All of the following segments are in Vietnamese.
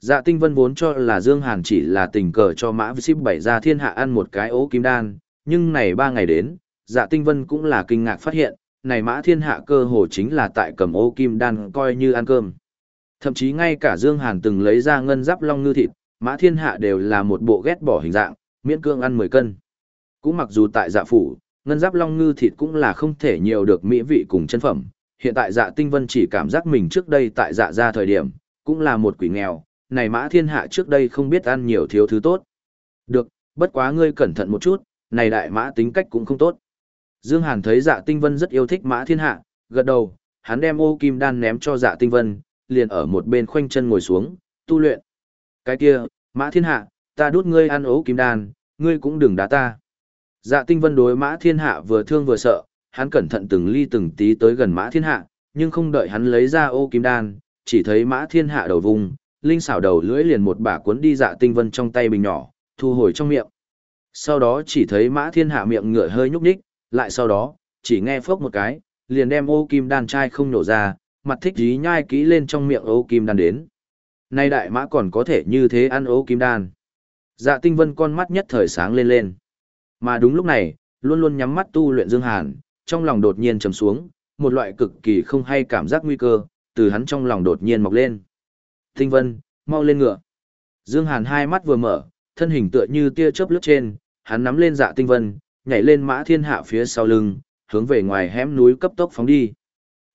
Dạ tinh vân vốn cho là Dương Hàn chỉ là tình cờ cho mã ship bảy ra thiên hạ ăn một cái ố kim đan, nhưng này ba ngày đến, dạ tinh vân cũng là kinh ngạc phát hiện, này mã thiên hạ cơ hồ chính là tại cầm ô kim đan coi như ăn cơm. Thậm chí ngay cả Dương Hàn từng lấy ra ngân giáp long ngư thịt, mã thiên hạ đều là một bộ ghét bỏ hình dạng, miễn cương ăn 10 cân. Cũng mặc dù tại dạ phủ, ngân giáp long ngư thịt cũng là không thể nhiều được mỹ vị cùng chân phẩm. Hiện tại dạ tinh vân chỉ cảm giác mình trước đây tại dạ gia thời điểm, cũng là một quỷ nghèo, này mã thiên hạ trước đây không biết ăn nhiều thiếu thứ tốt. Được, bất quá ngươi cẩn thận một chút, này đại mã tính cách cũng không tốt. Dương Hàn thấy dạ tinh vân rất yêu thích mã thiên hạ, gật đầu, hắn đem ô kim đan ném cho dạ tinh vân, liền ở một bên khoanh chân ngồi xuống, tu luyện. Cái kia, mã thiên hạ, ta đút ngươi ăn ô kim đan, ngươi cũng đừng đá ta. Dạ tinh vân đối mã thiên hạ vừa thương vừa sợ, hắn cẩn thận từng ly từng tí tới gần mã thiên hạ, nhưng không đợi hắn lấy ra ô kim đan, chỉ thấy mã thiên hạ đầu vùng, linh xảo đầu lưỡi liền một bả cuốn đi dạ tinh vân trong tay bình nhỏ, thu hồi trong miệng. Sau đó chỉ thấy mã thiên hạ miệng ngựa hơi nhúc nhích, lại sau đó, chỉ nghe phốc một cái, liền đem ô kim đan chai không nổ ra, mặt thích dí nhai kỹ lên trong miệng ô kim đan đến. Nay đại mã còn có thể như thế ăn ô kim đan. Dạ tinh vân con mắt nhất thời sáng lên lên. Mà đúng lúc này, luôn luôn nhắm mắt tu luyện Dương Hàn, trong lòng đột nhiên trầm xuống, một loại cực kỳ không hay cảm giác nguy cơ, từ hắn trong lòng đột nhiên mọc lên. Tinh vân, mau lên ngựa. Dương Hàn hai mắt vừa mở, thân hình tựa như tia chớp lướt trên, hắn nắm lên dạ tinh vân, nhảy lên mã thiên hạ phía sau lưng, hướng về ngoài hẻm núi cấp tốc phóng đi.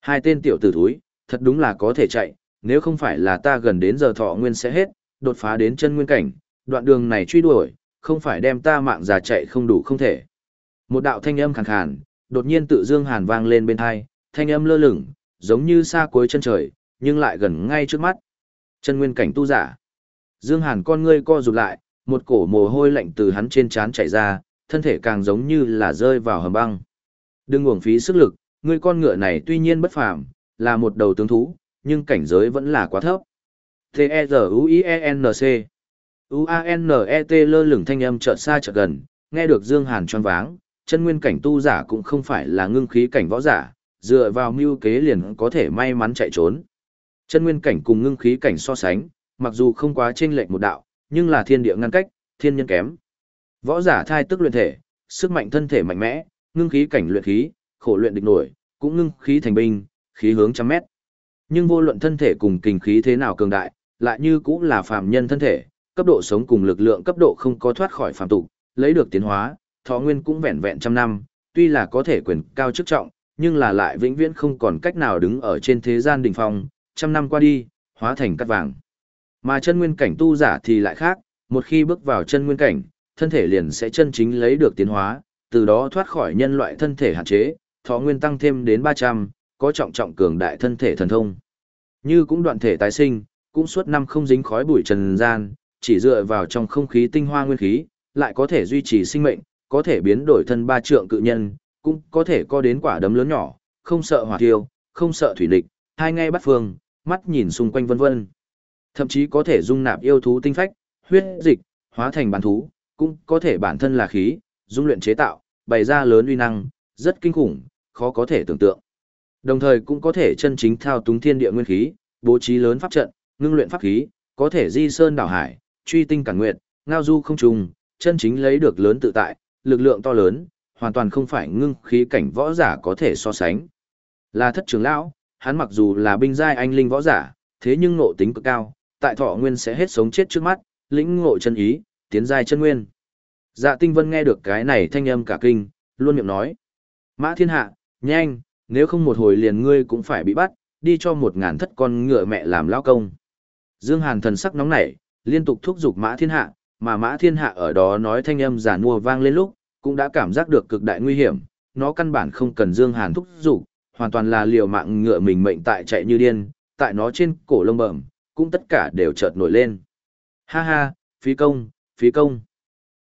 Hai tên tiểu tử thúi, thật đúng là có thể chạy, nếu không phải là ta gần đến giờ thọ nguyên sẽ hết, đột phá đến chân nguyên cảnh, đoạn đường này truy đuổi, không phải đem ta mạng già chạy không đủ không thể. Một đạo thanh âm khàn khàn, đột nhiên tự dương hàn vang lên bên tai, thanh âm lơ lửng, giống như xa cuối chân trời, nhưng lại gần ngay trước mắt. Chân nguyên cảnh tu giả. Dương Hàn con ngươi co rụt lại, một cổ mồ hôi lạnh từ hắn trên trán chảy ra, thân thể càng giống như là rơi vào hầm băng. Đừng uổng phí sức lực, ngươi con ngựa này tuy nhiên bất phàm, là một đầu tướng thú, nhưng cảnh giới vẫn là quá thấp. T-E-Z-U-I-E-N-C U-A-N-E-T lơ lửng thanh âm chợt xa chợt gần, nghe được Dương Hàn choáng váng, chân nguyên cảnh tu giả cũng không phải là ngưng khí cảnh võ giả, dựa vào mưu kế liền có thể may mắn chạy trốn. Chân nguyên cảnh cùng ngưng khí cảnh so sánh, mặc dù không quá chênh lệch một đạo, nhưng là thiên địa ngăn cách, thiên nhân kém. Võ giả thai tức luyện thể, sức mạnh thân thể mạnh mẽ, ngưng khí cảnh luyện khí, khổ luyện địch nổi, cũng ngưng khí thành binh, khí hướng trăm mét. Nhưng vô luận thân thể cùng kinh khí thế nào cường đại, lại như cũng là phàm nhân thân thể, cấp độ sống cùng lực lượng cấp độ không có thoát khỏi phàm tục, lấy được tiến hóa, thọ nguyên cũng vẹn vẹn trăm năm, tuy là có thể quyền cao chức trọng, nhưng là lại vĩnh viễn không còn cách nào đứng ở trên thế gian đỉnh phong, trăm năm qua đi, hóa thành cát vàng. Mà chân nguyên cảnh tu giả thì lại khác, một khi bước vào chân nguyên cảnh, thân thể liền sẽ chân chính lấy được tiến hóa, từ đó thoát khỏi nhân loại thân thể hạn chế, thọ nguyên tăng thêm đến 300, có trọng trọng cường đại thân thể thần thông. Như cũng đoạn thể tái sinh, cũng suốt năm không dính khói bụi trần gian, chỉ dựa vào trong không khí tinh hoa nguyên khí, lại có thể duy trì sinh mệnh, có thể biến đổi thân ba trượng cự nhân, cũng có thể co đến quả đấm lớn nhỏ, không sợ hỏa tiêu, không sợ thủy địch, hai ngay bắt phương, mắt nhìn xung quanh vân vân. Thậm chí có thể dung nạp yêu thú tinh phách, huyết dịch, hóa thành bản thú, cũng có thể bản thân là khí, dung luyện chế tạo, bày ra lớn uy năng, rất kinh khủng, khó có thể tưởng tượng. Đồng thời cũng có thể chân chính thao túng thiên địa nguyên khí, bố trí lớn pháp trận, ngưng luyện pháp khí, có thể di sơn đảo hải, truy tinh cản nguyệt, ngao du không trùng, chân chính lấy được lớn tự tại, lực lượng to lớn, hoàn toàn không phải ngưng khí cảnh võ giả có thể so sánh. Là thất trưởng lão, hắn mặc dù là binh giai anh linh võ giả, thế nhưng ngộ tính cực cao, tại thọ nguyên sẽ hết sống chết trước mắt, lĩnh ngộ chân ý, tiến giai chân nguyên. Dạ tinh vân nghe được cái này thanh âm cả kinh, luôn miệng nói. Mã thiên hạ, nhanh, nếu không một hồi liền ngươi cũng phải bị bắt, đi cho một ngàn thất con ngựa mẹ làm lao công. Dương Hàn thần sắc nóng nảy, liên tục thúc giục mã thiên hạ, mà mã thiên hạ ở đó nói thanh âm giả mua vang lên lúc, cũng đã cảm giác được cực đại nguy hiểm, nó căn bản không cần Dương Hàn thúc giục, hoàn toàn là liều mạng ngựa mình mệnh tại chạy như điên, tại nó trên cổ lông bẩm, cũng tất cả đều chợt nổi lên. Ha ha, phí công, phí công.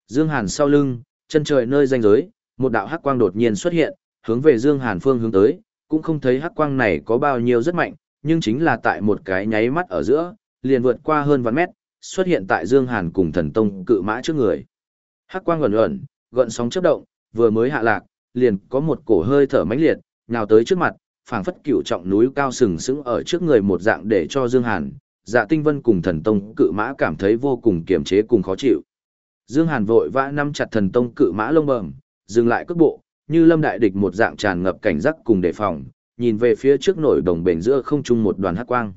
Dương Hàn sau lưng, chân trời nơi danh giới, một đạo hắc quang đột nhiên xuất hiện, hướng về Dương Hàn phương hướng tới, cũng không thấy hắc quang này có bao nhiêu rất mạnh, nhưng chính là tại một cái nháy mắt ở giữa, liền vượt qua hơn vạn mét, xuất hiện tại Dương Hàn cùng thần tông cự mã trước người. Hắc quang gần ẩn, gợn sóng chớp động, vừa mới hạ lạc, liền có một cổ hơi thở mãnh liệt, nhào tới trước mặt, phảng phất cựu trọng núi cao sừng sững ở trước người một dạng để cho Dương Hàn, dạ tinh vân cùng thần tông cự mã cảm thấy vô cùng kiềm chế cùng khó chịu. Dương Hàn vội vã nắm chặt thần tông cự mã lông bờm, dừng lại cước bộ, như lâm đại địch một dạng tràn ngập cảnh giác cùng đề phòng, nhìn về phía trước nổi đồng bền giữa không trung một đoàn hắc quang.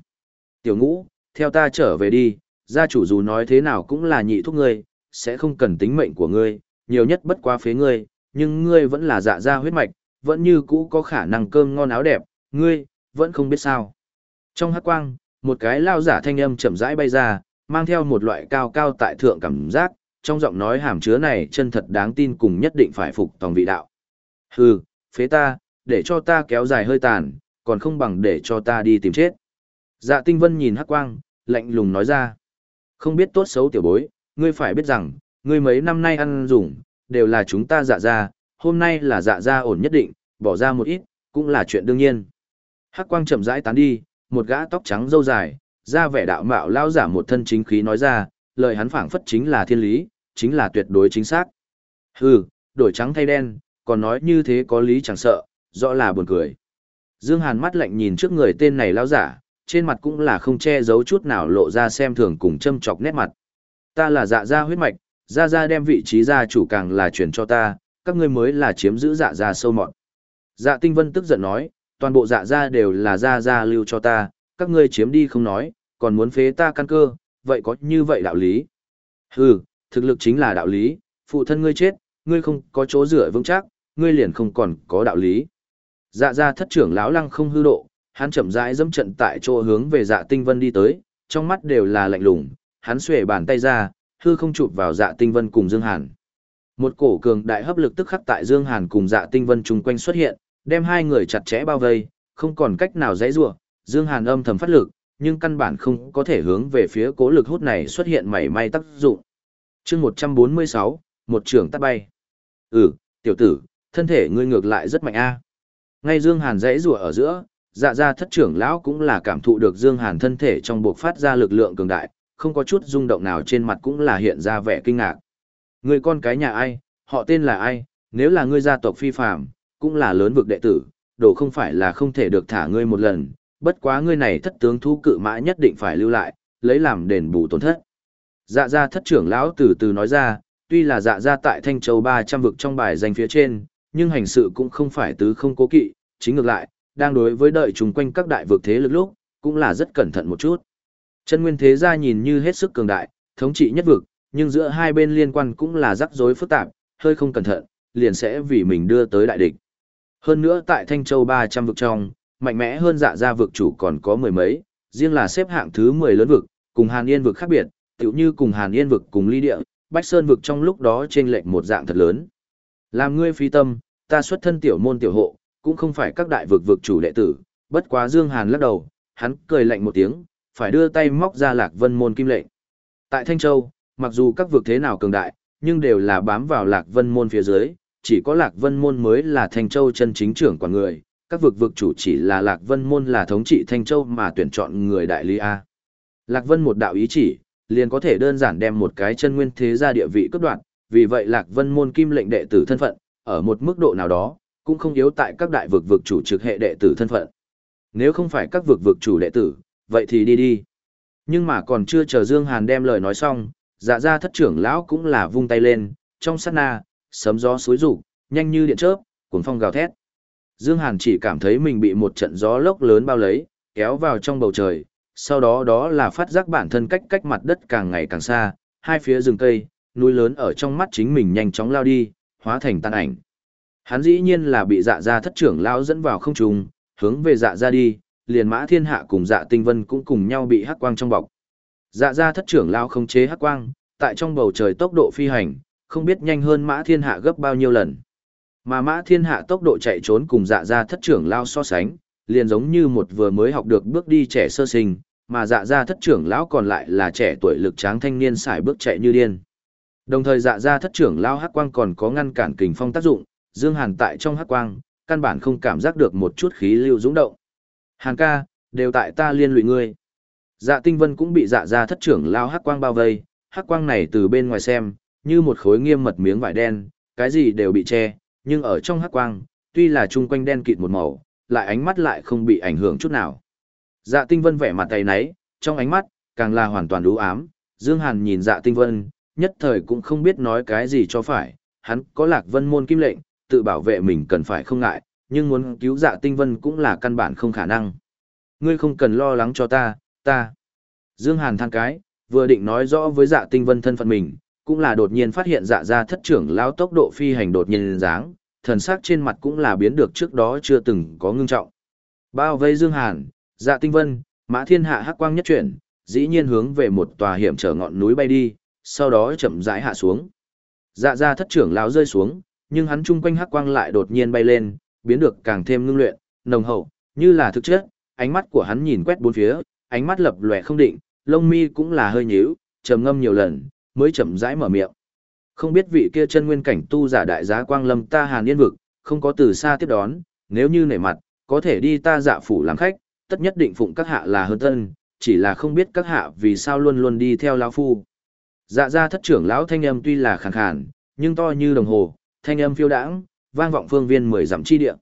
Tiểu ngũ, theo ta trở về đi, gia chủ dù nói thế nào cũng là nhị thúc ngươi, sẽ không cần tính mệnh của ngươi, nhiều nhất bất quá phế ngươi, nhưng ngươi vẫn là dạ gia huyết mạch, vẫn như cũ có khả năng cơm ngon áo đẹp, ngươi, vẫn không biết sao. Trong hắc quang, một cái lao giả thanh âm chậm rãi bay ra, mang theo một loại cao cao tại thượng cảm giác, trong giọng nói hàm chứa này chân thật đáng tin cùng nhất định phải phục tòng vị đạo. Hừ, phế ta, để cho ta kéo dài hơi tàn, còn không bằng để cho ta đi tìm chết. Dạ tinh vân nhìn hắc quang, lạnh lùng nói ra. Không biết tốt xấu tiểu bối, ngươi phải biết rằng, ngươi mấy năm nay ăn dùng, đều là chúng ta dạ ra, hôm nay là dạ ra ổn nhất định, bỏ ra một ít, cũng là chuyện đương nhiên. Hắc quang chậm rãi tán đi, một gã tóc trắng râu dài, ra vẻ đạo mạo lao giả một thân chính khí nói ra, lời hắn phảng phất chính là thiên lý, chính là tuyệt đối chính xác. Hừ, đổi trắng thay đen, còn nói như thế có lý chẳng sợ, rõ là buồn cười. Dương Hàn mắt lạnh nhìn trước người tên này lao giả, trên mặt cũng là không che giấu chút nào lộ ra xem thường cùng châm chọc nét mặt. Ta là dạ gia huyết mạch, gia gia đem vị trí gia chủ càng là chuyển cho ta, các ngươi mới là chiếm giữ dạ gia sâu mọt. Dạ tinh vân tức giận nói, toàn bộ dạ gia đều là gia gia lưu cho ta, các ngươi chiếm đi không nói, còn muốn phế ta căn cơ, vậy có như vậy đạo lý. Hừ, thực lực chính là đạo lý, phụ thân ngươi chết, ngươi không có chỗ dựa vững chắc, ngươi liền không còn có đạo lý. Dạ gia thất trưởng lão lăng không hư độ, hắn chậm rãi dẫm trận tại chỗ hướng về dạ tinh vân đi tới, trong mắt đều là lạnh lùng, hắn xuề bàn tay ra, hư không chụp vào dạ tinh vân cùng Dương Hàn. Một cổ cường đại hấp lực tức khắc tại Dương Hàn cùng dạ tinh vân chung quanh xuất hiện, đem hai người chặt chẽ bao vây, không còn cách nào dãy rủa. Dương Hàn âm thầm phát lực, nhưng căn bản không có thể hướng về phía cố lực hút này xuất hiện mảy may tác dụng. Chương 146, một trường tắt bay. Ừ, tiểu tử, thân thể ngươi ngược lại rất mạnh a. Ngay Dương Hàn dãy rủa ở giữa, dạ gia thất trưởng lão cũng là cảm thụ được Dương Hàn thân thể trong buộc phát ra lực lượng cường đại, không có chút rung động nào trên mặt cũng là hiện ra vẻ kinh ngạc. Người con cái nhà ai, họ tên là ai, nếu là ngươi gia tộc phi phàm, cũng là lớn vực đệ tử, đồ không phải là không thể được thả ngươi một lần, bất quá ngươi này thất tướng thú cự mã nhất định phải lưu lại, lấy làm đền bù tổn thất. Dạ gia thất trưởng lão từ từ nói ra, tuy là dạ gia tại Thanh Châu 300 vực trong bài danh phía trên, nhưng hành sự cũng không phải tứ không cố kỵ, chính ngược lại, đang đối với đợi chung quanh các đại vực thế lực lúc, cũng là rất cẩn thận một chút. Chân nguyên thế gia nhìn như hết sức cường đại, thống trị nhất vực, nhưng giữa hai bên liên quan cũng là rắc rối phức tạp, hơi không cẩn thận, liền sẽ vì mình đưa tới đại địch. Hơn nữa tại Thanh Châu 300 vực trong, mạnh mẽ hơn dạ gia vực chủ còn có mười mấy, riêng là xếp hạng thứ 10 lớn vực, cùng Hàn Yên vực khác biệt, tựu như cùng Hàn Yên vực cùng Ly Địa, Bách Sơn vực trong lúc đó trên lệnh một dạng thật lớn. Làm ngươi phi tâm, ta xuất thân tiểu môn tiểu hộ, cũng không phải các đại vực vực chủ đệ tử, bất quá Dương Hàn lắc đầu, hắn cười lạnh một tiếng, phải đưa tay móc ra Lạc Vân môn kim lệnh. Tại Thanh Châu, mặc dù các vực thế nào cường đại, nhưng đều là bám vào Lạc Vân môn phía dưới, chỉ có Lạc Vân môn mới là Thanh Châu chân chính trưởng quản người, các vực vực chủ chỉ là Lạc Vân môn là thống trị Thanh Châu mà tuyển chọn người đại lý a. Lạc Vân một đạo ý chỉ, liền có thể đơn giản đem một cái chân nguyên thế gia địa vị cấp đoạn, vì vậy Lạc Vân môn kim lệnh đệ tử thân phận, ở một mức độ nào đó, cũng không yếu tại các đại vực vực chủ trực hệ đệ tử thân phận. Nếu không phải các vực vực chủ đệ tử, vậy thì đi đi. Nhưng mà còn chưa chờ Dương Hàn đem lời nói xong, dạ ra thất trưởng lão cũng là vung tay lên, trong sát na, sấm gió xối rủ, nhanh như điện chớp, cuốn phong gào thét. Dương Hàn chỉ cảm thấy mình bị một trận gió lốc lớn bao lấy, kéo vào trong bầu trời, sau đó đó là phát giác bản thân cách cách mặt đất càng ngày càng xa, hai phía rừng cây, núi lớn ở trong mắt chính mình nhanh chóng lao đi, hóa thành tan ảnh. Hắn dĩ nhiên là bị dạ gia thất trưởng lão dẫn vào không trung, hướng về dạ gia đi, liền mã thiên hạ cùng dạ tinh vân cũng cùng nhau bị hắc quang trong bọc. Dạ Ra thất trưởng lão không chế hắc quang, tại trong bầu trời tốc độ phi hành, không biết nhanh hơn mã thiên hạ gấp bao nhiêu lần. Mà mã thiên hạ tốc độ chạy trốn cùng dạ Ra thất trưởng lão so sánh, liền giống như một vừa mới học được bước đi trẻ sơ sinh, mà dạ Ra thất trưởng lão còn lại là trẻ tuổi lực tráng thanh niên xài bước chạy như điên. Đồng thời dạ Ra thất trưởng lão hắc quang còn có ngăn cản kình phong tác dụng, Dương Hàn tại trong hắc quang, căn bản không cảm giác được một chút khí lưu dũng động. Hàn ca, đều tại ta liên lụy ngươi. Dạ tinh vân cũng bị dạ ra thất trưởng lao hắc quang bao vây, hắc quang này từ bên ngoài xem, như một khối nghiêm mật miếng vải đen, cái gì đều bị che, nhưng ở trong hắc quang, tuy là chung quanh đen kịt một màu, lại ánh mắt lại không bị ảnh hưởng chút nào. Dạ tinh vân vẻ mặt tay náy, trong ánh mắt, càng là hoàn toàn đủ ám. Dương Hàn nhìn dạ tinh vân, nhất thời cũng không biết nói cái gì cho phải, hắn có lạc vân môn kim lệnh, tự bảo vệ mình cần phải không ngại, nhưng muốn cứu dạ tinh vân cũng là căn bản không khả năng. Ngươi không cần lo lắng cho ta, ta. Dương Hàn than cái, vừa định nói rõ với dạ tinh vân thân phận mình, cũng là đột nhiên phát hiện dạ Gia thất trưởng lão tốc độ phi hành đột nhiên dáng, thần sắc trên mặt cũng là biến được trước đó chưa từng có ngưng trọng. Bao vây Dương Hàn, dạ tinh vân, mã thiên hạ hắc quang nhất chuyển, dĩ nhiên hướng về một tòa hiểm trở ngọn núi bay đi, sau đó chậm rãi hạ xuống. Dạ Gia thất trưởng lão rơi xuống, nhưng hắn chung quanh hắc quang lại đột nhiên bay lên, biến được càng thêm ngưng luyện, nồng hậu, như là thực chất, ánh mắt của hắn nhìn quét bốn phía, ánh mắt lập lòe không định, lông mi cũng là hơi nhíu, trầm ngâm nhiều lần, mới chậm rãi mở miệng. Không biết vị kia chân nguyên cảnh tu giả đại giá quang lâm ta Hàn Yên vực, không có từ xa tiếp đón, nếu như nể mặt, có thể đi ta dạ phủ làm khách, tất nhất định phụng các hạ là hơn tân, chỉ là không biết các hạ vì sao luôn luôn đi theo lão phu. Dạ gia thất trưởng lão thanh âm tuy là khàn khàn, nhưng to như đồng hồ, thanh âm phiêu đãng, vang vọng phương viên mười dặm chi địa.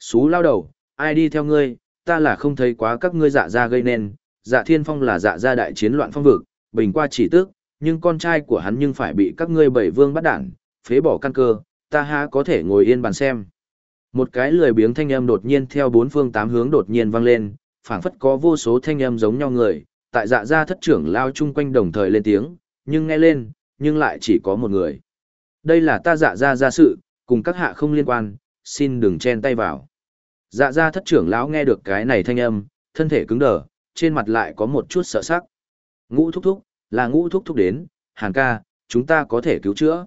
Xú lao đầu, ai đi theo ngươi, ta là không thấy quá các ngươi dạ ra gây nên, dạ thiên phong là dạ gia đại chiến loạn phong vực, bình qua chỉ tước, nhưng con trai của hắn nhưng phải bị các ngươi bảy vương bắt đản, phế bỏ căn cơ, ta ha có thể ngồi yên bàn xem. Một cái lười biếng thanh âm đột nhiên theo bốn phương tám hướng đột nhiên vang lên, phảng phất có vô số thanh âm giống nhau người, tại dạ gia thất trưởng lao chung quanh đồng thời lên tiếng, nhưng nghe lên, nhưng lại chỉ có một người. Đây là ta dạ gia gia sự, cùng các hạ không liên quan, xin đừng chen tay vào. Dạ gia thất trưởng lão nghe được cái này thanh âm, thân thể cứng đờ, trên mặt lại có một chút sợ sắc. Ngũ thúc thúc, là ngũ thúc thúc đến, hàng ca, chúng ta có thể cứu chữa.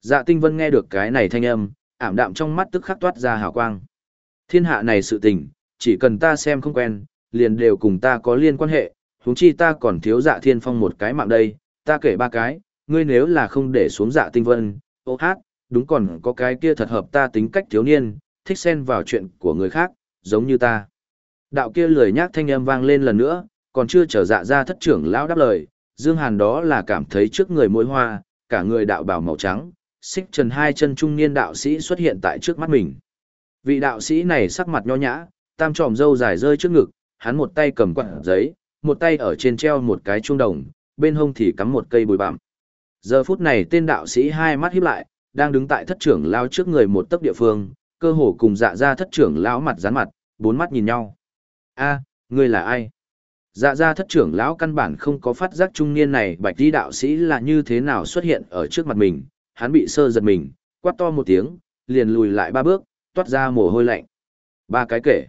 Dạ tinh vân nghe được cái này thanh âm, ảm đạm trong mắt tức khắc toát ra hào quang. Thiên hạ này sự tình, chỉ cần ta xem không quen, liền đều cùng ta có liên quan hệ, huống chi ta còn thiếu dạ thiên phong một cái mạng đây, ta kể ba cái, ngươi nếu là không để xuống dạ tinh vân, ô hát, đúng còn có cái kia thật hợp ta tính cách thiếu niên, thích xen vào chuyện của người khác, giống như ta. Đạo kia lười nhác thanh âm vang lên lần nữa, còn chưa trở dạ ra thất trưởng lão đáp lời, Dương Hàn đó là cảm thấy trước người mỗi hoa, cả người đạo bào màu trắng, xích trần hai chân trung niên đạo sĩ xuất hiện tại trước mắt mình. Vị đạo sĩ này sắc mặt nho nhã, tam tròm râu dài rơi trước ngực, hắn một tay cầm quạt giấy, một tay ở trên treo một cái chuông đồng, bên hông thì cắm một cây bùi bặm. Giờ phút này tên đạo sĩ hai mắt híp lại, đang đứng tại thất trưởng lao trước người một tấc địa phương, cơ hồ cùng dạ ra thất trưởng lão mặt dán mặt, bốn mắt nhìn nhau. A, ngươi là ai? Dạ ra thất trưởng lão căn bản không có phát giác trung niên này bạch đi đạo sĩ là như thế nào xuất hiện ở trước mặt mình, hắn bị sơ giật mình, quát to một tiếng, liền lùi lại ba bước, toát ra mồ hôi lạnh. Ba cái kể.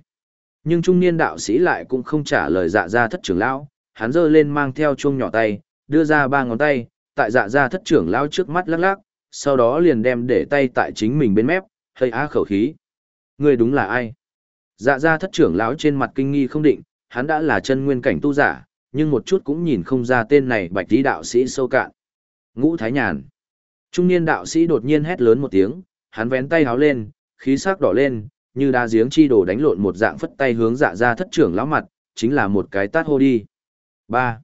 Nhưng trung niên đạo sĩ lại cũng không trả lời dạ ra thất trưởng lão, hắn giơ lên mang theo chuông nhỏ tay, đưa ra ba ngón tay, tại dạ ra thất trưởng lão trước mắt lắc lắc, sau đó liền đem để tay tại chính mình bên mép, hơi á khẩu khí. Người đúng là ai? Dạ ra thất trưởng lão trên mặt kinh nghi không định, hắn đã là chân nguyên cảnh tu giả, nhưng một chút cũng nhìn không ra tên này bạch tí đạo sĩ sâu cạn. Ngũ Thái Nhàn. Trung niên đạo sĩ đột nhiên hét lớn một tiếng, hắn vén tay háo lên, khí sắc đỏ lên, như đá giếng chi đổ đánh lộn một dạng phất tay hướng dạ ra thất trưởng lão mặt, chính là một cái tát hô đi. 3.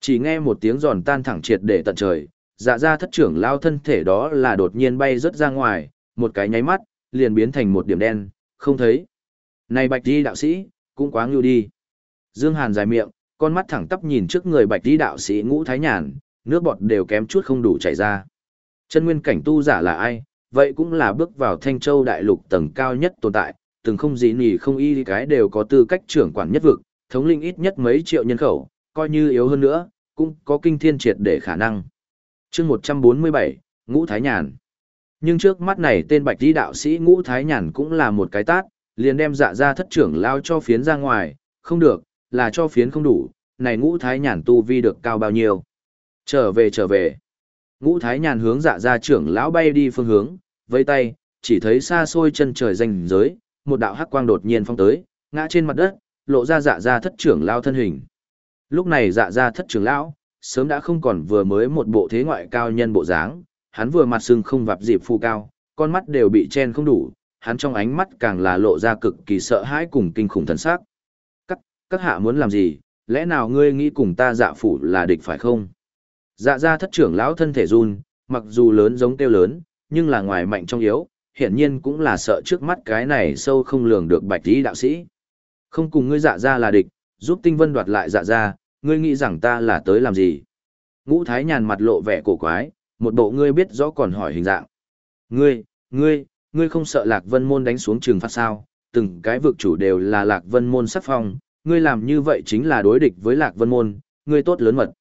Chỉ nghe một tiếng giòn tan thẳng triệt để tận trời, dạ ra thất trưởng lão thân thể đó là đột nhiên bay rớt ra ngoài, một cái nháy mắt, liền biến thành một điểm đen, không thấy. Này bạch đi đạo sĩ, cũng quá ngưu đi. Dương Hàn dài miệng, con mắt thẳng tắp nhìn trước người bạch đi đạo sĩ ngũ thái nhàn, nước bọt đều kém chút không đủ chảy ra. Chân nguyên cảnh tu giả là ai, vậy cũng là bước vào thanh châu đại lục tầng cao nhất tồn tại, từng không gì nỉ không y cái đều có tư cách trưởng quản nhất vực, thống linh ít nhất mấy triệu nhân khẩu, coi như yếu hơn nữa, cũng có kinh thiên triệt để khả năng. chương 147, Ngũ Thái Nhàn. Nhưng trước mắt này tên bạch đi đạo sĩ Ngũ Thái Nhàn cũng là một cái tát, liền đem dạ ra thất trưởng lao cho phiến ra ngoài, không được, là cho phiến không đủ, này Ngũ Thái Nhàn tu vi được cao bao nhiêu. Trở về trở về. Ngũ Thái Nhàn hướng dạ ra trưởng lão bay đi phương hướng, vây tay, chỉ thấy xa xôi chân trời danh giới, một đạo hắc quang đột nhiên phong tới, ngã trên mặt đất, lộ ra dạ ra thất trưởng lao thân hình. Lúc này dạ ra thất trưởng lão, sớm đã không còn vừa mới một bộ thế ngoại cao nhân bộ dáng, hắn vừa mặt sưng không vạp dịp phu cao, con mắt đều bị chen không đủ, hắn trong ánh mắt càng là lộ ra cực kỳ sợ hãi cùng kinh khủng thần sắc. Các, các hạ muốn làm gì, lẽ nào ngươi nghĩ cùng ta dạ phủ là địch phải không? Dạ ra thất trưởng lão thân thể run, mặc dù lớn giống tiêu lớn, nhưng là ngoài mạnh trong yếu, hiển nhiên cũng là sợ trước mắt cái này sâu không lường được bạch tí đạo sĩ. Không cùng ngươi dạ ra là địch, giúp tinh vân đoạt lại dạ ra, ngươi nghĩ rằng ta là tới làm gì? Ngũ Thái Nhàn mặt lộ vẻ cổ quái, một bộ ngươi biết rõ còn hỏi hình dạng. Ngươi, ngươi, ngươi không sợ Lạc Vân Môn đánh xuống trường phạt sao, từng cái vực chủ đều là Lạc Vân Môn sắc phong, ngươi làm như vậy chính là đối địch với Lạc Vân Môn, ngươi tốt lớn mật.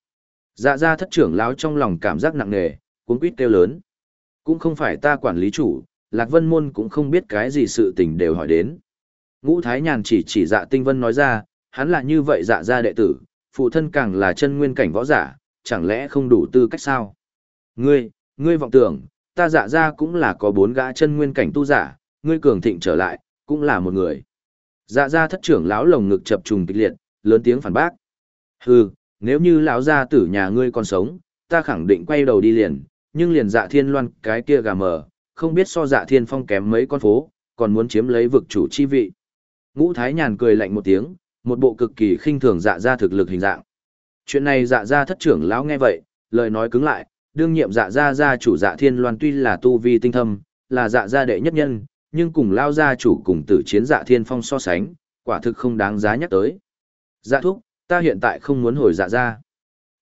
Dạ ra thất trưởng lão trong lòng cảm giác nặng nề, cuốn quýt kêu lớn. Cũng không phải ta quản lý chủ, Lạc Vân Môn cũng không biết cái gì sự tình đều hỏi đến. Ngũ Thái Nhàn chỉ chỉ dạ tinh vân nói ra, hắn là như vậy dạ ra đệ tử, phụ thân càng là chân nguyên cảnh võ giả, chẳng lẽ không đủ tư cách sao? Ngươi, ngươi vọng tưởng, ta dạ ra cũng là có bốn gã chân nguyên cảnh tu giả, ngươi cường thịnh trở lại, cũng là một người. Dạ ra thất trưởng lão lồng ngực chập trùng kịch liệt, lớn tiếng phản bác. Hừ, nếu như lão gia tử nhà ngươi còn sống, ta khẳng định quay đầu đi liền, nhưng liền dạ thiên loan cái kia gà mờ, không biết so dạ thiên phong kém mấy con phố, còn muốn chiếm lấy vực chủ chi vị. Ngũ Thái Nhàn cười lạnh một tiếng, một bộ cực kỳ khinh thường dạ ra thực lực hình dạng. Chuyện này dạ ra thất trưởng lão nghe vậy, lời nói cứng lại, đương nhiệm dạ gia gia chủ dạ thiên loan tuy là tu vi tinh thâm, là dạ gia đệ nhất nhân, nhưng cùng lao gia chủ cùng tử chiến dạ thiên phong so sánh, quả thực không đáng giá nhắc tới. Dạ thúc, ta hiện tại không muốn hồi dạ gia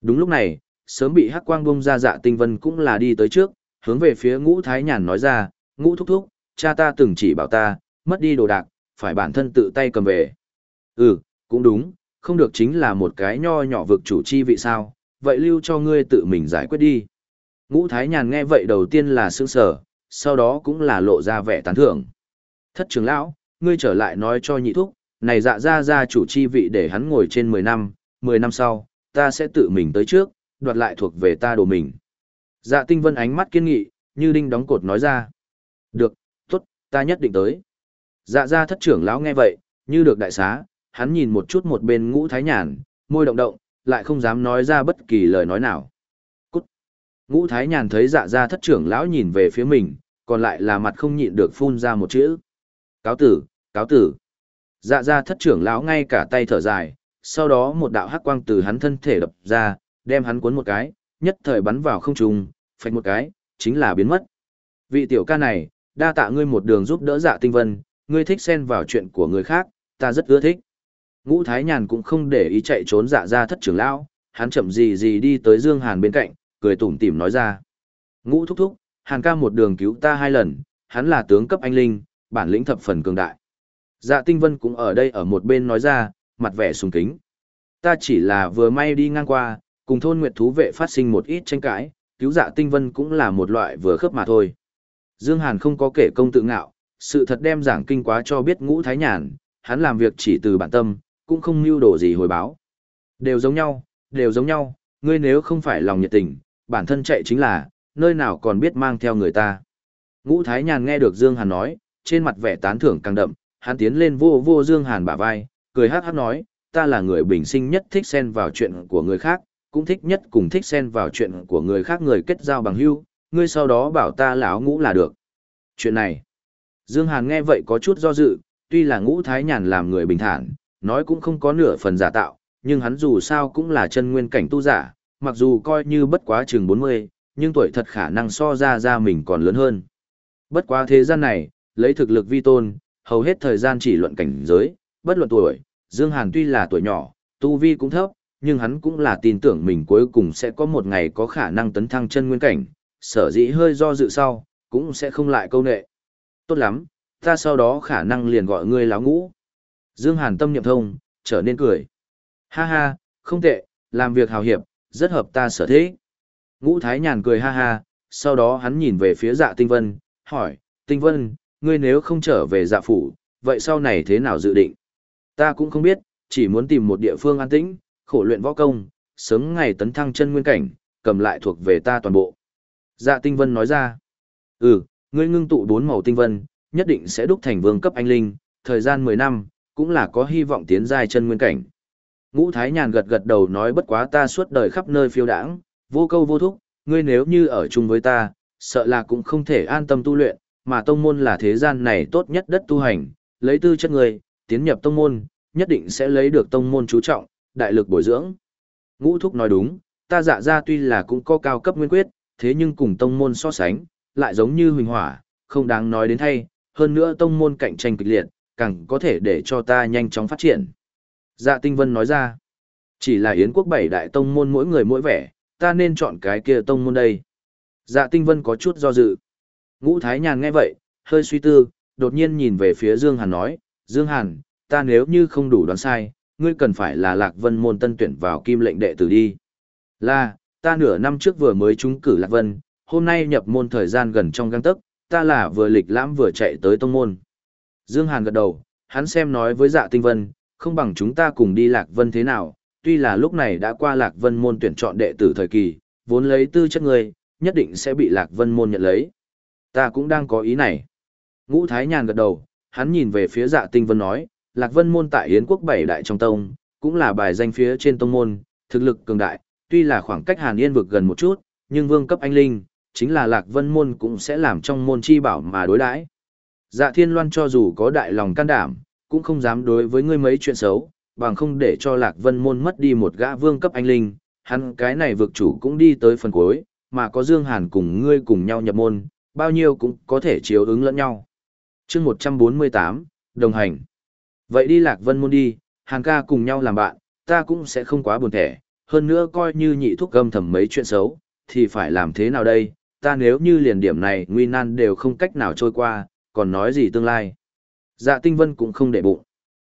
Đúng lúc này, sớm bị hắc quang bông ra dạ tinh vân cũng là đi tới trước, hướng về phía ngũ thái nhàn nói ra, ngũ thúc thúc, cha ta từng chỉ bảo ta, mất đi đồ đạc, phải bản thân tự tay cầm về. Ừ, cũng đúng, không được chính là một cái nho nhỏ vực chủ chi vị sao, vậy lưu cho ngươi tự mình giải quyết đi. Ngũ thái nhàn nghe vậy đầu tiên là sững sờ, sau đó cũng là lộ ra vẻ tán thưởng. Thất trưởng lão, ngươi trở lại nói cho nhị thúc, này dạ ra ra chủ chi vị để hắn ngồi trên 10 năm, 10 năm sau, ta sẽ tự mình tới trước, đoạt lại thuộc về ta đồ mình. Dạ tinh vân ánh mắt kiên nghị, như đinh đóng cột nói ra. Được, tốt, ta nhất định tới. Dạ ra thất trưởng lão nghe vậy, như được đại xá, hắn nhìn một chút một bên ngũ thái nhàn, môi động động, lại không dám nói ra bất kỳ lời nói nào. Ngũ thái nhàn thấy dạ ra thất trưởng lão nhìn về phía mình, còn lại là mặt không nhịn được phun ra một chữ. Cáo tử, cáo tử. Dạ ra thất trưởng lão ngay cả tay thở dài, sau đó một đạo hắc quang từ hắn thân thể đập ra, đem hắn cuốn một cái, nhất thời bắn vào không trung, phạch một cái, chính là biến mất. Vị tiểu ca này, đa tạ ngươi một đường giúp đỡ dạ tinh vân, ngươi thích xen vào chuyện của người khác, ta rất ưa thích. Ngũ Thái Nhàn cũng không để ý chạy trốn dạ ra thất trưởng lão, hắn chậm gì gì đi tới Dương Hàn bên cạnh, cười tủm tỉm nói ra. Ngũ thúc thúc, Hàn ca một đường cứu ta hai lần, hắn là tướng cấp anh linh, bản lĩnh thập phần cường đại. Dạ tinh vân cũng ở đây ở một bên nói ra, mặt vẻ sùng kính. Ta chỉ là vừa may đi ngang qua, cùng thôn nguyệt thú vệ phát sinh một ít tranh cãi, cứu dạ tinh vân cũng là một loại vừa khớp mà thôi. Dương Hàn không có kể công tự ngạo, sự thật đem giảng kinh quá cho biết ngũ thái nhàn, hắn làm việc chỉ từ bản tâm, cũng không mưu đồ gì hồi báo. Đều giống nhau, đều giống nhau, ngươi nếu không phải lòng nhiệt tình, bản thân chạy chính là, nơi nào còn biết mang theo người ta. Ngũ Thái Nhàn nghe được Dương Hàn nói, trên mặt vẻ tán thưởng càng đậm, hắn tiến lên vô vô Dương Hàn bả vai, cười hát hát nói, ta là người bình sinh nhất thích xen vào chuyện của người khác, cũng thích nhất cùng thích xen vào chuyện của người khác người kết giao bằng hữu, ngươi sau đó bảo ta lão ngũ là được. Chuyện này, Dương Hàn nghe vậy có chút do dự, tuy là ngũ thái nhàn làm người bình thản, nói cũng không có nửa phần giả tạo, nhưng hắn dù sao cũng là chân nguyên cảnh tu giả, mặc dù coi như bất quá chừng 40, nhưng tuổi thật khả năng so ra ra mình còn lớn hơn. Bất quá thế gian này, lấy thực lực vi tôn, hầu hết thời gian chỉ luận cảnh giới, bất luận tuổi, Dương Hàn tuy là tuổi nhỏ, tu vi cũng thấp, nhưng hắn cũng là tin tưởng mình cuối cùng sẽ có một ngày có khả năng tấn thăng chân nguyên cảnh, sở dĩ hơi do dự sau, cũng sẽ không lại câu nệ. Tốt lắm, ta sau đó khả năng liền gọi ngươi láo ngũ. Dương Hàn tâm niệm thông, trở nên cười. Ha ha, không tệ, làm việc hào hiệp, rất hợp ta sở thế. Ngũ Thái Nhàn cười ha ha, sau đó hắn nhìn về phía dạ tinh vân, hỏi, tinh vân, ngươi nếu không trở về dạ phủ, vậy sau này thế nào dự định? Ta cũng không biết, chỉ muốn tìm một địa phương an tĩnh, khổ luyện võ công, sớm ngày tấn thăng chân nguyên cảnh, cầm lại thuộc về ta toàn bộ. Dạ tinh vân nói ra, ừ, ngươi ngưng tụ bốn màu tinh vân, nhất định sẽ đúc thành vương cấp anh linh, thời gian 10 năm, cũng là có hy vọng tiến giai chân nguyên cảnh. Ngũ Thái Nhàn gật gật đầu nói bất quá ta suốt đời khắp nơi phiêu đãng, vô câu vô thúc, ngươi nếu như ở chung với ta, sợ là cũng không thể an tâm tu luyện, mà tông môn là thế gian này tốt nhất đất tu hành, lấy tư chất người, tiến nhập tông môn, nhất định sẽ lấy được tông môn chú trọng, đại lực bồi dưỡng. Ngũ Thúc nói đúng, ta dạ ra tuy là cũng có cao cấp nguyên quyết, thế nhưng cùng tông môn so sánh, lại giống như huỳnh hỏa, không đáng nói đến thay, hơn nữa tông môn cạnh tranh kịch liệt, càng có thể để cho ta nhanh chóng phát triển. Dạ Tinh Vân nói ra, Chỉ là Yến quốc bảy đại tông môn mỗi người mỗi vẻ, ta nên chọn cái kia tông môn đây. Dạ tinh vân có chút do dự. Ngũ Thái Nhàn nghe vậy, hơi suy tư, đột nhiên nhìn về phía Dương Hàn nói, Dương Hàn, ta nếu như không đủ đoán sai, ngươi cần phải là Lạc Vân môn tân tuyển vào kim lệnh đệ tử đi. Là, ta nửa năm trước vừa mới trúng cử Lạc Vân, hôm nay nhập môn thời gian gần trong găng tức, ta là vừa lịch lãm vừa chạy tới tông môn. Dương Hàn gật đầu, hắn xem nói với dạ tinh vân, không bằng chúng ta cùng đi Lạc Vân thế nào, tuy là lúc này đã qua Lạc Vân môn tuyển chọn đệ tử thời kỳ, vốn lấy tư chất người, nhất định sẽ bị Lạc Vân môn nhận lấy. Ta cũng đang có ý này. Ngũ Thái Nhàn gật đầu, hắn nhìn về phía dạ tinh vân nói, Lạc Vân môn tại Yến quốc bảy đại trong tông, cũng là bài danh phía trên tông môn, thực lực cường đại, tuy là khoảng cách Hàn Yên vực gần một chút, nhưng vương cấp anh linh, chính là Lạc Vân môn cũng sẽ làm trong môn chi bảo mà đối đãi. Dạ Thiên Loan cho dù có đại lòng can đảm, cũng không dám đối với ngươi mấy chuyện xấu, bằng không để cho Lạc Vân môn mất đi một gã vương cấp anh linh, hắn cái này vực chủ cũng đi tới phần cuối, mà có Dương Hàn cùng ngươi cùng nhau nhập môn, bao nhiêu cũng có thể chiếu ứng lẫn nhau. Chương 148, đồng hành. Vậy đi Lạc Vân môn đi, Hàn ca cùng nhau làm bạn, ta cũng sẽ không quá buồn thẻ, hơn nữa coi như nhị thúc gâm thầm mấy chuyện xấu, thì phải làm thế nào đây, ta nếu như liền điểm này nguy nan đều không cách nào trôi qua, còn nói gì tương lai. Dạ tinh vân cũng không để bụng.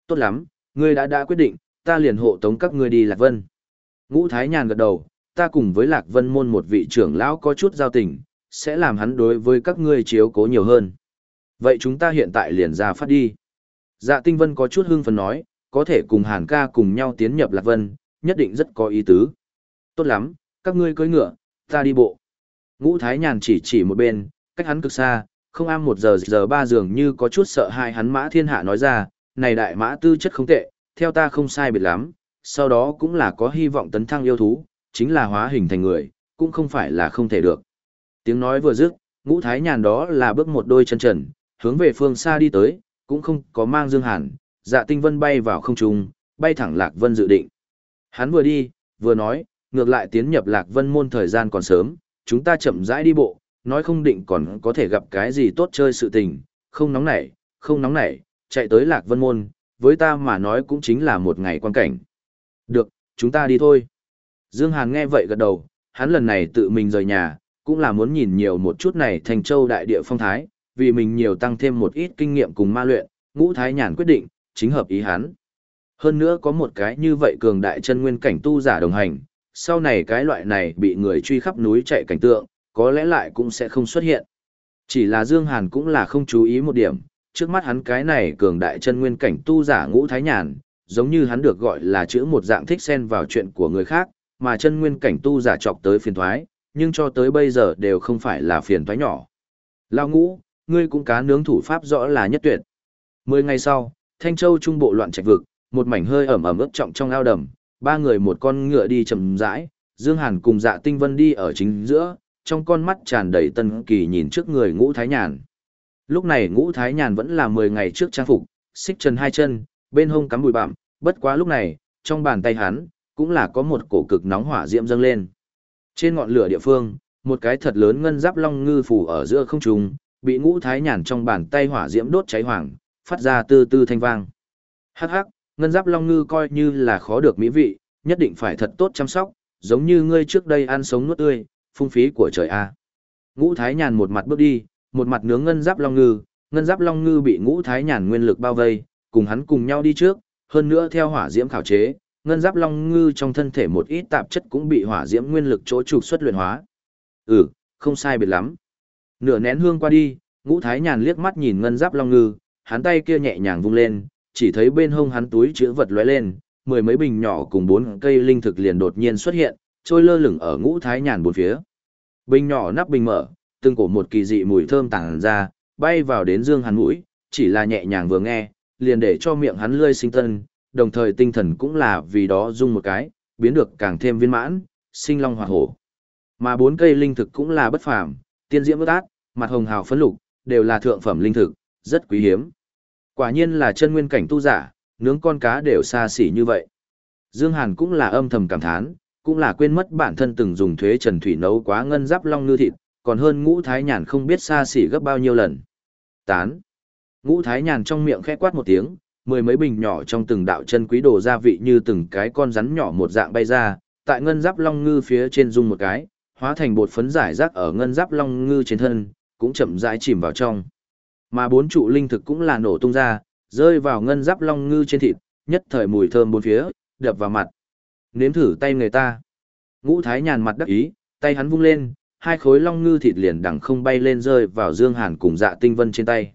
Tốt lắm, ngươi đã đã quyết định, ta liền hộ tống các ngươi đi Lạc Vân. Ngũ Thái Nhàn gật đầu, ta cùng với Lạc Vân môn một vị trưởng lão có chút giao tình, sẽ làm hắn đối với các ngươi chiếu cố nhiều hơn. Vậy chúng ta hiện tại liền ra phát đi. Dạ tinh vân có chút hưng phấn nói, có thể cùng Hàn ca cùng nhau tiến nhập Lạc Vân, nhất định rất có ý tứ. Tốt lắm, các ngươi cưỡi ngựa, ta đi bộ. Ngũ Thái Nhàn chỉ chỉ một bên, cách hắn cực xa, không am một giờ giờ ba dường như có chút sợ hai hắn mã thiên hạ nói ra, này đại mã tư chất không tệ, theo ta không sai biệt lắm, sau đó cũng là có hy vọng tấn thăng yêu thú, chính là hóa hình thành người, cũng không phải là không thể được. Tiếng nói vừa dứt, ngũ thái nhàn đó là bước một đôi chân trần, hướng về phương xa đi tới, cũng không có mang dương hàn, dạ tinh vân bay vào không trung, bay thẳng lạc vân dự định. Hắn vừa đi, vừa nói, ngược lại tiến nhập lạc vân môn thời gian còn sớm, chúng ta chậm rãi đi bộ, nói không định còn có thể gặp cái gì tốt chơi sự tình, không nóng nảy, không nóng nảy, chạy tới lạc vân môn, với ta mà nói cũng chính là một ngày quan cảnh. Được, chúng ta đi thôi. Dương Hàn nghe vậy gật đầu, hắn lần này tự mình rời nhà, cũng là muốn nhìn nhiều một chút này thành châu đại địa phong thái, vì mình nhiều tăng thêm một ít kinh nghiệm cùng ma luyện, ngũ thái nhàn quyết định, chính hợp ý hắn. Hơn nữa có một cái như vậy cường đại chân nguyên cảnh tu giả đồng hành, sau này cái loại này bị người truy khắp núi chạy cảnh tượng, có lẽ lại cũng sẽ không xuất hiện. Chỉ là Dương Hàn cũng là không chú ý một điểm, trước mắt hắn cái này cường đại chân nguyên cảnh tu giả ngũ thái nhàn, giống như hắn được gọi là chữ một dạng thích xen vào chuyện của người khác, mà chân nguyên cảnh tu giả chọc tới phiền toái, nhưng cho tới bây giờ đều không phải là phiền toái nhỏ. Lao ngũ, ngươi cũng cá nướng thủ pháp rõ là nhất tuyệt. Mười ngày sau, Thanh Châu trung bộ loạn trạch vực, một mảnh hơi ẩm ẩm ướt trọng trong ao đầm, ba người một con ngựa đi chậm rãi, Dương Hàn cùng Dạ Tinh Vân đi ở chính giữa, trong con mắt tràn đầy tân kỳ nhìn trước người Ngũ Thái Nhàn. Lúc này Ngũ Thái Nhàn vẫn là 10 ngày trước trang phục, xích chân hai chân, bên hông cắm bụi bặm, bất quá lúc này, trong bàn tay hắn cũng là có một cổ cực nóng hỏa diễm dâng lên. Trên ngọn lửa địa phương, một cái thật lớn ngân giáp long ngư phủ ở giữa không trung, bị Ngũ Thái Nhàn trong bàn tay hỏa diễm đốt cháy hoàng, phát ra từ từ thanh vang. Hắc hắc, ngân giáp long ngư coi như là khó được mỹ vị, nhất định phải thật tốt chăm sóc, giống như ngươi trước đây ăn sống nuốt tươi, phung phí của trời a. Ngũ Thái Nhàn một mặt bước đi, một mặt nướng ngân giáp long ngư, ngân giáp long ngư bị Ngũ Thái Nhàn nguyên lực bao vây, cùng hắn cùng nhau đi trước, hơn nữa theo hỏa diễm khảo chế, ngân giáp long ngư trong thân thể một ít tạp chất cũng bị hỏa diễm nguyên lực chỗ trục xuất luyện hóa. Ừ, không sai biệt lắm. Nửa nén hương qua đi, Ngũ Thái Nhàn liếc mắt nhìn ngân giáp long ngư, hắn tay kia nhẹ nhàng vung lên, chỉ thấy bên hông hắn túi chứa vật lóe lên, mười mấy bình nhỏ cùng bốn cây linh thực liền đột nhiên xuất hiện, trôi lơ lửng ở ngũ thái nhàn bốn phía. Bình nhỏ nắp bình mở, từng cổ một kỳ dị mùi thơm tàng ra, bay vào đến dương hắn mũi, chỉ là nhẹ nhàng vừa nghe, liền để cho miệng hắn lươi sinh tân, đồng thời tinh thần cũng là vì đó rung một cái, biến được càng thêm viên mãn, sinh long hoạt hổ. Mà bốn cây linh thực cũng là bất phàm, tiên diễm bất ác, mặt hồng hào phấn lục, đều là thượng phẩm linh thực, rất quý hiếm. Quả nhiên là chân nguyên cảnh tu giả, nướng con cá đều xa xỉ như vậy. Dương Hàn cũng là âm thầm cảm thán, cũng là quên mất bản thân từng dùng thuế trần thủy nấu quá ngân giáp long ngư thịt, còn hơn ngũ thái nhàn không biết xa xỉ gấp bao nhiêu lần. Tán. Ngũ thái nhàn trong miệng khẽ quát một tiếng, mười mấy bình nhỏ trong từng đạo chân quý đồ gia vị như từng cái con rắn nhỏ một dạng bay ra, tại ngân giáp long ngư phía trên dung một cái, hóa thành bột phấn giải rác ở ngân giáp long ngư trên thân, cũng chậm rãi chìm vào trong. Mà bốn trụ linh thực cũng là nổ tung ra, rơi vào ngân giáp long ngư trên thịt, nhất thời mùi thơm bốn phía, đập vào mặt. Nếm thử tay người ta. Ngũ Thái nhàn mặt đắc ý, tay hắn vung lên, hai khối long ngư thịt liền đằng không bay lên rơi vào Dương Hàn cùng Dạ Tinh Vân trên tay.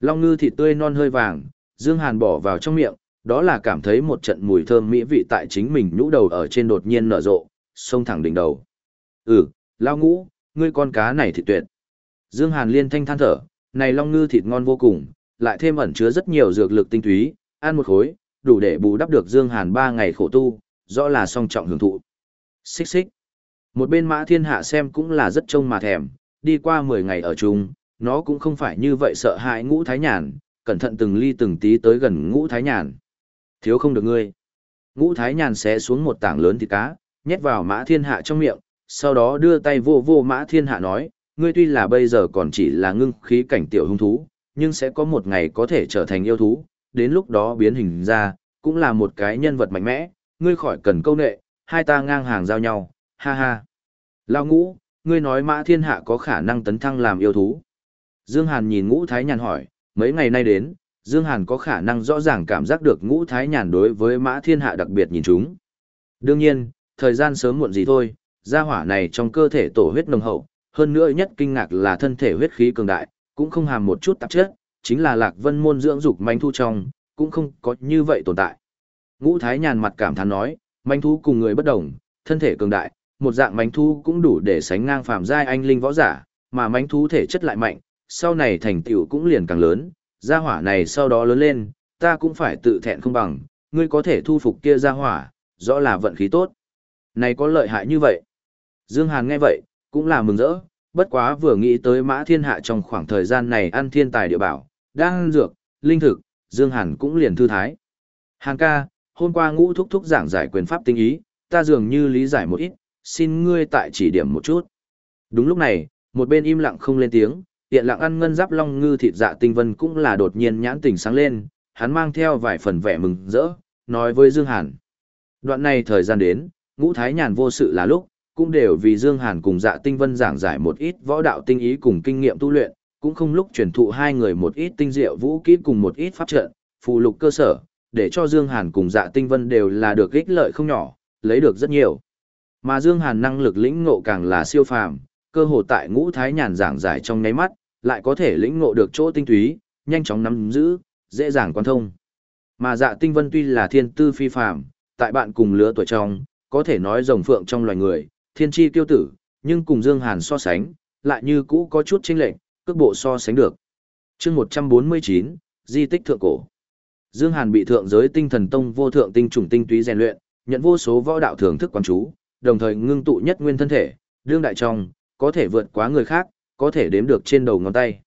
Long ngư thịt tươi non hơi vàng, Dương Hàn bỏ vào trong miệng, đó là cảm thấy một trận mùi thơm mỹ vị tại chính mình nhũ đầu ở trên đột nhiên nở rộ, xông thẳng đỉnh đầu. Ừ, lao ngũ, ngươi con cá này thịt tuyệt. Dương Hàn liên thanh than thở, này long ngư thịt ngon vô cùng, lại thêm ẩn chứa rất nhiều dược lực tinh túy, ăn một khối, đủ để bù đắp được Dương Hàn ba ngày khổ tu, rõ là song trọng hưởng thụ. Xích xích. Một bên mã thiên hạ xem cũng là rất trông mà thèm, đi qua 10 ngày ở chung, nó cũng không phải như vậy sợ hãi ngũ thái nhàn, cẩn thận từng ly từng tí tới gần ngũ thái nhàn. Thiếu không được ngươi. Ngũ thái nhàn xé xuống một tảng lớn thịt cá, nhét vào mã thiên hạ trong miệng, sau đó đưa tay vô vô mã thiên hạ nói, ngươi tuy là bây giờ còn chỉ là ngưng khí cảnh tiểu hung thú, nhưng sẽ có một ngày có thể trở thành yêu thú, đến lúc đó biến hình ra, cũng là một cái nhân vật mạnh mẽ, ngươi khỏi cần câu nệ, hai ta ngang hàng giao nhau, ha ha. Lao ngũ, ngươi nói mã thiên hạ có khả năng tấn thăng làm yêu thú. Dương Hàn nhìn ngũ thái nhàn hỏi, mấy ngày nay đến, Dương Hàn có khả năng rõ ràng cảm giác được ngũ thái nhàn đối với mã thiên hạ đặc biệt nhìn chúng. Đương nhiên, thời gian sớm muộn gì thôi, gia hỏa này trong cơ thể tổ huyết nồng hậu, hơn nữa nhất kinh ngạc là thân thể huyết khí cường đại, cũng không hàm một chút tạp chất, chính là lạc vân môn dưỡng dục manh thu trong, cũng không có như vậy tồn tại. Ngũ Thái nhàn mặt cảm thán nói, manh thu cùng người bất đồng, thân thể cường đại, một dạng manh thu cũng đủ để sánh ngang phàm giai anh linh võ giả, mà manh thu thể chất lại mạnh, sau này thành tựu cũng liền càng lớn, gia hỏa này sau đó lớn lên, ta cũng phải tự thẹn không bằng, ngươi có thể thu phục kia gia hỏa, rõ là vận khí tốt. Này có lợi hại như vậy. Dương Hàn nghe vậy, cũng là mừng rỡ, bất quá vừa nghĩ tới mã thiên hạ trong khoảng thời gian này ăn thiên tài địa bảo, đang dược, linh thực, Dương Hàn cũng liền thư thái. Hàn ca, hôm qua ngũ thúc thúc giảng giải quyền pháp tinh ý, ta dường như lý giải một ít, xin ngươi tại chỉ điểm một chút. Đúng lúc này, một bên im lặng không lên tiếng, tiện lặng ăn ngân giáp long ngư thịt dạ tinh vân cũng là đột nhiên nhãn tình sáng lên, hắn mang theo vài phần vẻ mừng rỡ, nói với Dương Hàn. Đoạn này thời gian đến, ngũ thái nhàn vô sự là lúc, cũng đều vì Dương Hàn cùng Dạ Tinh Vân giảng giải một ít võ đạo tinh ý cùng kinh nghiệm tu luyện, cũng không lúc truyền thụ hai người một ít tinh diệu vũ kỹ cùng một ít pháp trận, phù lục cơ sở, để cho Dương Hàn cùng Dạ Tinh Vân đều là được ích lợi không nhỏ, lấy được rất nhiều. Mà Dương Hàn năng lực lĩnh ngộ càng là siêu phàm, cơ hồ tại ngũ thái nhàn giảng giải trong nháy mắt, lại có thể lĩnh ngộ được chỗ tinh túy, nhanh chóng nắm giữ, dễ dàng quan thông. Mà Dạ Tinh Vân tuy là thiên tư phi phàm, tại bạn cùng lứa tuổi trong, có thể nói rồng phượng trong loài người, thiên chi tiêu tử, nhưng cùng Dương Hàn so sánh, lại như cũ có chút chênh lệch, cước bộ so sánh được. Chương 149, di tích thượng cổ. Dương Hàn bị thượng giới tinh thần tông vô thượng tinh trùng tinh túy rèn luyện, nhận vô số võ đạo thưởng thức quan chú, đồng thời ngưng tụ nhất nguyên thân thể, đương đại trong, có thể vượt quá người khác, có thể đếm được trên đầu ngón tay.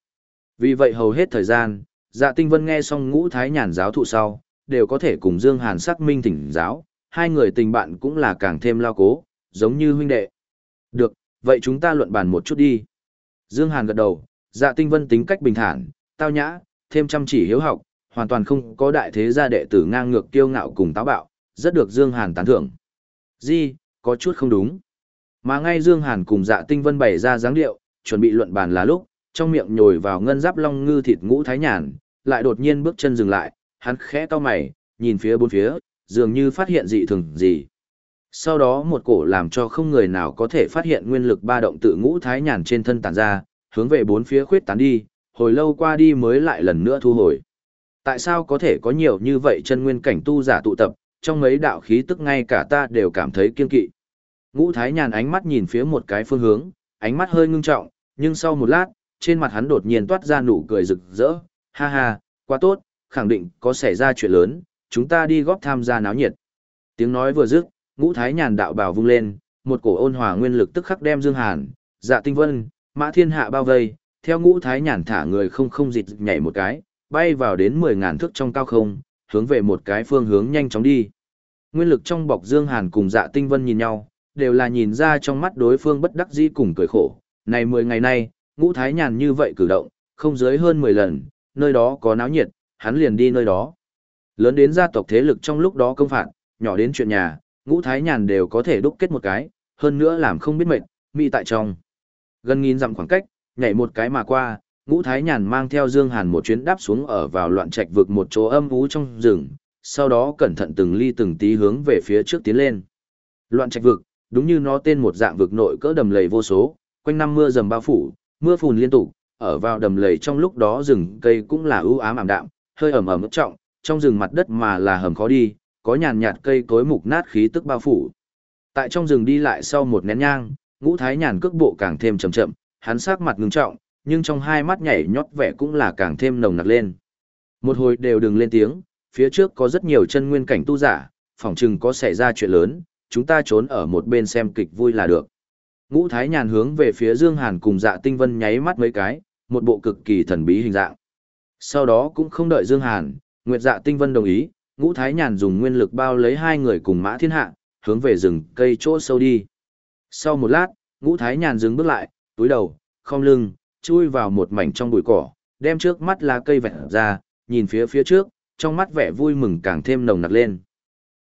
Vì vậy hầu hết thời gian, Dạ Tinh Vân nghe xong ngũ thái nhàn giáo thụ sau, đều có thể cùng Dương Hàn xác minh thỉnh giáo, hai người tình bạn cũng là càng thêm lao cố, giống như huynh đệ. Được, vậy chúng ta luận bàn một chút đi. Dương Hàn gật đầu, dạ tinh vân tính cách bình thản, tao nhã, thêm chăm chỉ hiếu học, hoàn toàn không có đại thế gia đệ tử ngang ngược kiêu ngạo cùng táo bạo, rất được Dương Hàn tán thưởng. Di, có chút không đúng. Mà ngay Dương Hàn cùng dạ tinh vân bày ra dáng điệu, chuẩn bị luận bàn là lúc, trong miệng nhồi vào ngân giáp long ngư thịt ngũ thái nhàn, lại đột nhiên bước chân dừng lại, hắn khẽ to mày, nhìn phía bốn phía, dường như phát hiện dị thường gì. Sau đó một cổ làm cho không người nào có thể phát hiện nguyên lực ba động tự ngũ thái nhàn trên thân tản ra, hướng về bốn phía khuyết tán đi, hồi lâu qua đi mới lại lần nữa thu hồi. Tại sao có thể có nhiều như vậy chân nguyên cảnh tu giả tụ tập, trong mấy đạo khí tức ngay cả ta đều cảm thấy kiên kỵ. Ngũ thái nhàn ánh mắt nhìn phía một cái phương hướng, ánh mắt hơi ngưng trọng, nhưng sau một lát, trên mặt hắn đột nhiên toát ra nụ cười rực rỡ, ha ha, quá tốt, khẳng định có xảy ra chuyện lớn, chúng ta đi góp tham gia náo nhiệt. Tiếng nói vừa dứt, ngũ thái nhàn đạo bào vung lên, một cổ ôn hòa nguyên lực tức khắc đem Dương Hàn, Dạ Tinh Vân, Mã Thiên Hạ bao vây, theo ngũ thái nhàn thả người không không dịch nhảy một cái, bay vào đến mười ngàn thước trong cao không, hướng về một cái phương hướng nhanh chóng đi. Nguyên lực trong bọc Dương Hàn cùng Dạ Tinh Vân nhìn nhau, đều là nhìn ra trong mắt đối phương bất đắc dĩ cùng cười khổ. Này mười ngày nay, ngũ thái nhàn như vậy cử động, không dưới hơn mười lần, nơi đó có náo nhiệt, hắn liền đi nơi đó. Lớn đến gia tộc thế lực trong lúc đó công phạt, nhỏ đến chuyện nhà, ngũ thái nhàn đều có thể đúc kết một cái, hơn nữa làm không biết mệt, mỹ tại trong. Gần nghìn dặm khoảng cách, nhảy một cái mà qua, ngũ thái nhàn mang theo Dương Hàn một chuyến đáp xuống ở vào loạn trạch vực một chỗ âm ú trong rừng, sau đó cẩn thận từng ly từng tí hướng về phía trước tiến lên. Loạn trạch vực, đúng như nó tên một dạng vực nội cỡ đầm lầy vô số, quanh năm mưa dầm bao phủ, mưa phùn liên tục, ở vào đầm lầy trong lúc đó rừng cây cũng là ưu ám ảm đạm, hơi ẩm ẩm ức trọng, trong rừng mặt đất mà là hầm khó đi, có nhàn nhạt cây cối mục nát khí tức bao phủ. Tại trong rừng đi lại sau một nén nhang, ngũ thái nhàn cước bộ càng thêm chậm chậm, hắn sắc mặt ngưng trọng, nhưng trong hai mắt nhảy nhót vẻ cũng là càng thêm nồng nặc lên. Một hồi đều đừng lên tiếng, phía trước có rất nhiều chân nguyên cảnh tu giả, phỏng chừng có xảy ra chuyện lớn, chúng ta trốn ở một bên xem kịch vui là được. Ngũ Thái Nhàn hướng về phía Dương Hàn cùng Dạ Tinh Vân nháy mắt mấy cái, một bộ cực kỳ thần bí hình dạng. Sau đó cũng không đợi Dương Hàn, Nguyệt Dạ Tinh Vân đồng ý, Ngũ Thái Nhàn dùng nguyên lực bao lấy hai người cùng Mã Thiên Hạ, hướng về rừng cây chỗ sâu đi. Sau một lát, Ngũ Thái Nhàn dừng bước lại, túi đầu, không lưng, chui vào một mảnh trong bụi cỏ, đem trước mắt lá cây vẹn ra, nhìn phía phía trước, trong mắt vẻ vui mừng càng thêm nồng nặc lên.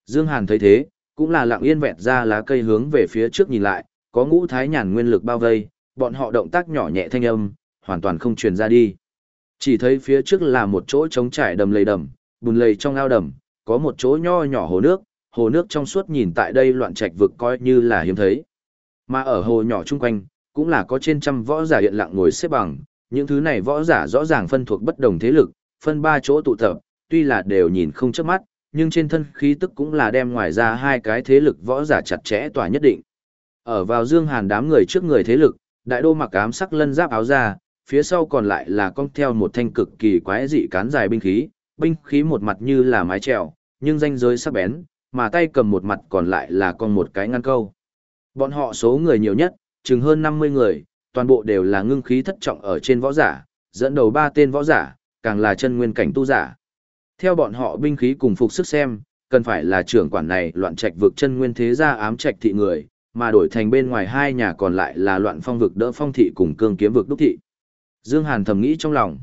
Dương Hàn thấy thế, cũng là lặng yên vẹn ra lá cây hướng về phía trước nhìn lại, có ngũ thái nhàn nguyên lực bao vây, bọn họ động tác nhỏ nhẹ thanh âm, hoàn toàn không truyền ra đi. Chỉ thấy phía trước là một chỗ trống trải đầm lầy đầm, bùn lầy trong ao đầm, có một chỗ nho nhỏ hồ nước, hồ nước trong suốt nhìn tại đây loạn trạch vực coi như là hiếm thấy. Mà ở hồ nhỏ chung quanh, cũng là có trên trăm võ giả hiện lặng ngồi xếp bằng, những thứ này võ giả rõ ràng phân thuộc bất đồng thế lực, phân ba chỗ tụ tập, tuy là đều nhìn không chớp mắt, nhưng trên thân khí tức cũng là đem ngoài ra hai cái thế lực võ giả chặt chẽ tỏa nhất định. Ở vào Dương Hàn đám người trước người thế lực, đại đô mặc ám sắc lân giáp áo ra, phía sau còn lại là con theo một thanh cực kỳ quái dị cán dài binh khí, binh khí một mặt như là mái trèo, nhưng danh giới sắc bén, mà tay cầm một mặt còn lại là con một cái ngăn câu. Bọn họ số người nhiều nhất, chừng hơn 50 người, toàn bộ đều là ngưng khí thất trọng ở trên võ giả, dẫn đầu ba tên võ giả, càng là chân nguyên cảnh tu giả. Theo bọn họ binh khí cùng phục sức xem, cần phải là trưởng quản này loạn trạch vực chân nguyên thế gia ám trạch thị người, mà đổi thành bên ngoài hai nhà còn lại là loạn phong vực đỡ phong thị cùng cương kiếm vực đúc thị. Dương Hàn thầm nghĩ trong lòng.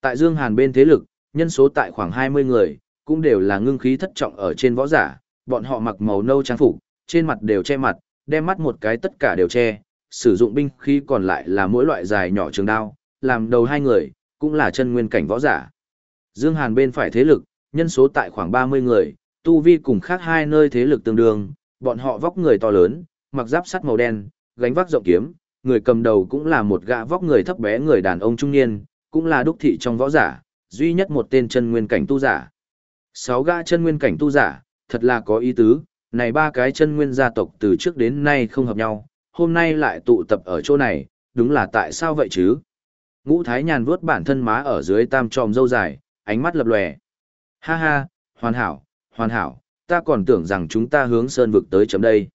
Tại Dương Hàn bên thế lực, nhân số tại khoảng 20 người, cũng đều là ngưng khí thất trọng ở trên võ giả, bọn họ mặc màu nâu trang phục, trên mặt đều che mặt, đem mắt một cái tất cả đều che, sử dụng binh khí còn lại là mỗi loại dài nhỏ trường đao, làm đầu hai người, cũng là chân nguyên cảnh võ giả. Dương Hàn bên phải thế lực, nhân số tại khoảng 30 người, tu vi cùng khác hai nơi thế lực tương đương, bọn họ vóc người to lớn, mặc giáp sắt màu đen, gánh vác rộng kiếm, người cầm đầu cũng là một gã vóc người thấp bé người đàn ông trung niên, cũng là đúc thị trong võ giả, duy nhất một tên chân nguyên cảnh tu giả. Sáu gã chân nguyên cảnh tu giả, thật là có ý tứ, này ba cái chân nguyên gia tộc từ trước đến nay không hợp nhau, hôm nay lại tụ tập ở chỗ này, đúng là tại sao vậy chứ? Ngũ Thái Nhàn vuốt bản thân má ở dưới tam tròm dâu dài, ánh mắt lập lòe. Ha ha, hoàn hảo, hoàn hảo, ta còn tưởng rằng chúng ta hướng sơn vực tới chấm đây.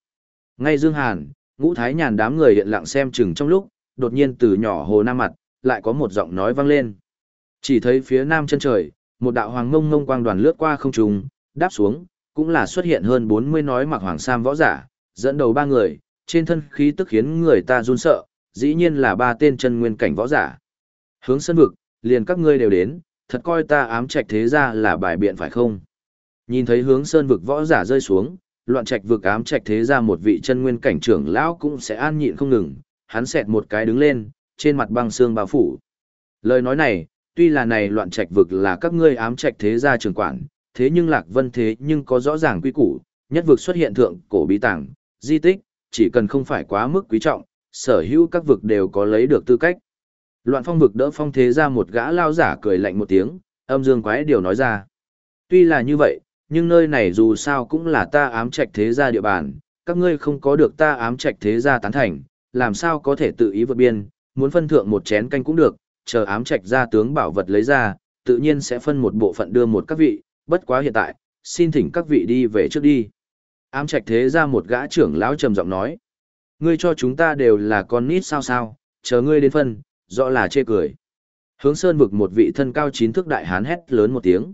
Ngay Dương Hàn, Ngũ Thái Nhàn đám người hiện lặng xem chừng trong lúc, đột nhiên từ nhỏ hồ nam mặt, lại có một giọng nói vang lên. Chỉ thấy phía nam chân trời, một đạo hoàng ngông ngông quang đoàn lướt qua không trung, đáp xuống, cũng là xuất hiện hơn 40 nói mặc hoàng sam võ giả, dẫn đầu ba người, trên thân khí tức khiến người ta run sợ, dĩ nhiên là ba tên chân nguyên cảnh võ giả. Hướng sân vực, liền các ngươi đều đến, thật coi ta ám trạch thế ra là bài biện phải không? Nhìn thấy hướng sơn vực võ giả rơi xuống, loạn trạch vực ám trạch thế ra một vị chân nguyên cảnh trưởng lão cũng sẽ an nhịn không ngừng, hắn xẹt một cái đứng lên, trên mặt băng xương bao phủ. Lời nói này, tuy là này loạn trạch vực là các ngươi ám trạch thế gia trưởng quản, thế nhưng Lạc Vân thế nhưng có rõ ràng quy củ, nhất vực xuất hiện thượng cổ bí tàng, di tích, chỉ cần không phải quá mức quý trọng, sở hữu các vực đều có lấy được tư cách. Loạn phong vực đỡ phong thế ra một gã lao giả cười lạnh một tiếng, âm dương quái điều nói ra. Tuy là như vậy, nhưng nơi này dù sao cũng là ta ám trạch thế gia địa bàn, các ngươi không có được ta ám trạch thế gia tán thành, làm sao có thể tự ý vượt biên, muốn phân thượng một chén canh cũng được, chờ ám trạch gia tướng bảo vật lấy ra, tự nhiên sẽ phân một bộ phận đưa một các vị, bất quá hiện tại, xin thỉnh các vị đi về trước đi. Ám trạch thế ra một gã trưởng lão trầm giọng nói. Ngươi cho chúng ta đều là con nít sao sao, chờ ngươi đến phân, rõ là chê cười. Hướng sơn vực một vị thân cao chín thước đại hán hét lớn một tiếng.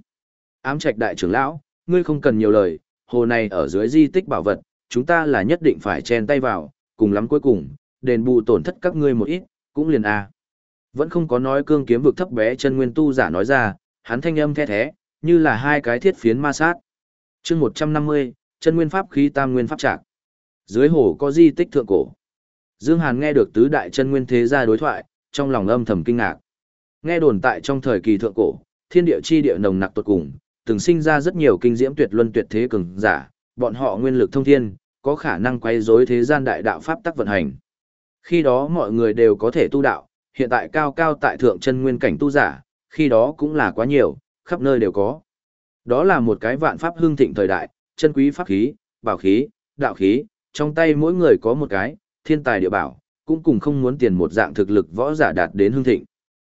Ám trạch đại trưởng lão, ngươi không cần nhiều lời, hồ này ở dưới di tích bảo vật, chúng ta là nhất định phải chen tay vào, cùng lắm cuối cùng, đền bù tổn thất các ngươi một ít, cũng liền a. Vẫn không có nói cương kiếm vực thấp bé chân nguyên tu giả nói ra, hắn thanh âm the thế, như là hai cái thiết phiến ma sát. chương 150, chân nguyên pháp khí tam nguyên pháp trạc. Dưới hồ có di tích thượng cổ. Dương Hàn nghe được tứ đại chân nguyên thế gia đối thoại, trong lòng âm thầm kinh ngạc. Nghe đồn tại trong thời kỳ thượng cổ, thiên địa chi địa nồng nặc tuột cùng, từng sinh ra rất nhiều kinh diễm tuyệt luân tuyệt thế cường giả, bọn họ nguyên lực thông thiên, có khả năng quay rối thế gian đại đạo pháp tắc vận hành. Khi đó mọi người đều có thể tu đạo, hiện tại cao cao tại thượng chân nguyên cảnh tu giả, khi đó cũng là quá nhiều, khắp nơi đều có. Đó là một cái vạn pháp hương thịnh thời đại, chân quý pháp khí, bảo khí, đạo khí, trong tay mỗi người có một cái, thiên tài địa bảo, cũng cùng không muốn tiền một dạng thực lực võ giả đạt đến hương thịnh.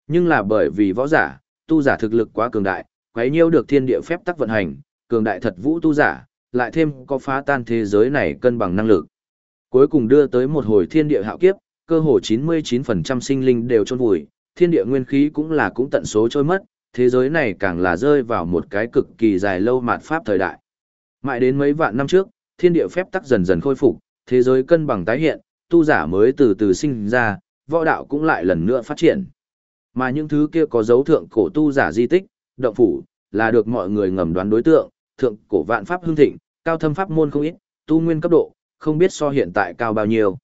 Nhưng là bởi vì võ giả, tu giả thực lực quá cường đại, quấy nhiêu được thiên địa phép tắc vận hành, cường đại thật vũ tu giả, lại thêm có phá tan thế giới này cân bằng năng lực. Cuối cùng đưa tới một hồi thiên địa hạo kiếp, cơ hồ 99% sinh linh đều chôn vùi, thiên địa nguyên khí cũng là cũng tận số trôi mất, thế giới này càng là rơi vào một cái cực kỳ dài lâu mạt pháp thời đại. Mãi đến mấy vạn năm trước, thiên địa phép tắc dần dần khôi phục, thế giới cân bằng tái hiện, tu giả mới từ từ sinh ra, võ đạo cũng lại lần nữa phát triển. Mà những thứ kia có dấu thượng cổ tu giả di tích, động phủ, là được mọi người ngầm đoán đối tượng, thượng cổ vạn pháp hương thịnh, cao thâm pháp môn không ít, tu nguyên cấp độ, không biết so hiện tại cao bao nhiêu.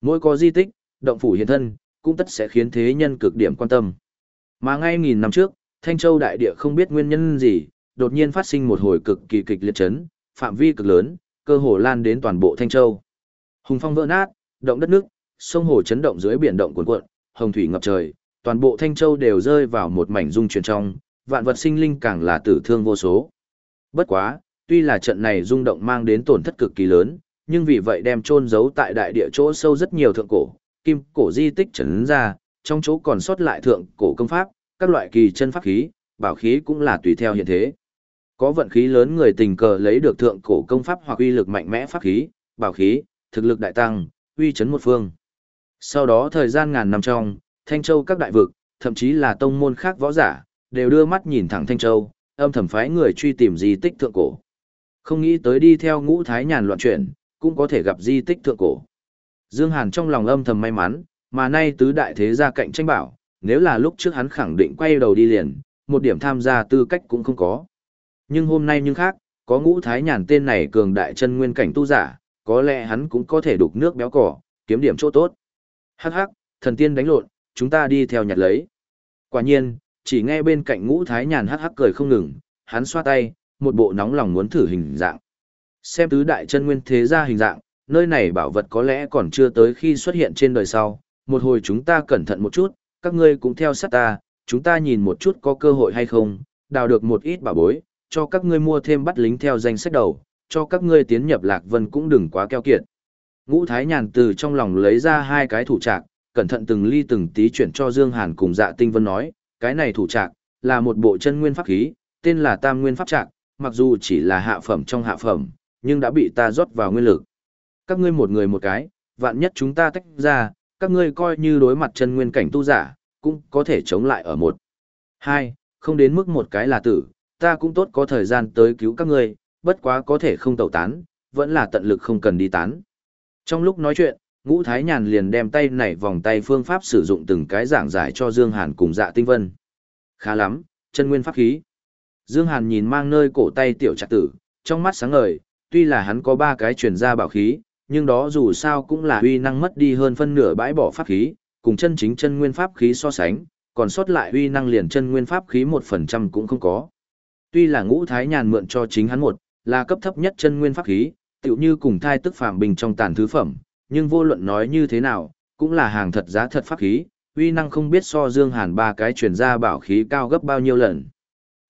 Mỗi có di tích, động phủ hiện thân, cũng tất sẽ khiến thế nhân cực điểm quan tâm. Mà ngay nghìn năm trước, Thanh Châu đại địa không biết nguyên nhân gì, đột nhiên phát sinh một hồi cực kỳ kịch liệt chấn, phạm vi cực lớn, cơ hồ lan đến toàn bộ Thanh Châu. Hùng phong vỡ nát, động đất nước, sông hồ chấn động dưới biển động cuồn cuộn, hồng thủy ngập trời, toàn bộ Thanh Châu đều rơi vào một mảnh dung chuyển trong, vạn vật sinh linh càng là tử thương vô số. Bất quá, tuy là trận này rung động mang đến tổn thất cực kỳ lớn, nhưng vì vậy đem chôn giấu tại đại địa chỗ sâu rất nhiều thượng cổ, kim cổ di tích trấn ra, trong chỗ còn sót lại thượng cổ công pháp, các loại kỳ chân pháp khí, bảo khí cũng là tùy theo hiện thế. Có vận khí lớn người tình cờ lấy được thượng cổ công pháp hoặc uy lực mạnh mẽ pháp khí, bảo khí, thực lực đại tăng, uy chấn một phương. Sau đó thời gian ngàn năm trong, Thanh Châu các đại vực, thậm chí là tông môn khác võ giả, đều đưa mắt nhìn thẳng Thanh Châu, âm thầm phái người truy tìm di tích thượng cổ. Không nghĩ tới đi theo ngũ thái nhàn loạn chuyển, cũng có thể gặp di tích thượng cổ. Dương Hàn trong lòng âm thầm may mắn, mà nay tứ đại thế gia cạnh tranh bảo, nếu là lúc trước hắn khẳng định quay đầu đi liền, một điểm tham gia tư cách cũng không có. Nhưng hôm nay nhưng khác, có ngũ thái nhàn tên này cường đại chân nguyên cảnh tu giả, có lẽ hắn cũng có thể đục nước béo cỏ, kiếm điểm chỗ tốt. Hắc hắc, thần tiên đánh lộn, chúng ta đi theo nhặt lấy. Quả nhiên, chỉ nghe bên cạnh ngũ thái nhàn hắc hắc cười không ngừng, hắn xoa tay, một bộ nóng lòng muốn thử hình dạng. Xem tứ đại chân nguyên thế gia hình dạng, nơi này bảo vật có lẽ còn chưa tới khi xuất hiện trên đời sau, một hồi chúng ta cẩn thận một chút, các ngươi cũng theo sát ta, chúng ta nhìn một chút có cơ hội hay không, đào được một ít bảo bối, cho các ngươi mua thêm bắt lính theo danh sách đầu, cho các ngươi tiến nhập lạc vân cũng đừng quá keo kiệt. Ngũ Thái Nhàn từ trong lòng lấy ra hai cái thủ trạc, cẩn thận từng ly từng tí chuyển cho Dương Hàn cùng dạ tinh vân nói, cái này thủ trạc, là một bộ chân nguyên pháp khí, tên là tam nguyên pháp trạc, mặc dù chỉ là hạ phẩm trong hạ phẩm, nhưng đã bị ta rót vào nguyên lực. Các ngươi một người một cái, vạn nhất chúng ta tách ra, các ngươi coi như đối mặt chân nguyên cảnh tu giả, cũng có thể chống lại ở một. Hai, không đến mức một cái là tử, ta cũng tốt có thời gian tới cứu các ngươi, bất quá có thể không tẩu tán, vẫn là tận lực không cần đi tán. Trong lúc nói chuyện, ngũ thái nhàn liền đem tay nảy vòng tay phương pháp sử dụng từng cái giảng giải cho Dương Hàn cùng dạ tinh vân. Khá lắm, chân nguyên pháp khí. Dương Hàn nhìn mang nơi cổ tay tiểu trạc tử, trong mắt sáng ngời, tuy là hắn có ba cái truyền ra bảo khí, nhưng đó dù sao cũng là uy năng mất đi hơn phân nửa bãi bỏ pháp khí, cùng chân chính chân nguyên pháp khí so sánh, còn sót lại uy năng liền chân nguyên pháp khí 1% cũng không có. Tuy là ngũ thái nhàn mượn cho chính hắn một, là cấp thấp nhất chân nguyên pháp khí, tựu như cùng thai tức phàm bình trong tàn thứ phẩm, nhưng vô luận nói như thế nào, cũng là hàng thật giá thật pháp khí, uy năng không biết so Dương Hàn ba cái truyền ra bảo khí cao gấp bao nhiêu lần.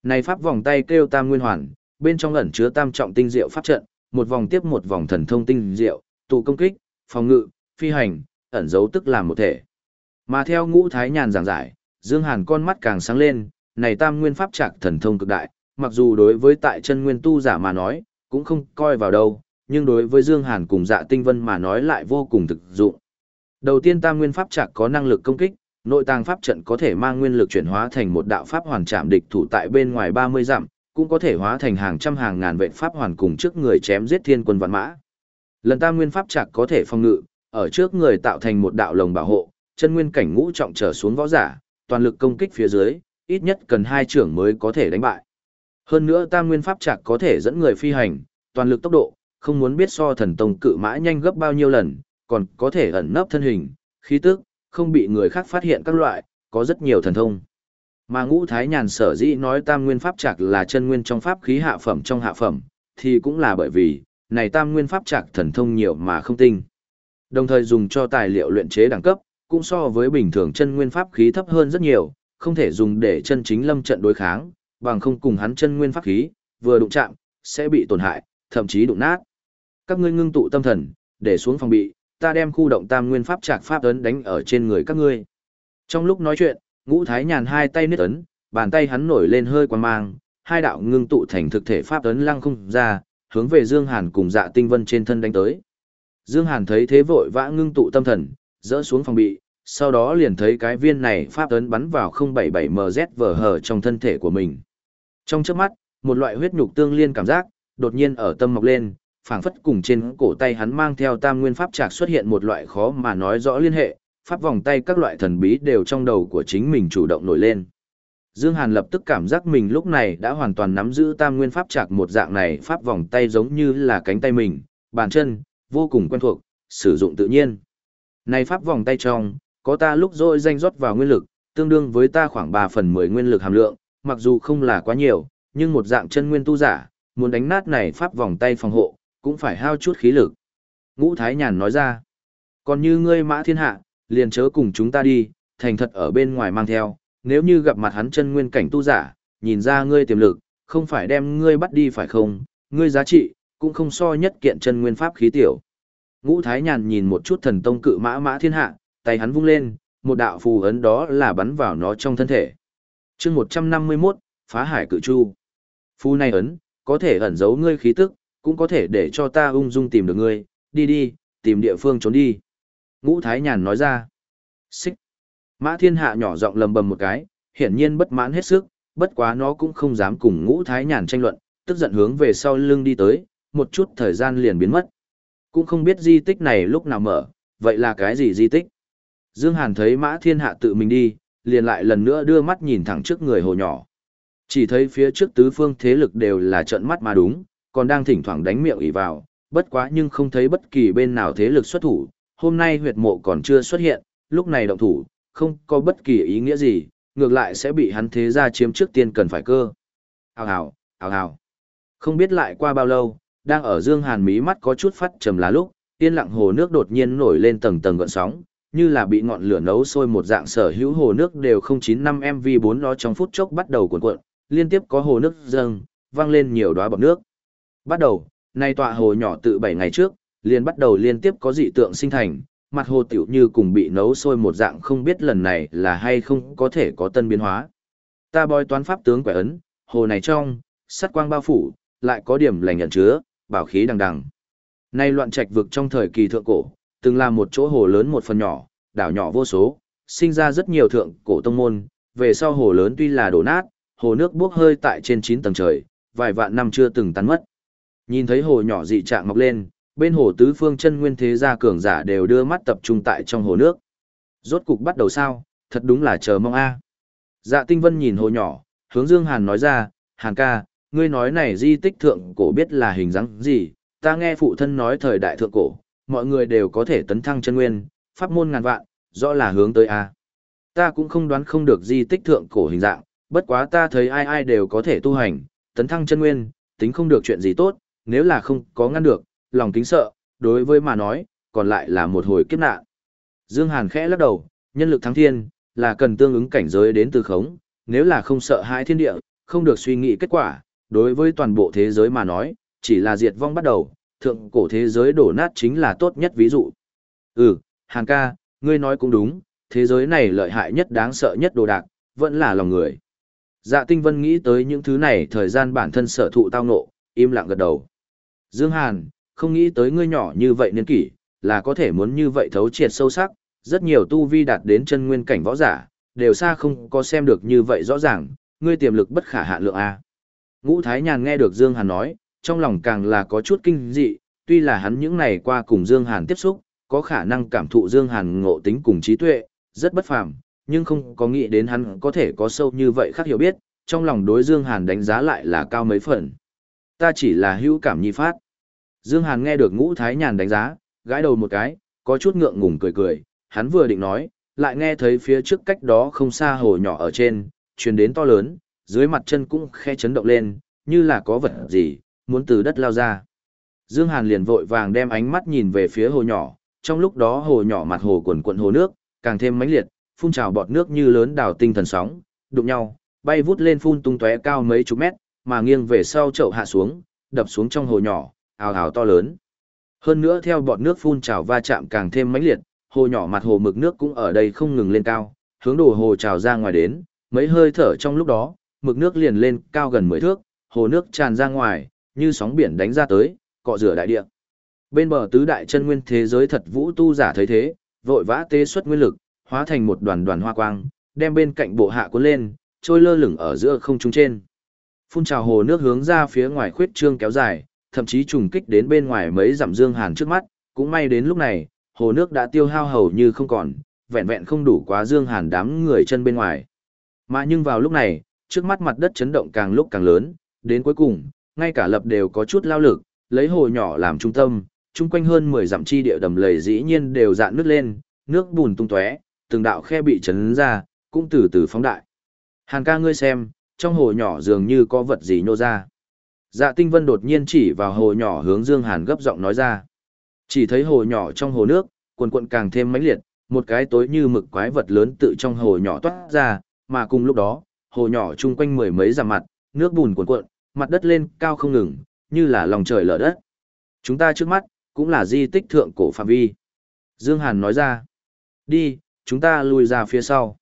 Này pháp vòng tay kêu tam nguyên hoàn, bên trong ẩn chứa tam trọng tinh diệu pháp trận, một vòng tiếp một vòng thần thông tinh diệu, tụ công kích, phòng ngự, phi hành, ẩn dấu tức làm một thể. Mà theo ngũ thái nhàn giảng giải, Dương Hàn con mắt càng sáng lên, này tam nguyên pháp trạc thần thông cực đại, mặc dù đối với tại chân nguyên tu giả mà nói, cũng không coi vào đâu, nhưng đối với Dương Hàn cùng dạ tinh vân mà nói lại vô cùng thực dụng. Đầu tiên tam nguyên pháp trạc có năng lực công kích, nội tàng pháp trận có thể mang nguyên lực chuyển hóa thành một đạo pháp hoàn chạm địch thủ tại bên ngoài 30 dặm, cũng có thể hóa thành hàng trăm hàng ngàn vệ pháp hoàn cùng trước người chém giết thiên quân vạn mã. Lần tam nguyên pháp trạc có thể phòng ngự, ở trước người tạo thành một đạo lồng bảo hộ, chân nguyên cảnh ngũ trọng trở xuống võ giả, toàn lực công kích phía dưới, ít nhất cần hai trưởng mới có thể đánh bại. Hơn nữa tam nguyên pháp trạc có thể dẫn người phi hành, toàn lực tốc độ, không muốn biết so thần tông cự mã nhanh gấp bao nhiêu lần, còn có thể ẩn nấp thân hình, khí tức, không bị người khác phát hiện các loại, có rất nhiều thần thông. Mà ngũ thái nhàn sở dĩ nói tam nguyên pháp trạc là chân nguyên trong pháp khí hạ phẩm trong hạ phẩm, thì cũng là bởi vì, này tam nguyên pháp trạc thần thông nhiều mà không tinh. Đồng thời dùng cho tài liệu luyện chế đẳng cấp, cũng so với bình thường chân nguyên pháp khí thấp hơn rất nhiều, không thể dùng để chân chính lâm trận đối kháng, bằng không cùng hắn chân nguyên pháp khí, vừa đụng chạm, sẽ bị tổn hại, thậm chí đụng nát. Các ngươi ngưng tụ tâm thần, để xuống phòng bị, ta đem khu động tam nguyên pháp trạc pháp ấn đánh ở trên người các ngươi. Trong lúc nói chuyện, ngũ thái nhàn hai tay nít ấn, bàn tay hắn nổi lên hơi quan mang, hai đạo ngưng tụ thành thực thể pháp ấn lăng không ra, hướng về Dương Hàn cùng dạ tinh vân trên thân đánh tới. Dương Hàn thấy thế vội vã ngưng tụ tâm thần, dỡ xuống phòng bị, sau đó liền thấy cái viên này pháp ấn bắn vào 077MZ vở hở trong thân thể của mình. Trong chớp mắt, một loại huyết nhục tương liên cảm giác, đột nhiên ở tâm mọc lên, phảng phất cùng trên cổ tay hắn mang theo tam nguyên pháp trạc xuất hiện một loại khó mà nói rõ liên hệ, pháp vòng tay các loại thần bí đều trong đầu của chính mình chủ động nổi lên. Dương Hàn lập tức cảm giác mình lúc này đã hoàn toàn nắm giữ tam nguyên pháp trạc một dạng này pháp vòng tay giống như là cánh tay mình, bàn chân, vô cùng quen thuộc, sử dụng tự nhiên. Này pháp vòng tay trong, có ta lúc rồi danh rót vào nguyên lực, tương đương với ta khoảng 3 phần 10 nguyên lực hàm lượng, mặc dù không là quá nhiều, nhưng một dạng chân nguyên tu giả, muốn đánh nát này pháp vòng tay phòng hộ, cũng phải hao chút khí lực. Ngũ Thái Nhàn nói ra, còn như ngươi mã thiên hạ, liền chớ cùng chúng ta đi, thành thật ở bên ngoài mang theo, nếu như gặp mặt hắn chân nguyên cảnh tu giả, nhìn ra ngươi tiềm lực, không phải đem ngươi bắt đi phải không, ngươi giá trị, cũng không so nhất kiện chân nguyên pháp khí tiểu. Ngũ Thái Nhàn nhìn một chút thần tông cự mã mã thiên hạ, tay hắn vung lên, một đạo phù ấn đó là bắn vào nó trong thân thể. chương 151, phá hải cự chu. Phù này ấn, có thể ẩn giấu ngươi khí tức, cũng có thể để cho ta ung dung tìm được ngươi, đi đi, tìm địa phương trốn đi. Ngũ Thái Nhàn nói ra. Xích. Mã thiên hạ nhỏ giọng lầm bầm một cái, hiển nhiên bất mãn hết sức, bất quá nó cũng không dám cùng ngũ Thái Nhàn tranh luận, tức giận hướng về sau lưng đi tới, một chút thời gian liền biến mất. Cũng không biết di tích này lúc nào mở, vậy là cái gì di tích? Dương Hàn thấy Mã Thiên Hạ tự mình đi, liền lại lần nữa đưa mắt nhìn thẳng trước người hồ nhỏ. Chỉ thấy phía trước tứ phương thế lực đều là trận mắt mà đúng, còn đang thỉnh thoảng đánh miệng ỉ vào, bất quá nhưng không thấy bất kỳ bên nào thế lực xuất thủ, hôm nay huyệt mộ còn chưa xuất hiện, lúc này động thủ, không có bất kỳ ý nghĩa gì, ngược lại sẽ bị hắn thế ra chiếm trước tiên cần phải cơ. Hào hào, hào hào. Không biết lại qua bao lâu, đang ở Dương Hàn mí mắt có chút phát trầm là lúc, yên lặng hồ nước đột nhiên nổi lên tầng tầng gợn sóng, như là bị ngọn lửa nấu sôi một dạng sở hữu hồ nước đều 095 MV4 nó trong phút chốc bắt đầu cuộn cuộn, liên tiếp có hồ nước dâng, vang lên nhiều đóa bọt nước. Bắt đầu, nay tọa hồ nhỏ tự 7 ngày trước, liền bắt đầu liên tiếp có dị tượng sinh thành, mặt hồ tiểu như cùng bị nấu sôi một dạng không biết lần này là hay không có thể có tân biến hóa. Ta bói toán pháp tướng quẻ ấn, hồ này trong, sắt quang bao phủ, lại có điểm lành nhận chứa, bảo khí đằng đằng. Nay loạn trạch vực trong thời kỳ thượng cổ, từng là một chỗ hồ lớn một phần nhỏ, đảo nhỏ vô số, sinh ra rất nhiều thượng cổ tông môn, về sau hồ lớn tuy là đổ nát, hồ nước bốc hơi tại trên 9 tầng trời, vài vạn năm chưa từng tan mất. Nhìn thấy hồ nhỏ dị trạng mọc lên, bên hồ tứ phương chân nguyên thế gia cường giả đều đưa mắt tập trung tại trong hồ nước. Rốt cục bắt đầu sao, thật đúng là chờ mong a. Dạ Tinh Vân nhìn hồ nhỏ, hướng Dương Hàn nói ra, Hàn ca, ngươi nói này di tích thượng cổ biết là hình dáng gì, ta nghe phụ thân nói thời đại thượng cổ, mọi người đều có thể tấn thăng chân nguyên, pháp môn ngàn vạn, rõ là hướng tới A. Ta cũng không đoán không được di tích thượng cổ hình dạng, bất quá ta thấy ai ai đều có thể tu hành, tấn thăng chân nguyên, tính không được chuyện gì tốt, nếu là không có ngăn được, lòng kính sợ, đối với mà nói, còn lại là một hồi kiếp nạn. Dương Hàn khẽ lắc đầu, nhân lực thắng thiên, là cần tương ứng cảnh giới đến từ khống, nếu là không sợ hãi thiên địa, không được suy nghĩ kết quả, đối với toàn bộ thế giới mà nói, chỉ là diệt vong bắt đầu, thượng cổ thế giới đổ nát chính là tốt nhất ví dụ. Ừ, Hàn ca, ngươi nói cũng đúng, thế giới này lợi hại nhất đáng sợ nhất đồ đạc, vẫn là lòng người. Dạ tinh vân nghĩ tới những thứ này thời gian bản thân sở thụ tao nộ, im lặng gật đầu. Dương Hàn, không nghĩ tới ngươi nhỏ như vậy niên kỷ, là có thể muốn như vậy thấu triệt sâu sắc, rất nhiều tu vi đạt đến chân nguyên cảnh võ giả, đều xa không có xem được như vậy rõ ràng, ngươi tiềm lực bất khả hạn lượng A. Ngũ Thái Nhàn nghe được Dương Hàn nói, trong lòng càng là có chút kinh dị, tuy là hắn những ngày qua cùng Dương Hàn tiếp xúc, có khả năng cảm thụ Dương Hàn ngộ tính cùng trí tuệ, rất bất phàm, nhưng không có nghĩ đến hắn có thể có sâu như vậy khác hiểu biết, trong lòng đối Dương Hàn đánh giá lại là cao mấy phần. Ta chỉ là hữu cảm nhi phát. Dương Hàn nghe được ngũ thái nhàn đánh giá, gãi đầu một cái, có chút ngượng ngùng cười cười, hắn vừa định nói, lại nghe thấy phía trước cách đó không xa hồ nhỏ ở trên, truyền đến to lớn, dưới mặt chân cũng khe chấn động lên, như là có vật gì, muốn từ đất lao ra. Dương Hàn liền vội vàng đem ánh mắt nhìn về phía hồ nhỏ, trong lúc đó hồ nhỏ mặt hồ quần quận hồ nước, càng thêm mãnh liệt, phun trào bọt nước như lớn đảo tinh thần sóng, đụng nhau, bay vút lên phun tung tóe cao mấy chục mét, mà nghiêng về sau chậu hạ xuống, đập xuống trong hồ nhỏ, ào ào to lớn. Hơn nữa theo bọt nước phun trào va chạm càng thêm mãnh liệt, hồ nhỏ mặt hồ mực nước cũng ở đây không ngừng lên cao, hướng đổ hồ trào ra ngoài đến, mấy hơi thở trong lúc đó, mực nước liền lên cao gần 10 thước, hồ nước tràn ra ngoài, như sóng biển đánh ra tới, cọ rửa đại địa. Bên bờ tứ đại chân nguyên thế giới thật vũ tu giả thấy thế, vội vã tế xuất nguyên lực, hóa thành một đoàn đoàn hoa quang, đem bên cạnh bộ hạ cuốn lên, trôi lơ lửng ở giữa không trung trên. Phun trào hồ nước hướng ra phía ngoài khuyết trương kéo dài, thậm chí trùng kích đến bên ngoài mấy dặm dương hàn trước mắt, cũng may đến lúc này, hồ nước đã tiêu hao hầu như không còn, vẹn vẹn không đủ quá dương hàn đám người chân bên ngoài. Mà nhưng vào lúc này, trước mắt mặt đất chấn động càng lúc càng lớn, đến cuối cùng, ngay cả lập đều có chút lao lực, lấy hồ nhỏ làm trung tâm, chung quanh hơn 10 dặm chi địa đầm lầy dĩ nhiên đều dạn nước lên, nước bùn tung tóe, từng đạo khe bị chấn ra, cũng từ từ phóng đại. Hàn ca ngươi xem, trong hồ nhỏ dường như có vật gì nhô ra. Dạ tinh vân đột nhiên chỉ vào hồ nhỏ hướng Dương Hàn gấp giọng nói ra. Chỉ thấy hồ nhỏ trong hồ nước, cuộn cuộn càng thêm mãnh liệt, một cái tối như mực quái vật lớn tự trong hồ nhỏ toát ra, mà cùng lúc đó, hồ nhỏ chung quanh mười mấy dặm mặt, nước bùn cuộn cuộn, mặt đất lên cao không ngừng, như là lòng trời lở đất. Chúng ta trước mắt, cũng là di tích thượng cổ phạm vi. Dương Hàn nói ra, đi, chúng ta lùi ra phía sau.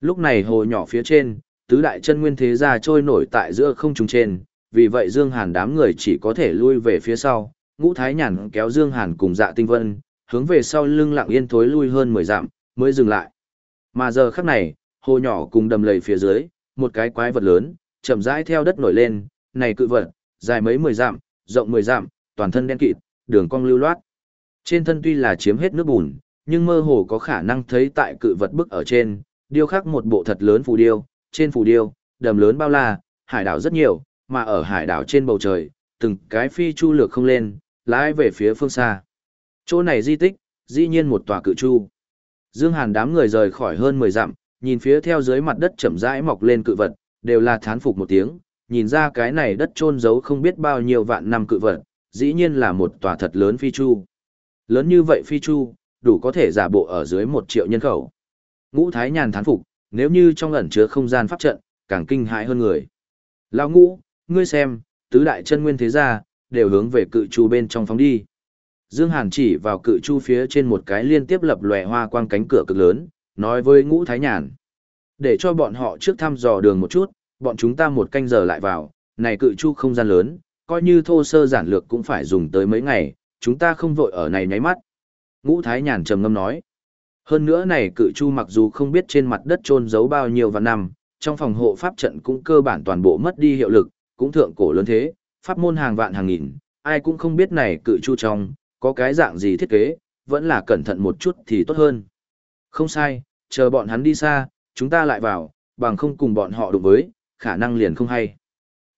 Lúc này hồ nhỏ phía trên, tứ đại chân nguyên thế gia trôi nổi tại giữa không trung trên, vì vậy Dương Hàn đám người chỉ có thể lui về phía sau, ngũ thái nhàn kéo Dương Hàn cùng dạ tinh vân, hướng về sau lưng lặng yên thối lui hơn 10 dặm, mới dừng lại. Mà giờ khắc này, hồ nhỏ cùng đầm lầy phía dưới, một cái quái vật lớn, chậm rãi theo đất nổi lên, này cự vật, dài mấy mười dặm, rộng mười dặm, toàn thân đen kịt, đường cong lưu loát. Trên thân tuy là chiếm hết nước bùn, nhưng mơ hồ có khả năng thấy tại cự vật bức ở trên, điêu khắc một bộ thật lớn phù điêu, trên phù điêu, đầm lớn bao la, hải đảo rất nhiều, mà ở hải đảo trên bầu trời, từng cái phi chu lược không lên, lái về phía phương xa. Chỗ này di tích, dĩ nhiên một tòa cự chu. Dương Hàn đám người rời khỏi hơn 10 dặm, nhìn phía theo dưới mặt đất chậm rãi mọc lên cự vật, đều là thán phục một tiếng, nhìn ra cái này đất trôn giấu không biết bao nhiêu vạn năm cự vật, dĩ nhiên là một tòa thật lớn phi chu. Lớn như vậy phi chu, đủ có thể giả bộ ở dưới một triệu nhân khẩu. Ngũ Thái Nhàn thán phục, nếu như trong ẩn chứa không gian pháp trận, càng kinh hãi hơn người. Lão ngũ, ngươi xem, tứ đại chân nguyên thế gia, đều hướng về cự chu bên trong phóng đi. Dương Hàn chỉ vào cự chu phía trên một cái liên tiếp lập lòe hoa quang cánh cửa cực lớn, nói với ngũ thái nhàn. Để cho bọn họ trước thăm dò đường một chút, bọn chúng ta một canh giờ lại vào, này cự chu không gian lớn, coi như thô sơ giản lược cũng phải dùng tới mấy ngày, chúng ta không vội ở này nháy mắt. Ngũ thái nhàn trầm ngâm nói. Hơn nữa này cự chu mặc dù không biết trên mặt đất trôn giấu bao nhiêu và năm, trong phòng hộ pháp trận cũng cơ bản toàn bộ mất đi hiệu lực, cũng thượng cổ lớn thế, pháp môn hàng vạn hàng nghìn, ai cũng không biết này cự chu trong, có cái dạng gì thiết kế, vẫn là cẩn thận một chút thì tốt hơn. Không sai, chờ bọn hắn đi xa, chúng ta lại vào, bằng không cùng bọn họ đụng với, khả năng liền không hay.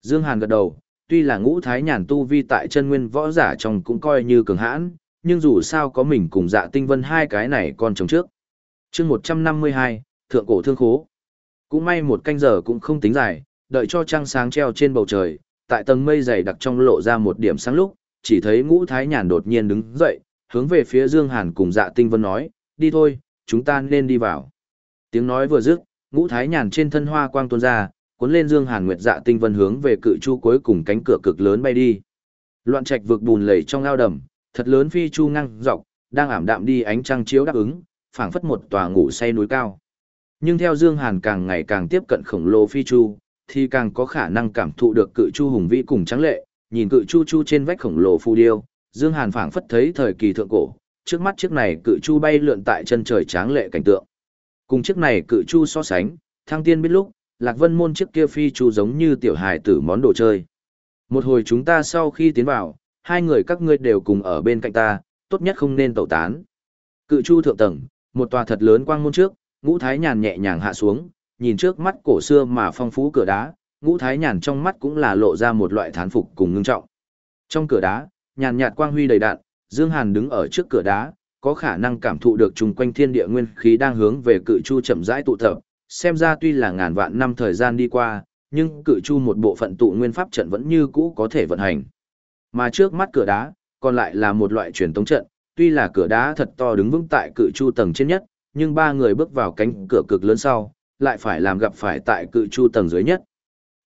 Dương Hàn gật đầu, tuy là ngũ thái nhàn tu vi tại chân nguyên võ giả trong cũng coi như cường hãn, nhưng dù sao có mình cùng dạ tinh vân hai cái này còn chống trước. chương 152, Thượng Cổ Thương Khố. Cũng may một canh giờ cũng không tính dài, đợi cho trăng sáng treo trên bầu trời, tại tầng mây dày đặc trong lộ ra một điểm sáng lúc, chỉ thấy ngũ thái nhàn đột nhiên đứng dậy, hướng về phía Dương Hàn cùng dạ tinh vân nói, đi thôi, chúng ta nên đi vào. Tiếng nói vừa dứt, ngũ thái nhàn trên thân hoa quang tuôn ra, cuốn lên Dương Hàn Nguyệt dạ tinh vân hướng về cự chu cuối cùng cánh cửa cực lớn bay đi. Loạn trạch vực bùn lầy trong ao đầm, thật lớn phi chu ngang dọc, đang ảm đạm đi ánh trăng chiếu đáp ứng, phảng phất một tòa ngủ say núi cao. Nhưng theo Dương Hàn càng ngày càng tiếp cận khổng lồ phi chu, thì càng có khả năng cảm thụ được cự chu hùng vĩ cùng trắng lệ, nhìn cự chu chu trên vách khổng lồ phù điêu, Dương Hàn phảng phất thấy thời kỳ thượng cổ, trước mắt chiếc này cự chu bay lượn tại chân trời tráng lệ cảnh tượng. Cùng chiếc này cự chu so sánh, thăng tiên biết lúc, Lạc Vân môn chiếc kia phi chu giống như tiểu hài tử món đồ chơi. Một hồi chúng ta sau khi tiến vào, hai người các ngươi đều cùng ở bên cạnh ta, tốt nhất không nên tẩu tán. Cự chu thượng tầng, một tòa thật lớn quang môn trước, ngũ thái nhàn nhẹ nhàng hạ xuống, nhìn trước mắt cổ xưa mà phong phú cửa đá, ngũ thái nhàn trong mắt cũng là lộ ra một loại thán phục cùng ngưng trọng. Trong cửa đá, nhàn nhạt quang huy đầy đạn, Dương Hàn đứng ở trước cửa đá, có khả năng cảm thụ được chung quanh thiên địa nguyên khí đang hướng về cự chu chậm rãi tụ tập, xem ra tuy là ngàn vạn năm thời gian đi qua, nhưng cự chu một bộ phận tụ nguyên pháp trận vẫn như cũ có thể vận hành. Mà trước mắt cửa đá, còn lại là một loại truyền tống trận, tuy là cửa đá thật to đứng vững tại cự chu tầng trên nhất, nhưng ba người bước vào cánh cửa cực lớn sau, lại phải làm gặp phải tại cự chu tầng dưới nhất.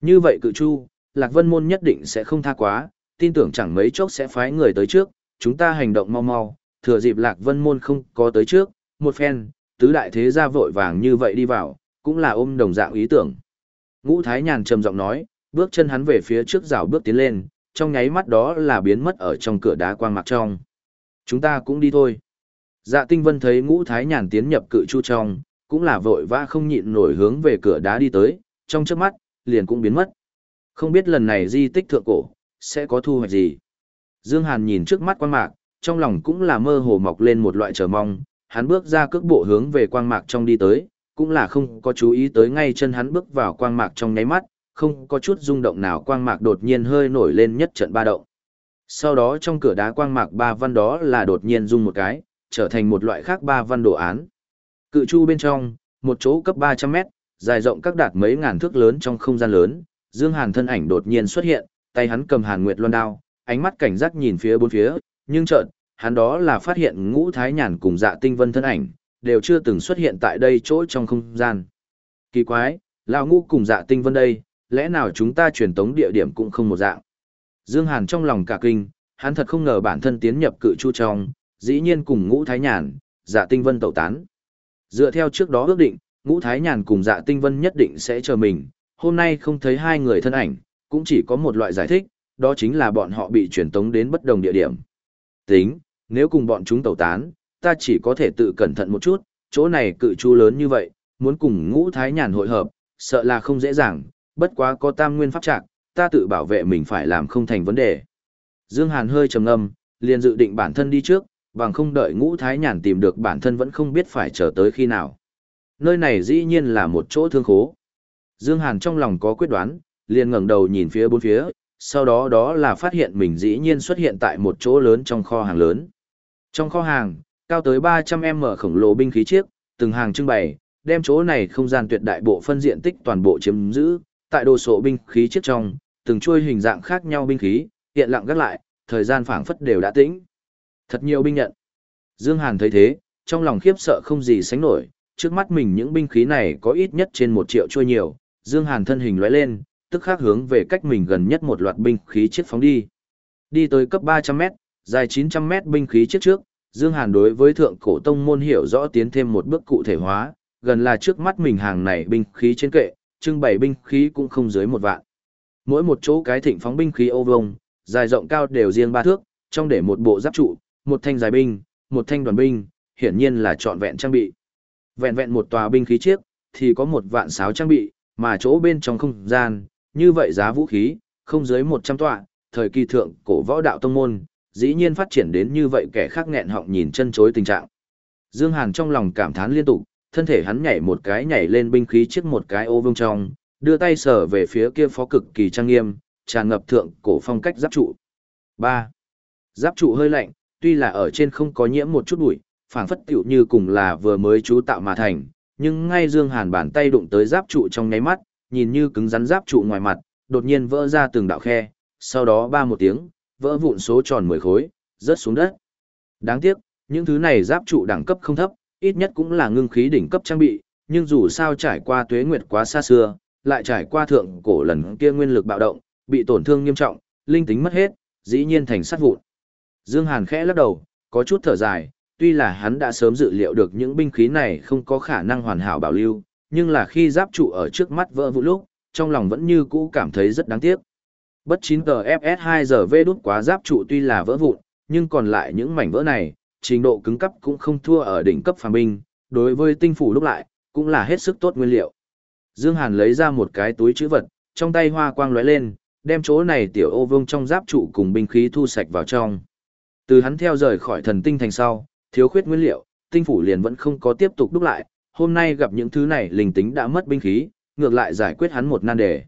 Như vậy cự chu, Lạc Vân Môn nhất định sẽ không tha quá, tin tưởng chẳng mấy chốc sẽ phái người tới trước, chúng ta hành động mau mau, thừa dịp Lạc Vân Môn không có tới trước, một phen, tứ đại thế gia vội vàng như vậy đi vào, cũng là ôm đồng dạng ý tưởng. Ngũ Thái Nhàn trầm giọng nói, bước chân hắn về phía trước rào bước tiến lên, trong nháy mắt đó là biến mất ở trong cửa đá quang mạc trong. Chúng ta cũng đi thôi. Dạ tinh vân thấy ngũ thái nhàn tiến nhập cự chu trong, cũng là vội vã không nhịn nổi hướng về cửa đá đi tới, trong chớp mắt, liền cũng biến mất. Không biết lần này di tích thượng cổ, sẽ có thu hoạch gì. Dương Hàn nhìn trước mắt quang mạc, trong lòng cũng là mơ hồ mọc lên một loại chờ mong, hắn bước ra cước bộ hướng về quang mạc trong đi tới, cũng là không có chú ý tới ngay chân hắn bước vào quang mạc trong nháy mắt, không có chút rung động nào quang mạc đột nhiên hơi nổi lên nhất trận ba động. Sau đó trong cửa đá quang mạc ba văn đó là đột nhiên rung một cái, trở thành một loại khác ba văn đồ án. Cự chu bên trong, một chỗ cấp 300 mét, dài rộng các đạt mấy ngàn thước lớn trong không gian lớn, Dương Hàn thân ảnh đột nhiên xuất hiện, tay hắn cầm Hàn Nguyệt Loan đao, ánh mắt cảnh giác nhìn phía bốn phía, nhưng chợt, hắn đó là phát hiện Ngũ Thái Nhàn cùng Dạ Tinh Vân thân ảnh, đều chưa từng xuất hiện tại đây chỗ trong không gian. Kỳ quái, lão Ngũ cùng Dạ Tinh Vân đây, lẽ nào chúng ta truyền tống địa điểm cũng không một dạng. Dương Hàn trong lòng cả kinh, hắn thật không ngờ bản thân tiến nhập cự chu trong, dĩ nhiên cùng ngũ thái nhàn, dạ tinh vân tẩu tán. Dựa theo trước đó ước định, ngũ thái nhàn cùng dạ tinh vân nhất định sẽ chờ mình, hôm nay không thấy hai người thân ảnh, cũng chỉ có một loại giải thích, đó chính là bọn họ bị truyền tống đến bất đồng địa điểm. Tính, nếu cùng bọn chúng tẩu tán, ta chỉ có thể tự cẩn thận một chút, chỗ này cự chu lớn như vậy, muốn cùng ngũ thái nhàn hội hợp, sợ là không dễ dàng, bất quá có tam nguyên pháp trạc, ta tự bảo vệ mình phải làm không thành vấn đề. Dương Hàn hơi trầm ngâm, liền dự định bản thân đi trước, bằng không đợi ngũ thái nhàn tìm được bản thân vẫn không biết phải chờ tới khi nào. Nơi này dĩ nhiên là một chỗ thương khố. Dương Hàn trong lòng có quyết đoán, liền ngẩng đầu nhìn phía bốn phía, sau đó đó là phát hiện mình dĩ nhiên xuất hiện tại một chỗ lớn trong kho hàng lớn. Trong kho hàng, cao tới 300m khổng lồ binh khí chiếc, từng hàng trưng bày, đem chỗ này không gian tuyệt đại bộ phân diện tích toàn bộ chiếm giữ, tại đồ sộ binh khí chiếc trong, từng chuôi hình dạng khác nhau binh khí, hiện lặng gác lại, thời gian phảng phất đều đã tĩnh. Thật nhiều binh nhận. Dương Hàn thấy thế, trong lòng khiếp sợ không gì sánh nổi, trước mắt mình những binh khí này có ít nhất trên một triệu chuôi nhiều, Dương Hàn thân hình lóe lên, tức khác hướng về cách mình gần nhất một loạt binh khí chiếc phóng đi. Đi tới cấp 300 mét, dài 900 mét binh khí chiếc trước, Dương Hàn đối với thượng cổ tông môn hiểu rõ tiến thêm một bước cụ thể hóa, gần là trước mắt mình hàng này binh khí trên kệ, trưng bày binh khí cũng không dưới một vạn. Mỗi một chỗ cái thịnh phóng binh khí ô vông, dài rộng cao đều riêng ba thước, trong để một bộ giáp trụ, một thanh dài binh, một thanh đoàn binh, hiển nhiên là trọn vẹn trang bị. Vẹn vẹn một tòa binh khí chiếc, thì có một vạn sáu trang bị, mà chỗ bên trong không gian, như vậy giá vũ khí, không dưới 100 tọa, thời kỳ thượng cổ võ đạo tông môn, dĩ nhiên phát triển đến như vậy kẻ khác nghẹn họng nhìn chân chối tình trạng. Dương Hàn trong lòng cảm thán liên tục, thân thể hắn nhảy một cái nhảy lên binh khí trước một cái ô vương trong, đưa tay sờ về phía kia phó cực kỳ trang nghiêm, tràn ngập thượng cổ phong cách giáp trụ. 3. Giáp trụ hơi lạnh, tuy là ở trên không có nhiễm một chút bụi, phảng phất tiểu như cùng là vừa mới chú tạo mà thành, nhưng ngay Dương Hàn bàn tay đụng tới giáp trụ trong nháy mắt, nhìn như cứng rắn giáp trụ ngoài mặt, đột nhiên vỡ ra từng đạo khe, sau đó ba một tiếng, vỡ vụn số tròn 10 khối, rớt xuống đất. Đáng tiếc, những thứ này giáp trụ đẳng cấp không thấp, ít nhất cũng là ngưng khí đỉnh cấp trang bị, nhưng dù sao trải qua tuế nguyệt quá xa xưa, lại trải qua thượng cổ lần kia nguyên lực bạo động, bị tổn thương nghiêm trọng, linh tính mất hết, dĩ nhiên thành sát vụn. Dương Hàn khẽ lắc đầu, có chút thở dài, tuy là hắn đã sớm dự liệu được những binh khí này không có khả năng hoàn hảo bảo lưu, nhưng là khi giáp trụ ở trước mắt vỡ vụn lúc, trong lòng vẫn như cũ cảm thấy rất đáng tiếc. Bất 9 fs 2 giờ V đút quá giáp trụ tuy là vỡ vụn, nhưng còn lại những mảnh vỡ này, trình độ cứng cấp cũng không thua ở đỉnh cấp phàm binh, đối với tinh phủ lúc lại, cũng là hết sức tốt nguyên liệu. Dương Hàn lấy ra một cái túi chữ vật, trong tay hoa quang lóe lên, đem chỗ này tiểu ô vương trong giáp trụ cùng binh khí thu sạch vào trong. Từ hắn theo rời khỏi thần tinh thành sau, thiếu khuyết nguyên liệu, tinh phủ liền vẫn không có tiếp tục đúc lại, hôm nay gặp những thứ này linh tính đã mất binh khí, ngược lại giải quyết hắn một nan đề.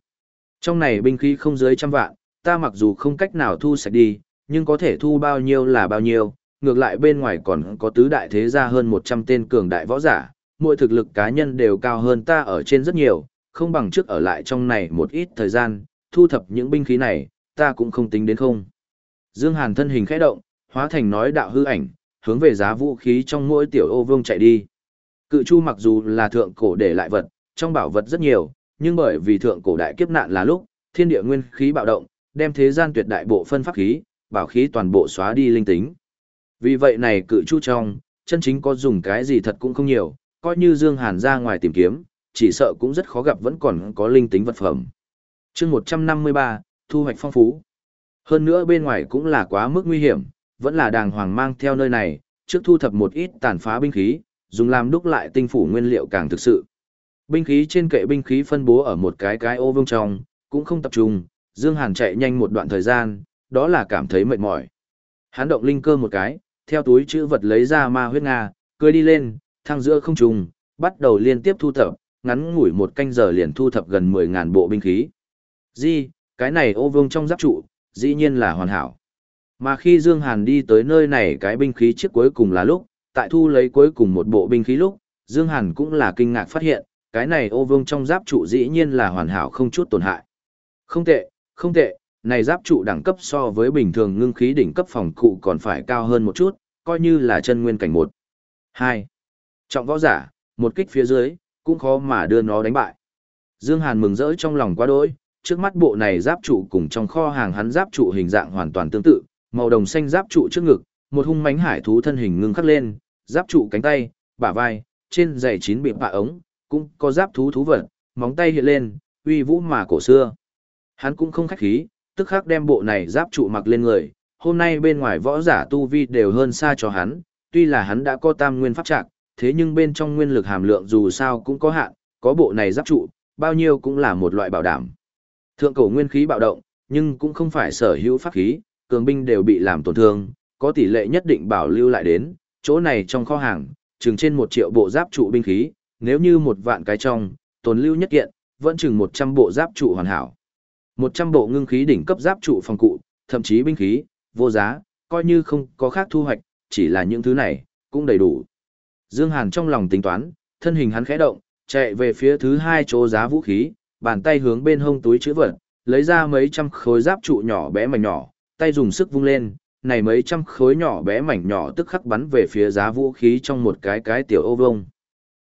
Trong này binh khí không dưới trăm vạn, ta mặc dù không cách nào thu sạch đi, nhưng có thể thu bao nhiêu là bao nhiêu, ngược lại bên ngoài còn có tứ đại thế gia hơn 100 tên cường đại võ giả, mỗi thực lực cá nhân đều cao hơn ta ở trên rất nhiều, không bằng trước ở lại trong này một ít thời gian, thu thập những binh khí này, ta cũng không tính đến không. Dương Hàn thân hình khẽ động, hóa thành nói đạo hư ảnh, hướng về giá vũ khí trong mỗi tiểu ô vương chạy đi. Cự chu mặc dù là thượng cổ để lại vật, trong bảo vật rất nhiều, nhưng bởi vì thượng cổ đại kiếp nạn là lúc, thiên địa nguyên khí bạo động, đem thế gian tuyệt đại bộ phân pháp khí, bảo khí toàn bộ xóa đi linh tính. Vì vậy này cự chu trong, chân chính có dùng cái gì thật cũng không nhiều, coi như Dương Hàn ra ngoài tìm kiếm, chỉ sợ cũng rất khó gặp vẫn còn có linh tính vật phẩm. Chương 153, thu hoạch phong phú. Hơn nữa bên ngoài cũng là quá mức nguy hiểm, vẫn là đàng hoàng mang theo nơi này, trước thu thập một ít tàn phá binh khí, dùng làm đúc lại tinh phủ nguyên liệu càng thực sự. Binh khí trên kệ binh khí phân bố ở một cái cái ô vương trong, cũng không tập trung, Dương Hàn chạy nhanh một đoạn thời gian, đó là cảm thấy mệt mỏi. Hắn động linh cơ một cái, theo túi chữ vật lấy ra ma huyết Nga, cười đi lên, thang giữa không trùng, bắt đầu liên tiếp thu thập, ngắn ngủi một canh giờ liền thu thập gần 10.000 bộ binh khí. Di, cái này ô vương trong giáp trụ, dĩ nhiên là hoàn hảo. Mà khi Dương Hàn đi tới nơi này cái binh khí chiếc cuối cùng là lúc, tại thu lấy cuối cùng một bộ binh khí lúc, Dương Hàn cũng là kinh ngạc phát hiện, cái này ô vương trong giáp trụ dĩ nhiên là hoàn hảo không chút tổn hại. Không tệ, không tệ, này giáp trụ đẳng cấp so với bình thường ngưng khí đỉnh cấp phòng cụ còn phải cao hơn một chút, coi như là chân nguyên cảnh một. Hai. Trọng võ giả, một kích phía dưới, cũng khó mà đưa nó đánh bại. Dương Hàn mừng rỡ trong lòng quá đỗi, trước mắt bộ này giáp trụ cùng trong kho hàng hắn giáp trụ hình dạng hoàn toàn tương tự, màu đồng xanh giáp trụ trước ngực, một hung mãnh hải thú thân hình ngưng khắc lên, giáp trụ cánh tay, bả vai, trên giày chín bị bạ ống, cũng có giáp thú thú vật, móng tay hiện lên, uy vũ mà cổ xưa. Hắn cũng không khách khí, tức khắc đem bộ này giáp trụ mặc lên người, hôm nay bên ngoài võ giả tu vi đều hơn xa cho hắn, tuy là hắn đã có tam nguyên pháp trạc, thế nhưng bên trong nguyên lực hàm lượng dù sao cũng có hạn, có bộ này giáp trụ, bao nhiêu cũng là một loại bảo đảm. Thượng cổ nguyên khí bạo động, nhưng cũng không phải sở hữu pháp khí, cường binh đều bị làm tổn thương, có tỷ lệ nhất định bảo lưu lại đến, chỗ này trong kho hàng, chừng trên một triệu bộ giáp trụ binh khí, nếu như một vạn cái trong, tồn lưu nhất kiện, vẫn chừng 100 bộ giáp trụ hoàn hảo. 100 bộ ngưng khí đỉnh cấp giáp trụ phòng cụ, thậm chí binh khí, vô giá, coi như không có khác thu hoạch, chỉ là những thứ này, cũng đầy đủ. Dương Hàn trong lòng tính toán, thân hình hắn khẽ động, chạy về phía thứ hai chỗ giá vũ khí, bàn tay hướng bên hông túi chữ vật, lấy ra mấy trăm khối giáp trụ nhỏ bé mảnh nhỏ, tay dùng sức vung lên, này mấy trăm khối nhỏ bé mảnh nhỏ tức khắc bắn về phía giá vũ khí trong một cái cái tiểu ô vông.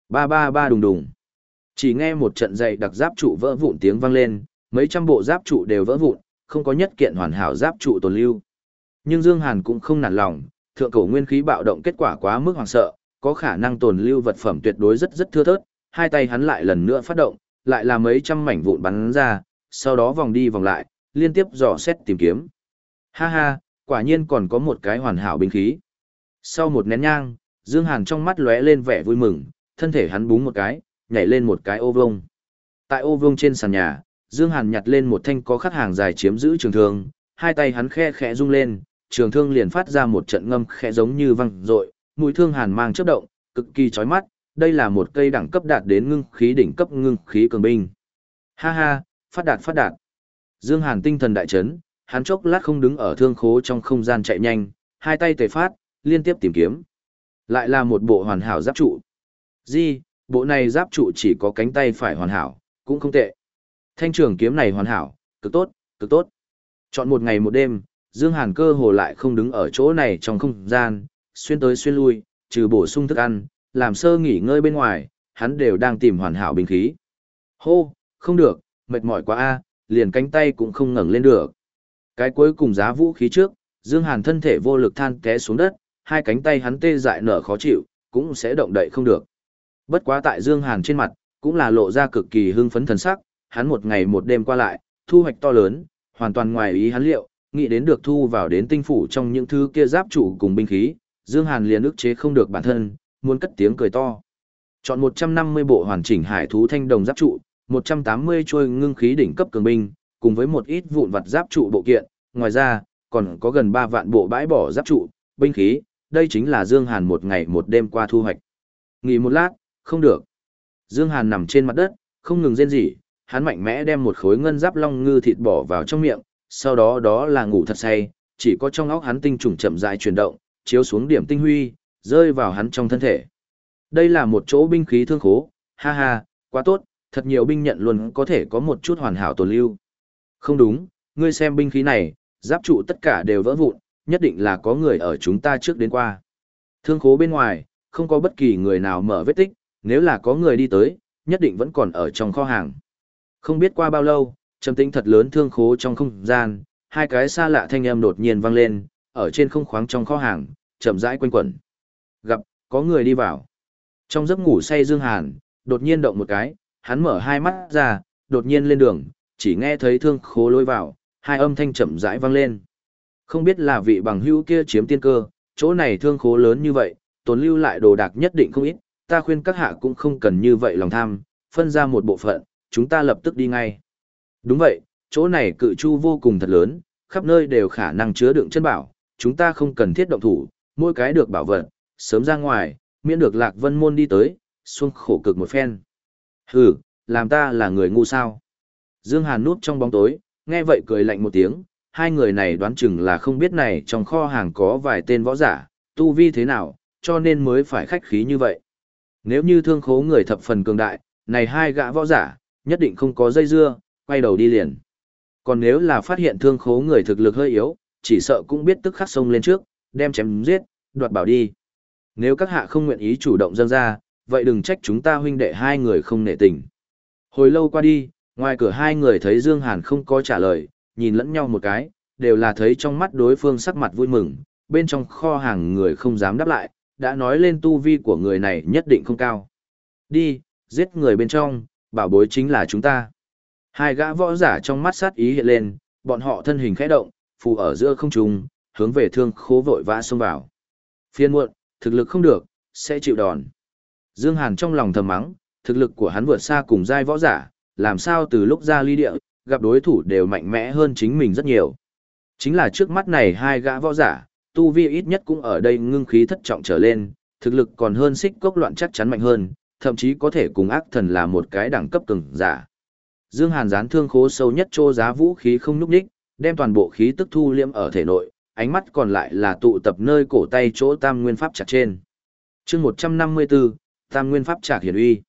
Ba ba ba đùng đùng. Chỉ nghe một trận dày đặc giáp trụ vỡ vụn tiếng vang lên, mấy trăm bộ giáp trụ đều vỡ vụn, không có nhất kiện hoàn hảo giáp trụ tồn lưu. Nhưng Dương Hàn cũng không nản lòng, thượng cổ nguyên khí bạo động kết quả quá mức hoảng sợ, có khả năng tồn lưu vật phẩm tuyệt đối rất rất thưa thớt, hai tay hắn lại lần nữa phát động, lại là mấy trăm mảnh vụn bắn ra, sau đó vòng đi vòng lại, liên tiếp dò xét tìm kiếm. Ha ha, quả nhiên còn có một cái hoàn hảo binh khí. Sau một nén nhang, Dương Hàn trong mắt lóe lên vẻ vui mừng, thân thể hắn búng một cái, nhảy lên một cái ô vông. Tại ô vông trên sàn nhà, Dương Hàn nhặt lên một thanh có khắc hàng dài chiếm giữ trường thương, hai tay hắn khe khẽ rung lên, trường thương liền phát ra một trận ngâm khẽ giống như văng rội, mũi thương hàn mang chớp động, cực kỳ chói mắt, đây là một cây đẳng cấp đạt đến ngưng khí đỉnh cấp ngưng khí cường binh. Ha ha, phát đạt phát đạt. Dương Hàn tinh thần đại chấn, hắn chốc lát không đứng ở thương khố trong không gian chạy nhanh, hai tay tề phát, liên tiếp tìm kiếm. Lại là một bộ hoàn hảo giáp trụ. Di, bộ này giáp trụ chỉ có cánh tay phải hoàn hảo, cũng không tệ. Thanh trường kiếm này hoàn hảo, cực tốt, cực tốt. Chọn một ngày một đêm, Dương Hàn cơ hồ lại không đứng ở chỗ này trong không gian, xuyên tới xuyên lui, trừ bổ sung thức ăn, làm sơ nghỉ ngơi bên ngoài, hắn đều đang tìm hoàn hảo binh khí. Hô, không được, mệt mỏi quá a, liền cánh tay cũng không ngẩng lên được. Cái cuối cùng giá vũ khí trước, Dương Hàn thân thể vô lực than té xuống đất, hai cánh tay hắn tê dại nở khó chịu, cũng sẽ động đậy không được. Bất quá tại Dương Hàn trên mặt, cũng là lộ ra cực kỳ hưng phấn thần sắc, hắn một ngày một đêm qua lại, thu hoạch to lớn, hoàn toàn ngoài ý hắn liệu, nghĩ đến được thu vào đến tinh phủ trong những thứ kia giáp trụ cùng binh khí, Dương Hàn liền ức chế không được bản thân, muốn cất tiếng cười to. Chọn 150 bộ hoàn chỉnh hải thú thanh đồng giáp trụ, 180 chuôi ngưng khí đỉnh cấp cường binh, cùng với một ít vụn vặt giáp trụ bộ kiện, ngoài ra, còn có gần 3 vạn bộ bãi bỏ giáp trụ, binh khí, đây chính là Dương Hàn một ngày một đêm qua thu hoạch. Nghỉ một lát, không được. Dương Hàn nằm trên mặt đất, không ngừng rên rỉ, hắn mạnh mẽ đem một khối ngân giáp long ngư thịt bỏ vào trong miệng, sau đó đó là ngủ thật say, chỉ có trong óc hắn tinh trùng chậm rãi chuyển động, chiếu xuống điểm tinh huy, rơi vào hắn trong thân thể. Đây là một chỗ binh khí thương khố, ha ha, quá tốt, thật nhiều binh nhận luôn có thể có một chút hoàn hảo tồn lưu. Không đúng, ngươi xem binh khí này, giáp trụ tất cả đều vỡ vụn, nhất định là có người ở chúng ta trước đến qua. Thương khố bên ngoài, không có bất kỳ người nào mở vết tích, nếu là có người đi tới, nhất định vẫn còn ở trong kho hàng. Không biết qua bao lâu, trầm tĩnh thật lớn thương khố trong không gian, hai cái xa lạ thanh âm đột nhiên vang lên, ở trên không khoáng trong kho hàng, chậm rãi quanh quẩn. Gặp, có người đi vào. Trong giấc ngủ say Dương Hàn, đột nhiên động một cái, hắn mở hai mắt ra, đột nhiên lên đường, chỉ nghe thấy thương khố lôi vào, hai âm thanh chậm rãi vang lên. Không biết là vị bằng hữu kia chiếm tiên cơ, chỗ này thương khố lớn như vậy, tồn lưu lại đồ đạc nhất định không ít, ta khuyên các hạ cũng không cần như vậy lòng tham, phân ra một bộ phận, chúng ta lập tức đi ngay. Đúng vậy, chỗ này cự chu vô cùng thật lớn, khắp nơi đều khả năng chứa đựng chân bảo, chúng ta không cần thiết động thủ, mỗi cái được bảo vật, sớm ra ngoài, miễn được lạc vân môn đi tới, xuân khổ cực một phen. Hừ, làm ta là người ngu sao. Dương Hàn núp trong bóng tối, nghe vậy cười lạnh một tiếng, hai người này đoán chừng là không biết này trong kho hàng có vài tên võ giả, tu vi thế nào, cho nên mới phải khách khí như vậy. Nếu như thương khố người thập phần cường đại, này hai gã võ giả, nhất định không có dây dưa, quay đầu đi liền. Còn nếu là phát hiện thương khố người thực lực hơi yếu, chỉ sợ cũng biết tức khắc xông lên trước, đem chém giết, đoạt bảo đi. Nếu các hạ không nguyện ý chủ động dâng ra, vậy đừng trách chúng ta huynh đệ hai người không nể tình. Hồi lâu qua đi, ngoài cửa hai người thấy Dương Hàn không có trả lời, nhìn lẫn nhau một cái, đều là thấy trong mắt đối phương sắc mặt vui mừng, bên trong kho hàng người không dám đáp lại, đã nói lên tu vi của người này nhất định không cao. Đi, giết người bên trong, bảo bối chính là chúng ta. Hai gã võ giả trong mắt sát ý hiện lên, bọn họ thân hình khẽ động, phù ở giữa không trung, hướng về thương khố vội vã xông vào. Phiên muộn, thực lực không được, sẽ chịu đòn. Dương Hàn trong lòng thầm mắng, thực lực của hắn vượt xa cùng giai võ giả, làm sao từ lúc ra ly địa, gặp đối thủ đều mạnh mẽ hơn chính mình rất nhiều. Chính là trước mắt này hai gã võ giả, tu vi ít nhất cũng ở đây ngưng khí thất trọng trở lên, thực lực còn hơn xích cốc loạn chắc chắn mạnh hơn, thậm chí có thể cùng ác thần là một cái đẳng cấp cường giả. Dương Hàn gián thương khố sâu nhất trô giá vũ khí không núp đích, đem toàn bộ khí tức thu liễm ở thể nội, ánh mắt còn lại là tụ tập nơi cổ tay chỗ tam nguyên pháp chặt trên. Chương 154, tam nguyên pháp chặt hiển uy.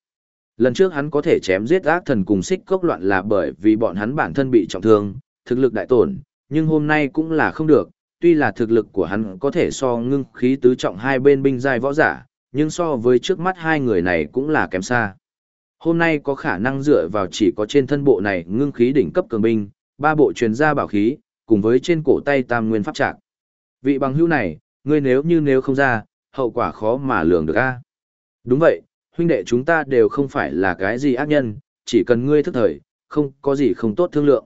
Lần trước hắn có thể chém giết ác thần cùng xích cốc loạn là bởi vì bọn hắn bản thân bị trọng thương, thực lực đại tổn, nhưng hôm nay cũng là không được, tuy là thực lực của hắn có thể so ngưng khí tứ trọng hai bên binh giai võ giả, nhưng so với trước mắt hai người này cũng là kém xa. Hôm nay có khả năng dựa vào chỉ có trên thân bộ này ngưng khí đỉnh cấp cường binh, ba bộ truyền gia bảo khí, cùng với trên cổ tay tam nguyên pháp trạc. Vị bằng hữu này, ngươi nếu như nếu không ra, hậu quả khó mà lường được a. Đúng vậy, huynh đệ chúng ta đều không phải là cái gì ác nhân, chỉ cần ngươi thức thời, không có gì không tốt thương lượng.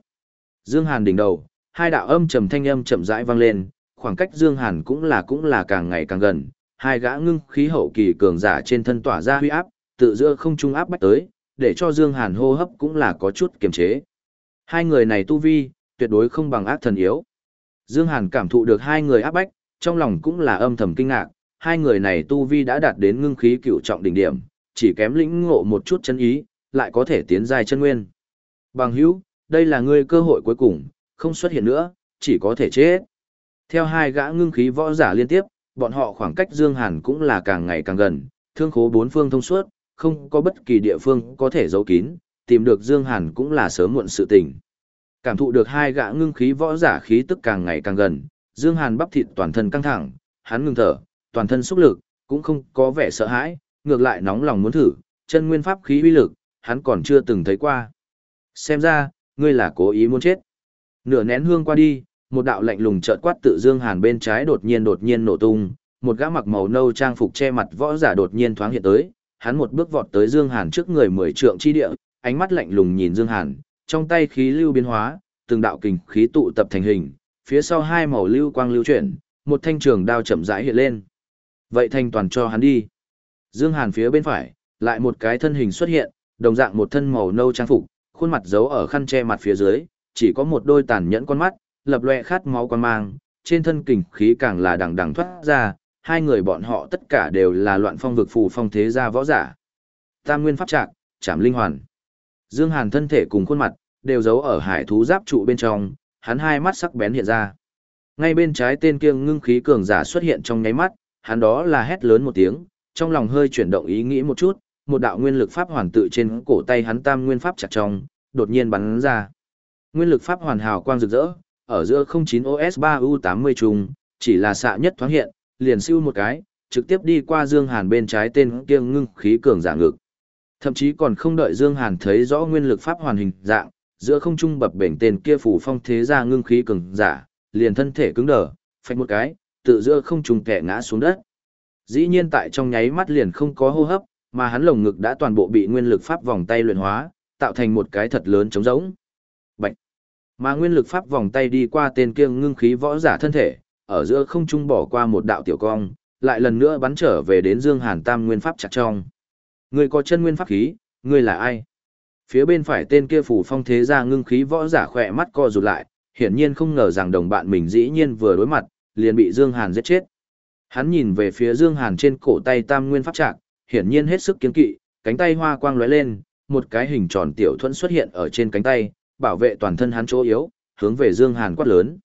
Dương Hàn đỉnh đầu, hai đạo âm trầm thanh âm chậm rãi vang lên, khoảng cách Dương Hàn cũng là cũng là càng ngày càng gần, hai gã ngưng khí hậu kỳ cường giả trên thân tỏa ra huy áp, tự giữa không trung áp bách tới, để cho Dương Hàn hô hấp cũng là có chút kiềm chế. Hai người này tu vi, tuyệt đối không bằng ác thần yếu. Dương Hàn cảm thụ được hai người áp bách, trong lòng cũng là âm thầm kinh ngạc, hai người này tu vi đã đạt đến ngưng khí cựu trọng đỉnh điểm, chỉ kém lĩnh ngộ một chút chân ý, lại có thể tiến dài chân nguyên. Bằng hữu, đây là ngươi cơ hội cuối cùng, không xuất hiện nữa, chỉ có thể chết. Theo hai gã ngưng khí võ giả liên tiếp, bọn họ khoảng cách Dương Hàn cũng là càng ngày càng gần, thương khố bốn phương thông suốt, không có bất kỳ địa phương có thể giấu kín, tìm được Dương Hàn cũng là sớm muộn sự tình. Cảm thụ được hai gã ngưng khí võ giả khí tức càng ngày càng gần, Dương Hàn bắp thịt toàn thân căng thẳng, hắn ngừng thở, toàn thân xúc lực, cũng không có vẻ sợ hãi, ngược lại nóng lòng muốn thử, chân nguyên pháp khí uy lực, hắn còn chưa từng thấy qua. Xem ra, ngươi là cố ý muốn chết. Nửa nén hương qua đi, một đạo lạnh lùng chợt quát tự Dương Hàn bên trái đột nhiên đột nhiên nổ tung, một gã mặc màu nâu trang phục che mặt võ giả đột nhiên thoáng hiện tới, hắn một bước vọt tới Dương Hàn trước người mười trượng chi địa, ánh mắt lạnh lùng nhìn Dương Hàn, trong tay khí lưu biến hóa, từng đạo kình khí tụ tập thành hình, phía sau hai màu lưu quang lưu chuyển, một thanh trường đao chậm rãi hiện lên. Vậy thanh toàn cho hắn đi. Dương Hàn phía bên phải, lại một cái thân hình xuất hiện, đồng dạng một thân màu nâu trang phục, khuôn mặt giấu ở khăn che mặt phía dưới, chỉ có một đôi tàn nhẫn con mắt, lập loè khát máu quan mang, trên thân kình khí càng là đằng đằng thoát ra, hai người bọn họ tất cả đều là loạn phong vực phù phong thế gia võ giả. Tam nguyên pháp trạc, chạm linh hoàn. Dương Hàn thân thể cùng khuôn mặt, đều giấu ở hải thú giáp trụ bên trong, hắn hai mắt sắc bén hiện ra. Ngay bên trái tên kia ngưng khí cường giả xuất hiện trong nháy mắt, hắn đó là hét lớn một tiếng, trong lòng hơi chuyển động ý nghĩ một chút, một đạo nguyên lực pháp hoàn tự trên cổ tay hắn tam nguyên pháp chặt trong, đột nhiên bắn ra. Nguyên lực pháp hoàn hào quang rực rỡ, ở giữa 09 OS3U80 trùng, chỉ là xạ nhất thoáng hiện, liền siêu một cái, trực tiếp đi qua Dương Hàn bên trái tên kia ngưng khí cường giả ngực. Thậm chí còn không đợi Dương Hàn thấy rõ nguyên lực pháp hoàn hình dạng, giữa không trung bập bềnh tên kia phủ phong thế ra ngưng khí cường giả, liền thân thể cứng đờ, phách một cái, tự giữa không trung kẻ ngã xuống đất. Dĩ nhiên tại trong nháy mắt liền không có hô hấp, mà hắn lồng ngực đã toàn bộ bị nguyên lực pháp vòng tay luyện hóa, tạo thành một cái thật lớn trống rỗng. Bạch. Mà nguyên lực pháp vòng tay đi qua tên kia ngưng khí võ giả thân thể, ở giữa không trung bỏ qua một đạo tiểu cong, lại lần nữa bắn trở về đến Dương Hàn Tam nguyên pháp chặt trong. Người có chân nguyên pháp khí, người là ai? Phía bên phải tên kia phủ phong thế gia ngưng khí võ giả khỏe mắt co rụt lại, hiển nhiên không ngờ rằng đồng bạn mình dĩ nhiên vừa đối mặt, liền bị Dương Hàn giết chết. Hắn nhìn về phía Dương Hàn trên cổ tay tam nguyên pháp trạc, hiển nhiên hết sức kiên kỵ, cánh tay hoa quang lóe lên, một cái hình tròn tiểu thuẫn xuất hiện ở trên cánh tay, bảo vệ toàn thân hắn chỗ yếu, hướng về Dương Hàn quát lớn.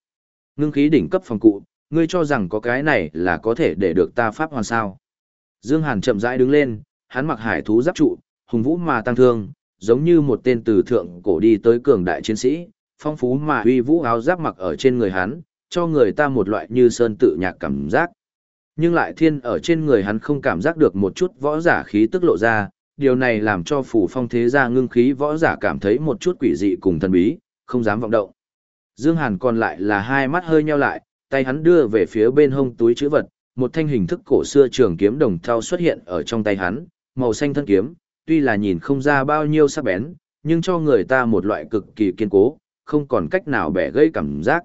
Ngưng khí đỉnh cấp phòng cụ, ngươi cho rằng có cái này là có thể để được ta pháp hoàn sao? Dương Hàn chậm rãi đứng lên, hắn mặc hải thú giáp trụ, hùng vũ mà tăng thương, giống như một tên từ thượng cổ đi tới cường đại chiến sĩ, phong phú mà uy vũ áo giáp mặc ở trên người hắn, cho người ta một loại như sơn tự nhạc cảm giác. Nhưng lại thiên ở trên người hắn không cảm giác được một chút võ giả khí tức lộ ra, điều này làm cho phủ phong thế gia ngưng khí võ giả cảm thấy một chút quỷ dị cùng thần bí, không dám vọng động. Dương Hàn còn lại là hai mắt hơi nheo lại, tay hắn đưa về phía bên hông túi chữ vật, một thanh hình thức cổ xưa trường kiếm đồng thau xuất hiện ở trong tay hắn, màu xanh thân kiếm, tuy là nhìn không ra bao nhiêu sắc bén, nhưng cho người ta một loại cực kỳ kiên cố, không còn cách nào bẻ gây cảm giác.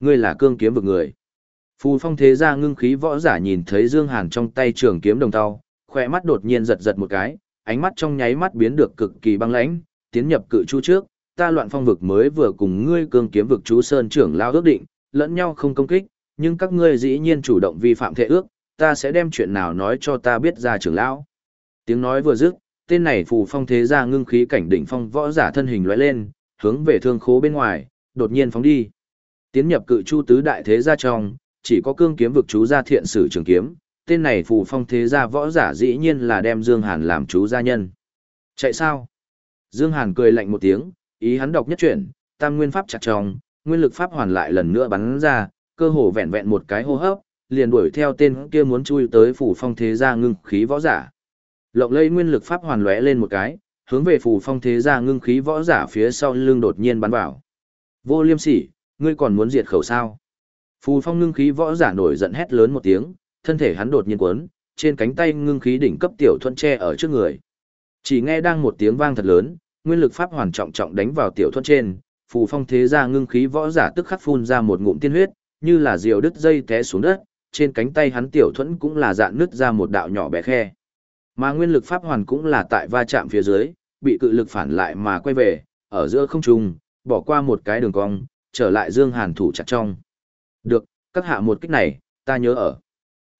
Ngươi là cương kiếm vực người. Phù phong thế gia ngưng khí võ giả nhìn thấy Dương Hàn trong tay trường kiếm đồng tao, khỏe mắt đột nhiên giật giật một cái, ánh mắt trong nháy mắt biến được cực kỳ băng lãnh, tiến nhập cự chu trước, ta loạn phong vực mới vừa cùng ngươi cương kiếm vực chú sơn trưởng lao ước định, lẫn nhau không công kích, nhưng các ngươi dĩ nhiên chủ động vi phạm thể ước, ta sẽ đem chuyện nào nói cho ta biết ra trưởng lão. Tiếng nói vừa dứt, tên này phù phong thế gia ngưng khí cảnh đỉnh phong võ giả thân hình lóe lên, hướng về thương khố bên ngoài, đột nhiên phóng đi. Tiến nhập cự chu tứ đại thế gia trong, chỉ có cương kiếm vực chú gia thiện sử trường kiếm, tên này phù phong thế gia võ giả dĩ nhiên là đem Dương Hàn làm chú gia nhân. Chạy sao? Dương Hàn cười lạnh một tiếng, ý hắn đọc nhất chuyển, tam nguyên pháp chặt trong, nguyên lực pháp hoàn lại lần nữa bắn ra, cơ hồ vẹn vẹn một cái hô hấp, liền đuổi theo tên kia muốn chui tới phủ phong thế gia ngưng khí võ giả. Lộng lây nguyên lực pháp hoàn lóe lên một cái, hướng về phủ phong thế gia ngưng khí võ giả phía sau lưng đột nhiên bắn vào. Vô liêm sỉ, ngươi còn muốn diệt khẩu sao? Phù phong ngưng khí võ giả nổi giận hét lớn một tiếng, thân thể hắn đột nhiên quấn, trên cánh tay ngưng khí đỉnh cấp tiểu thuận tre ở trước người. Chỉ nghe đang một tiếng vang thật lớn, nguyên lực pháp hoàn trọng trọng đánh vào tiểu thuận trên, phù phong thế ra ngưng khí võ giả tức khắc phun ra một ngụm tiên huyết, như là diều đứt dây té xuống đất, trên cánh tay hắn tiểu thuẫn cũng là dạn nứt ra một đạo nhỏ bé khe. Mà nguyên lực pháp hoàn cũng là tại va chạm phía dưới, bị cự lực phản lại mà quay về, ở giữa không trung, bỏ qua một cái đường cong, trở lại Dương Hàn thủ chặt trong. Được, các hạ một kích này, ta nhớ ở.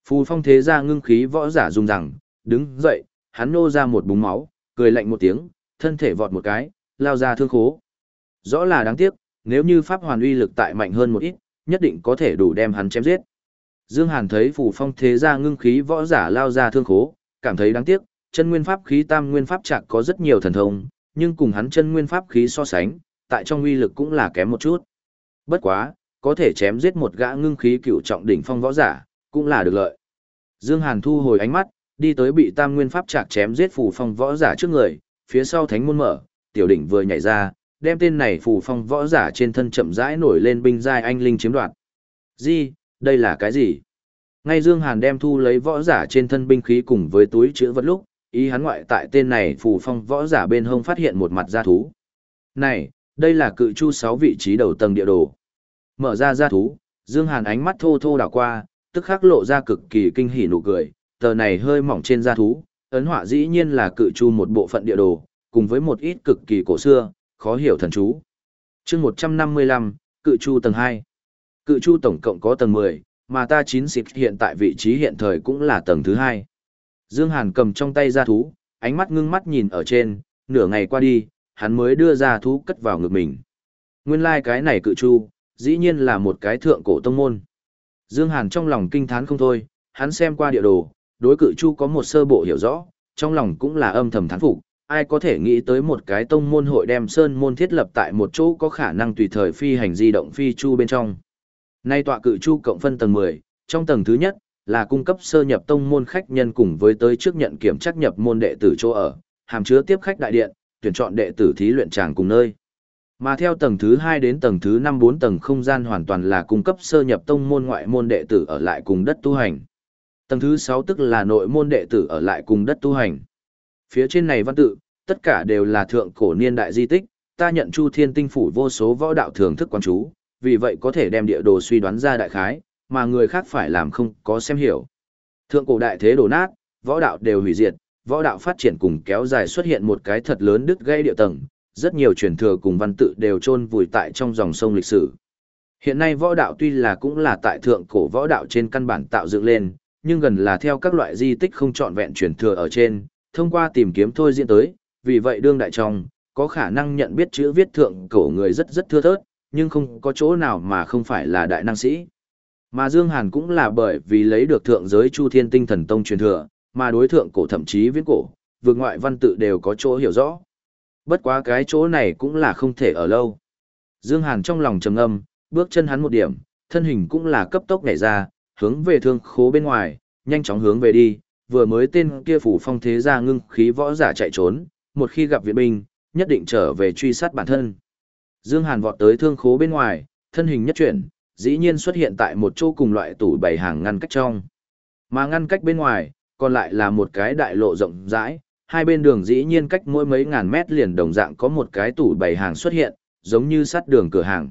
Phù phong thế gia ngưng khí võ giả dùng rằng, đứng dậy, hắn nô ra một búng máu, cười lạnh một tiếng, thân thể vọt một cái, lao ra thương khố. Rõ là đáng tiếc, nếu như pháp hoàn uy lực tại mạnh hơn một ít, nhất định có thể đủ đem hắn chém giết. Dương Hàn thấy phù phong thế gia ngưng khí võ giả lao ra thương khố, cảm thấy đáng tiếc, chân nguyên pháp khí tam nguyên pháp chạc có rất nhiều thần thông, nhưng cùng hắn chân nguyên pháp khí so sánh, tại trong uy lực cũng là kém một chút. Bất quá, có thể chém giết một gã ngưng khí cựu trọng đỉnh phong võ giả, cũng là được lợi. Dương Hàn thu hồi ánh mắt, đi tới bị tam nguyên pháp trạc chém giết phù phong võ giả trước người, phía sau thánh môn mở, tiểu đỉnh vừa nhảy ra, đem tên này phù phong võ giả trên thân chậm rãi nổi lên binh giai anh linh chiếm đoạt. Gì, đây là cái gì? Ngay Dương Hàn đem thu lấy võ giả trên thân binh khí cùng với túi chứa vật lúc, ý hắn ngoại tại tên này phù phong võ giả bên hông phát hiện một mặt gia thú. Này, đây là cự chu 6 vị trí đầu tầng địa đồ. Mở ra gia thú, Dương Hàn ánh mắt thô thô đảo qua, tức khắc lộ ra cực kỳ kinh hỉ nụ cười, tờ này hơi mỏng trên gia thú, ấn họa dĩ nhiên là cự chu một bộ phận địa đồ, cùng với một ít cực kỳ cổ xưa, khó hiểu thần chú. chương 155, cự chu tầng 2. Cự chu tổng cộng có tầng 10, mà ta chín xịp hiện tại vị trí hiện thời cũng là tầng thứ 2. Dương Hàn cầm trong tay gia thú, ánh mắt ngưng mắt nhìn ở trên, nửa ngày qua đi, hắn mới đưa ra thú cất vào ngực mình. Nguyên lai like cái này cự chu, dĩ nhiên là một cái thượng cổ tông môn. Dương Hàn trong lòng kinh thán không thôi, hắn xem qua địa đồ, đối cự chu có một sơ bộ hiểu rõ, trong lòng cũng là âm thầm thán phục, ai có thể nghĩ tới một cái tông môn hội đem sơn môn thiết lập tại một chỗ có khả năng tùy thời phi hành di động phi chu bên trong. Nay tọa cự chu cộng phân tầng 10, trong tầng thứ nhất là cung cấp sơ nhập tông môn khách nhân cùng với tới trước nhận kiểm trắc nhập môn đệ tử chỗ ở, hàm chứa tiếp khách đại điện, tuyển chọn đệ tử thí luyện tràng cùng nơi. Mà theo tầng thứ 2 đến tầng thứ 5 4 tầng không gian hoàn toàn là cung cấp sơ nhập tông môn ngoại môn đệ tử ở lại cùng đất tu hành. Tầng thứ 6 tức là nội môn đệ tử ở lại cùng đất tu hành. Phía trên này văn tự, tất cả đều là thượng cổ niên đại di tích, ta nhận Chu Thiên Tinh phủ vô số võ đạo thưởng thức quan chú, vì vậy có thể đem địa đồ suy đoán ra đại khái, mà người khác phải làm không có xem hiểu. Thượng cổ đại thế đổ nát, võ đạo đều hủy diệt, võ đạo phát triển cùng kéo dài xuất hiện một cái thật lớn đứt gây địa tầng, rất nhiều truyền thừa cùng văn tự đều chôn vùi tại trong dòng sông lịch sử. Hiện nay võ đạo tuy là cũng là tại thượng cổ võ đạo trên căn bản tạo dựng lên, nhưng gần là theo các loại di tích không trọn vẹn truyền thừa ở trên, thông qua tìm kiếm thôi diễn tới, vì vậy đương đại trong, có khả năng nhận biết chữ viết thượng cổ người rất rất thưa thớt, nhưng không có chỗ nào mà không phải là đại năng sĩ. Mà Dương Hàn cũng là bởi vì lấy được thượng giới Chu Thiên Tinh Thần Tông truyền thừa, mà đối thượng cổ thậm chí viễn cổ, vượt ngoại văn tự đều có chỗ hiểu rõ. Bất quá cái chỗ này cũng là không thể ở lâu. Dương Hàn trong lòng trầm ngâm, bước chân hắn một điểm, thân hình cũng là cấp tốc nhảy ra, hướng về thương khố bên ngoài, nhanh chóng hướng về đi, vừa mới tên kia phủ phong thế ra ngưng khí võ giả chạy trốn, một khi gặp viện binh, nhất định trở về truy sát bản thân. Dương Hàn vọt tới thương khố bên ngoài, thân hình nhất chuyển, dĩ nhiên xuất hiện tại một chỗ cùng loại tủ bày hàng ngăn cách trong. Mà ngăn cách bên ngoài, còn lại là một cái đại lộ rộng rãi, hai bên đường dĩ nhiên cách mỗi mấy ngàn mét liền đồng dạng có một cái tủ bày hàng xuất hiện, giống như sát đường cửa hàng.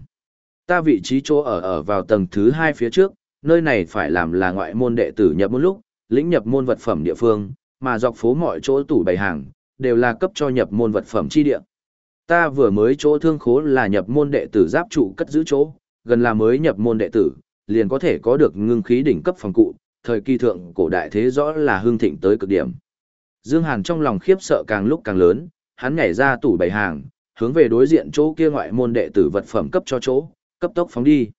Ta vị trí chỗ ở ở vào tầng thứ hai phía trước, nơi này phải làm là ngoại môn đệ tử nhập môn lúc, lĩnh nhập môn vật phẩm địa phương, mà dọc phố mọi chỗ tủ bày hàng, đều là cấp cho nhập môn vật phẩm chi địa. Ta vừa mới chỗ thương khố là nhập môn đệ tử giáp trụ cất giữ chỗ, gần là mới nhập môn đệ tử, liền có thể có được ngưng khí đỉnh cấp phòng cụ, thời kỳ thượng cổ đại thế rõ là hương thịnh tới cực điểm. Dương Hàn trong lòng khiếp sợ càng lúc càng lớn, hắn nhảy ra tủ bày hàng, hướng về đối diện chỗ kia ngoại môn đệ tử vật phẩm cấp cho chỗ, cấp tốc phóng đi.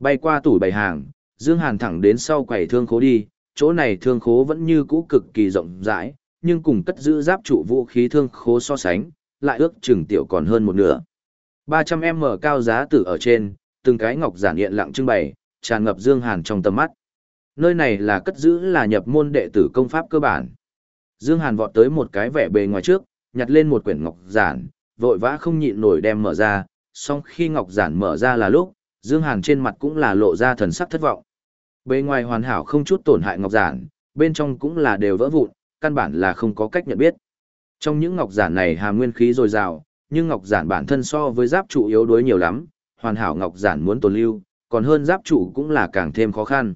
Bay qua tủ bày hàng, Dương Hàn thẳng đến sau quầy thương khố đi, chỗ này thương khố vẫn như cũ cực kỳ rộng rãi, nhưng cùng cất giữ giáp trụ vũ khí thương khố so sánh, lại ước chừng tiểu còn hơn một nửa. 300m cao giá tử ở trên, từng cái ngọc giản hiện lặng trưng bày, tràn ngập Dương Hàn trong tầm mắt. Nơi này là cất giữ là nhập môn đệ tử công pháp cơ bản. Dương Hàn vọt tới một cái vẻ bề ngoài trước, nhặt lên một quyển ngọc giản, vội vã không nhịn nổi đem mở ra, song khi ngọc giản mở ra là lúc, Dương Hàn trên mặt cũng là lộ ra thần sắc thất vọng. Bề ngoài hoàn hảo không chút tổn hại ngọc giản, bên trong cũng là đều vỡ vụn, căn bản là không có cách nhận biết. Trong những ngọc giản này hàm nguyên khí dồi dào, nhưng ngọc giản bản thân so với giáp trụ yếu đuối nhiều lắm, hoàn hảo ngọc giản muốn tồn lưu, còn hơn giáp trụ cũng là càng thêm khó khăn.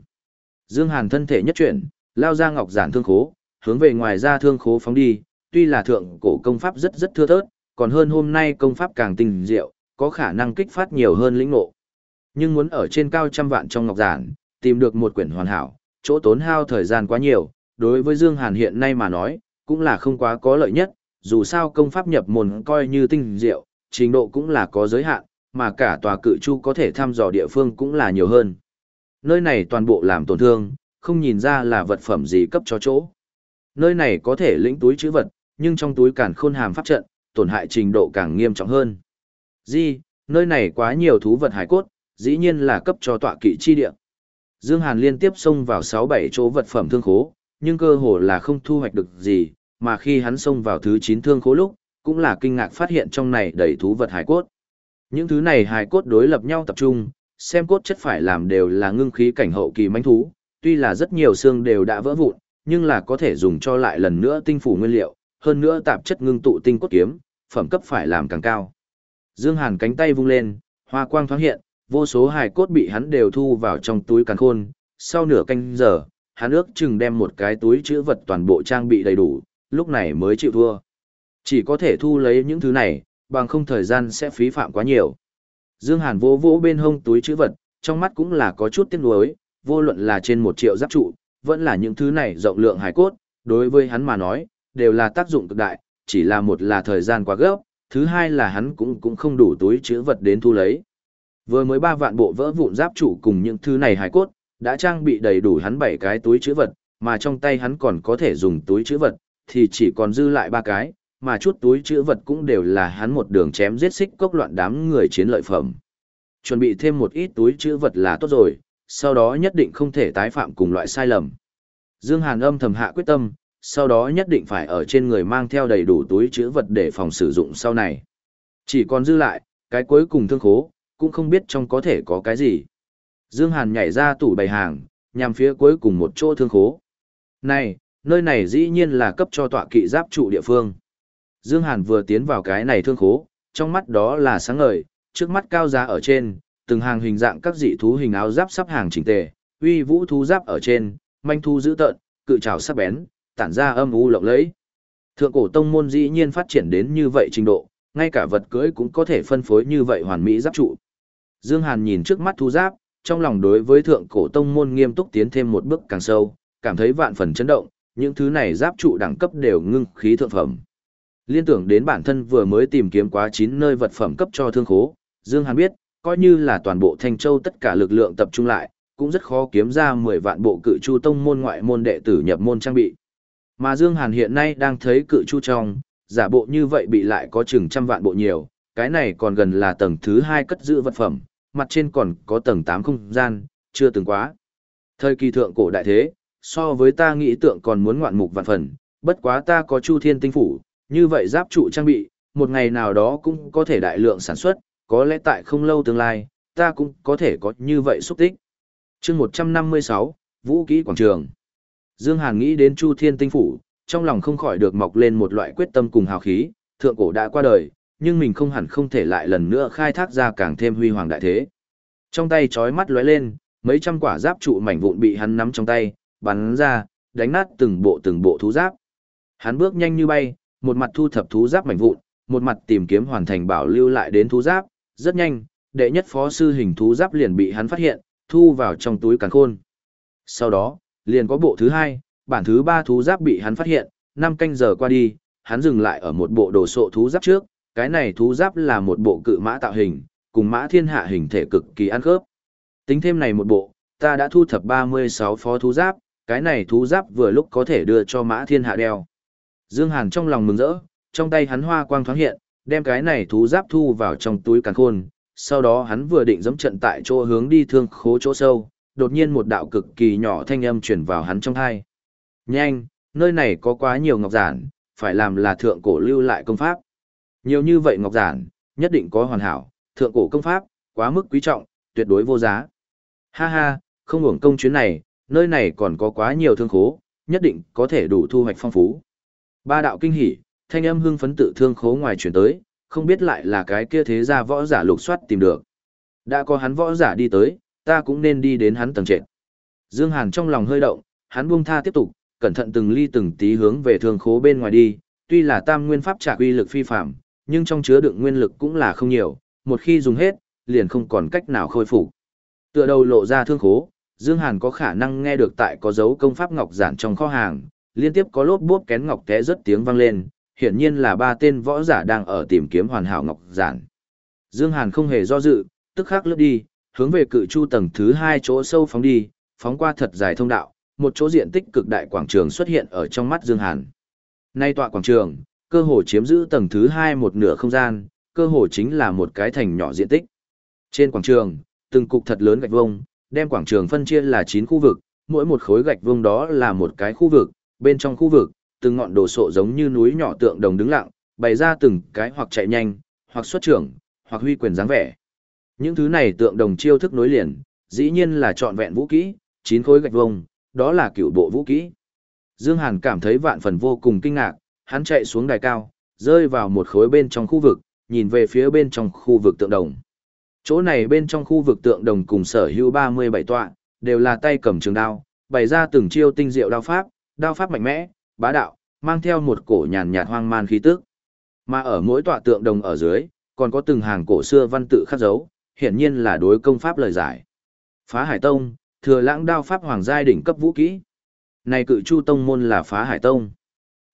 Dương Hàn thân thể nhất chuyển, lao ra ngọc giản thương khố, hướng về ngoài ra thương khố phóng đi, tuy là thượng cổ công pháp rất rất thưa thớt, còn hơn hôm nay công pháp càng tinh diệu, có khả năng kích phát nhiều hơn lĩnh ngộ. Nhưng muốn ở trên cao trăm vạn trong ngọc giản, tìm được một quyển hoàn hảo, chỗ tốn hao thời gian quá nhiều, đối với Dương Hàn hiện nay mà nói, cũng là không quá có lợi nhất, dù sao công pháp nhập môn coi như tinh diệu, trình độ cũng là có giới hạn, mà cả tòa cự chu có thể thăm dò địa phương cũng là nhiều hơn. Nơi này toàn bộ làm tổn thương, không nhìn ra là vật phẩm gì cấp cho chỗ. Nơi này có thể lĩnh túi chữ vật, nhưng trong túi càn khôn hàm pháp trận, tổn hại trình độ càng nghiêm trọng hơn. Di, nơi này quá nhiều thú vật hải cốt, dĩ nhiên là cấp cho tọa kỵ chi địa. Dương Hàn liên tiếp xông vào 6-7 chỗ vật phẩm thương khố, nhưng cơ hồ là không thu hoạch được gì, mà khi hắn xông vào thứ 9 thương khố lúc, cũng là kinh ngạc phát hiện trong này đầy thú vật hải cốt. Những thứ này hải cốt đối lập nhau tập trung, xem cốt chất phải làm đều là ngưng khí cảnh hậu kỳ manh thú, tuy là rất nhiều xương đều đã vỡ vụn, nhưng là có thể dùng cho lại lần nữa tinh phủ nguyên liệu, hơn nữa tạp chất ngưng tụ tinh cốt kiếm, phẩm cấp phải làm càng cao. Dương Hàn cánh tay vung lên, hoa quang thoáng hiện, vô số hài cốt bị hắn đều thu vào trong túi càn khôn, sau nửa canh giờ, hắn ước chừng đem một cái túi chữ vật toàn bộ trang bị đầy đủ, lúc này mới chịu thua. Chỉ có thể thu lấy những thứ này, bằng không thời gian sẽ phí phạm quá nhiều. Dương Hàn vỗ vỗ bên hông túi chữ vật, trong mắt cũng là có chút tiếc nuối, vô luận là trên một triệu giáp trụ, vẫn là những thứ này rộng lượng hài cốt, đối với hắn mà nói, đều là tác dụng cực đại, chỉ là một là thời gian quá gấp, Thứ hai là hắn cũng cũng không đủ túi chữ vật đến thu lấy. Vừa mới ba vạn bộ vỡ vụn giáp trụ cùng những thứ này hài cốt, đã trang bị đầy đủ hắn bảy cái túi chữ vật, mà trong tay hắn còn có thể dùng túi chữ vật, thì chỉ còn dư lại ba cái, mà chút túi chữ vật cũng đều là hắn một đường chém giết xích cốc loạn đám người chiến lợi phẩm. Chuẩn bị thêm một ít túi chữ vật là tốt rồi, sau đó nhất định không thể tái phạm cùng loại sai lầm. Dương Hàn âm thầm hạ quyết tâm, sau đó nhất định phải ở trên người mang theo đầy đủ túi chữ vật để phòng sử dụng sau này. Chỉ còn dư lại, cái cuối cùng thương khố, cũng không biết trong có thể có cái gì. Dương Hàn nhảy ra tủ bày hàng, nhằm phía cuối cùng một chỗ thương khố. Này, nơi này dĩ nhiên là cấp cho tọa kỵ giáp trụ địa phương. Dương Hàn vừa tiến vào cái này thương khố, trong mắt đó là sáng ngời, trước mắt cao giá ở trên, từng hàng hình dạng các dị thú hình áo giáp sắp hàng chỉnh tề, uy vũ thú giáp ở trên, manh thu dữ tợn, cự trảo sắc bén, tản ra âm u lộng lẫy. Thượng cổ tông môn dĩ nhiên phát triển đến như vậy trình độ, ngay cả vật cưỡi cũng có thể phân phối như vậy hoàn mỹ giáp trụ. Dương Hàn nhìn trước mắt thú giáp, trong lòng đối với thượng cổ tông môn nghiêm túc tiến thêm một bước càng sâu, cảm thấy vạn phần chấn động, những thứ này giáp trụ đẳng cấp đều ngưng khí thượng phẩm. Liên tưởng đến bản thân vừa mới tìm kiếm quá chín nơi vật phẩm cấp cho thương khố, Dương Hàn biết, coi như là toàn bộ Thanh Châu tất cả lực lượng tập trung lại, cũng rất khó kiếm ra 10 vạn bộ cự chu tông môn ngoại môn đệ tử nhập môn trang bị. Mà Dương Hàn hiện nay đang thấy cự chu trong, giả bộ như vậy bị lại có chừng trăm vạn bộ nhiều, cái này còn gần là tầng thứ 2 cất giữ vật phẩm, mặt trên còn có tầng 8 không gian, chưa từng quá. Thời kỳ thượng cổ đại thế, so với ta nghĩ tượng còn muốn ngoạn mục vạn phần, bất quá ta có chu thiên tinh phủ, như vậy giáp trụ trang bị, một ngày nào đó cũng có thể đại lượng sản xuất, có lẽ tại không lâu tương lai, ta cũng có thể có như vậy xúc tích. chương 156, Vũ kỹ quảng trường. Dương Hàn nghĩ đến Chu Thiên Tinh Phủ, trong lòng không khỏi được mọc lên một loại quyết tâm cùng hào khí, thượng cổ đã qua đời, nhưng mình không hẳn không thể lại lần nữa khai thác ra càng thêm huy hoàng đại thế. Trong tay chói mắt lóe lên, mấy trăm quả giáp trụ mảnh vụn bị hắn nắm trong tay, bắn ra, đánh nát từng bộ từng bộ thú giáp. Hắn bước nhanh như bay, một mặt thu thập thú giáp mảnh vụn, một mặt tìm kiếm hoàn thành bảo lưu lại đến thú giáp, rất nhanh, đệ nhất phó sư hình thú giáp liền bị hắn phát hiện, thu vào trong túi càn khôn. Sau đó, liền có bộ thứ hai, bản thứ ba thú giáp bị hắn phát hiện, năm canh giờ qua đi, hắn dừng lại ở một bộ đồ sộ thú giáp trước, cái này thú giáp là một bộ cự mã tạo hình, cùng mã thiên hạ hình thể cực kỳ ăn khớp. Tính thêm này một bộ, ta đã thu thập 36 phó thú giáp, cái này thú giáp vừa lúc có thể đưa cho mã thiên hạ đeo. Dương Hàn trong lòng mừng rỡ, trong tay hắn hoa quang thoáng hiện, đem cái này thú giáp thu vào trong túi càn khôn, sau đó hắn vừa định dẫm trận tại chỗ hướng đi thương khố chỗ sâu, đột nhiên một đạo cực kỳ nhỏ thanh âm truyền vào hắn trong tai. Nhanh, nơi này có quá nhiều ngọc giản, phải làm là thượng cổ lưu lại công pháp. Nhiều như vậy ngọc giản, nhất định có hoàn hảo, thượng cổ công pháp, quá mức quý trọng, tuyệt đối vô giá. Ha ha, không hưởng công chuyến này, nơi này còn có quá nhiều thương khố, nhất định có thể đủ thu hoạch phong phú. Ba đạo kinh hỉ, thanh âm hưng phấn tự thương khố ngoài chuyển tới, không biết lại là cái kia thế gia võ giả lục soát tìm được. Đã có hắn võ giả đi tới, ta cũng nên đi đến hắn tầng trệt. Dương Hàn trong lòng hơi động, hắn buông tha tiếp tục, cẩn thận từng ly từng tí hướng về thương khố bên ngoài đi, tuy là tam nguyên pháp trả uy lực phi phạm, nhưng trong chứa đựng nguyên lực cũng là không nhiều, một khi dùng hết, liền không còn cách nào khôi phục. Tựa đầu lộ ra thương khố, Dương Hàn có khả năng nghe được tại có dấu công pháp ngọc giản trong kho hàng, liên tiếp có lốp bốp kén ngọc té rất tiếng vang lên, hiển nhiên là ba tên võ giả đang ở tìm kiếm hoàn hảo ngọc giản. Dương Hàn không hề do dự, tức khắc lướt đi, hướng về cự chu tầng thứ hai chỗ sâu phóng đi, phóng qua thật dài thông đạo, một chỗ diện tích cực đại quảng trường xuất hiện ở trong mắt Dương Hàn. Nay tọa quảng trường, cơ hồ chiếm giữ tầng thứ hai một nửa không gian, cơ hồ chính là một cái thành nhỏ diện tích. Trên quảng trường, từng cục thật lớn gạch vông, đem quảng trường phân chia là 9 khu vực, mỗi một khối gạch vông đó là một cái khu vực, bên trong khu vực, từng ngọn đồ sộ giống như núi nhỏ tượng đồng đứng lặng, bày ra từng cái hoặc chạy nhanh, hoặc xuất trưởng, hoặc huy quyền dáng vẻ. Những thứ này tượng đồng chiêu thức nối liền, dĩ nhiên là trọn vẹn vũ kỹ, chín khối gạch vông, đó là cựu bộ vũ kỹ. Dương Hàn cảm thấy vạn phần vô cùng kinh ngạc, hắn chạy xuống đài cao, rơi vào một khối bên trong khu vực, nhìn về phía bên trong khu vực tượng đồng. Chỗ này bên trong khu vực tượng đồng cùng sở hữu 37 tọa, đều là tay cầm trường đao, bày ra từng chiêu tinh diệu đao pháp, đao pháp mạnh mẽ, bá đạo, mang theo một cổ nhàn nhạt hoang man khí tức. Mà ở mỗi tọa tượng đồng ở dưới, còn có từng hàng cổ xưa văn tự khắc dấu, hiển nhiên là đối công pháp lời giải. Phá Hải Tông, thừa lãng đao pháp hoàng giai đỉnh cấp vũ kỹ. Này cự chu tông môn là Phá Hải Tông.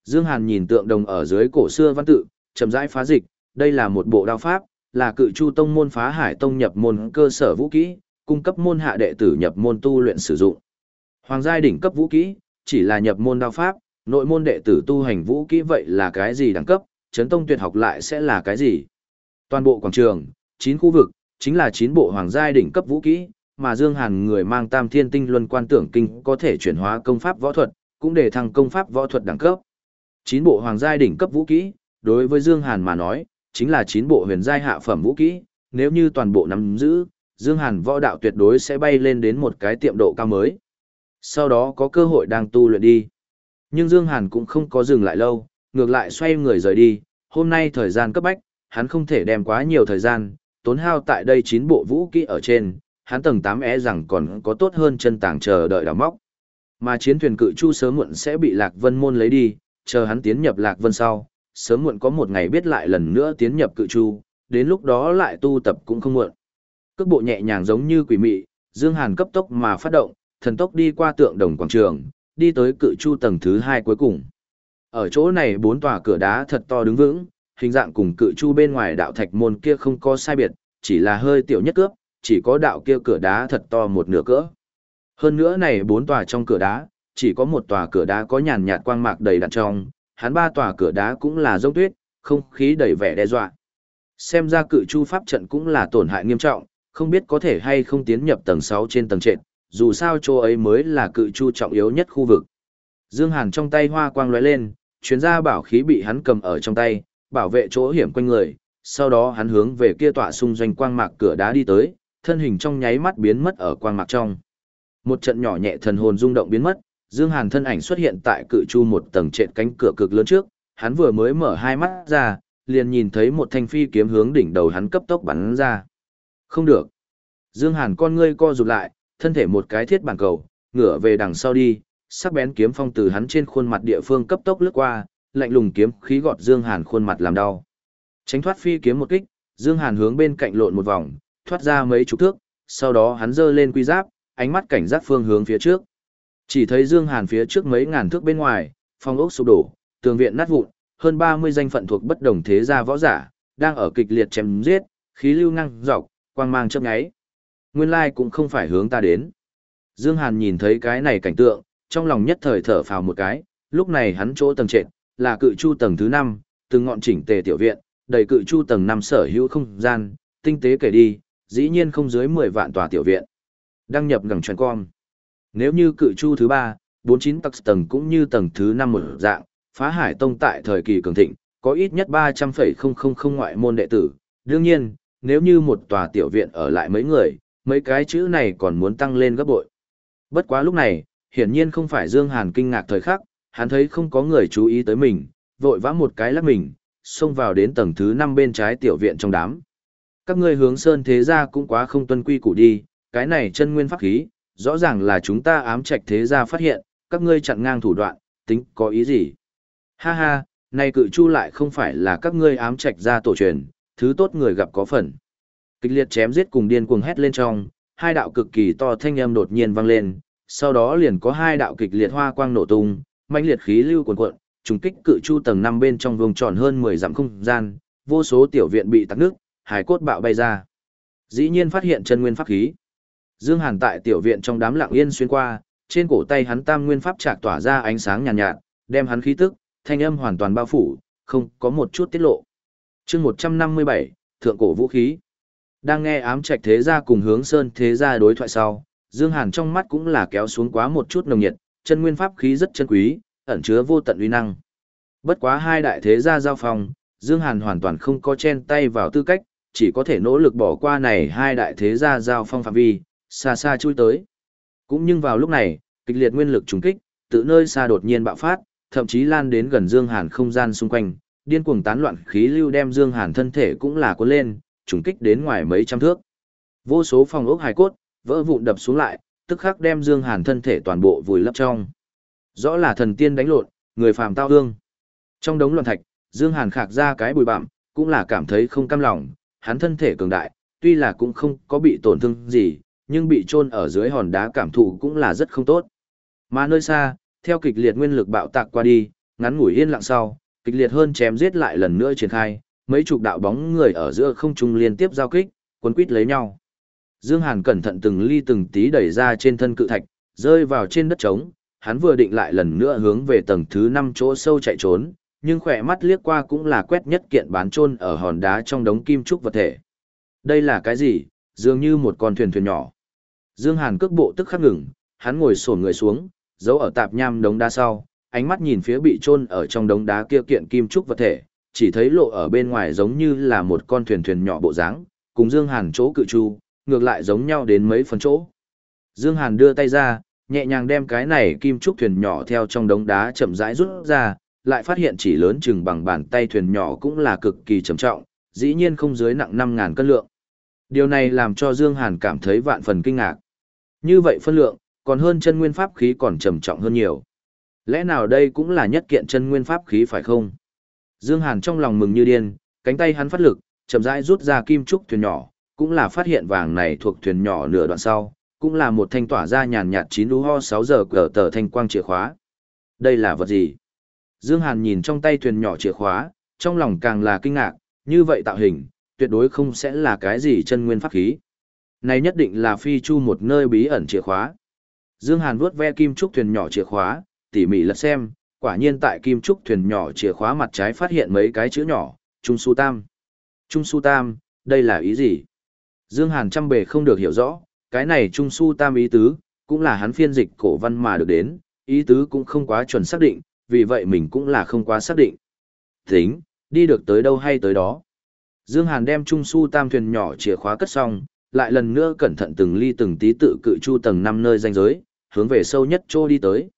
Dương Hàn nhìn tượng đồng ở dưới cổ xưa văn tự, chậm rãi phá dịch, đây là một bộ đao pháp, là cự chu tông môn phá hải tông nhập môn cơ sở vũ kỹ, cung cấp môn hạ đệ tử nhập môn tu luyện sử dụng. Hoàng giai đỉnh cấp vũ kỹ, chỉ là nhập môn đao pháp, nội môn đệ tử tu hành vũ kỹ vậy là cái gì đẳng cấp, chấn tông tuyệt học lại sẽ là cái gì. Toàn bộ quảng trường, 9 khu vực, chính là 9 bộ hoàng giai đỉnh cấp vũ kỹ, mà Dương Hàn người mang tam thiên tinh luân quan tưởng kinh có thể chuyển hóa công pháp võ thuật, cũng để thăng công pháp võ thuật đẳng cấp. 9 bộ hoàng giai đỉnh cấp vũ kỹ, đối với Dương Hàn mà nói, chính là 9 bộ huyền giai hạ phẩm vũ kỹ, nếu như toàn bộ nắm giữ, Dương Hàn võ đạo tuyệt đối sẽ bay lên đến một cái tiệm độ cao mới. Sau đó có cơ hội đang tu luyện đi. Nhưng Dương Hàn cũng không có dừng lại lâu, ngược lại xoay người rời đi, hôm nay thời gian cấp bách, hắn không thể đem quá nhiều thời gian, tốn hao tại đây 9 bộ vũ kỹ ở trên, hắn tầng 8 é e rằng còn có tốt hơn chân tảng chờ đợi đào móc. Mà chiến thuyền cự chu sớm muộn sẽ bị Lạc Vân môn lấy đi, chờ hắn tiến nhập Lạc Vân sau, sớm muộn có một ngày biết lại lần nữa tiến nhập cự chu, đến lúc đó lại tu tập cũng không muộn. Cước bộ nhẹ nhàng giống như quỷ mị, Dương Hàn cấp tốc mà phát động, thần tốc đi qua tượng đồng quảng trường, đi tới cự chu tầng thứ hai cuối cùng. Ở chỗ này bốn tòa cửa đá thật to đứng vững, hình dạng cùng cự chu bên ngoài đạo thạch môn kia không có sai biệt, chỉ là hơi tiểu nhất cướp, chỉ có đạo kia cửa đá thật to một nửa cỡ. Hơn nữa này bốn tòa trong cửa đá, chỉ có một tòa cửa đá có nhàn nhạt quang mạc đầy đặn trong, hắn ba tòa cửa đá cũng là rông tuyết, không khí đầy vẻ đe dọa. Xem ra cự chu pháp trận cũng là tổn hại nghiêm trọng, không biết có thể hay không tiến nhập tầng 6 trên tầng trệt, dù sao chỗ ấy mới là cự chu trọng yếu nhất khu vực. Dương Hàn trong tay hoa quang lóe lên, chuyến ra bảo khí bị hắn cầm ở trong tay, bảo vệ chỗ hiểm quanh người, sau đó hắn hướng về kia tọa xung doanh quang mạc cửa đá đi tới, thân hình trong nháy mắt biến mất ở quang mạc trong. Một trận nhỏ nhẹ thần hồn rung động biến mất, Dương Hàn thân ảnh xuất hiện tại cự chu một tầng trệt cánh cửa cực lớn trước, hắn vừa mới mở hai mắt ra, liền nhìn thấy một thanh phi kiếm hướng đỉnh đầu hắn cấp tốc bắn ra. Không được. Dương Hàn con ngươi co rụt lại, thân thể một cái thiết bản cầu, ngửa về đằng sau đi, sắc bén kiếm phong từ hắn trên khuôn mặt địa phương cấp tốc lướt qua, lạnh lùng kiếm khí gọt Dương Hàn khuôn mặt làm đau. Tránh thoát phi kiếm một kích, Dương Hàn hướng bên cạnh lộn một vòng, thoát ra mấy chục thước, sau đó hắn giơ lên quy giáp, ánh mắt cảnh giác phương hướng phía trước. Chỉ thấy Dương Hàn phía trước mấy ngàn thước bên ngoài, phong ốc sụp đổ, tường viện nát vụn, hơn 30 danh phận thuộc bất đồng thế gia võ giả, đang ở kịch liệt chém giết, khí lưu ngang dọc, quang mang chớp nháy. Nguyên lai cũng không phải hướng ta đến. Dương Hàn nhìn thấy cái này cảnh tượng, trong lòng nhất thời thở phào một cái, lúc này hắn chỗ tầng trệt, là cự chu tầng thứ 5, từng ngọn chỉnh tề tiểu viện, đầy cự chu tầng 5 sở hữu không gian, tinh tế kể đi, dĩ nhiên không dưới 10 vạn tòa tiểu viện. Đăng nhập ngẳng truyền con. Nếu như cự chu thứ 3, 49 tầng tầng cũng như tầng thứ 5 một dạng, phá hải tông tại thời kỳ cường thịnh, có ít nhất 300,000 ngoại môn đệ tử. Đương nhiên, nếu như một tòa tiểu viện ở lại mấy người, mấy cái chữ này còn muốn tăng lên gấp bội. Bất quá lúc này, hiển nhiên không phải Dương Hàn kinh ngạc thời khắc, hắn thấy không có người chú ý tới mình, vội vã một cái lắc mình, xông vào đến tầng thứ 5 bên trái tiểu viện trong đám. Các ngươi hướng sơn thế gia cũng quá không tuân quy củ đi, cái này chân nguyên pháp khí, rõ ràng là chúng ta ám trạch thế gia phát hiện, các ngươi chặn ngang thủ đoạn, tính có ý gì? Ha ha, này cự chu lại không phải là các ngươi ám trạch gia tổ truyền, thứ tốt người gặp có phần. Kịch liệt chém giết cùng điên cuồng hét lên trong, hai đạo cực kỳ to thanh âm đột nhiên vang lên, sau đó liền có hai đạo kịch liệt hoa quang nổ tung, mãnh liệt khí lưu cuồn cuộn, trùng kích cự chu tầng năm bên trong vùng tròn hơn 10 dặm không gian, vô số tiểu viện bị tắc nước, hải cốt bạo bay ra. Dĩ nhiên phát hiện chân nguyên pháp khí. Dương Hàn tại tiểu viện trong đám lặng yên xuyên qua, trên cổ tay hắn tam nguyên pháp trạc tỏa ra ánh sáng nhàn nhạt, nhạt, đem hắn khí tức, thanh âm hoàn toàn bao phủ, không có một chút tiết lộ. Chương 157, thượng cổ vũ khí. Đang nghe ám trạch thế gia cùng hướng sơn thế gia đối thoại sau, Dương Hàn trong mắt cũng là kéo xuống quá một chút nồng nhiệt, chân nguyên pháp khí rất chân quý, ẩn chứa vô tận uy năng. Bất quá hai đại thế gia giao phòng, Dương Hàn hoàn toàn không có chen tay vào tư cách, chỉ có thể nỗ lực bỏ qua này hai đại thế gia giao phong phạm vi, xa xa chui tới. Cũng nhưng vào lúc này, kịch liệt nguyên lực trùng kích, tự nơi xa đột nhiên bạo phát, thậm chí lan đến gần Dương Hàn không gian xung quanh, điên cuồng tán loạn khí lưu đem Dương Hàn thân thể cũng là cuốn lên, trùng kích đến ngoài mấy trăm thước. Vô số phòng ốc hài cốt, vỡ vụn đập xuống lại, tức khắc đem Dương Hàn thân thể toàn bộ vùi lấp trong. Rõ là thần tiên đánh lộn, người phàm tao hương. Trong đống loạn thạch, Dương Hàn khạc ra cái bùi bặm, cũng là cảm thấy không cam lòng, hắn thân thể cường đại, tuy là cũng không có bị tổn thương gì, nhưng bị trôn ở dưới hòn đá cảm thụ cũng là rất không tốt. Mà nơi xa, theo kịch liệt nguyên lực bạo tạc qua đi, ngắn ngủi yên lặng sau, kịch liệt hơn chém giết lại lần nữa triển khai, mấy chục đạo bóng người ở giữa không trung liên tiếp giao kích, cuốn quít lấy nhau. Dương Hàn cẩn thận từng ly từng tí đẩy ra trên thân cự thạch, rơi vào trên đất trống, hắn vừa định lại lần nữa hướng về tầng thứ 5 chỗ sâu chạy trốn, nhưng khỏe mắt liếc qua cũng là quét nhất kiện bán trôn ở hòn đá trong đống kim trúc vật thể. Đây là cái gì? Dường như một con thuyền thuyền nhỏ. Dương Hàn cước bộ tức khắc ngừng, hắn ngồi xổm người xuống, giấu ở tạp nham đống đá sau, ánh mắt nhìn phía bị trôn ở trong đống đá kia kiện kim trúc vật thể, chỉ thấy lộ ở bên ngoài giống như là một con thuyền thuyền nhỏ bộ dáng, cùng Dương Hàn chỗ cự chu, ngược lại giống nhau đến mấy phần chỗ. Dương Hàn đưa tay ra, nhẹ nhàng đem cái này kim trúc thuyền nhỏ theo trong đống đá chậm rãi rút ra, lại phát hiện chỉ lớn chừng bằng bàn tay thuyền nhỏ cũng là cực kỳ trầm trọng, dĩ nhiên không dưới nặng năm ngàn cân lượng. Điều này làm cho Dương Hàn cảm thấy vạn phần kinh ngạc. Như vậy phân lượng, còn hơn chân nguyên pháp khí còn trầm trọng hơn nhiều. Lẽ nào đây cũng là nhất kiện chân nguyên pháp khí phải không? Dương Hàn trong lòng mừng như điên, cánh tay hắn phát lực, chậm rãi rút ra kim trúc thuyền nhỏ, cũng là phát hiện vàng này thuộc thuyền nhỏ nửa đoạn sau, cũng là một thanh tỏa ra nhàn nhạt chín đú ho 6 giờ cờ tờ thanh quang chìa khóa. Đây là vật gì? Dương Hàn nhìn trong tay thuyền nhỏ chìa khóa, trong lòng càng là kinh ngạc, như vậy tạo hình, tuyệt đối không sẽ là cái gì chân nguyên pháp khí. Này nhất định là phi chu một nơi bí ẩn chìa khóa. Dương Hàn vuốt ve kim trúc thuyền nhỏ chìa khóa, tỉ mỉ lật xem, quả nhiên tại kim trúc thuyền nhỏ chìa khóa mặt trái phát hiện mấy cái chữ nhỏ, Trung Su Tam. Trung Su Tam, đây là ý gì? Dương Hàn trăm bề không được hiểu rõ, cái này Trung Su Tam ý tứ, cũng là hắn phiên dịch cổ văn mà được đến, ý tứ cũng không quá chuẩn xác định, vì vậy mình cũng là không quá xác định. Tính, đi được tới đâu hay tới đó. Dương Hàn đem Trung Su Tam thuyền nhỏ chìa khóa cất xong, lại lần nữa cẩn thận từng ly từng tí tự cự chu tầng năm nơi danh giới, hướng về sâu nhất chỗ đi tới.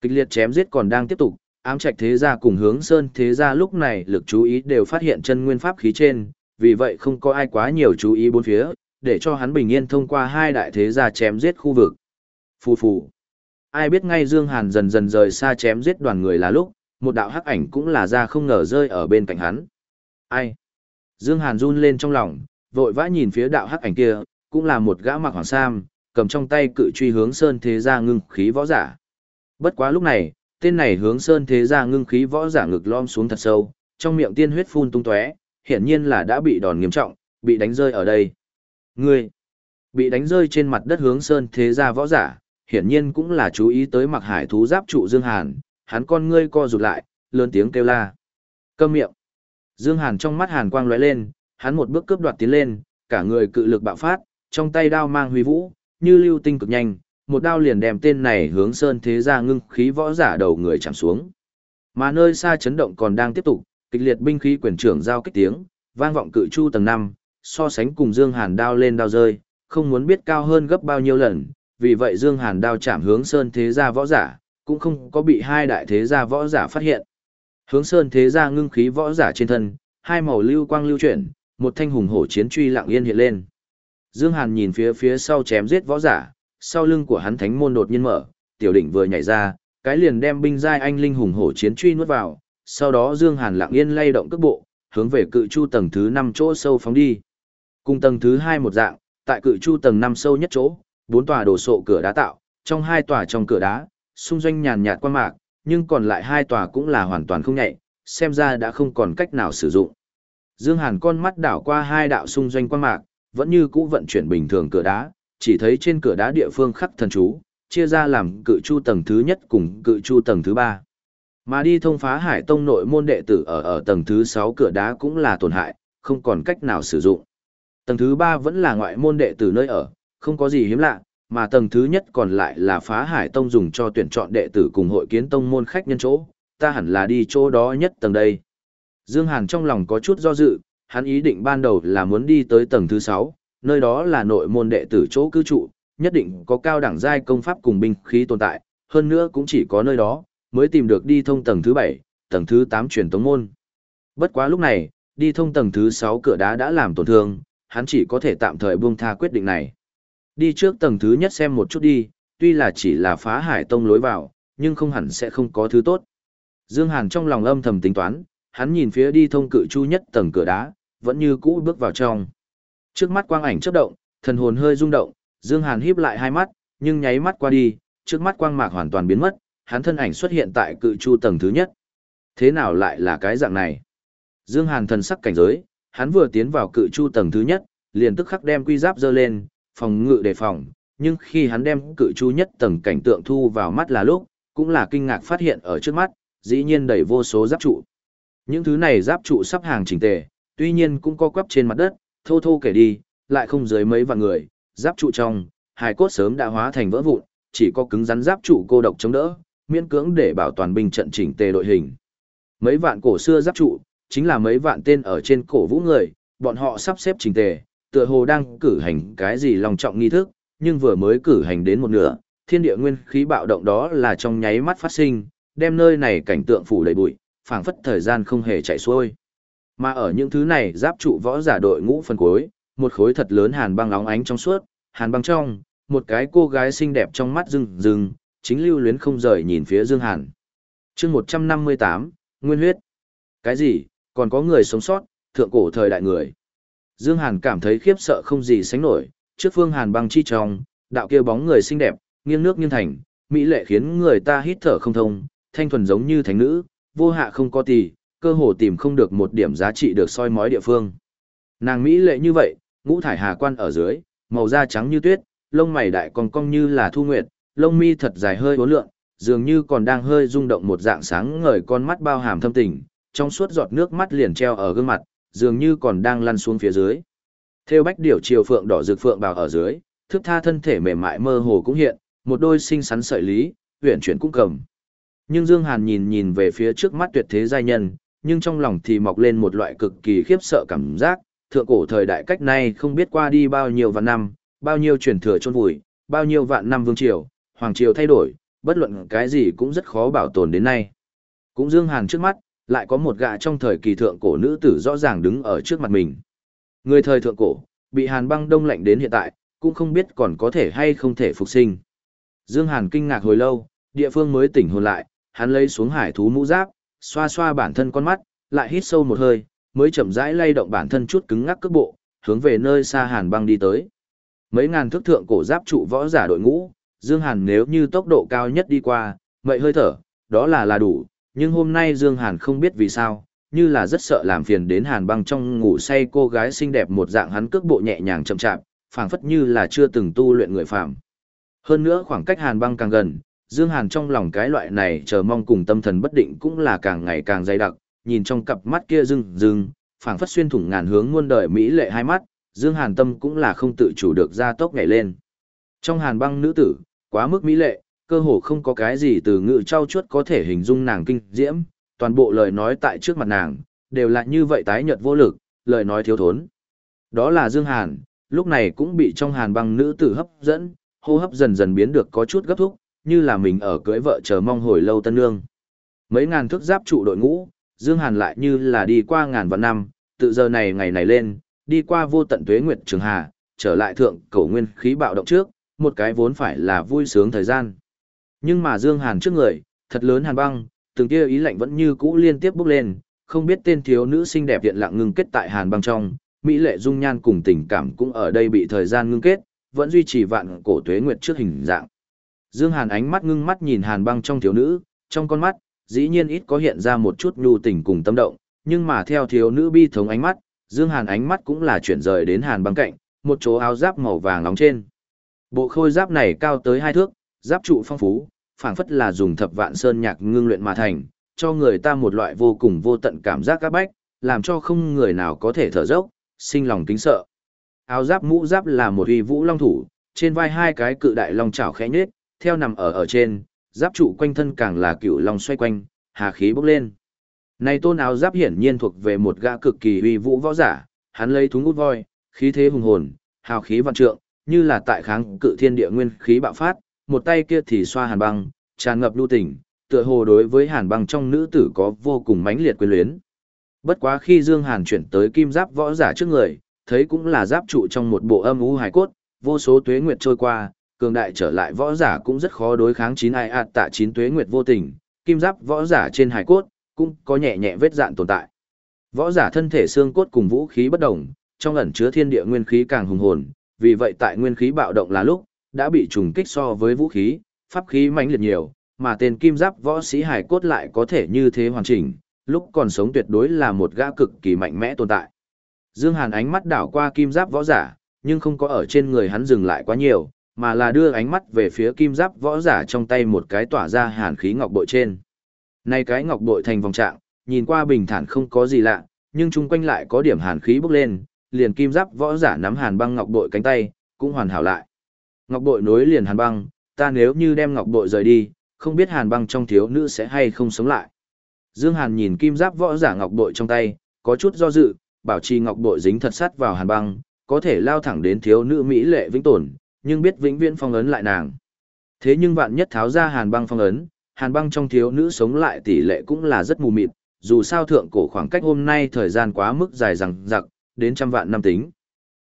Kịch liệt chém giết còn đang tiếp tục, ám trạch thế gia cùng hướng sơn thế gia lúc này lực chú ý đều phát hiện chân nguyên pháp khí trên, vì vậy không có ai quá nhiều chú ý bốn phía, để cho hắn bình yên thông qua hai đại thế gia chém giết khu vực. Phù phù. Ai biết ngay Dương Hàn dần dần rời xa chém giết đoàn người là lúc, một đạo hắc ảnh cũng là ra không ngờ rơi ở bên cạnh hắn. Ai? Dương Hàn run lên trong lòng, vội vã nhìn phía đạo hắc ảnh kia, cũng là một gã mặc hoàng sam, cầm trong tay cự truy hướng sơn thế gia ngưng khí võ giả. Bất quá lúc này, tên này hướng sơn thế gia ngưng khí võ giả ngực lom xuống thật sâu, trong miệng tiên huyết phun tung tóe, hiển nhiên là đã bị đòn nghiêm trọng, bị đánh rơi ở đây. Ngươi, bị đánh rơi trên mặt đất hướng sơn thế gia võ giả, hiển nhiên cũng là chú ý tới mặc hải thú giáp trụ Dương Hàn, hắn con ngươi co rụt lại, lớn tiếng kêu la. Câm miệng. Dương Hàn trong mắt hàn quang lóe lên, hắn một bước cướp đoạt tiến lên, cả người cự lực bạo phát, trong tay đao mang huy vũ, như lưu tinh cực nhanh, một đao liền đem tên này hướng sơn thế gia ngưng khí võ giả đầu người chạm xuống. Mà nơi xa chấn động còn đang tiếp tục, kịch liệt binh khí quyền trưởng giao kích tiếng, vang vọng cự chu tầng 5, so sánh cùng Dương Hàn đao lên đao rơi, không muốn biết cao hơn gấp bao nhiêu lần, vì vậy Dương Hàn đao chạm hướng sơn thế gia võ giả, cũng không có bị hai đại thế gia võ giả phát hiện. Hướng sơn thế gia ngưng khí võ giả trên thân, hai màu lưu quang lưu chuyển, một thanh hùng hổ chiến truy lặng yên hiện lên. Dương Hàn nhìn phía phía sau chém giết võ giả, sau lưng của hắn thánh môn đột nhiên mở, tiểu đỉnh vừa nhảy ra, cái liền đem binh giai anh linh hùng hổ chiến truy nuốt vào, sau đó Dương Hàn lặng yên lay động cước bộ, hướng về cự chu tầng thứ 5 chỗ sâu phóng đi. Cùng tầng thứ 2 một dạng, tại cự chu tầng 5 sâu nhất chỗ, bốn tòa đồ sộ cửa đá tạo, trong hai tòa trong cửa đá, xung doanh nhàn nhạt quan mạc, nhưng còn lại hai tòa cũng là hoàn toàn không nhạy, xem ra đã không còn cách nào sử dụng. Dương Hàn con mắt đảo qua hai đạo xung doanh quan mạc, vẫn như cũ vận chuyển bình thường cửa đá, chỉ thấy trên cửa đá địa phương khắc thần chú, chia ra làm cự chu tầng thứ nhất cùng cự chu tầng thứ ba. Mà đi thông phá hải tông nội môn đệ tử ở ở tầng thứ 6 cửa đá cũng là tổn hại, không còn cách nào sử dụng. Tầng thứ 3 vẫn là ngoại môn đệ tử nơi ở, không có gì hiếm lạ, mà tầng thứ nhất còn lại là phá hải tông dùng cho tuyển chọn đệ tử cùng hội kiến tông môn khách nhân chỗ, ta hẳn là đi chỗ đó nhất tầng đây. Dương Hàn trong lòng có chút do dự, hắn ý định ban đầu là muốn đi tới tầng thứ 6, nơi đó là nội môn đệ tử chỗ cư trụ, nhất định có cao đẳng giai công pháp cùng binh khí tồn tại, hơn nữa cũng chỉ có nơi đó, mới tìm được đi thông tầng thứ 7, tầng thứ 8 truyền tống môn. Bất quá lúc này, đi thông tầng thứ 6 cửa đá đã làm tổn thương, hắn chỉ có thể tạm thời buông tha quyết định này. Đi trước tầng thứ nhất xem một chút đi, tuy là chỉ là phá hải tông lối vào, nhưng không hẳn sẽ không có thứ tốt. Dương Hàn trong lòng âm thầm tính toán, hắn nhìn phía đi thông cự chu nhất tầng cửa đá, vẫn như cũ bước vào trong. Trước mắt quang ảnh chớp động, thần hồn hơi rung động, Dương Hàn híp lại hai mắt, nhưng nháy mắt qua đi, trước mắt quang mạc hoàn toàn biến mất, hắn thân ảnh xuất hiện tại cự chu tầng thứ nhất. Thế nào lại là cái dạng này? Dương Hàn thần sắc cảnh giới, hắn vừa tiến vào cự chu tầng thứ nhất, liền tức khắc đem quy giáp dơ lên, phòng ngự đề phòng, nhưng khi hắn đem cự chu nhất tầng cảnh tượng thu vào mắt là lúc, cũng là kinh ngạc phát hiện ở trước mắt, dĩ nhiên đầy vô số giáp trụ. Những thứ này giáp trụ sắp hàng chỉnh tề, tuy nhiên cũng có quắp trên mặt đất, thô thô kể đi, lại không dưới mấy vạn người, giáp trụ trong, hài cốt sớm đã hóa thành vỡ vụn, chỉ có cứng rắn giáp trụ cô độc chống đỡ, miễn cưỡng để bảo toàn binh trận chỉnh tề đội hình. Mấy vạn cổ xưa giáp trụ, chính là mấy vạn tên ở trên cổ vũ người, bọn họ sắp xếp chỉnh tề, tựa hồ đang cử hành cái gì lòng trọng nghi thức, nhưng vừa mới cử hành đến một nửa, thiên địa nguyên khí bạo động đó là trong nháy mắt phát sinh, đem nơi này cảnh tượng phủ đầy bụi, phảng phất thời gian không hề chạy xuôi. Mà ở những thứ này giáp trụ võ giả đội ngũ phần cuối, một khối thật lớn hàn băng óng ánh trong suốt, hàn băng trong, một cái cô gái xinh đẹp trong mắt rừng rừng, chính lưu luyến không rời nhìn phía Dương Hàn. chương 158, Nguyên huyết. Cái gì, còn có người sống sót, thượng cổ thời đại người. Dương Hàn cảm thấy khiếp sợ không gì sánh nổi, trước phương hàn băng chi trong, đạo kia bóng người xinh đẹp, nghiêng nước nghiêng thành, mỹ lệ khiến người ta hít thở không thông, thanh thuần giống như thánh nữ, vô hạ không có tỷ, cơ hồ tìm không được một điểm giá trị được soi mói địa phương. Nàng mỹ lệ như vậy, ngũ thải hà quan ở dưới, màu da trắng như tuyết, lông mày đại cong cong như là thu nguyệt, lông mi thật dài hơi uốn lượn, dường như còn đang hơi rung động một dạng sáng ngời con mắt bao hàm thâm tình, trong suốt giọt nước mắt liền treo ở gương mặt, dường như còn đang lăn xuống phía dưới. Theo bách điểu chiều phượng đỏ rực phượng bào ở dưới, thức tha thân thể mềm mại mơ hồ cũng hiện, một đôi xinh xắn sợi lý, huyền chuyển cũng cầm. Nhưng Dương Hàn nhìn nhìn về phía trước mắt tuyệt thế giai nhân, nhưng trong lòng thì mọc lên một loại cực kỳ khiếp sợ cảm giác, thượng cổ thời đại cách này không biết qua đi bao nhiêu vạn năm, bao nhiêu truyền thừa chôn vùi, bao nhiêu vạn năm vương triều, hoàng triều thay đổi, bất luận cái gì cũng rất khó bảo tồn đến nay. Cũng Dương Hàn trước mắt, lại có một gã trong thời kỳ thượng cổ nữ tử rõ ràng đứng ở trước mặt mình. Người thời thượng cổ, bị Hàn băng đông lạnh đến hiện tại, cũng không biết còn có thể hay không thể phục sinh. Dương Hàn kinh ngạc hồi lâu, địa phương mới tỉnh hồn lại, hắn lấy xuống hải thú mũ giáp, xoa xoa bản thân con mắt, lại hít sâu một hơi, mới chậm rãi lay động bản thân chút cứng ngắc cước bộ, hướng về nơi xa Hàn băng đi tới. Mấy ngàn thước thượng cổ giáp trụ võ giả đội ngũ, Dương Hàn nếu như tốc độ cao nhất đi qua, vậy hơi thở, đó là là đủ, nhưng hôm nay Dương Hàn không biết vì sao, như là rất sợ làm phiền đến Hàn băng trong ngủ say cô gái xinh đẹp một dạng hắn cước bộ nhẹ nhàng chậm chạp, phảng phất như là chưa từng tu luyện người phàm. Hơn nữa khoảng cách Hàn băng càng gần, Dương Hàn trong lòng cái loại này chờ mong cùng tâm thần bất định cũng là càng ngày càng dày đặc, nhìn trong cặp mắt kia rưng rưng, phảng phất xuyên thủng ngàn hướng muôn đời mỹ lệ hai mắt, Dương Hàn tâm cũng là không tự chủ được ra tốc nhảy lên. Trong Hàn băng nữ tử, quá mức mỹ lệ, cơ hồ không có cái gì từ ngữ trau chuốt có thể hình dung nàng kinh diễm, toàn bộ lời nói tại trước mặt nàng, đều là như vậy tái nhợt vô lực, lời nói thiếu thốn. Đó là Dương Hàn, lúc này cũng bị trong Hàn băng nữ tử hấp dẫn, hô hấp dần dần biến được có chút gấp thúc, như là mình ở cưới vợ chờ mong hồi lâu tân nương. Mấy ngàn thước giáp trụ đội ngũ, Dương Hàn lại như là đi qua ngàn vạn năm, tự giờ này ngày này lên, đi qua vô tận tuế nguyệt trường hà, trở lại thượng cổ nguyên khí bạo động trước, một cái vốn phải là vui sướng thời gian. Nhưng mà Dương Hàn trước người, thật lớn hàn băng, từng kia ý lạnh vẫn như cũ liên tiếp bốc lên, không biết tên thiếu nữ xinh đẹp hiện lặng ngưng kết tại hàn băng trong, mỹ lệ dung nhan cùng tình cảm cũng ở đây bị thời gian ngưng kết, vẫn duy trì vạn cổ tuế nguyệt trước hình dạng. Dương Hàn ánh mắt ngưng mắt nhìn hàn băng trong thiếu nữ, trong con mắt, dĩ nhiên ít có hiện ra một chút nhu tình cùng tâm động, nhưng mà theo thiếu nữ bi thống ánh mắt, Dương Hàn ánh mắt cũng là chuyển rời đến hàn băng cạnh, một chỗ áo giáp màu vàng nóng trên. Bộ khôi giáp này cao tới hai thước, giáp trụ phong phú, phảng phất là dùng thập vạn sơn nhạc ngưng luyện mà thành, cho người ta một loại vô cùng vô tận cảm giác các bách, làm cho không người nào có thể thở dốc, sinh lòng kính sợ. Áo giáp mũ giáp là một uy vũ long thủ, trên vai hai cái cự đại long chảo khẽ nhếch, theo nằm ở ở trên, giáp trụ quanh thân càng là cựu long xoay quanh, hà khí bốc lên. Này tôn áo giáp hiển nhiên thuộc về một gã cực kỳ uy vũ võ giả, hắn lấy thúng út voi, khí thế hùng hồn, hào khí vạn trượng, như là tại kháng cự thiên địa nguyên khí bạo phát, một tay kia thì xoa hàn băng, tràn ngập lưu tình, tựa hồ đối với hàn băng trong nữ tử có vô cùng mãnh liệt quyến luyến. Bất quá khi Dương Hàn chuyển tới kim giáp võ giả trước người, thấy cũng là giáp trụ trong một bộ âm u hài cốt, vô số tuế nguyệt trôi qua, cường đại trở lại võ giả cũng rất khó đối kháng chín ai ạt tạ chín tuế nguyệt vô tình, kim giáp võ giả trên hải cốt cũng có nhẹ nhẹ vết dạn tồn tại. Võ giả thân thể xương cốt cùng vũ khí bất đồng, trong ẩn chứa thiên địa nguyên khí càng hùng hồn, vì vậy tại nguyên khí bạo động là lúc, đã bị trùng kích so với vũ khí, pháp khí mãnh liệt nhiều, mà tên kim giáp võ sĩ hải cốt lại có thể như thế hoàn chỉnh, Lúc còn sống tuyệt đối là một gã cực kỳ mạnh mẽ tồn tại. Dương Hàn ánh mắt đảo qua kim giáp võ giả, nhưng không có ở trên người hắn dừng lại quá nhiều, mà là đưa ánh mắt về phía kim giáp võ giả trong tay một cái tỏa ra hàn khí ngọc bội trên. nay cái ngọc bội thành vòng trạng, nhìn qua bình thản không có gì lạ, nhưng chung quanh lại có điểm hàn khí bốc lên, liền kim giáp võ giả nắm hàn băng ngọc bội cánh tay, cũng hoàn hảo lại. Ngọc bội nối liền hàn băng, ta nếu như đem ngọc bội rời đi, không biết hàn băng trong thiếu nữ sẽ hay không sống lại. Dương Hàn nhìn kim giáp võ giả ngọc bội trong tay, có chút do dự, bảo trì ngọc bội dính thật sát vào hàn băng, có thể lao thẳng đến thiếu nữ mỹ lệ vĩnh tồn, nhưng biết vĩnh viễn phong ấn lại nàng. Thế nhưng vạn nhất tháo ra hàn băng phong ấn, hàn băng trong thiếu nữ sống lại tỷ lệ cũng là rất mù mịt, dù sao thượng cổ khoảng cách hôm nay thời gian quá mức dài rằng giặc, đến trăm vạn năm tính.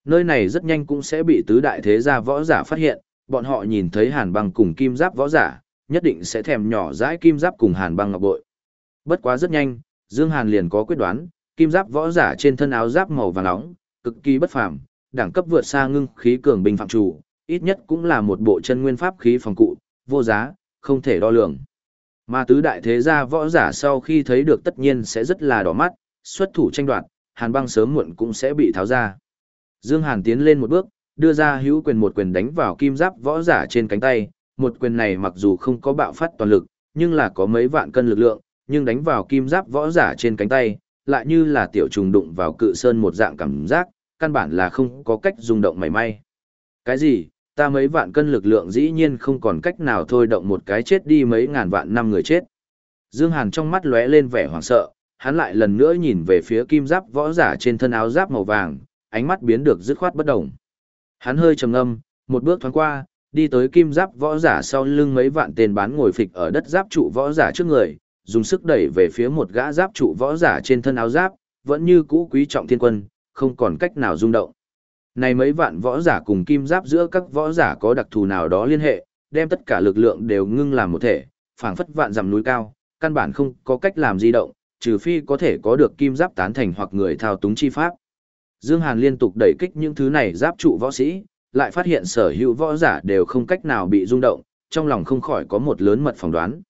Nơi này rất nhanh cũng sẽ bị tứ đại thế gia võ giả phát hiện, bọn họ nhìn thấy hàn băng cùng kim giáp võ giả, nhất định sẽ thèm nhỏ dãi kim giáp cùng hàn băng ngọc bội. Bất quá rất nhanh, Dương Hàn liền có quyết đoán, kim giáp võ giả trên thân áo giáp màu vàng nóng, cực kỳ bất phàm, đẳng cấp vượt xa ngưng khí cường binh phạm chủ, ít nhất cũng là một bộ chân nguyên pháp khí phòng cụ, vô giá, không thể đo lường. Mà tứ đại thế gia võ giả sau khi thấy được tất nhiên sẽ rất là đỏ mắt, xuất thủ tranh đoạt, hàn băng sớm muộn cũng sẽ bị tháo ra. Dương Hàn tiến lên một bước, đưa ra hữu quyền một quyền đánh vào kim giáp võ giả trên cánh tay, một quyền này mặc dù không có bạo phát toàn lực, nhưng là có mấy vạn cân lực lượng, nhưng đánh vào kim giáp võ giả trên cánh tay, lại như là tiểu trùng đụng vào cự sơn một dạng cảm giác, căn bản là không có cách rung động mảy may. Cái gì, ta mấy vạn cân lực lượng dĩ nhiên không còn cách nào thôi động một cái chết đi mấy ngàn vạn năm người chết. Dương Hàn trong mắt lóe lên vẻ hoảng sợ, hắn lại lần nữa nhìn về phía kim giáp võ giả trên thân áo giáp màu vàng, ánh mắt biến được dứt khoát bất động. Hắn hơi trầm ngâm, một bước thoáng qua, đi tới kim giáp võ giả sau lưng mấy vạn tên bán ngồi phịch ở đất giáp trụ võ giả trước người, dùng sức đẩy về phía một gã giáp trụ võ giả trên thân áo giáp, vẫn như cũ quý trọng thiên quân, không còn cách nào rung động. Này mấy vạn võ giả cùng kim giáp giữa các võ giả có đặc thù nào đó liên hệ, đem tất cả lực lượng đều ngưng làm một thể, phảng phất vạn dặm núi cao, căn bản không có cách làm di động, trừ phi có thể có được kim giáp tán thành hoặc người thao túng chi pháp. Dương Hàn liên tục đẩy kích những thứ này giáp trụ võ sĩ, lại phát hiện sở hữu võ giả đều không cách nào bị rung động, trong lòng không khỏi có một lớn mật phỏng đoán.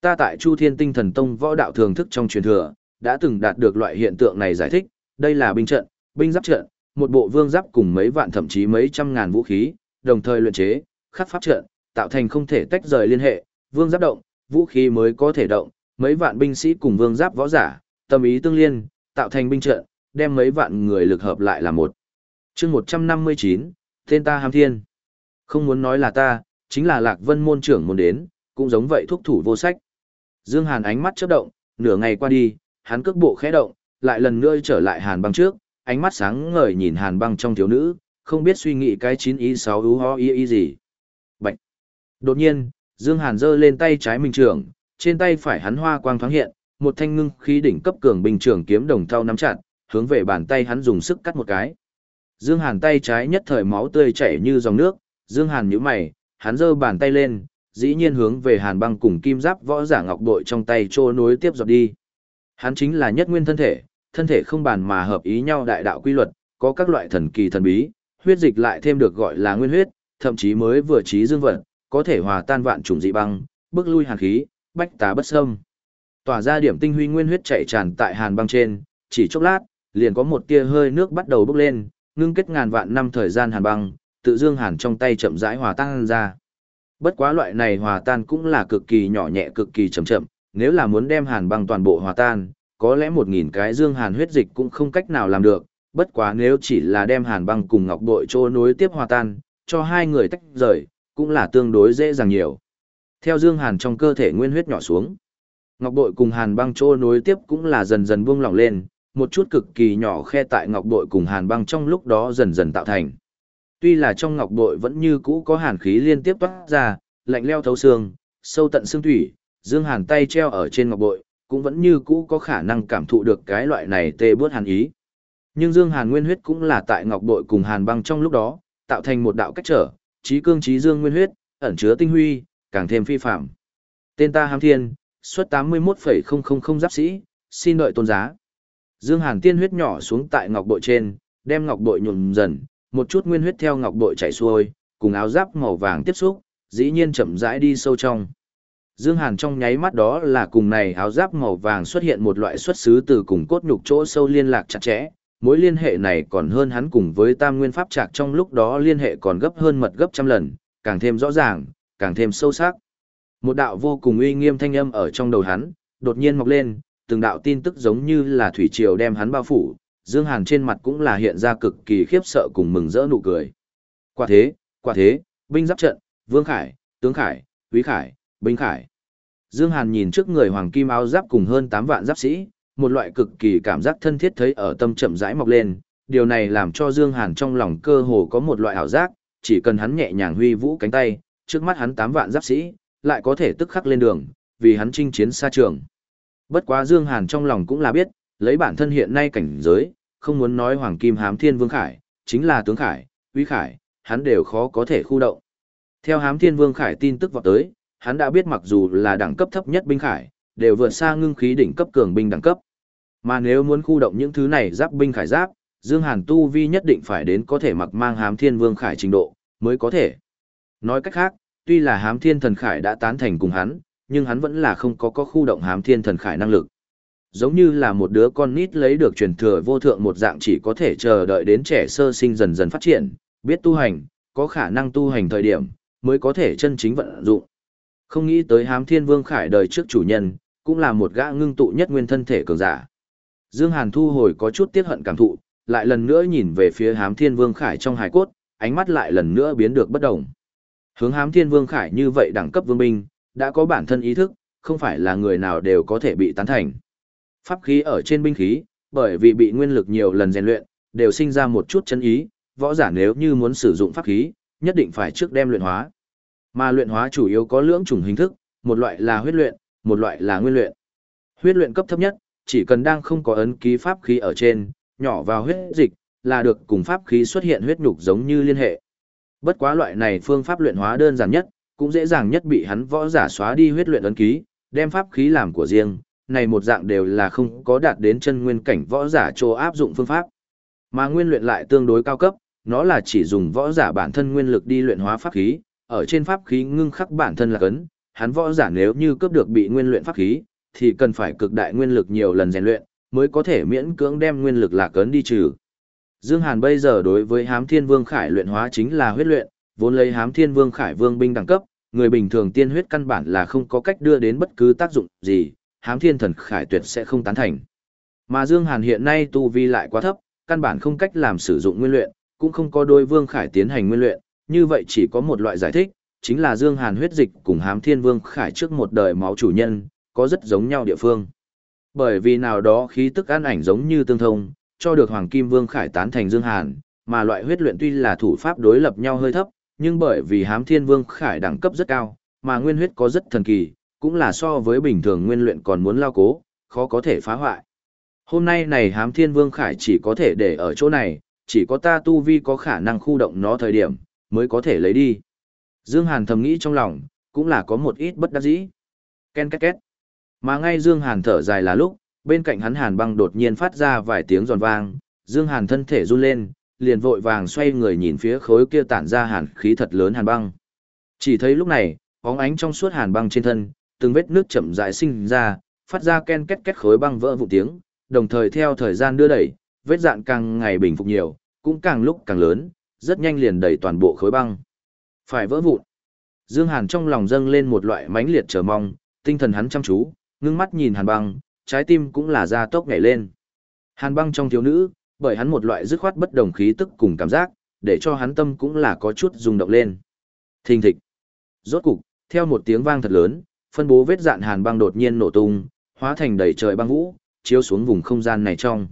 Ta tại Chu Thiên Tinh Thần Tông võ đạo thường thức trong truyền thừa, đã từng đạt được loại hiện tượng này giải thích, đây là binh trận, binh giáp trận, một bộ vương giáp cùng mấy vạn thậm chí mấy trăm ngàn vũ khí, đồng thời luyện chế, khắc pháp trận, tạo thành không thể tách rời liên hệ, vương giáp động, vũ khí mới có thể động, mấy vạn binh sĩ cùng vương giáp võ giả, tâm ý tương liên, tạo thành binh trận, đem mấy vạn người lực hợp lại là một. chương 159, tên ta hàm thiên. Không muốn nói là ta, chính là lạc vân môn trưởng muốn đến, cũng giống vậy thúc thủ vô sách. Dương Hàn ánh mắt chớp động, nửa ngày qua đi, hắn cước bộ khẽ động, lại lần nữa trở lại Hàn băng trước, ánh mắt sáng ngời nhìn Hàn băng trong thiếu nữ, không biết suy nghĩ cái chín ý sáu ú ho ý ý gì. Bạch! Đột nhiên, Dương Hàn giơ lên tay trái mình trưởng, trên tay phải hắn hoa quang thoáng hiện, một thanh ngưng khí đỉnh cấp cường bình trưởng kiếm đồng thau nắm chặt, hướng về bàn tay hắn dùng sức cắt một cái. Dương Hàn tay trái nhất thời máu tươi chảy như dòng nước, Dương Hàn nhíu mày, hắn giơ bàn tay lên, dĩ nhiên hướng về Hàn Băng cùng kim giáp võ giả ngọc bội trong tay trô nối tiếp dọc đi. Hắn chính là nhất nguyên thân thể, thân thể không bàn mà hợp ý nhau đại đạo quy luật, có các loại thần kỳ thần bí, huyết dịch lại thêm được gọi là nguyên huyết, thậm chí mới vừa trí dương vật, có thể hòa tan vạn trùng dị băng, bước lui hàn khí, bách tá bất xâm. Tỏa ra điểm tinh huy nguyên huyết chảy tràn tại hàn băng trên, chỉ chốc lát, liền có một tia hơi nước bắt đầu bốc lên, ngưng kết ngàn vạn năm thời gian hàn băng, tự dương hàn trong tay chậm rãi hòa tan ra. Bất quá loại này hòa tan cũng là cực kỳ nhỏ nhẹ cực kỳ chậm chậm, nếu là muốn đem hàn băng toàn bộ hòa tan, có lẽ một nghìn cái dương hàn huyết dịch cũng không cách nào làm được, bất quá nếu chỉ là đem hàn băng cùng ngọc bội trô nối tiếp hòa tan, cho hai người tách rời, cũng là tương đối dễ dàng nhiều. Theo dương hàn trong cơ thể nguyên huyết nhỏ xuống, ngọc bội cùng hàn băng trô nối tiếp cũng là dần dần buông lỏng lên, một chút cực kỳ nhỏ khe tại ngọc bội cùng hàn băng trong lúc đó dần dần tạo thành. Tuy là trong ngọc bội vẫn như cũ có hàn khí liên tiếp toát ra, lạnh leo thấu xương, sâu tận xương thủy, Dương Hàn tay treo ở trên ngọc bội, cũng vẫn như cũ có khả năng cảm thụ được cái loại này tê bớt hàn ý. Nhưng Dương Hàn nguyên huyết cũng là tại ngọc bội cùng hàn băng trong lúc đó, tạo thành một đạo cách trở, trí cương trí dương nguyên huyết, ẩn chứa tinh huy, càng thêm phi phạm. Tên ta hàm thiên, xuất 81,000 giáp sĩ, xin đợi tôn giá. Dương Hàn tiên huyết nhỏ xuống tại ngọc bội trên, đem ngọc bội nhuộm dần, một chút nguyên huyết theo ngọc bội chảy xuôi, cùng áo giáp màu vàng tiếp xúc, dĩ nhiên chậm rãi đi sâu trong. Dương Hàn trong nháy mắt đó là cùng này áo giáp màu vàng xuất hiện một loại xuất xứ từ cùng cốt nhục chỗ sâu liên lạc chặt chẽ, mối liên hệ này còn hơn hắn cùng với tam nguyên pháp trạc trong lúc đó liên hệ còn gấp hơn mật gấp trăm lần, càng thêm rõ ràng, càng thêm sâu sắc. Một đạo vô cùng uy nghiêm thanh âm ở trong đầu hắn, đột nhiên mọc lên, từng đạo tin tức giống như là thủy triều đem hắn bao phủ, Dương Hàn trên mặt cũng là hiện ra cực kỳ khiếp sợ cùng mừng rỡ nụ cười. Quả thế, quả thế, binh giáp trận, Vương Khải, Tướng Khải, Quý Khải, Binh Khải. Dương Hàn nhìn trước người hoàng kim áo giáp cùng hơn 8 vạn giáp sĩ, một loại cực kỳ cảm giác thân thiết thấy ở tâm chậm rãi mọc lên, điều này làm cho Dương Hàn trong lòng cơ hồ có một loại ảo giác, chỉ cần hắn nhẹ nhàng huy vũ cánh tay, trước mắt hắn 8 vạn giáp sĩ, lại có thể tức khắc lên đường, vì hắn chinh chiến xa trường. Bất quá Dương Hàn trong lòng cũng là biết, lấy bản thân hiện nay cảnh giới, không muốn nói Hoàng Kim Hám Thiên Vương Khải, chính là tướng Khải, Uy Khải, hắn đều khó có thể khu động. Theo Hám Thiên Vương Khải tin tức vọt tới, hắn đã biết mặc dù là đẳng cấp thấp nhất binh khải, đều vượt xa ngưng khí đỉnh cấp cường binh đẳng cấp. Mà nếu muốn khu động những thứ này giáp binh khải giáp, Dương Hàn tu vi nhất định phải đến có thể mặc mang Hám Thiên Vương Khải trình độ, mới có thể. Nói cách khác, tuy là Hám Thiên Thần Khải đã tán thành cùng hắn, nhưng hắn vẫn là không có có khu động Hám Thiên Thần Khải năng lực. Giống như là một đứa con nít lấy được truyền thừa vô thượng một dạng chỉ có thể chờ đợi đến trẻ sơ sinh dần dần phát triển, biết tu hành, có khả năng tu hành thời điểm, mới có thể chân chính vận dụng. Không nghĩ tới hám thiên vương khải đời trước chủ nhân, cũng là một gã ngưng tụ nhất nguyên thân thể cường giả. Dương Hàn thu hồi có chút tiếc hận cảm thụ, lại lần nữa nhìn về phía hám thiên vương khải trong hải cốt, ánh mắt lại lần nữa biến được bất động. Hướng hám thiên vương khải như vậy đẳng cấp vương binh, đã có bản thân ý thức, không phải là người nào đều có thể bị tán thành. Pháp khí ở trên binh khí, bởi vì bị nguyên lực nhiều lần rèn luyện, đều sinh ra một chút chân ý, võ giả nếu như muốn sử dụng pháp khí, nhất định phải trước đem luyện hóa. Mà luyện hóa chủ yếu có lưỡng chủng hình thức, một loại là huyết luyện, một loại là nguyên luyện. Huyết luyện cấp thấp nhất, chỉ cần đang không có ấn ký pháp khí ở trên, nhỏ vào huyết dịch, là được cùng pháp khí xuất hiện huyết nhục giống như liên hệ. Bất quá loại này phương pháp luyện hóa đơn giản nhất, cũng dễ dàng nhất bị hắn võ giả xóa đi huyết luyện ấn ký, đem pháp khí làm của riêng, này một dạng đều là không có đạt đến chân nguyên cảnh võ giả chỗ áp dụng phương pháp. Mà nguyên luyện lại tương đối cao cấp, nó là chỉ dùng võ giả bản thân nguyên lực đi luyện hóa pháp khí, ở trên pháp khí ngưng khắc bản thân là cấn, hắn võ giả nếu như cướp được bị nguyên luyện pháp khí, thì cần phải cực đại nguyên lực nhiều lần rèn luyện, mới có thể miễn cưỡng đem nguyên lực lạc cấn đi trừ. Dương Hàn bây giờ đối với Hám Thiên Vương Khải luyện hóa chính là huyết luyện, vốn lấy Hám Thiên Vương Khải vương binh đẳng cấp, người bình thường tiên huyết căn bản là không có cách đưa đến bất cứ tác dụng gì, Hám Thiên Thần Khải tuyệt sẽ không tán thành. Mà Dương Hàn hiện nay tu vi lại quá thấp, căn bản không cách làm sử dụng nguyên luyện, cũng không có đôi Vương Khải tiến hành nguyên luyện, như vậy chỉ có một loại giải thích, chính là Dương Hàn huyết dịch cùng hám thiên vương khải trước một đời máu chủ nhân, có rất giống nhau địa phương. Bởi vì nào đó khí tức an ảnh giống như tương thông, cho được Hoàng Kim Vương khải tán thành Dương Hàn, mà loại huyết luyện tuy là thủ pháp đối lập nhau hơi thấp, nhưng bởi vì hám thiên vương khải đẳng cấp rất cao, mà nguyên huyết có rất thần kỳ, cũng là so với bình thường nguyên luyện còn muốn lao cố, khó có thể phá hoại. Hôm nay này hám thiên vương khải chỉ có thể để ở chỗ này, chỉ có ta tu vi có khả năng khu động nó thời điểm, mới có thể lấy đi. Dương Hàn thầm nghĩ trong lòng, cũng là có một ít bất đắc dĩ. Ken két két. Mà ngay Dương Hàn thở dài là lúc, bên cạnh hắn Hàn băng đột nhiên phát ra vài tiếng giòn vang, Dương Hàn thân thể run lên, liền vội vàng xoay người nhìn phía khối kia tản ra hàn khí thật lớn Hàn băng. Chỉ thấy lúc này, bóng ánh trong suốt Hàn băng trên thân, từng vết nước chậm rãi sinh ra, phát ra ken két két khối băng vỡ vụ tiếng, đồng thời theo thời gian đưa đẩy, vết dạn càng ngày bình phục nhiều, cũng càng lúc càng lớn, rất nhanh liền đầy toàn bộ khối băng. Phải vỡ vụn. Dương Hàn trong lòng dâng lên một loại mãnh liệt chờ mong, tinh thần hắn chăm chú, ngưng mắt nhìn Hàn băng, trái tim cũng là ra tốc nhảy lên. Hàn băng trong thiếu nữ, bởi hắn một loại dứt khoát bất đồng khí tức cùng cảm giác, để cho hắn tâm cũng là có chút rung động lên. Thình thịch. Rốt cục, theo một tiếng vang thật lớn, phân bố vết dạn Hàn băng đột nhiên nổ tung, hóa thành đầy trời băng vũ, chiếu xuống vùng không gian này trong.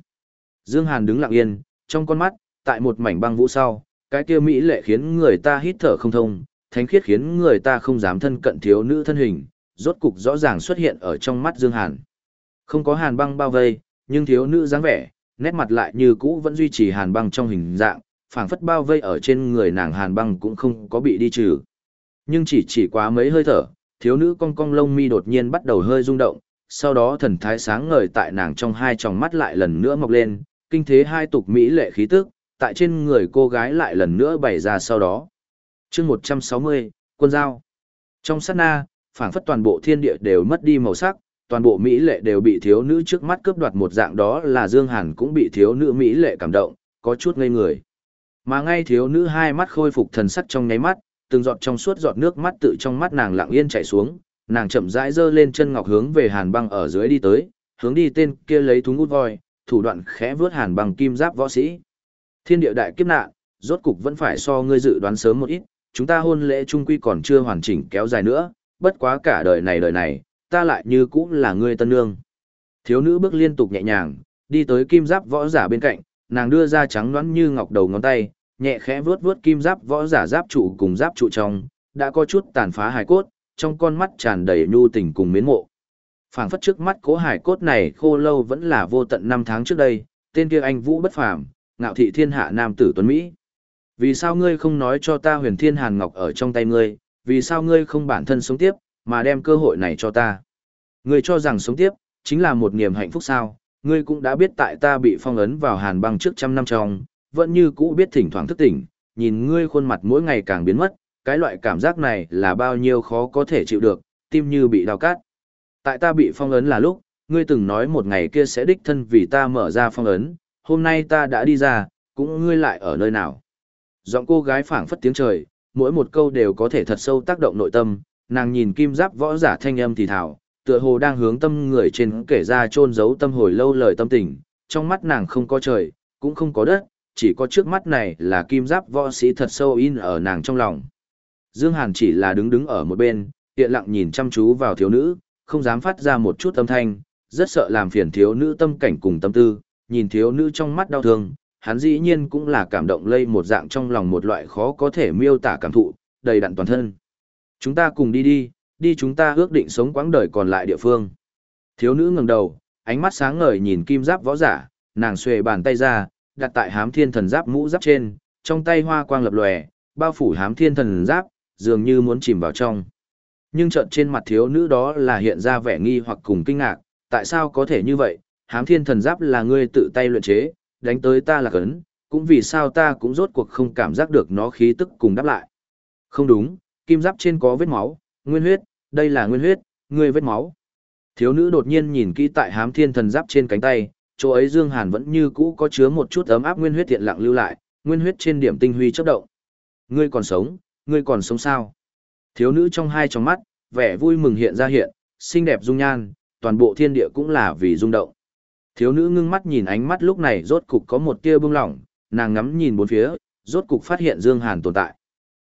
Dương Hàn đứng lặng yên, trong con mắt, tại một mảnh băng vũ sau, cái kia mỹ lệ khiến người ta hít thở không thông, thánh khiết khiến người ta không dám thân cận thiếu nữ thân hình, rốt cục rõ ràng xuất hiện ở trong mắt Dương Hàn. Không có hàn băng bao vây, nhưng thiếu nữ dáng vẻ, nét mặt lại như cũ vẫn duy trì hàn băng trong hình dạng, phảng phất bao vây ở trên người nàng hàn băng cũng không có bị đi trừ. Nhưng chỉ chỉ quá mấy hơi thở, thiếu nữ cong cong lông mi đột nhiên bắt đầu hơi rung động, sau đó thần thái sáng ngời tại nàng trong hai tròng mắt lại lần nữa mọc lên, kinh thế hai tục mỹ lệ khí tức, tại trên người cô gái lại lần nữa bày ra sau đó. chương 160, quân dao Trong sát na, phảng phất toàn bộ thiên địa đều mất đi màu sắc, toàn bộ mỹ lệ đều bị thiếu nữ trước mắt cướp đoạt một dạng đó là Dương Hàn cũng bị thiếu nữ mỹ lệ cảm động, có chút ngây người. Mà ngay thiếu nữ hai mắt khôi phục thần sắc trong nháy mắt, từng giọt trong suốt giọt nước mắt tự trong mắt nàng lặng yên chảy xuống, nàng chậm rãi giơ lên chân ngọc hướng về Hàn Băng ở dưới đi tới, hướng đi tên kia lấy thúng út voi, thủ đoạn khẽ vướt Hàn Băng kim giáp võ sĩ. Thiên địa đại kiếp nạn, rốt cục vẫn phải so ngươi dự đoán sớm một ít, chúng ta hôn lễ trung quy còn chưa hoàn chỉnh kéo dài nữa, bất quá cả đời này đời này, ta lại như cũng là ngươi tân nương. Thiếu nữ bước liên tục nhẹ nhàng, đi tới kim giáp võ giả bên cạnh, nàng đưa ra trắng nõn như ngọc đầu ngón tay, nhẹ khẽ vuốt vuốt kim giáp võ giả giáp trụ cùng giáp trụ trong, đã có chút tàn phá hài cốt, trong con mắt tràn đầy nhu tình cùng miến mộ. Phảng phất trước mắt cố hài cốt này khô lâu vẫn là vô tận năm tháng trước đây, tên kia anh Vũ bất phàm, ngạo thị thiên hạ nam tử tuấn Mỹ. Vì sao ngươi không nói cho ta huyền thiên hàn ngọc ở trong tay ngươi, vì sao ngươi không bản thân sống tiếp, mà đem cơ hội này cho ta. Ngươi cho rằng sống tiếp, chính là một niềm hạnh phúc sao, ngươi cũng đã biết tại ta bị phong ấn vào hàn băng trước trăm năm trong, vẫn như cũ biết thỉnh thoảng thức tỉnh, nhìn ngươi khuôn mặt mỗi ngày càng biến mất, cái loại cảm giác này là bao nhiêu khó có thể chịu được, tim như bị đau cát. Tại ta bị phong ấn là lúc, ngươi từng nói một ngày kia sẽ đích thân vì ta mở ra phong ấn, hôm nay ta đã đi ra, cũng ngươi lại ở nơi nào. Giọng cô gái phảng phất tiếng trời, mỗi một câu đều có thể thật sâu tác động nội tâm, nàng nhìn kim giáp võ giả thanh âm thì thảo, tựa hồ đang hướng tâm người trên kể ra trôn giấu tâm hồi lâu lời tâm tình, trong mắt nàng không có trời, cũng không có đất, chỉ có trước mắt này là kim giáp võ sĩ thật sâu in ở nàng trong lòng. Dương Hàn chỉ là đứng đứng ở một bên, tiện lặng nhìn chăm chú vào thiếu nữ, không dám phát ra một chút âm thanh, rất sợ làm phiền thiếu nữ tâm cảnh cùng tâm tư, nhìn thiếu nữ trong mắt đau thương, hắn dĩ nhiên cũng là cảm động lây một dạng trong lòng một loại khó có thể miêu tả cảm thụ, đầy đặn toàn thân. Chúng ta cùng đi đi, đi chúng ta ước định sống quãng đời còn lại địa phương. Thiếu nữ ngẩng đầu, ánh mắt sáng ngời nhìn kim giáp võ giả, nàng xuề bàn tay ra, đặt tại hám thiên thần giáp mũ giáp trên, trong tay hoa quang lập lòe, bao phủ hám thiên thần giáp, dường như muốn chìm vào trong. Nhưng trận trên mặt thiếu nữ đó là hiện ra vẻ nghi hoặc cùng kinh ngạc, tại sao có thể như vậy, hám thiên thần giáp là ngươi tự tay luyện chế, đánh tới ta là cấn, cũng vì sao ta cũng rốt cuộc không cảm giác được nó khí tức cùng đáp lại. Không đúng, kim giáp trên có vết máu, nguyên huyết, đây là nguyên huyết, ngươi vết máu. Thiếu nữ đột nhiên nhìn kỹ tại hám thiên thần giáp trên cánh tay, chỗ ấy Dương Hàn vẫn như cũ có chứa một chút ấm áp nguyên huyết tiện lặng lưu lại, nguyên huyết trên điểm tinh huy chớp động. Ngươi còn sống, ngươi còn sống sao? Thiếu nữ trong hai tròng mắt, vẻ vui mừng hiện ra hiện, xinh đẹp dung nhan, toàn bộ thiên địa cũng là vì rung động. Thiếu nữ ngưng mắt nhìn ánh mắt lúc này rốt cục có một tia bưng lỏng, nàng ngắm nhìn bốn phía, rốt cục phát hiện Dương Hàn tồn tại.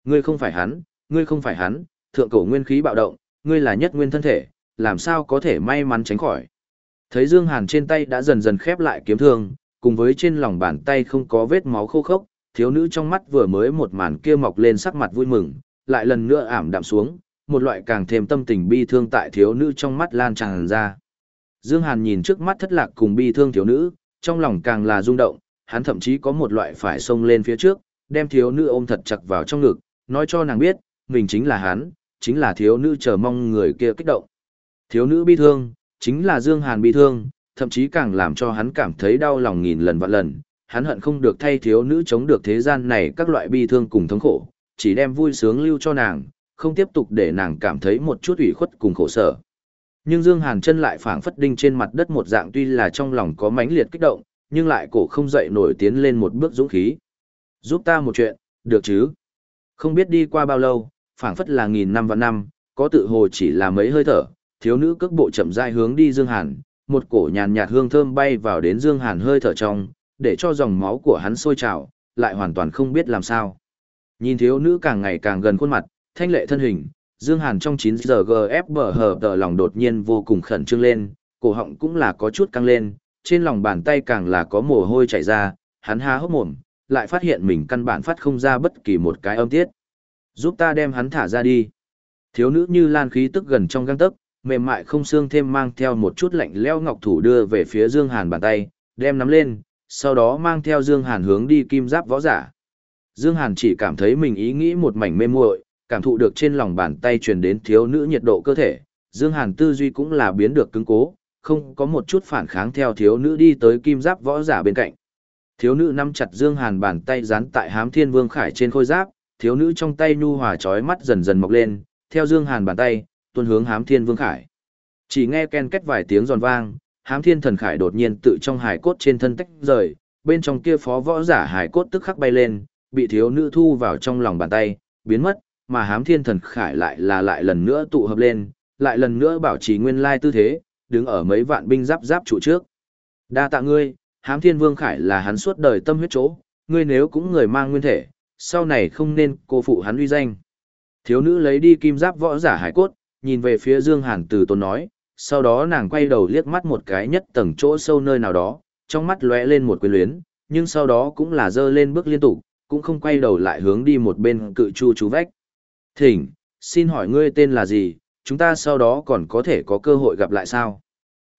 Ngươi không phải hắn, ngươi không phải hắn, thượng cổ nguyên khí bạo động, ngươi là nhất nguyên thân thể, làm sao có thể may mắn tránh khỏi. Thấy Dương Hàn trên tay đã dần dần khép lại kiếm thương, cùng với trên lòng bàn tay không có vết máu khô khốc, thiếu nữ trong mắt vừa mới một màn kia mọc lên sắc mặt vui mừng, lại lần nữa ảm đạm xuống, một loại càng thêm tâm tình bi thương tại thiếu nữ trong mắt lan tràn ra. Dương Hàn nhìn trước mắt thất lạc cùng bi thương thiếu nữ, trong lòng càng là rung động, hắn thậm chí có một loại phải xông lên phía trước, đem thiếu nữ ôm thật chặt vào trong ngực, nói cho nàng biết, mình chính là hắn, chính là thiếu nữ chờ mong người kia kích động. Thiếu nữ bi thương, chính là Dương Hàn bi thương, thậm chí càng làm cho hắn cảm thấy đau lòng nghìn lần vạn lần, hắn hận không được thay thiếu nữ chống được thế gian này các loại bi thương cùng thống khổ, chỉ đem vui sướng lưu cho nàng, không tiếp tục để nàng cảm thấy một chút ủy khuất cùng khổ sở. Nhưng Dương Hàn chân lại phảng phất đinh trên mặt đất một dạng tuy là trong lòng có mãnh liệt kích động, nhưng lại cổ không dậy nổi tiến lên một bước dũng khí. Giúp ta một chuyện, được chứ? Không biết đi qua bao lâu, phảng phất là nghìn năm và năm, có tự hồ chỉ là mấy hơi thở, thiếu nữ cước bộ chậm rãi hướng đi Dương Hàn, một cổ nhàn nhạt hương thơm bay vào đến Dương Hàn hơi thở trong, để cho dòng máu của hắn sôi trào, lại hoàn toàn không biết làm sao. Nhìn thiếu nữ càng ngày càng gần khuôn mặt, thanh lệ thân hình, Dương Hàn trong 9 giờ GF bờ hờ tờ lòng đột nhiên vô cùng khẩn trương lên, cổ họng cũng là có chút căng lên, trên lòng bàn tay càng là có mồ hôi chảy ra, hắn há hốc mồm, lại phát hiện mình căn bản phát không ra bất kỳ một cái âm tiết. Giúp ta đem hắn thả ra đi. Thiếu nữ như lan khí tức gần trong găng tấc, mềm mại không xương thêm mang theo một chút lạnh leo ngọc thủ đưa về phía Dương Hàn bàn tay, đem nắm lên, sau đó mang theo Dương Hàn hướng đi kim giáp võ giả. Dương Hàn chỉ cảm thấy mình ý nghĩ một mảnh mê muội, cảm thụ được trên lòng bàn tay truyền đến thiếu nữ nhiệt độ cơ thể, Dương Hàn tư duy cũng là biến được cứng cố, không có một chút phản kháng theo thiếu nữ đi tới kim giáp võ giả bên cạnh. Thiếu nữ nắm chặt Dương Hàn bàn tay dán tại hám thiên vương khải trên khôi giáp, thiếu nữ trong tay nhu hòa chói mắt dần dần mọc lên, theo Dương Hàn bàn tay, tuôn hướng hám thiên vương khải. Chỉ nghe ken kết vài tiếng giòn vang, hám thiên thần khải đột nhiên tự trong hải cốt trên thân tách rời, bên trong kia phó võ giả hải cốt tức khắc bay lên, bị thiếu nữ thu vào trong lòng bàn tay, biến mất, mà hám thiên thần khải lại là lại lần nữa tụ hợp lên, lại lần nữa bảo trì nguyên lai tư thế, đứng ở mấy vạn binh giáp giáp trụ trước. Đa tạ ngươi, hám thiên vương khải là hắn suốt đời tâm huyết chỗ, ngươi nếu cũng người mang nguyên thể, sau này không nên cô phụ hắn uy danh. Thiếu nữ lấy đi kim giáp võ giả hải cốt, nhìn về phía Dương Hàn từ tôn nói, sau đó nàng quay đầu liếc mắt một cái nhất tầng chỗ sâu nơi nào đó, trong mắt lóe lên một quyến luyến, nhưng sau đó cũng là dơ lên bước liên tục, cũng không quay đầu lại hướng đi một bên cự chu chú vách. Thỉnh, xin hỏi ngươi tên là gì, chúng ta sau đó còn có thể có cơ hội gặp lại sao?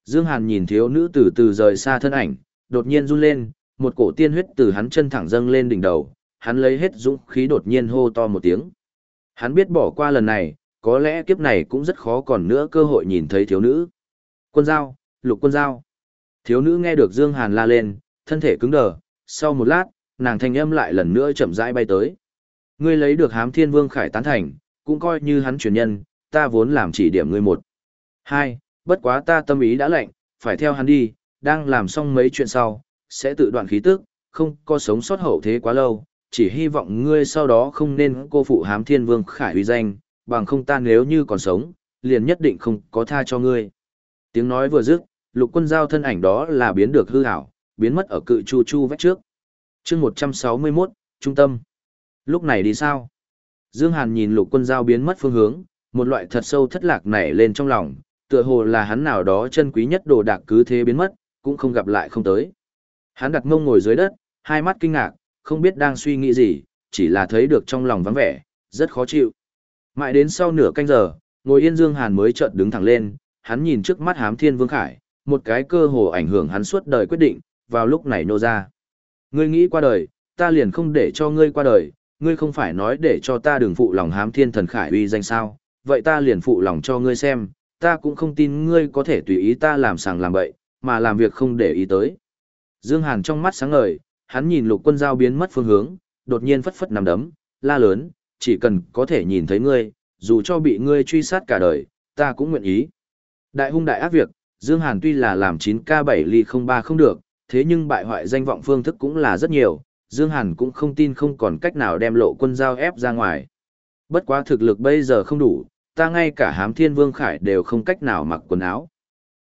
Dương Hàn nhìn thiếu nữ từ từ rời xa thân ảnh, đột nhiên run lên, một cổ tiên huyết từ hắn chân thẳng dâng lên đỉnh đầu, hắn lấy hết dũng khí đột nhiên hô to một tiếng. Hắn biết bỏ qua lần này, có lẽ kiếp này cũng rất khó còn nữa cơ hội nhìn thấy thiếu nữ. Quân giao, lục quân giao. Thiếu nữ nghe được Dương Hàn la lên, thân thể cứng đờ, sau một lát, nàng thanh âm lại lần nữa chậm rãi bay tới. Ngươi lấy được hám thiên vương khải tán thành, cũng coi như hắn truyền nhân, ta vốn làm chỉ điểm ngươi một. Hai, bất quá ta tâm ý đã lệnh, phải theo hắn đi, đang làm xong mấy chuyện sau, sẽ tự đoạn khí tức, không có sống sót hậu thế quá lâu, chỉ hy vọng ngươi sau đó không nên cô phụ hám thiên vương khải uy danh, bằng không ta nếu như còn sống, liền nhất định không có tha cho ngươi. Tiếng nói vừa dứt, lục quân giao thân ảnh đó là biến được hư hảo, biến mất ở cự chu chu vách trước. chương 161, trung tâm. Lúc này đi sao? Dương Hàn nhìn lục quân giao biến mất phương hướng, một loại thật sâu thất lạc nảy lên trong lòng, tựa hồ là hắn nào đó chân quý nhất đồ đạc cứ thế biến mất, cũng không gặp lại không tới. Hắn đặt mông ngồi dưới đất, hai mắt kinh ngạc, không biết đang suy nghĩ gì, chỉ là thấy được trong lòng vắng vẻ, rất khó chịu. Mãi đến sau nửa canh giờ, ngồi yên Dương Hàn mới chợt đứng thẳng lên, hắn nhìn trước mắt Hám Thiên Vương Khải, một cái cơ hồ ảnh hưởng hắn suốt đời quyết định, vào lúc này nô ra. Ngươi nghĩ qua đời, ta liền không để cho ngươi qua đời, ngươi không phải nói để cho ta đừng phụ lòng Hám Thiên Thần Khải uy danh sao, vậy ta liền phụ lòng cho ngươi xem, ta cũng không tin ngươi có thể tùy ý ta làm sàng làm bậy, mà làm việc không để ý tới. Dương Hàn trong mắt sáng ngời, hắn nhìn lục quân giao biến mất phương hướng, đột nhiên phất phất nằm đấm, la lớn, chỉ cần có thể nhìn thấy ngươi, dù cho bị ngươi truy sát cả đời, ta cũng nguyện ý. Đại hung đại ác việc, Dương Hàn tuy là làm 9K7 ly 03 không được, thế nhưng bại hoại danh vọng phương thức cũng là rất nhiều, Dương Hàn cũng không tin không còn cách nào đem lộ quân giao ép ra ngoài. Bất quá thực lực bây giờ không đủ, ta ngay cả hám thiên vương khải đều không cách nào mặc quần áo.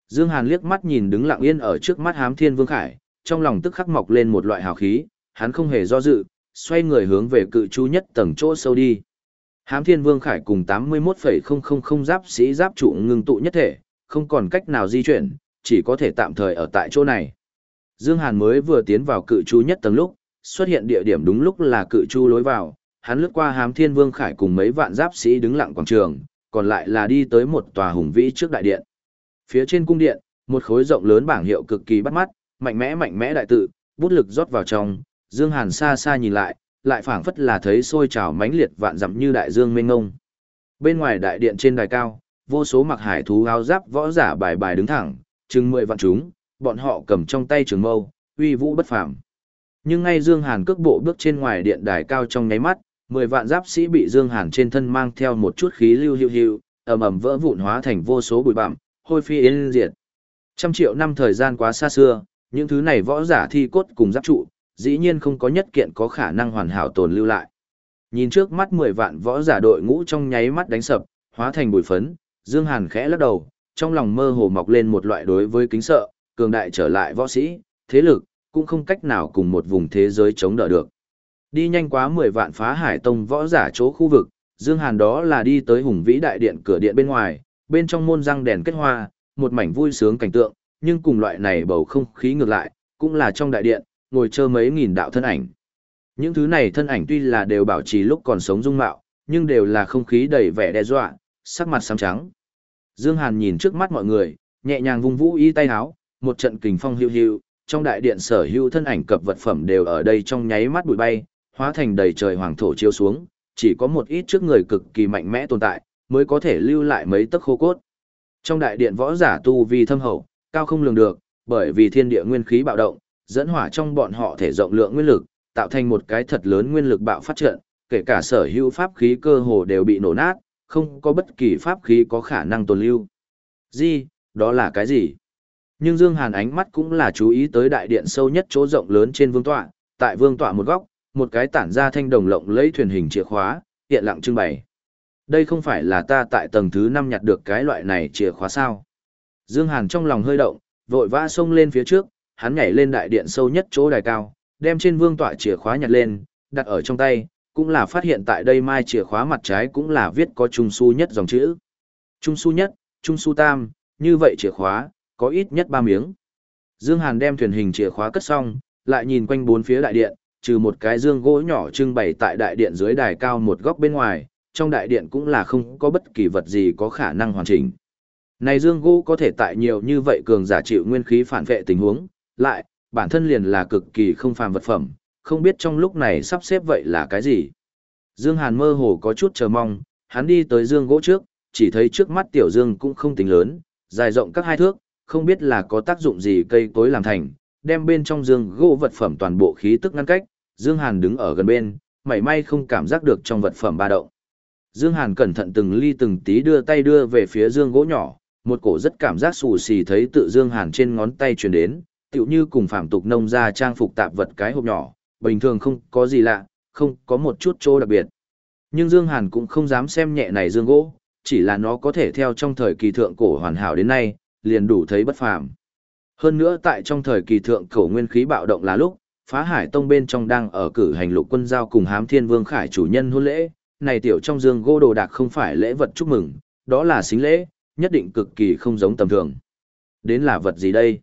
Dương Hàn liếc mắt nhìn đứng lặng yên ở trước mắt hám thiên vương khải, trong lòng tức khắc mọc lên một loại hào khí, hắn không hề do dự, xoay người hướng về cự chu nhất tầng chỗ sâu đi. Hám Thiên Vương Khải cùng 81,000 giáp sĩ giáp trụ ngưng tụ nhất thể, không còn cách nào di chuyển, chỉ có thể tạm thời ở tại chỗ này. Dương Hàn mới vừa tiến vào cự chu nhất tầng lúc, xuất hiện địa điểm đúng lúc là cự chu lối vào, hắn lướt qua Hám Thiên Vương Khải cùng mấy vạn giáp sĩ đứng lặng quảng trường, còn lại là đi tới một tòa hùng vĩ trước đại điện. Phía trên cung điện, một khối rộng lớn bảng hiệu cực kỳ bắt mắt, mạnh mẽ mạnh mẽ đại tự, bút lực rót vào trong, Dương Hàn xa xa nhìn lại, lại phảng phất là thấy sôi trào mãnh liệt vạn dặm như đại dương mênh mông. Bên ngoài đại điện trên đài cao, vô số mặc hải thú áo giáp võ giả bài bài đứng thẳng, chừng mười vạn chúng, bọn họ cầm trong tay trường mâu, uy vũ bất phàm. Nhưng ngay Dương Hàn cước bộ bước trên ngoài điện đài cao trong nháy mắt, mười vạn giáp sĩ bị Dương Hàn trên thân mang theo một chút khí lưu hiu hiu, ầm ầm vỡ vụn hóa thành vô số bụi bặm, hôi phi yên diệt. Trăm triệu năm thời gian quá xa xưa, những thứ này võ giả thi cốt cùng giáp trụ, dĩ nhiên không có nhất kiện có khả năng hoàn hảo tồn lưu lại. Nhìn trước mắt 10 vạn võ giả đội ngũ trong nháy mắt đánh sập, hóa thành bụi phấn, Dương Hàn khẽ lắc đầu, trong lòng mơ hồ mọc lên một loại đối với kính sợ, cường đại trở lại võ sĩ, thế lực, cũng không cách nào cùng một vùng thế giới chống đỡ được. Đi nhanh quá 10 vạn phá hải tông võ giả chỗ khu vực, Dương Hàn đó là đi tới hùng vĩ đại điện cửa điện bên ngoài, bên trong môn răng đèn kết hoa, một mảnh vui sướng cảnh tượng, nhưng cùng loại này bầu không khí ngược lại, cũng là trong đại điện, ngồi chờ mấy nghìn đạo thân ảnh. Những thứ này thân ảnh tuy là đều bảo trì lúc còn sống dung mạo, nhưng đều là không khí đầy vẻ đe dọa, sắc mặt xám trắng. Dương Hàn nhìn trước mắt mọi người, nhẹ nhàng vung vũ y tay háo, một trận kình phong hiu hiu, trong đại điện sở hữu thân ảnh cập vật phẩm đều ở đây trong nháy mắt bụi bay, hóa thành đầy trời hoàng thổ chiếu xuống, chỉ có một ít trước người cực kỳ mạnh mẽ tồn tại, mới có thể lưu lại mấy tấc khô cốt. Trong đại điện võ giả tu vi thâm hậu, cao không lường được, bởi vì thiên địa nguyên khí bạo động, dẫn hỏa trong bọn họ thể rộng lượng nguyên lực, tạo thành một cái thật lớn nguyên lực bạo phát trận, kể cả sở hữu pháp khí cơ hồ đều bị nổ nát, không có bất kỳ pháp khí có khả năng tồn lưu. Gì, đó là cái gì? Nhưng Dương Hàn ánh mắt cũng là chú ý tới đại điện sâu nhất chỗ rộng lớn trên vương tọa, tại vương tọa một góc, một cái tản ra thanh đồng lộng lấy thuyền hình chìa khóa, hiện lặng trưng bày. Đây không phải là ta tại tầng thứ 5 nhặt được cái loại này chìa khóa sao? Dương Hàn trong lòng hơi động, vội vã xông lên phía trước, hắn nhảy lên đại điện sâu nhất chỗ đài cao, đem trên vương tọa chìa khóa nhặt lên, đặt ở trong tay, cũng là phát hiện tại đây mai chìa khóa mặt trái cũng là viết có trung su nhất dòng chữ. Trung su nhất, trung su tam, như vậy chìa khóa, có ít nhất ba miếng. Dương Hàn đem thuyền hình chìa khóa cất xong, lại nhìn quanh bốn phía đại điện, trừ một cái dương gỗ nhỏ trưng bày tại đại điện dưới đài cao một góc bên ngoài, trong đại điện cũng là không có bất kỳ vật gì có khả năng hoàn chỉnh. Này dương gỗ có thể tại nhiều như vậy cường giả chịu nguyên khí phản vệ tình huống, lại, bản thân liền là cực kỳ không phàm vật phẩm, không biết trong lúc này sắp xếp vậy là cái gì. Dương Hàn mơ hồ có chút chờ mong, hắn đi tới dương gỗ trước, chỉ thấy trước mắt tiểu dương cũng không tính lớn, dài rộng các hai thước, không biết là có tác dụng gì cây cối làm thành, đem bên trong dương gỗ vật phẩm toàn bộ khí tức ngăn cách, Dương Hàn đứng ở gần bên, mảy may không cảm giác được trong vật phẩm ba động. Dương Hàn cẩn thận từng ly từng tí đưa tay đưa về phía dương gỗ nhỏ, một cổ rất cảm giác xù xì thấy tự Dương Hàn trên ngón tay truyền đến, tựu như cùng phạm tục nông ra trang phục tạp vật cái hộp nhỏ, bình thường không có gì lạ, không có một chút chỗ đặc biệt. Nhưng Dương Hàn cũng không dám xem nhẹ này dương gỗ, chỉ là nó có thể theo trong thời kỳ thượng cổ hoàn hảo đến nay, liền đủ thấy bất phàm. Hơn nữa tại trong thời kỳ thượng cổ nguyên khí bạo động là lúc, phá hải tông bên trong đang ở cử hành lục quân giao cùng hám thiên vương khải chủ nhân hôn lễ, này tiểu trong dương gỗ đồ đạc không phải lễ vật chúc mừng, đó là xính lễ, nhất định cực kỳ không giống tầm thường. Đến là vật gì đây?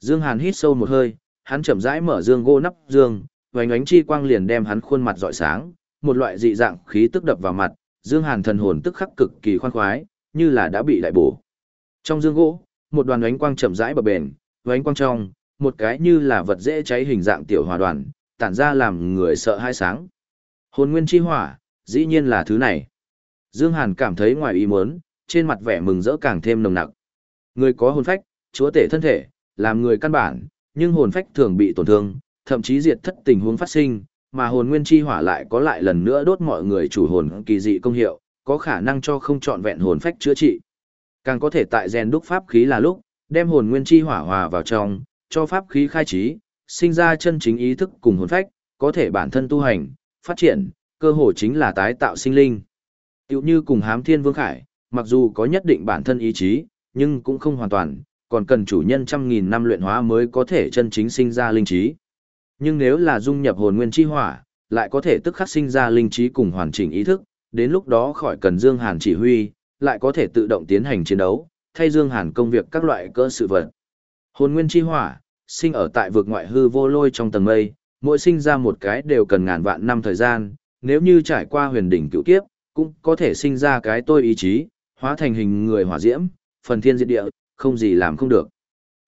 Dương Hàn hít sâu một hơi, hắn chậm rãi mở dương gỗ nắp dương, vành ánh chi quang liền đem hắn khuôn mặt rọi sáng, một loại dị dạng khí tức đập vào mặt, Dương Hàn thần hồn tức khắc cực kỳ khoan khoái, như là đã bị đại bổ. Trong dương gỗ, một đoàn ánh quang chậm rãi bập bền, ánh quang trong, một cái như là vật dễ cháy hình dạng tiểu hòa đoàn, tản ra làm người sợ hai sáng. Hồn nguyên chi hỏa, dĩ nhiên là thứ này. Dương Hàn cảm thấy ngoài ý muốn, trên mặt vẻ mừng rỡ càng thêm nồng nặc. Người có hồn phách, chúa tể thân thể, làm người căn bản, nhưng hồn phách thường bị tổn thương, thậm chí diệt thất tình huống phát sinh, mà hồn nguyên chi hỏa lại có lại lần nữa đốt mọi người chủ hồn kỳ dị công hiệu, có khả năng cho không trọn vẹn hồn phách chữa trị. Càng có thể tại rèn đúc pháp khí là lúc, đem hồn nguyên chi hỏa hòa vào trong, cho pháp khí khai trí, sinh ra chân chính ý thức cùng hồn phách, có thể bản thân tu hành, phát triển, cơ hội chính là tái tạo sinh linh. Tiểu như cùng hám thiên vương khải, mặc dù có nhất định bản thân ý chí, nhưng cũng không hoàn toàn, còn cần chủ nhân trăm nghìn năm luyện hóa mới có thể chân chính sinh ra linh trí. Nhưng nếu là dung nhập hồn nguyên chi hỏa, lại có thể tức khắc sinh ra linh trí cùng hoàn chỉnh ý thức, đến lúc đó khỏi cần Dương Hàn chỉ huy, lại có thể tự động tiến hành chiến đấu, thay Dương Hàn công việc các loại cơ sự vật. Hồn nguyên chi hỏa, sinh ở tại vực ngoại hư vô lôi trong tầng mây, mỗi sinh ra một cái đều cần ngàn vạn năm thời gian, nếu như trải qua huyền đỉnh cựu kiếp, cũng có thể sinh ra cái tôi ý chí, hóa thành hình người hỏa diễm, phần thiên diệt địa, không gì làm không được.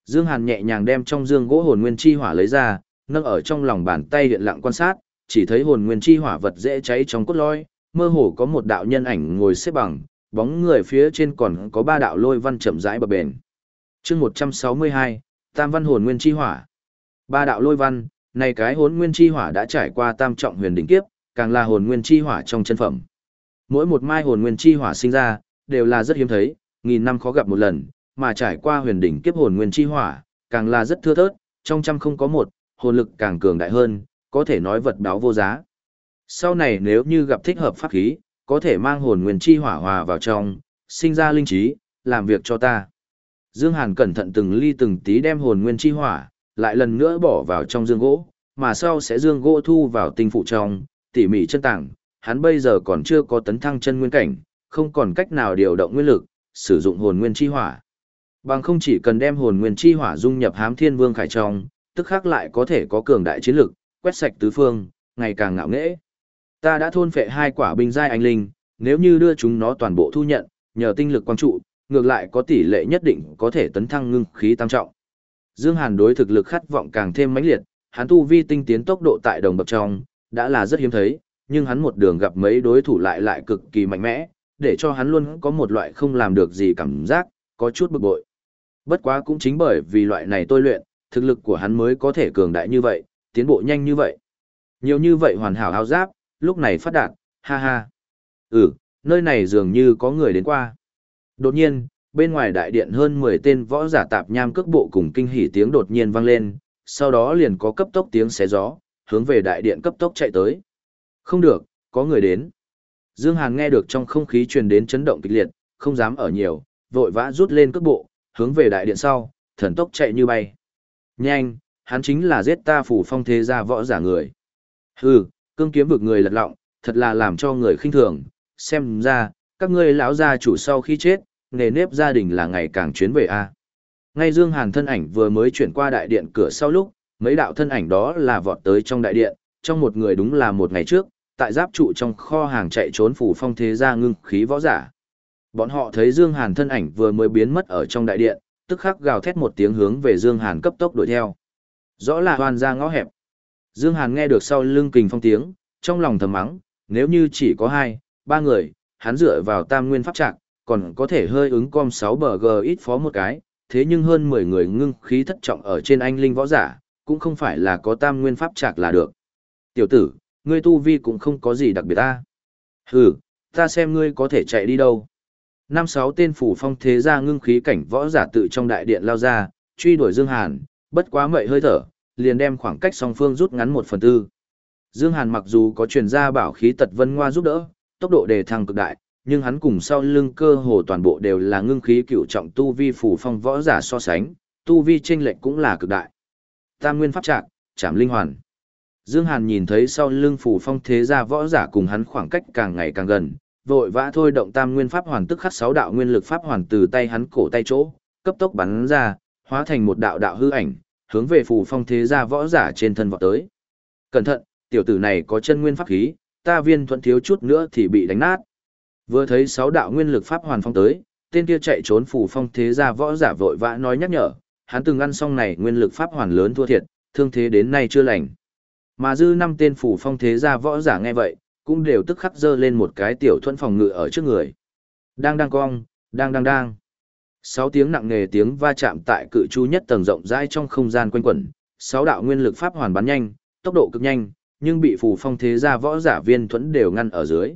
Dương Hàn nhẹ nhàng đem trong dương gỗ hồn nguyên chi hỏa lấy ra, nâng ở trong lòng bàn tay điện lặng quan sát, chỉ thấy hồn nguyên chi hỏa vật dễ cháy trong cốt lôi, mơ hồ có một đạo nhân ảnh ngồi xếp bằng, bóng người phía trên còn có ba đạo lôi văn chậm rãi bập bền. Chương 162, Tam văn hồn nguyên chi hỏa. Ba đạo lôi văn, này cái hồn nguyên chi hỏa đã trải qua tam trọng huyền đỉnh kiếp, càng là hồn nguyên chi hỏa trong chân phẩm. Mỗi một mai hồn nguyên chi hỏa sinh ra, đều là rất hiếm thấy, nghìn năm khó gặp một lần, mà trải qua huyền đỉnh kiếp hồn nguyên chi hỏa, càng là rất thưa thớt, trong trăm không có một, hồn lực càng cường đại hơn, có thể nói vật báo vô giá. Sau này nếu như gặp thích hợp pháp khí, có thể mang hồn nguyên chi hỏa hòa vào trong, sinh ra linh trí, làm việc cho ta. Dương Hàn cẩn thận từng ly từng tí đem hồn nguyên chi hỏa, lại lần nữa bỏ vào trong dương gỗ, mà sau sẽ dương gỗ thu vào tinh phụ trong, tỉ mỉ chân tảng, hắn bây giờ còn chưa có tấn thăng chân nguyên cảnh, không còn cách nào điều động nguyên lực, sử dụng hồn nguyên chi hỏa. Bằng không chỉ cần đem hồn nguyên chi hỏa dung nhập hám thiên vương khải trong, tức khắc lại có thể có cường đại chiến lực, quét sạch tứ phương, ngày càng ngạo nghễ. Ta đã thôn phệ hai quả binh giai anh linh, nếu như đưa chúng nó toàn bộ thu nhận, nhờ tinh lực quang trụ, ngược lại có tỷ lệ nhất định có thể tấn thăng ngưng khí tam trọng. Dương Hàn đối thực lực khát vọng càng thêm mãnh liệt, hắn tu vi tinh tiến tốc độ tại đồng bậc trong, đã là rất hiếm thấy, nhưng hắn một đường gặp mấy đối thủ lại lại cực kỳ mạnh mẽ, để cho hắn luôn có một loại không làm được gì cảm giác, có chút bực bội. Bất quá cũng chính bởi vì loại này tôi luyện, thực lực của hắn mới có thể cường đại như vậy, tiến bộ nhanh như vậy. Nhiều như vậy hoàn hảo áo giáp, lúc này phát đạt, ha ha. Ừ, Nơi này dường như có người đến qua. Đột nhiên, bên ngoài đại điện hơn 10 tên võ giả tạp nham cước bộ cùng kinh hỉ tiếng đột nhiên vang lên, sau đó liền có cấp tốc tiếng xé gió, hướng về đại điện cấp tốc chạy tới. Không được, có người đến. Dương Hàn nghe được trong không khí truyền đến chấn động kịch liệt, không dám ở nhiều, vội vã rút lên cước bộ, hướng về đại điện sau, thần tốc chạy như bay. Nhanh, hắn chính là giết ta phủ phong thế gia võ giả người. Hừ, cương kiếm vực người lật lọng, thật là làm cho người khinh thường, xem ra, các ngươi lão gia chủ sau khi chết, nghề nếp gia đình là ngày càng chuyến về a. Ngay Dương Hàn thân ảnh vừa mới chuyển qua đại điện cửa sau lúc, mấy đạo thân ảnh đó là vọt tới trong đại điện, trong một người đúng là một ngày trước, tại giáp trụ trong kho hàng chạy trốn phủ phong thế gia ngưng khí võ giả. Bọn họ thấy Dương Hàn thân ảnh vừa mới biến mất ở trong đại điện, tức khắc gào thét một tiếng hướng về Dương Hàn cấp tốc đuổi theo. Rõ là hoàn ra ngõ hẹp. Dương Hàn nghe được sau lưng kình phong tiếng, trong lòng thầm mắng, nếu như chỉ có hai, ba người, hắn dựa vào tam nguyên pháp trạng, còn có thể hơi ứng com 6 bờ g ít phó một cái, thế nhưng hơn 10 người ngưng khí thất trọng ở trên anh linh võ giả, cũng không phải là có tam nguyên pháp trạc là được. Tiểu tử, ngươi tu vi cũng không có gì đặc biệt ta. Hừ, ta xem ngươi có thể chạy đi đâu. Năm sáu tên phủ phong thế gia ngưng khí cảnh võ giả tự trong đại điện lao ra, truy đuổi Dương Hàn, bất quá mậy hơi thở, liền đem khoảng cách song phương rút ngắn một phần tư. Dương Hàn mặc dù có truyền gia bảo khí tật vân ngoa giúp đỡ, tốc độ đề thăng cực đại, nhưng hắn cùng sau lưng cơ hồ toàn bộ đều là ngưng khí cựu trọng tu vi phủ phong võ giả so sánh, tu vi chênh lệch cũng là cực đại. Tam nguyên pháp trạc, chạm linh hoàn. Dương Hàn nhìn thấy sau lưng phủ phong thế gia võ giả cùng hắn khoảng cách càng ngày càng gần, vội vã thôi động tam nguyên pháp hoàn tức khắc sáu đạo nguyên lực pháp hoàn từ tay hắn cổ tay chỗ, cấp tốc bắn ra, hóa thành một đạo đạo hư ảnh, hướng về phủ phong thế gia võ giả trên thân vọt tới. Cẩn thận, tiểu tử này có chân nguyên pháp khí, ta viên thuận thiếu chút nữa thì bị đánh nát. Vừa thấy sáu đạo nguyên lực pháp hoàn phong tới, tên kia chạy trốn phủ phong thế gia võ giả vội vã nói nhắc nhở, hắn từng ăn xong này nguyên lực pháp hoàn lớn thua thiệt, thương thế đến nay chưa lành. Mà dư năm tên phủ phong thế gia võ giả nghe vậy, cũng đều tức khắc dơ lên một cái tiểu thuẫn phòng ngự ở trước người. Đang đang cong, đang đang đang. Sáu tiếng nặng nề tiếng va chạm tại cự chu nhất tầng rộng rãi trong không gian quanh quẩn, sáu đạo nguyên lực pháp hoàn bắn nhanh, tốc độ cực nhanh, nhưng bị phù phong thế gia võ giả viên thuẫn đều ngăn ở dưới.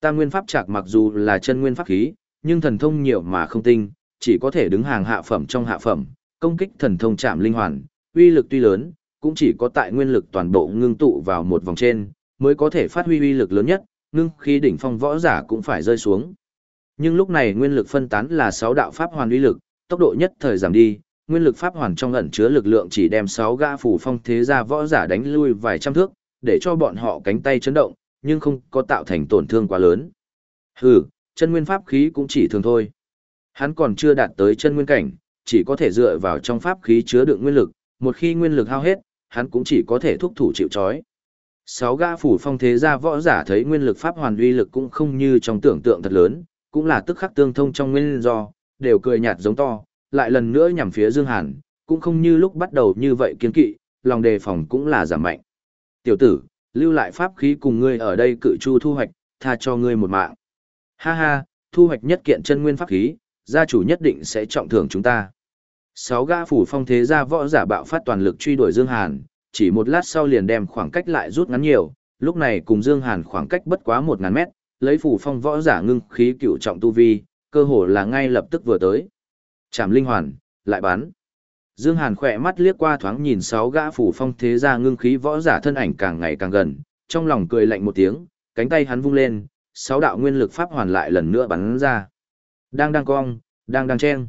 Tam nguyên pháp trạc mặc dù là chân nguyên pháp khí, nhưng thần thông nhiều mà không tinh, chỉ có thể đứng hàng hạ phẩm trong hạ phẩm, công kích thần thông chạm linh hoàn, uy lực tuy lớn, cũng chỉ có tại nguyên lực toàn bộ ngưng tụ vào một vòng trên, mới có thể phát huy uy lực lớn nhất, ngưng khi đỉnh phong võ giả cũng phải rơi xuống. Nhưng lúc này nguyên lực phân tán là 6 đạo pháp hoàn uy lực, tốc độ nhất thời giảm đi, nguyên lực pháp hoàn trong ẩn chứa lực lượng chỉ đem 6 gã phủ phong thế gia võ giả đánh lui vài trăm thước, để cho bọn họ cánh tay chấn động, nhưng không có tạo thành tổn thương quá lớn. Hừ, chân nguyên pháp khí cũng chỉ thường thôi. Hắn còn chưa đạt tới chân nguyên cảnh, chỉ có thể dựa vào trong pháp khí chứa đựng nguyên lực, một khi nguyên lực hao hết, hắn cũng chỉ có thể thúc thủ chịu trói. Sáu gã phủ phong thế gia võ giả thấy nguyên lực pháp hoàn uy lực cũng không như trong tưởng tượng thật lớn, cũng là tức khắc tương thông trong nguyên do, đều cười nhạt giống to, lại lần nữa nhằm phía Dương Hàn, cũng không như lúc bắt đầu như vậy kiên kỵ, lòng đề phòng cũng là giảm mạnh. Tiểu tử, lưu lại pháp khí cùng ngươi ở đây cự chu thu hoạch, tha cho ngươi một mạng. Ha ha, thu hoạch nhất kiện chân nguyên pháp khí, gia chủ nhất định sẽ trọng thưởng chúng ta. Sáu gã phủ phong thế gia võ giả bạo phát toàn lực truy đuổi Dương Hàn, chỉ một lát sau liền đem khoảng cách lại rút ngắn nhiều, lúc này cùng Dương Hàn khoảng cách bất quá một ngàn mét, lấy phủ phong võ giả ngưng khí cựu trọng tu vi, cơ hồ là ngay lập tức vừa tới. Chạm linh hoàn, lại bắn. Dương Hàn khỏe mắt liếc qua thoáng nhìn sáu gã phủ phong thế gia ngưng khí võ giả thân ảnh càng ngày càng gần, trong lòng cười lạnh một tiếng, cánh tay hắn vung lên, sáu đạo nguyên lực pháp hoàn lại lần nữa bắn ra. Đang đang cong, đang đang chen.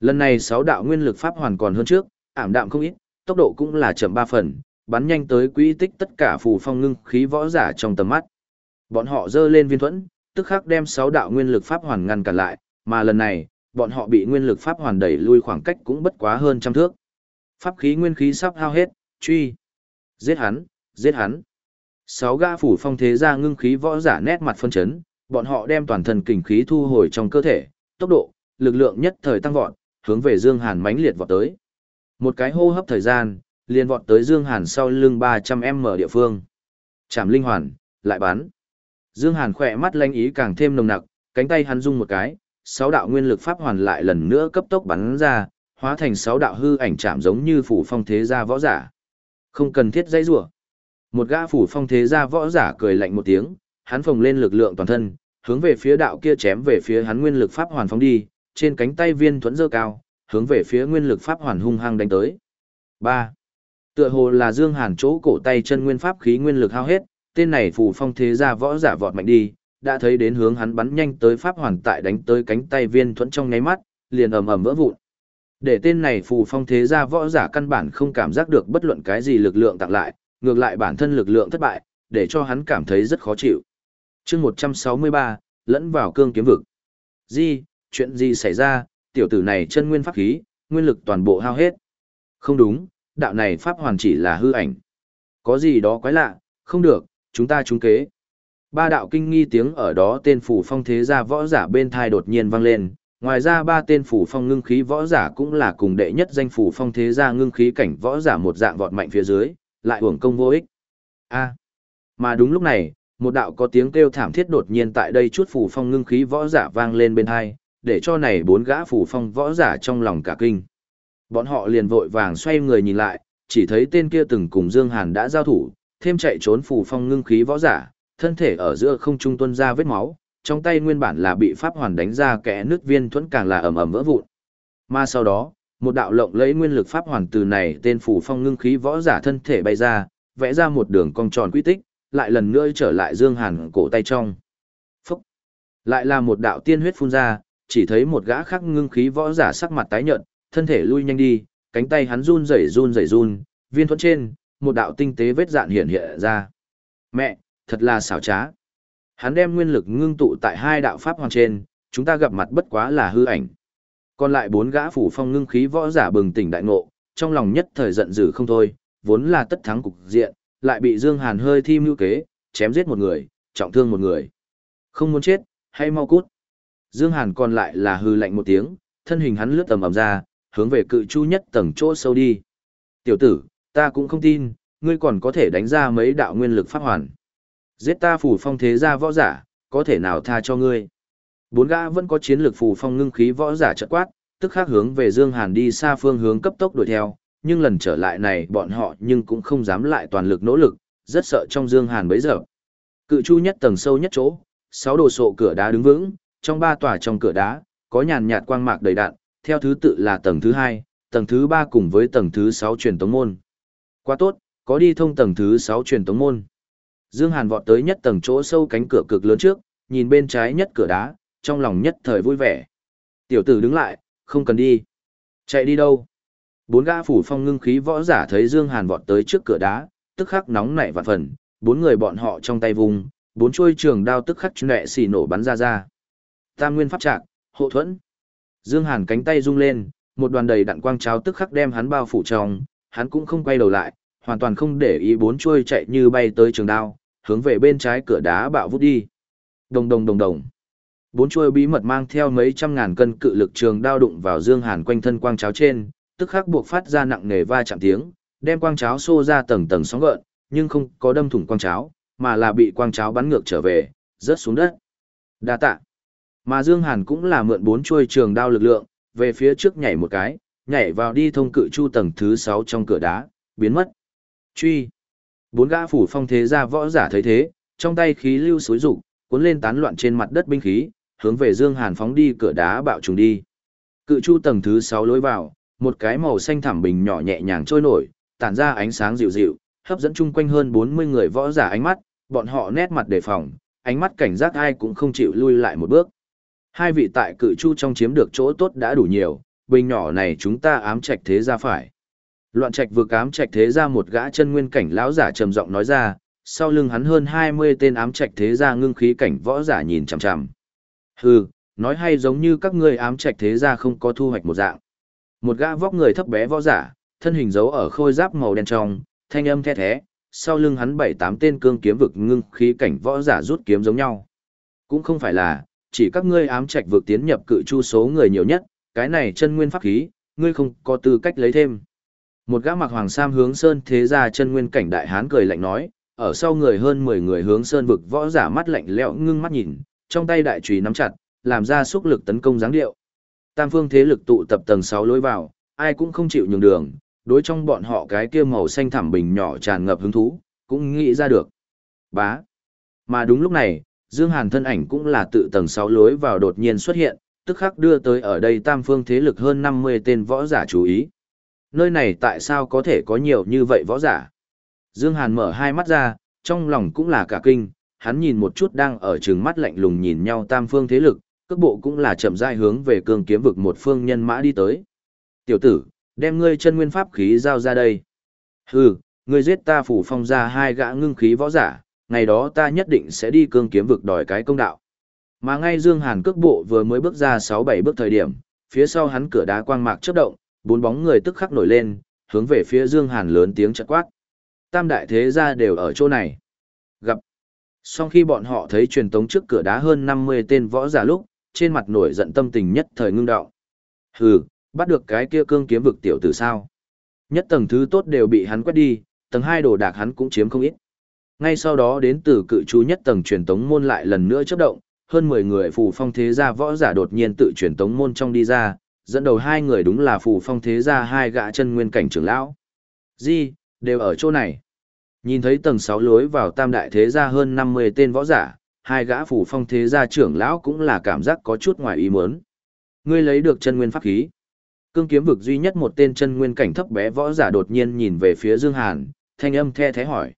Lần này sáu đạo nguyên lực pháp hoàn còn hơn trước, ảm đạm không ít, tốc độ cũng là chậm ba phần, bắn nhanh tới quỹ tích tất cả phù phong ngưng khí võ giả trong tầm mắt. Bọn họ dơ lên viên thuẫn, tức khắc đem sáu đạo nguyên lực pháp hoàn ngăn cản lại, mà lần này, bọn họ bị nguyên lực pháp hoàn đẩy lui khoảng cách cũng bất quá hơn trăm thước. Pháp khí nguyên khí sắp hao hết, truy. Giết hắn, giết hắn. Sáu gã phủ phong thế ra ngưng khí võ giả nét mặt phân chấn, bọn họ đem toàn thân kình khí thu hồi trong cơ thể, tốc độ, lực lượng nhất thời tăng vọt, hướng về Dương Hàn mãnh liệt vọt tới. Một cái hô hấp thời gian, liền vọt tới Dương Hàn sau lưng 300m địa phương. Chạm linh hoàn, lại bắn. Dương Hàn khỏe mắt lanh ý càng thêm nồng nặc, cánh tay hắn rung một cái, sáu đạo nguyên lực pháp hoàn lại lần nữa cấp tốc bắn ra, hóa thành sáu đạo hư ảnh chạm giống như phủ phong thế gia võ giả. Không cần thiết dây rủa. Một gã phủ phong thế gia võ giả cười lạnh một tiếng, hắn phồng lên lực lượng toàn thân, hướng về phía đạo kia chém về phía hắn nguyên lực pháp hoàn phóng đi, trên cánh tay viên thuẫn dơ cao, hướng về phía nguyên lực pháp hoàn hung hăng đánh tới. 3. Tựa hồ là Dương Hàn chỗ cổ tay chân nguyên pháp khí nguyên lực hao hết, tên này phù phong thế gia võ giả vọt mạnh đi, đã thấy đến hướng hắn bắn nhanh tới pháp hoàn tại đánh tới cánh tay viên thuẫn trong nháy mắt, liền ầm ầm vỡ vụn. Để tên này phù phong thế gia võ giả căn bản không cảm giác được bất luận cái gì lực lượng tặng lại, ngược lại bản thân lực lượng thất bại, để cho hắn cảm thấy rất khó chịu. chương 163, lẫn vào cương kiếm vực. Gì, chuyện gì xảy ra, tiểu tử này chân nguyên pháp khí, nguyên lực toàn bộ hao hết. Không đúng, đạo này pháp hoàn chỉ là hư ảnh. Có gì đó quái lạ, không được, chúng ta trúng kế. Ba đạo kinh nghi tiếng ở đó tên phủ phong thế gia võ giả bên thai đột nhiên vang lên, ngoài ra ba tên phủ phong ngưng khí võ giả cũng là cùng đệ nhất danh phủ phong thế gia ngưng khí cảnh võ giả một dạng vọt mạnh phía dưới, lại uổng công vô ích. A. Mà đúng lúc này, một đạo có tiếng kêu thảm thiết đột nhiên tại đây chút phủ phong ngưng khí võ giả vang lên bên hai, để cho này bốn gã phủ phong võ giả trong lòng cả kinh. Bọn họ liền vội vàng xoay người nhìn lại, chỉ thấy tên kia từng cùng Dương Hàn đã giao thủ, thêm chạy trốn phủ phong ngưng khí võ giả, thân thể ở giữa không trung tuôn ra vết máu, trong tay nguyên bản là bị pháp hoàn đánh ra kẽ nước viên thuẫn càng là ầm ầm vỡ vụn. Mà sau đó, một đạo lộng lấy nguyên lực pháp hoàn từ này tên phủ phong ngưng khí võ giả thân thể bay ra, vẽ ra một đường cong tròn quy tích, lại lần nữa trở lại Dương Hàn cổ tay trong. Phúc! Lại là một đạo tiên huyết phun ra, chỉ thấy một gã khác ngưng khí võ giả sắc mặt tái nhợt, thân thể lui nhanh đi, cánh tay hắn run rẩy run rẩy run, viên thuẫn trên, một đạo tinh tế vết dạn hiện hiện ra. Mẹ, thật là xảo trá. Hắn đem nguyên lực ngưng tụ tại hai đạo pháp hoàn trên, chúng ta gặp mặt bất quá là hư ảnh. Còn lại bốn gã phủ phong ngưng khí võ giả bừng tỉnh đại ngộ, trong lòng nhất thời giận dữ không thôi, vốn là tất thắng cục diện, lại bị Dương Hàn hơi thi mưu kế, chém giết một người, trọng thương một người. Không muốn chết, hay mau cút. Dương Hàn còn lại là hư lạnh một tiếng, thân hình hắn lướt tầm ầm ra, hướng về cự chu nhất tầng chỗ sâu đi. Tiểu tử, ta cũng không tin, ngươi còn có thể đánh ra mấy đạo nguyên lực pháp hoàn. Giết ta phủ phong thế gia võ giả, có thể nào tha cho ngươi. Bốn gã vẫn có chiến lược phủ phong ngưng khí võ giả chợt quát, tức khắc hướng về Dương Hàn đi xa phương hướng cấp tốc đuổi theo, nhưng lần trở lại này bọn họ nhưng cũng không dám lại toàn lực nỗ lực, rất sợ trong Dương Hàn bấy giờ. Cự chu nhất tầng sâu nhất chỗ, sáu đồ sộ cửa đá đứng vững, trong ba tòa trong cửa đá, có nhàn nhạt quang mạc đầy đạn, theo thứ tự là tầng thứ hai, tầng thứ ba cùng với tầng thứ sáu truyền tống môn. Quá tốt, có đi thông tầng thứ sáu truyền tống môn. Dương Hàn vọt tới nhất tầng chỗ sâu cánh cửa cực lớn trước, nhìn bên trái nhất cửa đá, trong lòng nhất thời vui vẻ. Tiểu tử đứng lại, không cần đi. Chạy đi đâu? Bốn gã phủ phong ngưng khí võ giả thấy Dương Hàn vọt tới trước cửa đá, tức khắc nóng nảy vạn phần, bốn người bọn họ trong tay vùng, bốn chuôi trường đao tức khắc nệ xì nổ bắn ra ra. Tam nguyên pháp trạc, hộ thuẫn. Dương Hàn cánh tay rung lên, một đoàn đầy đạn quang cháo tức khắc đem hắn bao phủ trong, hắn cũng không quay đầu lại, hoàn toàn không để ý bốn chuôi chạy như bay tới trường đao, hướng về bên trái cửa đá bạo vút đi. Đồng đồng đồng đồng. Bốn chuôi bí mật mang theo mấy trăm ngàn cân cự lực trường đao đụng vào Dương Hàn quanh thân quang cháo trên, tức khắc buộc phát ra nặng nề va chạm tiếng, đem quang cháo xô ra tầng tầng sóng gợn, nhưng không có đâm thủng quang cháo, mà là bị quang cháo bắn ngược trở về, rớt xuống đất. Đa tạ. Mà Dương Hàn cũng là mượn bốn chuôi trường đao lực lượng, về phía trước nhảy một cái, nhảy vào đi thông cự chu tầng thứ 6 trong cửa đá, biến mất. Truy. Bốn gã phủ phong thế gia võ giả thấy thế, trong tay khí lưu xối rụng, cuốn lên tán loạn trên mặt đất binh khí, hướng về Dương Hàn phóng đi cửa đá bạo trùng đi. Cự chu tầng thứ 6 lối vào, một cái màu xanh thảm bình nhỏ nhẹ nhàng trôi nổi, tản ra ánh sáng dịu dịu, hấp dẫn chung quanh hơn 40 người võ giả ánh mắt, bọn họ nét mặt đề phòng, ánh mắt cảnh giác ai cũng không chịu lui lại một bước. Hai vị tại cự chu trong chiếm được chỗ tốt đã đủ nhiều, bình nhỏ này chúng ta ám trạch thế ra phải. Loạn trạch vừa ám trạch thế ra một gã chân nguyên cảnh lão giả trầm giọng nói ra, sau lưng hắn hơn 20 tên ám trạch thế gia ngưng khí cảnh võ giả nhìn chằm chằm. Hừ, nói hay giống như các ngươi ám trạch thế gia không có thu hoạch một dạng. Một gã vóc người thấp bé võ giả, thân hình giấu ở khôi giáp màu đen trong, thanh âm the thế, sau lưng hắn bảy tám tên cương kiếm vực ngưng khí cảnh võ giả rút kiếm giống nhau. Cũng không phải là, chỉ các ngươi ám trạch vực tiến nhập cự chu số người nhiều nhất, cái này chân nguyên pháp khí, ngươi không có tư cách lấy thêm. Một gã mặc hoàng sam hướng sơn thế ra chân nguyên cảnh đại hán cười lạnh nói, ở sau người hơn 10 người hướng sơn vực võ giả mắt lạnh lẽo ngưng mắt nhìn, trong tay đại chùy nắm chặt, làm ra xúc lực tấn công dáng điệu. Tam phương thế lực tụ tập tầng 6 lối vào, ai cũng không chịu nhường đường, đối trong bọn họ cái kia màu xanh thẳm bình nhỏ tràn ngập hứng thú, cũng nghĩ ra được. Bá. Mà đúng lúc này, Dương Hàn thân ảnh cũng là tự tầng 6 lối vào đột nhiên xuất hiện, tức khắc đưa tới ở đây tam phương thế lực hơn 50 tên võ giả chú ý. Nơi này tại sao có thể có nhiều như vậy võ giả? Dương Hàn mở hai mắt ra, trong lòng cũng là cả kinh, hắn nhìn một chút đang ở trường mắt lạnh lùng nhìn nhau tam phương thế lực, cước bộ cũng là chậm rãi hướng về cương kiếm vực một phương nhân mã đi tới. Tiểu tử, đem ngươi chân nguyên pháp khí giao ra đây. Hừ, ngươi giết ta phủ phong ra hai gã ngưng khí võ giả, ngày đó ta nhất định sẽ đi cương kiếm vực đòi cái công đạo. Mà ngay Dương Hàn cước bộ vừa mới bước ra 6-7 bước thời điểm, phía sau hắn cửa đá quang mạc chớp động, bốn bóng người tức khắc nổi lên, hướng về phía Dương Hàn lớn tiếng chợt quát. Tam đại thế gia đều ở chỗ này. Gặp. Sau khi bọn họ thấy truyền tống trước cửa đá hơn 50 tên võ giả lúc, trên mặt nổi giận tâm tình nhất thời ngưng đạo. Hừ, bắt được cái kia cương kiếm vực tiểu tử sao? Nhất tầng thứ tốt đều bị hắn quét đi, tầng hai đồ đạc hắn cũng chiếm không ít. Ngay sau đó đến từ cự chú nhất tầng truyền tống môn lại lần nữa chớp động, hơn 10 người phù phong thế gia võ giả đột nhiên tự truyền tống môn trong đi ra, dẫn đầu hai người đúng là phù phong thế gia hai gã chân nguyên cảnh trưởng lão. Di, đều ở chỗ này. Nhìn thấy tầng 6 lối vào tam đại thế gia hơn 50 tên võ giả, hai gã phù phong thế gia trưởng lão cũng là cảm giác có chút ngoài ý muốn. Ngươi lấy được chân nguyên pháp khí. Cương kiếm vực duy nhất một tên chân nguyên cảnh thấp bé võ giả đột nhiên nhìn về phía Dương Hàn, thanh âm the thế hỏi.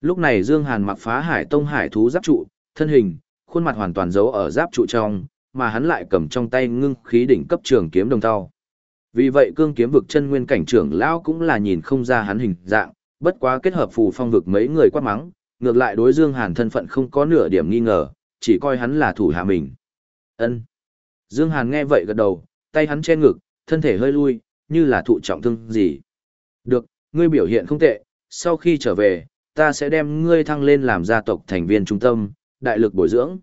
Lúc này Dương Hàn mặc phá hải tông hải thú giáp trụ, thân hình, khuôn mặt hoàn toàn giấu ở giáp trụ trong, mà hắn lại cầm trong tay ngưng khí đỉnh cấp trường kiếm đồng thau. Vì vậy cương kiếm vực chân nguyên cảnh trưởng lão cũng là nhìn không ra hắn hình dạng, bất quá kết hợp phù phong vực mấy người quát mắng, ngược lại đối Dương Hàn thân phận không có nửa điểm nghi ngờ, chỉ coi hắn là thủ hạ mình. Ân. Dương Hàn nghe vậy gật đầu, tay hắn che ngực, thân thể hơi lui, như là thụ trọng thương gì. Được, ngươi biểu hiện không tệ, sau khi trở về, ta sẽ đem ngươi thăng lên làm gia tộc thành viên trung tâm, đại lực bồi dưỡng.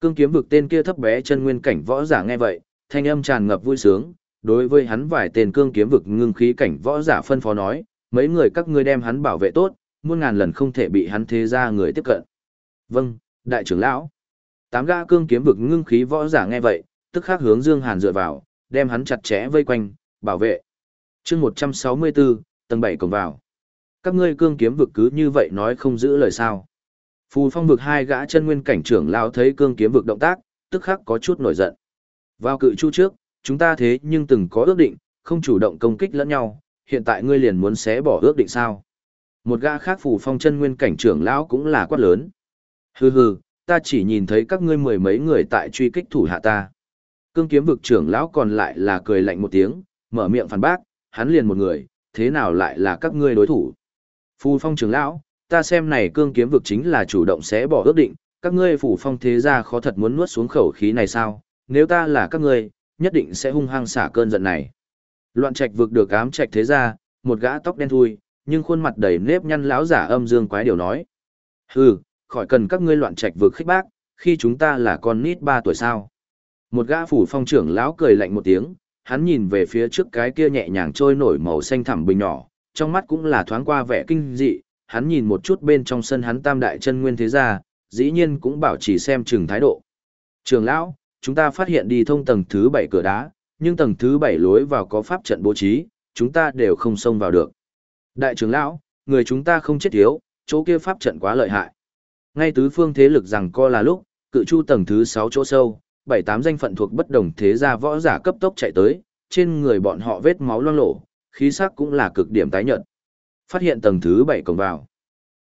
Cương kiếm vực tên kia thấp bé chân nguyên cảnh võ giả nghe vậy, thanh âm tràn ngập vui sướng, đối với hắn vài tên cương kiếm vực ngưng khí cảnh võ giả phân phó nói, mấy người các ngươi đem hắn bảo vệ tốt, muôn ngàn lần không thể bị hắn thế ra người tiếp cận. Vâng, đại trưởng lão. Tám gã cương kiếm vực ngưng khí võ giả nghe vậy, tức khắc hướng Dương Hàn dựa vào, đem hắn chặt chẽ vây quanh, bảo vệ. Chương 164, tầng 7 cổng vào. Các ngươi cương kiếm vực cứ như vậy nói không giữ lời sao? Phù phong vực hai gã chân nguyên cảnh trưởng lao thấy cương kiếm vực động tác, tức khắc có chút nổi giận. Vào cự chu trước, chúng ta thế nhưng từng có ước định, không chủ động công kích lẫn nhau, hiện tại ngươi liền muốn xé bỏ ước định sao. Một gã khác phù phong chân nguyên cảnh trưởng lão cũng là quát lớn. Hừ hừ, ta chỉ nhìn thấy các ngươi mười mấy người tại truy kích thủ hạ ta. Cương kiếm vực trưởng lão còn lại là cười lạnh một tiếng, mở miệng phản bác, hắn liền một người, thế nào lại là các ngươi đối thủ. Phù phong trưởng lão, ta xem này cương kiếm vực chính là chủ động sẽ bỏ ước định, các ngươi phủ phong thế gia khó thật muốn nuốt xuống khẩu khí này sao, nếu ta là các ngươi, nhất định sẽ hung hăng xả cơn giận này. Loạn trạch vực được ám trạch thế gia, một gã tóc đen thui, nhưng khuôn mặt đầy nếp nhăn lão giả âm dương quái điều nói. Hừ, khỏi cần các ngươi loạn trạch vực khích bác, khi chúng ta là con nít ba tuổi sao. Một gã phủ phong trưởng lão cười lạnh một tiếng, hắn nhìn về phía trước cái kia nhẹ nhàng trôi nổi màu xanh thẳm bình nhỏ, trong mắt cũng là thoáng qua vẻ kinh dị, hắn nhìn một chút bên trong sân hắn tam đại chân nguyên thế gia, dĩ nhiên cũng bảo chỉ xem chừng thái độ. Trường lão, chúng ta phát hiện đi thông tầng thứ bảy cửa đá, nhưng tầng thứ bảy lối vào có pháp trận bố trí, chúng ta đều không xông vào được. Đại trưởng lão, người chúng ta không chết thiếu, chỗ kia pháp trận quá lợi hại. Ngay tứ phương thế lực rằng co là lúc, cự chu tầng thứ sáu chỗ sâu, bảy tám danh phận thuộc bất đồng thế gia võ giả cấp tốc chạy tới, trên người bọn họ vết máu loang lổ, khí sắc cũng là cực điểm tái nhợt. Phát hiện tầng thứ bảy cổng vào.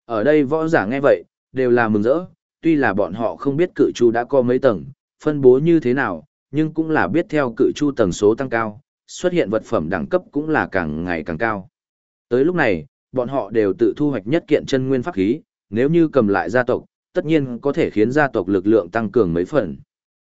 Ở đây võ giả nghe vậy, đều là mừng rỡ, tuy là bọn họ không biết cự chu đã có mấy tầng, phân bố như thế nào, nhưng cũng là biết theo cự chu tầng số tăng cao, xuất hiện vật phẩm đẳng cấp cũng là càng ngày càng cao. Tới lúc này, bọn họ đều tự thu hoạch nhất kiện chân nguyên pháp khí, nếu như cầm lại gia tộc, tất nhiên có thể khiến gia tộc lực lượng tăng cường mấy phần.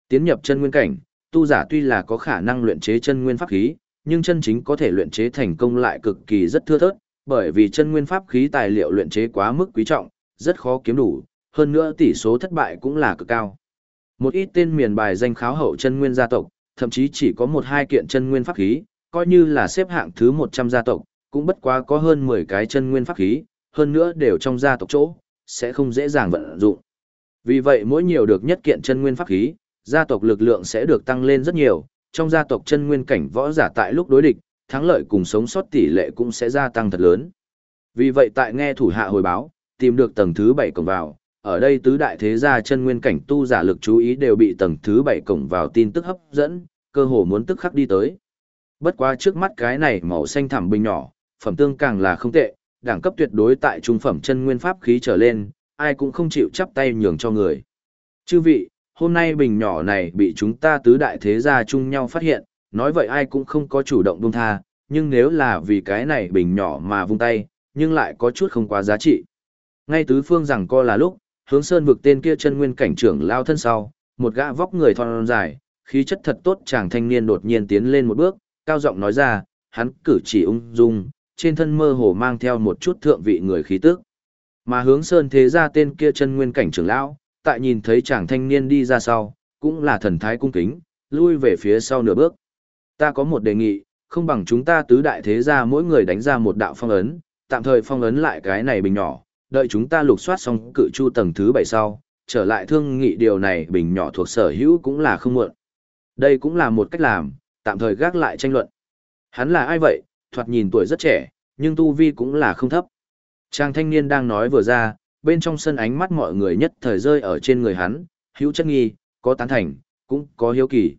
Tiến nhập chân nguyên cảnh, tu giả tuy là có khả năng luyện chế chân nguyên pháp khí, nhưng chân chính có thể luyện chế thành công lại cực kỳ rất thưa thớt, bởi vì chân nguyên pháp khí tài liệu luyện chế quá mức quý trọng, rất khó kiếm đủ, hơn nữa tỷ số thất bại cũng là cực cao. Một ít tên miền bài danh kháo hậu chân nguyên gia tộc, thậm chí chỉ có một hai kiện chân nguyên pháp khí, coi như là xếp hạng thứ 100 gia tộc, cũng bất quá có hơn 10 cái chân nguyên pháp khí, hơn nữa đều trong gia tộc chỗ, sẽ không dễ dàng vận dụng. Vì vậy mỗi nhiều được nhất kiện chân nguyên pháp khí, gia tộc lực lượng sẽ được tăng lên rất nhiều, trong gia tộc chân nguyên cảnh võ giả tại lúc đối địch, thắng lợi cùng sống sót tỷ lệ cũng sẽ gia tăng thật lớn. Vì vậy tại nghe thủ hạ hồi báo, tìm được tầng thứ 7 cổng vào, ở đây tứ đại thế gia chân nguyên cảnh tu giả lực chú ý đều bị tầng thứ bảy cổng vào tin tức hấp dẫn, cơ hồ muốn tức khắc đi tới. Bất quá trước mắt cái này màu xanh thẳm bình nhỏ, phẩm tương càng là không tệ, đẳng cấp tuyệt đối tại trung phẩm chân nguyên pháp khí trở lên, ai cũng không chịu chắp tay nhường cho người. Chư vị, hôm nay bình nhỏ này bị chúng ta tứ đại thế gia chung nhau phát hiện, nói vậy ai cũng không có chủ động buông tha, nhưng nếu là vì cái này bình nhỏ mà vung tay, nhưng lại có chút không quá giá trị. Ngay tứ phương rằng co là lúc, hướng sơn vực tên kia chân nguyên cảnh trưởng lao thân sau, một gã vóc người thon dài, khí chất thật tốt chàng thanh niên đột nhiên tiến lên một bước, cao giọng nói ra, hắn cử chỉ ung dung, trên thân mơ hồ mang theo một chút thượng vị người khí tức. Mà hướng sơn thế ra tên kia chân nguyên cảnh trưởng lão, tại nhìn thấy chàng thanh niên đi ra sau, cũng là thần thái cung kính, lui về phía sau nửa bước. Ta có một đề nghị, không bằng chúng ta tứ đại thế gia mỗi người đánh ra một đạo phong ấn, tạm thời phong ấn lại cái này bình nhỏ, đợi chúng ta lục soát xong cự chu tầng thứ bảy sau, trở lại thương nghị điều này bình nhỏ thuộc sở hữu cũng là không muộn. Đây cũng là một cách làm, tạm thời gác lại tranh luận. Hắn là ai vậy, thoạt nhìn tuổi rất trẻ, nhưng tu vi cũng là không thấp. Trang thanh niên đang nói vừa ra, bên trong sân ánh mắt mọi người nhất thời rơi ở trên người hắn, hữu chất nghi, có tán thành, cũng có hiếu kỳ.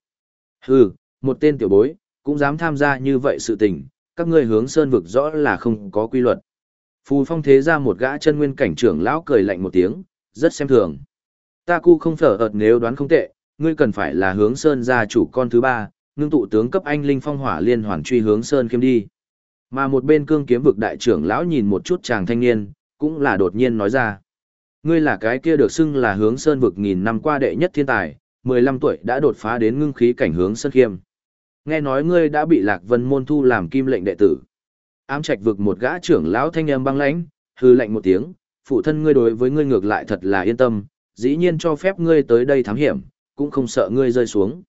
Hừ, một tên tiểu bối, cũng dám tham gia như vậy sự tình, các ngươi hướng sơn vực rõ là không có quy luật. Phù phong thế ra một gã chân nguyên cảnh trưởng lão cười lạnh một tiếng, rất xem thường. Ta cu không phở ợt nếu đoán không tệ, ngươi cần phải là hướng sơn gia chủ con thứ ba, ngưng tụ tướng cấp anh linh phong hỏa liên hoàn truy hướng sơn kiếm đi. Mà một bên cương kiếm vực đại trưởng lão nhìn một chút chàng thanh niên, cũng là đột nhiên nói ra. Ngươi là cái kia được xưng là hướng sơn vực nghìn năm qua đệ nhất thiên tài, 15 tuổi đã đột phá đến ngưng khí cảnh hướng sơn khiêm. Nghe nói ngươi đã bị lạc vân môn thu làm kim lệnh đệ tử. Ám trạch vực một gã trưởng lão thanh âm băng lãnh, hư lệnh một tiếng, phụ thân ngươi đối với ngươi ngược lại thật là yên tâm, dĩ nhiên cho phép ngươi tới đây thám hiểm, cũng không sợ ngươi rơi xuống.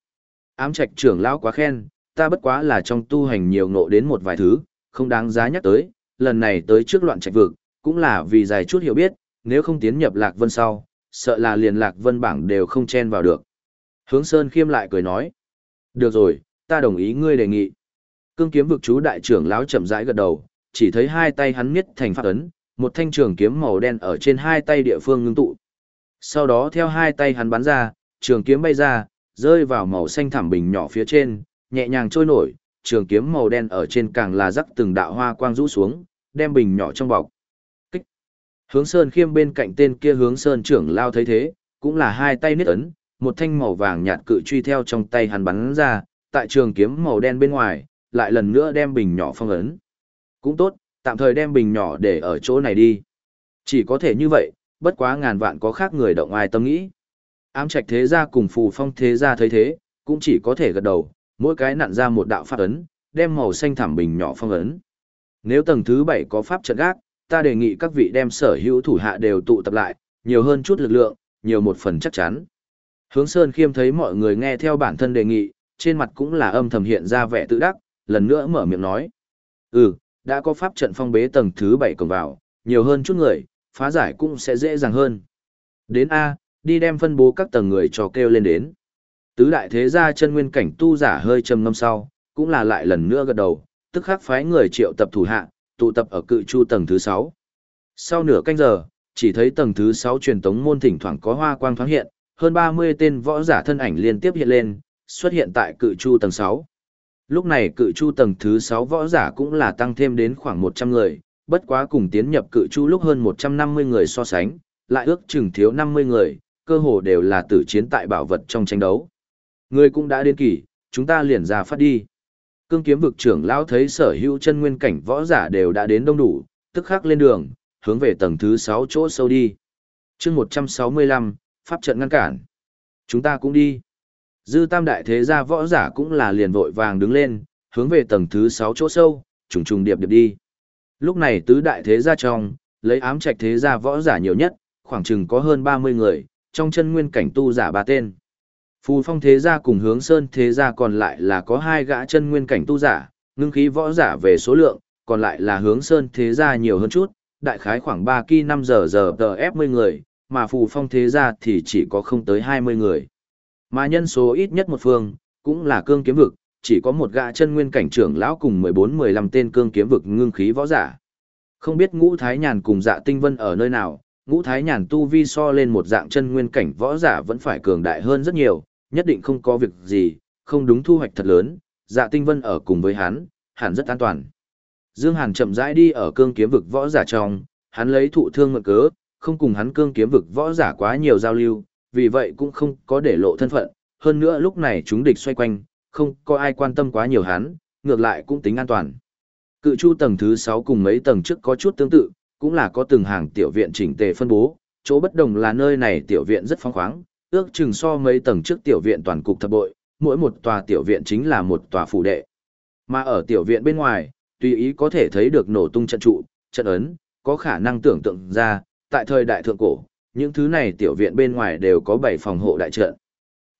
Ám trạch trưởng lão quá khen, ta bất quá là trong tu hành nhiều ngộ đến một vài thứ, không đáng giá nhắc tới, lần này tới trước loạn trạch vực, cũng là vì dài chút hiểu biết, nếu không tiến nhập lạc vân sau, sợ là liền lạc vân bảng đều không chen vào được. Hướng Sơn khiêm lại cười nói, được rồi, ta đồng ý ngươi đề nghị. Cương kiếm vực chú đại trưởng lão chậm rãi gật đầu, chỉ thấy hai tay hắn miết thành pháp ấn, một thanh trường kiếm màu đen ở trên hai tay địa phương ngưng tụ. Sau đó theo hai tay hắn bắn ra, trường kiếm bay ra, rơi vào màu xanh thảm bình nhỏ phía trên, nhẹ nhàng trôi nổi, trường kiếm màu đen ở trên càng là rắc từng đạo hoa quang rũ xuống, đem bình nhỏ trong bọc. Kích. Hướng Sơn khiêm bên cạnh tên kia hướng Sơn trưởng lao thấy thế, cũng là hai tay niết ấn, một thanh màu vàng nhạt cự truy theo trong tay hắn bắn ra, tại trường kiếm màu đen bên ngoài, lại lần nữa đem bình nhỏ phong ấn. Cũng tốt, tạm thời đem bình nhỏ để ở chỗ này đi. Chỉ có thể như vậy, bất quá ngàn vạn có khác người động ai tâm nghĩ. Ám trạch thế gia cùng phù phong thế gia thấy thế, cũng chỉ có thể gật đầu, mỗi cái nặn ra một đạo pháp ấn, đem màu xanh thảm bình nhỏ phong ấn. Nếu tầng thứ 7 có pháp trận gác, ta đề nghị các vị đem sở hữu thủ hạ đều tụ tập lại, nhiều hơn chút lực lượng, nhiều một phần chắc chắn. Hướng Sơn Khiêm thấy mọi người nghe theo bản thân đề nghị, trên mặt cũng là âm thầm hiện ra vẻ tự đắc, lần nữa mở miệng nói. Ừ, đã có pháp trận phong bế tầng thứ 7 cổng vào, nhiều hơn chút người, phá giải cũng sẽ dễ dàng hơn. Đến A, đi đem phân bố các tầng người cho kêu lên đến. Tứ đại thế gia chân nguyên cảnh tu giả hơi trầm ngâm sau, cũng là lại lần nữa gật đầu, tức khắc phái người triệu tập thủ hạ, tụ tập ở cự chu tầng thứ 6. Sau nửa canh giờ, chỉ thấy tầng thứ 6 truyền tống môn thỉnh thoảng có hoa quang thoáng hiện, hơn 30 tên võ giả thân ảnh liên tiếp hiện lên, xuất hiện tại cự chu tầng 6. Lúc này cự chu tầng thứ 6 võ giả cũng là tăng thêm đến khoảng 100 người, bất quá cùng tiến nhập cự chu lúc hơn 150 người so sánh, lại ước chừng thiếu 50 người, cơ hồ đều là tử chiến tại bảo vật trong tranh đấu. Người cũng đã đến kỳ, chúng ta liền ra phát đi. Cương kiếm vực trưởng lão thấy sở hữu chân nguyên cảnh võ giả đều đã đến đông đủ, tức khắc lên đường, hướng về tầng thứ 6 chỗ sâu đi. chương 165, pháp trận ngăn cản. Chúng ta cũng đi. Dư tam đại thế gia võ giả cũng là liền vội vàng đứng lên, hướng về tầng thứ 6 chỗ sâu, trùng trùng điệp điệp đi. Lúc này tứ đại thế gia trong, lấy ám trạch thế gia võ giả nhiều nhất, khoảng chừng có hơn 30 người, trong chân nguyên cảnh tu giả ba tên. Phù phong thế gia cùng hướng sơn thế gia còn lại là có hai gã chân nguyên cảnh tu giả, ngưng khí võ giả về số lượng, còn lại là hướng sơn thế gia nhiều hơn chút, đại khái khoảng 3 kỳ 5 giờ giờ tờ ép 10 người, mà phù phong thế gia thì chỉ có không tới 20 người. Mà nhân số ít nhất một phương, cũng là cương kiếm vực, chỉ có một gã chân nguyên cảnh trưởng lão cùng 14-15 tên cương kiếm vực ngưng khí võ giả. Không biết ngũ thái nhàn cùng dạ tinh vân ở nơi nào, ngũ thái nhàn tu vi so lên một dạng chân nguyên cảnh võ giả vẫn phải cường đại hơn rất nhiều, nhất định không có việc gì, không đúng thu hoạch thật lớn, dạ tinh vân ở cùng với hắn, hẳn rất an toàn. Dương Hàn chậm rãi đi ở cương kiếm vực võ giả trong, hắn lấy thụ thương mượn cớ, không cùng hắn cương kiếm vực võ giả quá nhiều giao lưu, vì vậy cũng không có để lộ thân phận, hơn nữa lúc này chúng địch xoay quanh, không có ai quan tâm quá nhiều hắn, ngược lại cũng tính an toàn. Cự chu tầng thứ 6 cùng mấy tầng trước có chút tương tự, cũng là có từng hàng tiểu viện chỉnh tề phân bố, chỗ bất đồng là nơi này tiểu viện rất phong khoáng, ước chừng so mấy tầng trước tiểu viện toàn cục thập bội, mỗi một tòa tiểu viện chính là một tòa phủ đệ. Mà ở tiểu viện bên ngoài, tùy ý có thể thấy được nổ tung trận trụ, trận ấn, có khả năng tưởng tượng ra, tại thời đại thượng cổ, những thứ này tiểu viện bên ngoài đều có bảy phòng hộ đại trận.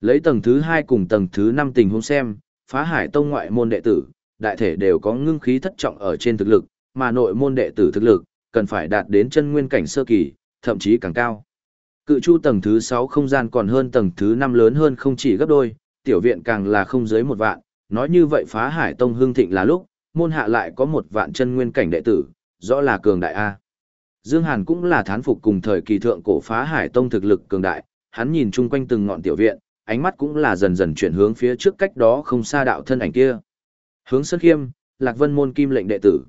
Lấy tầng thứ 2 cùng tầng thứ 5 tình huống xem, phá hải tông ngoại môn đệ tử, đại thể đều có ngưng khí thất trọng ở trên thực lực, mà nội môn đệ tử thực lực, cần phải đạt đến chân nguyên cảnh sơ kỳ, thậm chí càng cao. Cự chu tầng thứ 6 không gian còn hơn tầng thứ 5 lớn hơn không chỉ gấp đôi, tiểu viện càng là không dưới một vạn, nói như vậy phá hải tông hương thịnh là lúc, môn hạ lại có một vạn chân nguyên cảnh đệ tử, rõ là cường đại A. Dương Hàn cũng là thán phục cùng thời kỳ thượng cổ phá hải tông thực lực cường đại, hắn nhìn chung quanh từng ngọn tiểu viện, ánh mắt cũng là dần dần chuyển hướng phía trước cách đó không xa đạo thân ảnh kia. Hướng Sơn Khiêm, Lạc Vân môn kim lệnh đệ tử.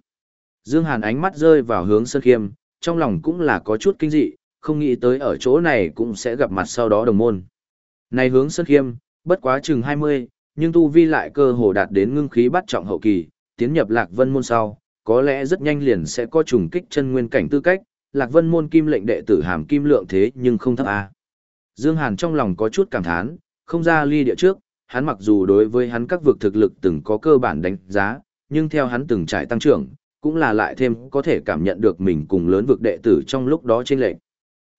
Dương Hàn ánh mắt rơi vào hướng Sơn Khiêm, trong lòng cũng là có chút kinh dị, không nghĩ tới ở chỗ này cũng sẽ gặp mặt sau đó đồng môn. Này hướng Sơn Khiêm, bất quá chừng 20, nhưng tu vi lại cơ hồ đạt đến ngưng khí bắt trọng hậu kỳ, tiến nhập Lạc Vân môn sau, có lẽ rất nhanh liền sẽ có trùng kích chân nguyên cảnh tư cách, Lạc Vân môn kim lệnh đệ tử hàm kim lượng thế nhưng không thấp a. Dương Hàn trong lòng có chút cảm thán, không ra ly địa trước, hắn mặc dù đối với hắn các vực thực lực từng có cơ bản đánh giá, nhưng theo hắn từng trải tăng trưởng, cũng là lại thêm có thể cảm nhận được mình cùng lớn vực đệ tử trong lúc đó trên lệnh.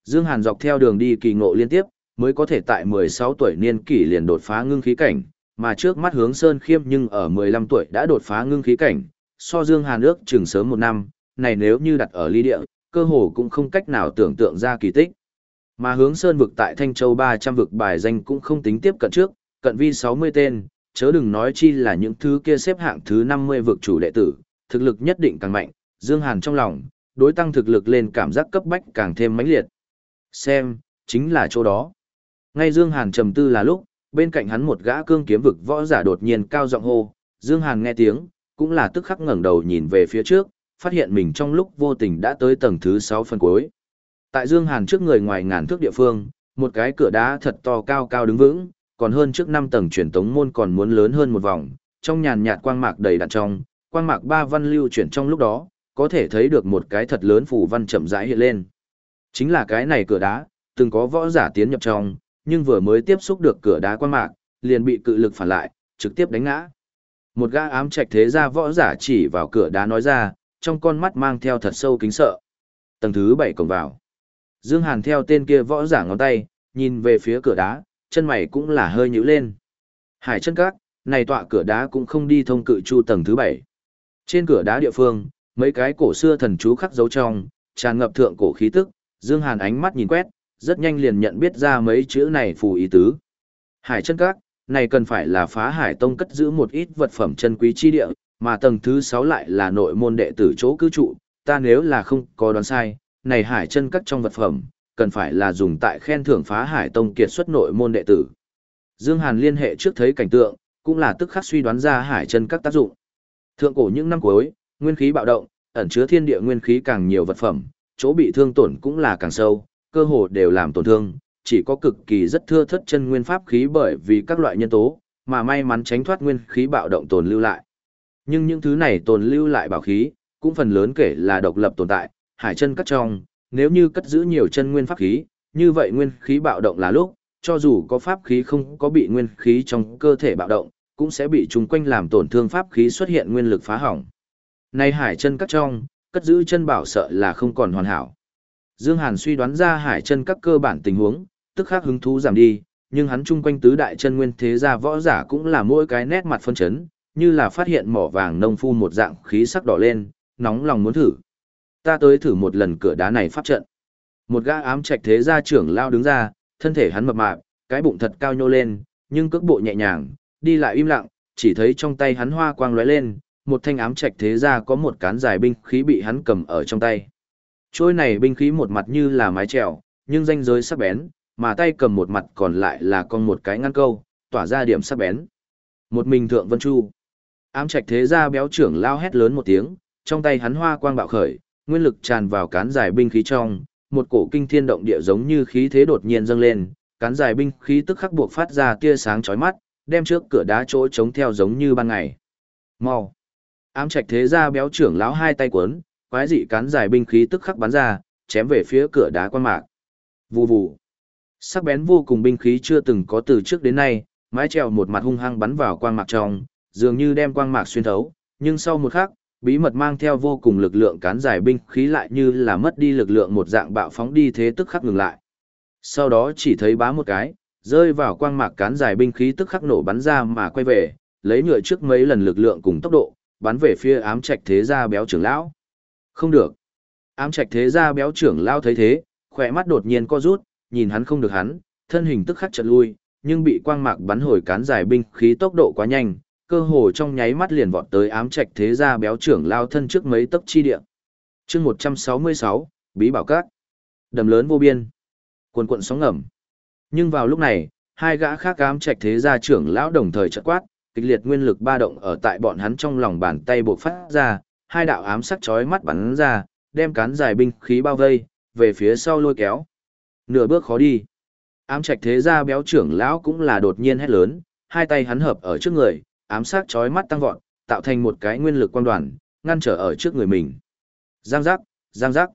Dương Hàn dọc theo đường đi kỳ ngộ liên tiếp, mới có thể tại 16 tuổi niên kỷ liền đột phá ngưng khí cảnh, mà trước mắt hướng Sơn Khiêm nhưng ở 15 tuổi đã đột phá ngưng khí cảnh, so Dương Hàn ước chừng sớm một năm, này nếu như đặt ở ly địa, cơ hồ cũng không cách nào tưởng tượng ra kỳ tích. Mà hướng Sơn vực tại Thanh Châu 300 vực bài danh cũng không tính tiếp cận trước, cận vi 60 tên, chớ đừng nói chi là những thứ kia xếp hạng thứ 50 vực chủ đệ tử, thực lực nhất định càng mạnh, Dương Hàn trong lòng, đối tăng thực lực lên cảm giác cấp bách càng thêm mãnh liệt. Xem, chính là chỗ đó. Ngay Dương Hàn trầm tư là lúc, bên cạnh hắn một gã cương kiếm vực võ giả đột nhiên cao giọng hô, Dương Hàn nghe tiếng, cũng là tức khắc ngẩng đầu nhìn về phía trước, phát hiện mình trong lúc vô tình đã tới tầng thứ 6 phân cuối. Tại Dương Hàn trước người ngoài ngàn thước địa phương, một cái cửa đá thật to cao cao đứng vững, còn hơn trước 5 tầng truyền tống môn còn muốn lớn hơn một vòng, trong nhàn nhạt quang mạc đầy đặn trong, quang mạc ba văn lưu chuyển trong lúc đó, có thể thấy được một cái thật lớn phù văn chậm rãi hiện lên. Chính là cái này cửa đá, từng có võ giả tiến nhập trong, nhưng vừa mới tiếp xúc được cửa đá quang mạc, liền bị cự lực phản lại, trực tiếp đánh ngã. Một gã ám trạch thế gia võ giả chỉ vào cửa đá nói ra, trong con mắt mang theo thật sâu kính sợ. Tầng thứ bảy cổng vào. Dương Hàn theo tên kia võ giả ngón tay, nhìn về phía cửa đá, chân mày cũng là hơi nhíu lên. Hải chân các, này tọa cửa đá cũng không đi thông cự chu tầng thứ bảy Trên cửa đá địa phương, mấy cái cổ xưa thần chú khắc dấu trong, tràn ngập thượng cổ khí tức, Dương Hàn ánh mắt nhìn quét, rất nhanh liền nhận biết ra mấy chữ này phù ý tứ. Hải chân các, này cần phải là phá hải tông cất giữ một ít vật phẩm chân quý chi địa, mà tầng thứ 6 lại là nội môn đệ tử chỗ cư trụ, ta nếu là không có đoán sai, này hải chân cắt trong vật phẩm, cần phải là dùng tại khen thưởng phá hải tông kiệt xuất nội môn đệ tử. Dương Hàn liên hệ trước thấy cảnh tượng, cũng là tức khắc suy đoán ra hải chân các tác dụng. Thượng cổ những năm cuối, nguyên khí bạo động, ẩn chứa thiên địa nguyên khí càng nhiều vật phẩm, chỗ bị thương tổn cũng là càng sâu, cơ hồ đều làm tổn thương, chỉ có cực kỳ rất thưa thất chân nguyên pháp khí bởi vì các loại nhân tố, mà may mắn tránh thoát nguyên khí bạo động tồn lưu lại. Nhưng những thứ này tồn lưu lại bảo khí, cũng phần lớn kể là độc lập tồn tại, hải chân cắt trong, nếu như cất giữ nhiều chân nguyên pháp khí, như vậy nguyên khí bạo động là lúc, cho dù có pháp khí không có bị nguyên khí trong cơ thể bạo động, cũng sẽ bị chúng quanh làm tổn thương pháp khí xuất hiện nguyên lực phá hỏng. Nay hải chân cắt trong, cất giữ chân bảo sợ là không còn hoàn hảo. Dương Hàn suy đoán ra hải chân các cơ bản tình huống, tức khắc hứng thú giảm đi, nhưng hắn chung quanh tứ đại chân nguyên thế gia võ giả cũng là mỗi cái nét mặt phân chấn, như là phát hiện mỏ vàng nông phu một dạng khí sắc đỏ lên, nóng lòng muốn thử. Ta tới thử một lần cửa đá này pháp trận. Một gã ám trạch thế gia trưởng lao đứng ra, thân thể hắn mập mạp, cái bụng thật cao nhô lên, nhưng cước bộ nhẹ nhàng, đi lại im lặng, chỉ thấy trong tay hắn hoa quang lóe lên, một thanh ám trạch thế gia có một cán dài binh khí bị hắn cầm ở trong tay. Trôi này binh khí một mặt như là mái trèo, nhưng danh giới sắc bén, mà tay cầm một mặt còn lại là con một cái ngăn câu, tỏa ra điểm sắc bén. Một mình thượng vân chu. Ám trạch thế gia béo trưởng lao hét lớn một tiếng, trong tay hắn hoa quang bạo khởi, nguyên lực tràn vào cán dài binh khí trong, một cổ kinh thiên động địa giống như khí thế đột nhiên dâng lên, cán dài binh khí tức khắc buộc phát ra tia sáng chói mắt, đem trước cửa đá chỗ chống theo giống như ban ngày. Mau. Ám trạch thế gia béo trưởng lão hai tay quấn quái dị cán dài binh khí tức khắc bắn ra, chém về phía cửa đá quan mạc. Vù vù. Sắc bén vô cùng binh khí chưa từng có từ trước đến nay, mái trèo một mặt hung hăng bắn vào quang mạc trong, dường như đem quang mạc xuyên thấu, nhưng sau một khắc, bí mật mang theo vô cùng lực lượng cán dài binh khí lại như là mất đi lực lượng một dạng bạo phóng đi thế tức khắc ngừng lại. Sau đó chỉ thấy bá một cái, rơi vào quang mạc cán dài binh khí tức khắc nổ bắn ra mà quay về, lấy nhựa trước mấy lần lực lượng cùng tốc độ, bắn về phía ám trạch thế gia béo trưởng lão. Không được. Ám trạch thế gia béo trưởng lão thấy thế, khỏe mắt đột nhiên co rút, nhìn hắn không được hắn, thân hình tức khắc chợt lui, nhưng bị quang mạc bắn hồi cán dài binh khí tốc độ quá nhanh, cơ hồ trong nháy mắt liền vọt tới ám trạch thế gia béo trưởng lao thân trước mấy tấc chi địa. Chương 166, Bí bảo các. Đầm lớn vô biên. Cuồn cuộn sóng ngầm. Nhưng vào lúc này, hai gã khác ám trạch thế gia trưởng lão đồng thời chợt quát, kịch liệt nguyên lực ba động ở tại bọn hắn trong lòng bàn tay bộc phát ra, hai đạo ám sắc chói mắt bắn ra, đem cán dài binh khí bao vây, về phía sau lôi kéo. Nửa bước khó đi. Ám trạch thế gia béo trưởng lão cũng là đột nhiên hét lớn, hai tay hắn hợp ở trước người, ám sát chói mắt tăng vọt, tạo thành một cái nguyên lực quan đoàn, ngăn trở ở trước người mình. Giang giác, giang giác.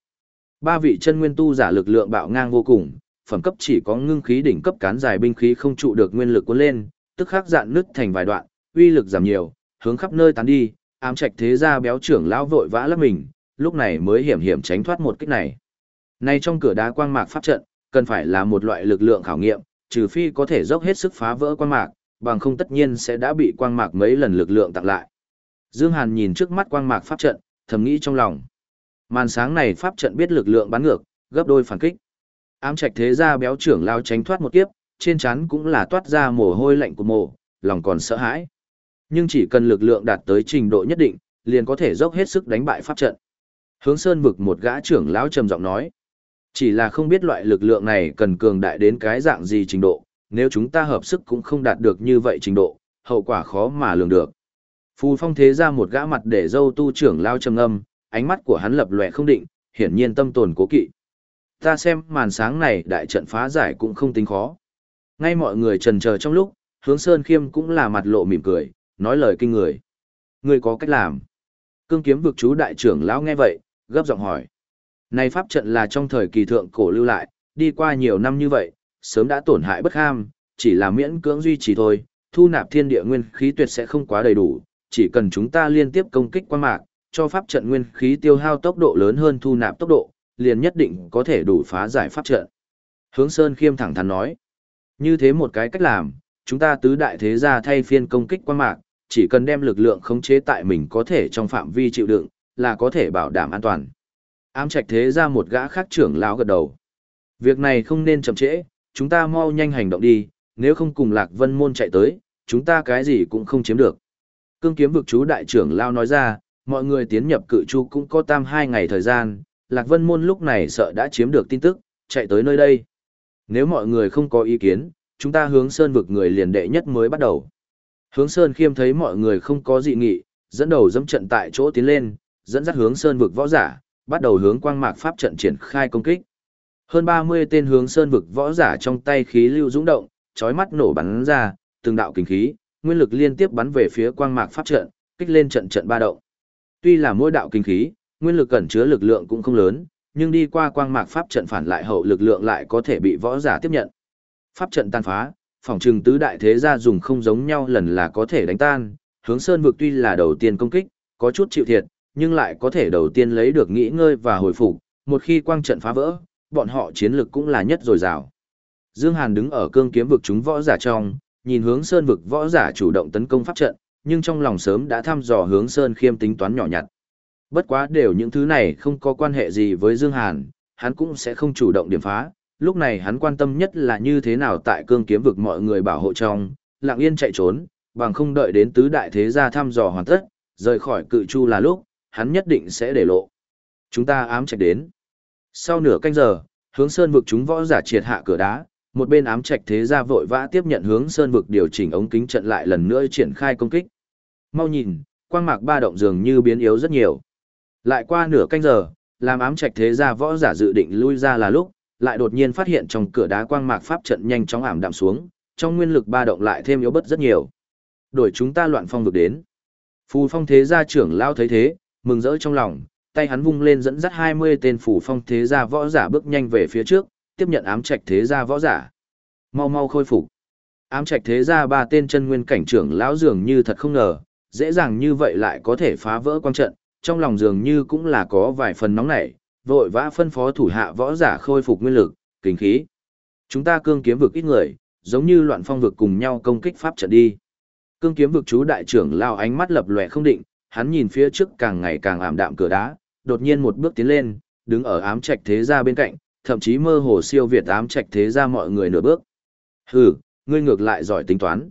Ba vị chân nguyên tu giả lực lượng bạo ngang vô cùng, phẩm cấp chỉ có ngưng khí đỉnh cấp cán dài binh khí không trụ được nguyên lực cuốn lên, tức khắc dạn nứt thành vài đoạn, uy lực giảm nhiều, hướng khắp nơi tán đi, ám trạch thế gia béo trưởng lão vội vã lắc mình, lúc này mới hiểm hiểm tránh thoát một kích này. Nay trong cửa đá quang mạc pháp trận, cần phải là một loại lực lượng khảo nghiệm, trừ phi có thể dốc hết sức phá vỡ quang mạc, bằng không tất nhiên sẽ đã bị quang mạc mấy lần lực lượng tặng lại. Dương Hàn nhìn trước mắt quang mạc pháp trận, thầm nghĩ trong lòng. Màn sáng này pháp trận biết lực lượng bắn ngược, gấp đôi phản kích. Ám trạch thế gia béo trưởng lao tránh thoát một kiếp, trên trán cũng là toát ra mồ hôi lạnh của mồ, lòng còn sợ hãi. Nhưng chỉ cần lực lượng đạt tới trình độ nhất định, liền có thể dốc hết sức đánh bại pháp trận. Hướng Sơn vực một gã trưởng lão trầm giọng nói. Chỉ là không biết loại lực lượng này cần cường đại đến cái dạng gì trình độ, nếu chúng ta hợp sức cũng không đạt được như vậy trình độ, hậu quả khó mà lường được. Phù phong thế ra một gã mặt để dâu tu trưởng lao trầm âm, ánh mắt của hắn lập lòe không định, hiển nhiên tâm tồn cố kỵ. Ta xem màn sáng này đại trận phá giải cũng không tính khó. Ngay mọi người trần chờ trong lúc, hướng Sơn Khiêm cũng là mặt lộ mỉm cười, nói lời kinh người. Người có cách làm. Cương kiếm vực chú đại trưởng lão nghe vậy, gấp giọng hỏi. Này pháp trận là trong thời kỳ thượng cổ lưu lại, đi qua nhiều năm như vậy, sớm đã tổn hại bất ham, chỉ là miễn cưỡng duy trì thôi, thu nạp thiên địa nguyên khí tuyệt sẽ không quá đầy đủ, chỉ cần chúng ta liên tiếp công kích quan mạc, cho pháp trận nguyên khí tiêu hao tốc độ lớn hơn thu nạp tốc độ, liền nhất định có thể đủ phá giải pháp trận. Hướng Sơn khiêm thẳng thắn nói, như thế một cái cách làm, chúng ta tứ đại thế gia thay phiên công kích quan mạc, chỉ cần đem lực lượng khống chế tại mình có thể trong phạm vi chịu đựng, là có thể bảo đảm an toàn. Ám trạch thế ra một gã khác trưởng lão gật đầu. Việc này không nên chậm trễ, chúng ta mau nhanh hành động đi, nếu không cùng Lạc Vân Môn chạy tới, chúng ta cái gì cũng không chiếm được. Cương kiếm vực chú đại trưởng lão nói ra, mọi người tiến nhập cự chu cũng có tam hai ngày thời gian, Lạc Vân Môn lúc này sợ đã chiếm được tin tức, chạy tới nơi đây. Nếu mọi người không có ý kiến, chúng ta hướng sơn vực người liền đệ nhất mới bắt đầu. Hướng sơn khiêm thấy mọi người không có dị nghị, dẫn đầu dẫm trận tại chỗ tiến lên, dẫn dắt hướng sơn vực võ giả, bắt đầu hướng quang mạc pháp trận triển khai công kích. Hơn 30 tên hướng sơn vực võ giả trong tay khí lưu dũng động, chói mắt nổ bắn ra, từng đạo kinh khí, nguyên lực liên tiếp bắn về phía quang mạc pháp trận, kích lên trận trận ba động. Tuy là mỗi đạo kinh khí, nguyên lực cẩn chứa lực lượng cũng không lớn, nhưng đi qua quang mạc pháp trận phản lại hậu lực lượng lại có thể bị võ giả tiếp nhận. Pháp trận tan phá, phòng trừng tứ đại thế gia dùng không giống nhau lần là có thể đánh tan, hướng sơn vực tuy là đầu tiên công kích, có chút chịu thiệt, nhưng lại có thể đầu tiên lấy được nghỉ ngơi và hồi phục, một khi quang trận phá vỡ, bọn họ chiến lực cũng là nhất dồi dào. Dương Hàn đứng ở cương kiếm vực chúng võ giả trong, nhìn hướng sơn vực võ giả chủ động tấn công pháp trận, nhưng trong lòng sớm đã thăm dò hướng sơn khiêm tính toán nhỏ nhặt. Bất quá đều những thứ này không có quan hệ gì với Dương Hàn, hắn cũng sẽ không chủ động điểm phá, lúc này hắn quan tâm nhất là như thế nào tại cương kiếm vực mọi người bảo hộ trong, lặng yên chạy trốn, bằng không đợi đến tứ đại thế gia thăm dò hoàn tất, rời khỏi cự chu là lúc, hắn nhất định sẽ để lộ. Chúng ta ám trạch đến. Sau nửa canh giờ, hướng sơn vực chúng võ giả triệt hạ cửa đá, một bên ám trạch thế gia vội vã tiếp nhận hướng sơn vực điều chỉnh ống kính trận lại lần nữa triển khai công kích. Mau nhìn, quang mạc ba động dường như biến yếu rất nhiều. Lại qua nửa canh giờ, làm ám trạch thế gia võ giả dự định lui ra là lúc, lại đột nhiên phát hiện trong cửa đá quang mạc pháp trận nhanh chóng ảm đạm xuống, trong nguyên lực ba động lại thêm yếu bớt rất nhiều. Đổi chúng ta loạn phong vực đến. Phù phong thế gia trưởng lao thấy thế, mừng rỡ trong lòng, tay hắn vung lên dẫn dắt 20 tên phủ phong thế gia võ giả bước nhanh về phía trước, tiếp nhận ám trạch thế gia võ giả. Mau mau khôi phục. Ám trạch thế gia ba tên chân nguyên cảnh trưởng lão dường như thật không ngờ, dễ dàng như vậy lại có thể phá vỡ quang trận, trong lòng dường như cũng là có vài phần nóng nảy, vội vã phân phó thủ hạ võ giả khôi phục nguyên lực, kinh khí. Chúng ta cương kiếm vực ít người, giống như loạn phong vực cùng nhau công kích pháp trận đi. Cương kiếm vực chú đại trưởng lao ánh mắt lập lòe không định, hắn nhìn phía trước càng ngày càng ảm đạm cửa đá, đột nhiên một bước tiến lên, đứng ở ám trạch thế gia bên cạnh, thậm chí mơ hồ siêu việt ám trạch thế gia mọi người nửa bước. Hừ, ngươi ngược lại giỏi tính toán.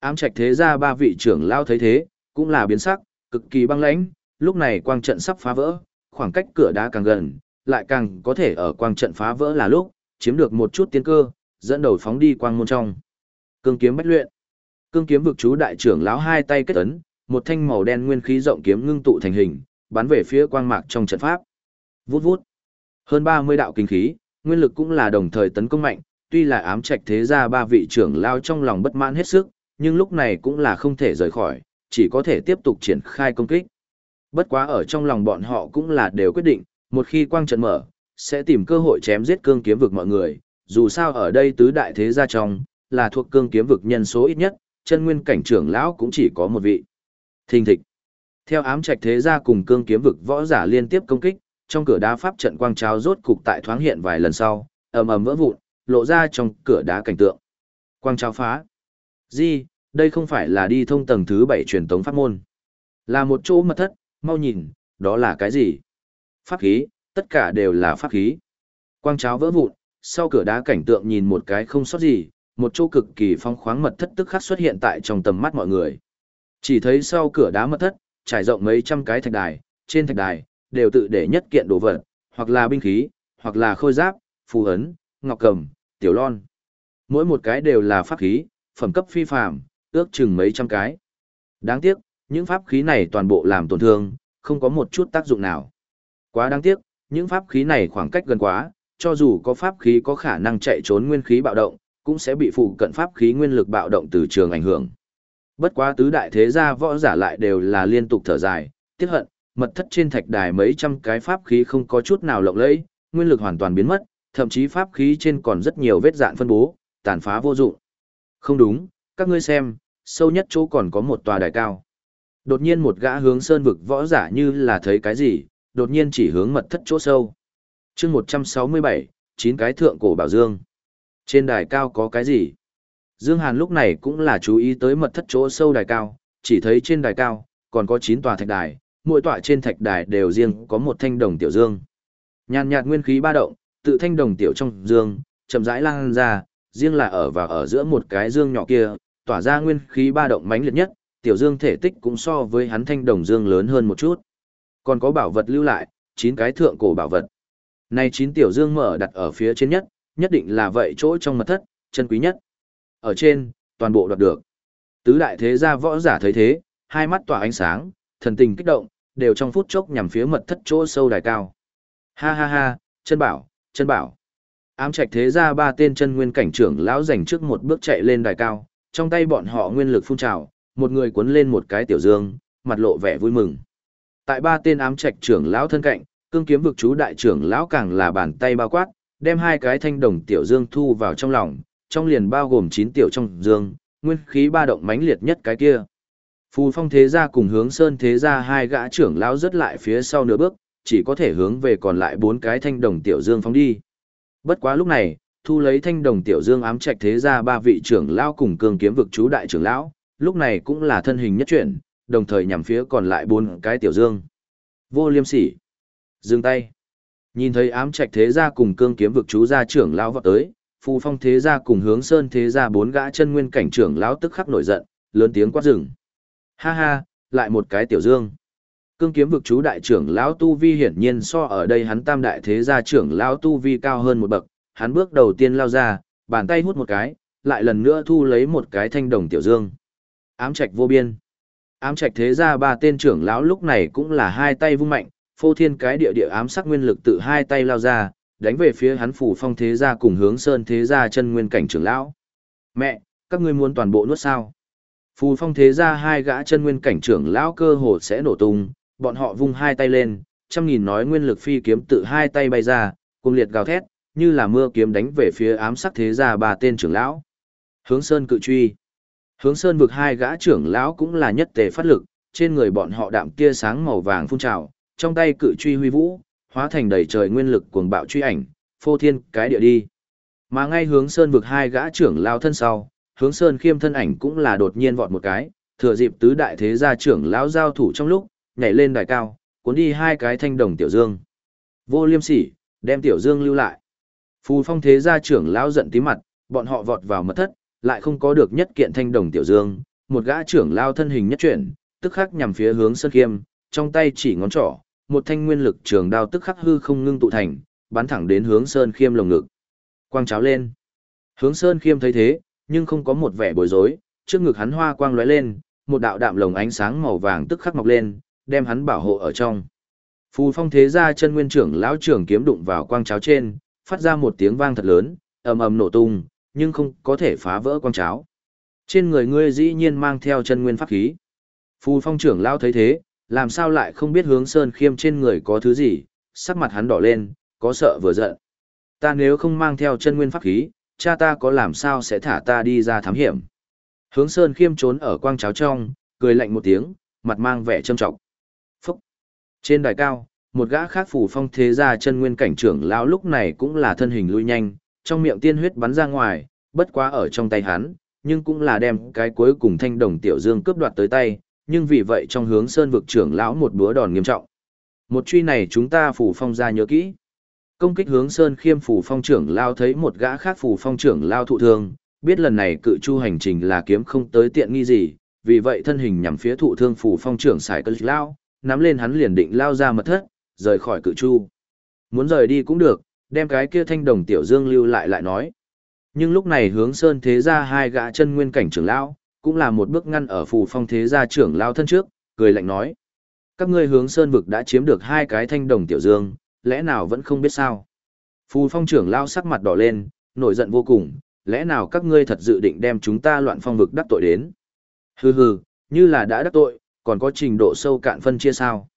Ám trạch thế gia ba vị trưởng lao thấy thế, cũng là biến sắc, cực kỳ băng lãnh, lúc này quang trận sắp phá vỡ, khoảng cách cửa đá càng gần, lại càng có thể ở quang trận phá vỡ là lúc, chiếm được một chút tiến cơ, dẫn đầu phóng đi quang môn trong. Cương kiếm bách luyện. Cương kiếm vực chú đại trưởng lão hai tay kết ấn, một thanh màu đen nguyên khí rộng kiếm ngưng tụ thành hình, bắn về phía quang mạc trong trận pháp. Vút vút. Hơn 30 đạo kinh khí, nguyên lực cũng là đồng thời tấn công mạnh, tuy là ám trạch thế gia ba vị trưởng lao trong lòng bất mãn hết sức, nhưng lúc này cũng là không thể rời khỏi, chỉ có thể tiếp tục triển khai công kích. Bất quá ở trong lòng bọn họ cũng là đều quyết định, một khi quang trận mở, sẽ tìm cơ hội chém giết cương kiếm vực mọi người, dù sao ở đây tứ đại thế gia trong, là thuộc cương kiếm vực nhân số ít nhất, chân nguyên cảnh trưởng lão cũng chỉ có một vị. Thình thịch. Theo ám trạch thế gia cùng cương kiếm vực võ giả liên tiếp công kích, trong cửa đá pháp trận quang tráo rốt cục tại thoáng hiện vài lần sau, ầm ầm vỡ vụn, lộ ra trong cửa đá cảnh tượng. Quang tráo phá. Gì, đây không phải là đi thông tầng thứ bảy truyền tống pháp môn. Là một chỗ mật thất, mau nhìn, đó là cái gì? Pháp khí, tất cả đều là pháp khí. Quang cháo vỡ vụn, sau cửa đá cảnh tượng nhìn một cái không sót gì, một chỗ cực kỳ phong khoáng mật thất tức khắc xuất hiện tại trong tầm mắt mọi người. Chỉ thấy sau cửa đá mật thất, trải rộng mấy trăm cái thạch đài, trên thạch đài, đều tự để nhất kiện đồ vật, hoặc là binh khí, hoặc là khôi giáp, phù ấn, ngọc cầm, tiểu lon. Mỗi một cái đều là pháp khí, phẩm cấp phi phàm, ước chừng mấy trăm cái. Đáng tiếc, những pháp khí này toàn bộ làm tổn thương, không có một chút tác dụng nào. Quá đáng tiếc, những pháp khí này khoảng cách gần quá, cho dù có pháp khí có khả năng chạy trốn nguyên khí bạo động, cũng sẽ bị phụ cận pháp khí nguyên lực bạo động từ trường ảnh hưởng. Bất quá tứ đại thế gia võ giả lại đều là liên tục thở dài, tiếc hận, mật thất trên thạch đài mấy trăm cái pháp khí không có chút nào lộng lẫy, nguyên lực hoàn toàn biến mất, thậm chí pháp khí trên còn rất nhiều vết dạn phân bố, tàn phá vô dụng. Không đúng, các ngươi xem, sâu nhất chỗ còn có một tòa đài cao. Đột nhiên một gã hướng sơn vực võ giả như là thấy cái gì, đột nhiên chỉ hướng mật thất chỗ sâu. chương 167, chín cái thượng cổ bảo dương. Trên đài cao có cái gì? Dương Hàn lúc này cũng là chú ý tới mật thất chỗ sâu đài cao, chỉ thấy trên đài cao, còn có 9 tòa thạch đài, mỗi tòa trên thạch đài đều riêng có một thanh đồng tiểu dương. Nhàn nhạt nguyên khí ba động, tự thanh đồng tiểu trong dương, chậm rãi lan ra, riêng là ở và ở giữa một cái dương nhỏ kia, tỏa ra nguyên khí ba động mãnh liệt nhất, tiểu dương thể tích cũng so với hắn thanh đồng dương lớn hơn một chút. Còn có bảo vật lưu lại, 9 cái thượng cổ bảo vật. Này 9 tiểu dương mở đặt ở phía trên nhất, nhất định là vậy chỗ trong mật thất, chân quý nhất. Ở trên, toàn bộ đoạt được. Tứ đại thế gia võ giả thấy thế, hai mắt tỏa ánh sáng, thần tình kích động, đều trong phút chốc nhằm phía mật thất chỗ sâu đài cao. Ha ha ha, chân bảo, chân bảo. Ám trạch thế gia ba tên chân nguyên cảnh trưởng lão giành trước một bước chạy lên đài cao, trong tay bọn họ nguyên lực phun trào, một người cuốn lên một cái tiểu dương, mặt lộ vẻ vui mừng. Tại ba tên ám trạch trưởng lão thân cạnh, cương kiếm vực chú đại trưởng lão càng là bàn tay bao quát, đem hai cái thanh đồng tiểu dương thu vào trong lòng, trong liền bao gồm 9 tiểu trong dương, nguyên khí ba động mãnh liệt nhất cái kia. Phù phong thế gia cùng hướng sơn thế gia hai gã trưởng lão rất lại phía sau nửa bước, chỉ có thể hướng về còn lại bốn cái thanh đồng tiểu dương phóng đi. Bất quá lúc này, thu lấy thanh đồng tiểu dương ám trạch thế gia ba vị trưởng lão cùng cương kiếm vực chú đại trưởng lão, lúc này cũng là thân hình nhất chuyển, đồng thời nhằm phía còn lại bốn cái tiểu dương. Vô liêm sỉ. Dừng tay. Nhìn thấy ám trạch thế gia cùng cương kiếm vực chú gia trưởng lão vọt tới, phù phong thế gia cùng hướng sơn thế gia bốn gã chân nguyên cảnh trưởng lão tức khắc nổi giận, lớn tiếng quát rừng. Ha ha, lại một cái tiểu dương. Cương kiếm vực chú đại trưởng lão tu vi hiển nhiên so ở đây hắn tam đại thế gia trưởng lão tu vi cao hơn một bậc, hắn bước đầu tiên lao ra, bàn tay hút một cái, lại lần nữa thu lấy một cái thanh đồng tiểu dương. Ám trạch vô biên. Ám trạch thế gia ba tên trưởng lão lúc này cũng là hai tay vung mạnh, phô thiên cái địa địa ám sắc nguyên lực tự hai tay lao ra, đánh về phía hắn phủ phong thế gia cùng hướng sơn thế gia chân nguyên cảnh trưởng lão. Mẹ, các ngươi muốn toàn bộ nuốt sao? Phù phong thế gia hai gã chân nguyên cảnh trưởng lão cơ hồ sẽ nổ tung, bọn họ vung hai tay lên, trăm nghìn nói nguyên lực phi kiếm tự hai tay bay ra, cùng liệt gào thét, như là mưa kiếm đánh về phía ám sắc thế gia ba tên trưởng lão. Hướng Sơn cự truy. Hướng Sơn vực hai gã trưởng lão cũng là nhất tề phát lực, trên người bọn họ đạm tia sáng màu vàng phun trào, trong tay cự truy huy vũ, hóa thành đầy trời nguyên lực cuồng bạo truy ảnh, phô thiên cái địa đi. Mà ngay hướng Sơn vực hai gã trưởng lão thân sau, hướng Sơn khiêm thân ảnh cũng là đột nhiên vọt một cái, thừa dịp tứ đại thế gia trưởng lão giao thủ trong lúc, nhảy lên đài cao, cuốn đi hai cái thanh đồng tiểu dương. Vô liêm sỉ, đem tiểu dương lưu lại. Phù phong thế gia trưởng lão giận tí mặt, bọn họ vọt vào mật thất, lại không có được nhất kiện thanh đồng tiểu dương, một gã trưởng lao thân hình nhất chuyển, tức khắc nhằm phía hướng Sơn Khiêm, trong tay chỉ ngón trỏ, một thanh nguyên lực trường đao tức khắc hư không ngưng tụ thành, bắn thẳng đến hướng Sơn Khiêm lồng ngực. Quang cháo lên. Hướng Sơn Khiêm thấy thế, nhưng không có một vẻ bối rối, trước ngực hắn hoa quang lóe lên, một đạo đạm lồng ánh sáng màu vàng tức khắc mọc lên, đem hắn bảo hộ ở trong. Phù phong thế gia chân nguyên trưởng lão trưởng kiếm đụng vào quang cháo trên, phát ra một tiếng vang thật lớn, ầm ầm nổ tung, nhưng không có thể phá vỡ quang cháo. Trên người ngươi dĩ nhiên mang theo chân nguyên pháp khí. Phù phong trưởng lão thấy thế, làm sao lại không biết hướng sơn khiêm trên người có thứ gì, sắc mặt hắn đỏ lên, có sợ vừa giận. Ta nếu không mang theo chân nguyên pháp khí, cha ta có làm sao sẽ thả ta đi ra thám hiểm. Hướng sơn khiêm trốn ở quang cháo trong, cười lạnh một tiếng, mặt mang vẻ trâm trọng. Phúc! Trên đài cao, một gã khác phủ phong thế gia chân nguyên cảnh trưởng lão lúc này cũng là thân hình lui nhanh, trong miệng tiên huyết bắn ra ngoài, bất quá ở trong tay hắn, nhưng cũng là đem cái cuối cùng thanh đồng tiểu dương cướp đoạt tới tay, nhưng vì vậy trong hướng sơn vực trưởng lão một búa đòn nghiêm trọng. Một truy này chúng ta phủ phong ra nhớ kỹ. Công kích hướng sơn khiêm phủ phong trưởng lao thấy một gã khác phủ phong trưởng lao thụ thương, biết lần này cự chu hành trình là kiếm không tới tiện nghi gì, vì vậy thân hình nhằm phía thụ thương phủ phong trưởng xài cơn lao, nắm lên hắn liền định lao ra mật thất, rời khỏi cự chu. Muốn rời đi cũng được, đem cái kia thanh đồng tiểu dương lưu lại lại nói. Nhưng lúc này hướng sơn thế ra hai gã chân nguyên cảnh trưởng lão, cũng là một bước ngăn ở phù phong thế gia trưởng lao thân trước, cười lạnh nói. Các ngươi hướng sơn vực đã chiếm được hai cái thanh đồng tiểu dương, lẽ nào vẫn không biết sao? Phù phong trưởng lao sắc mặt đỏ lên, nổi giận vô cùng, lẽ nào các ngươi thật dự định đem chúng ta loạn phong vực đắc tội đến? Hừ hừ, như là đã đắc tội, còn có trình độ sâu cạn phân chia sao?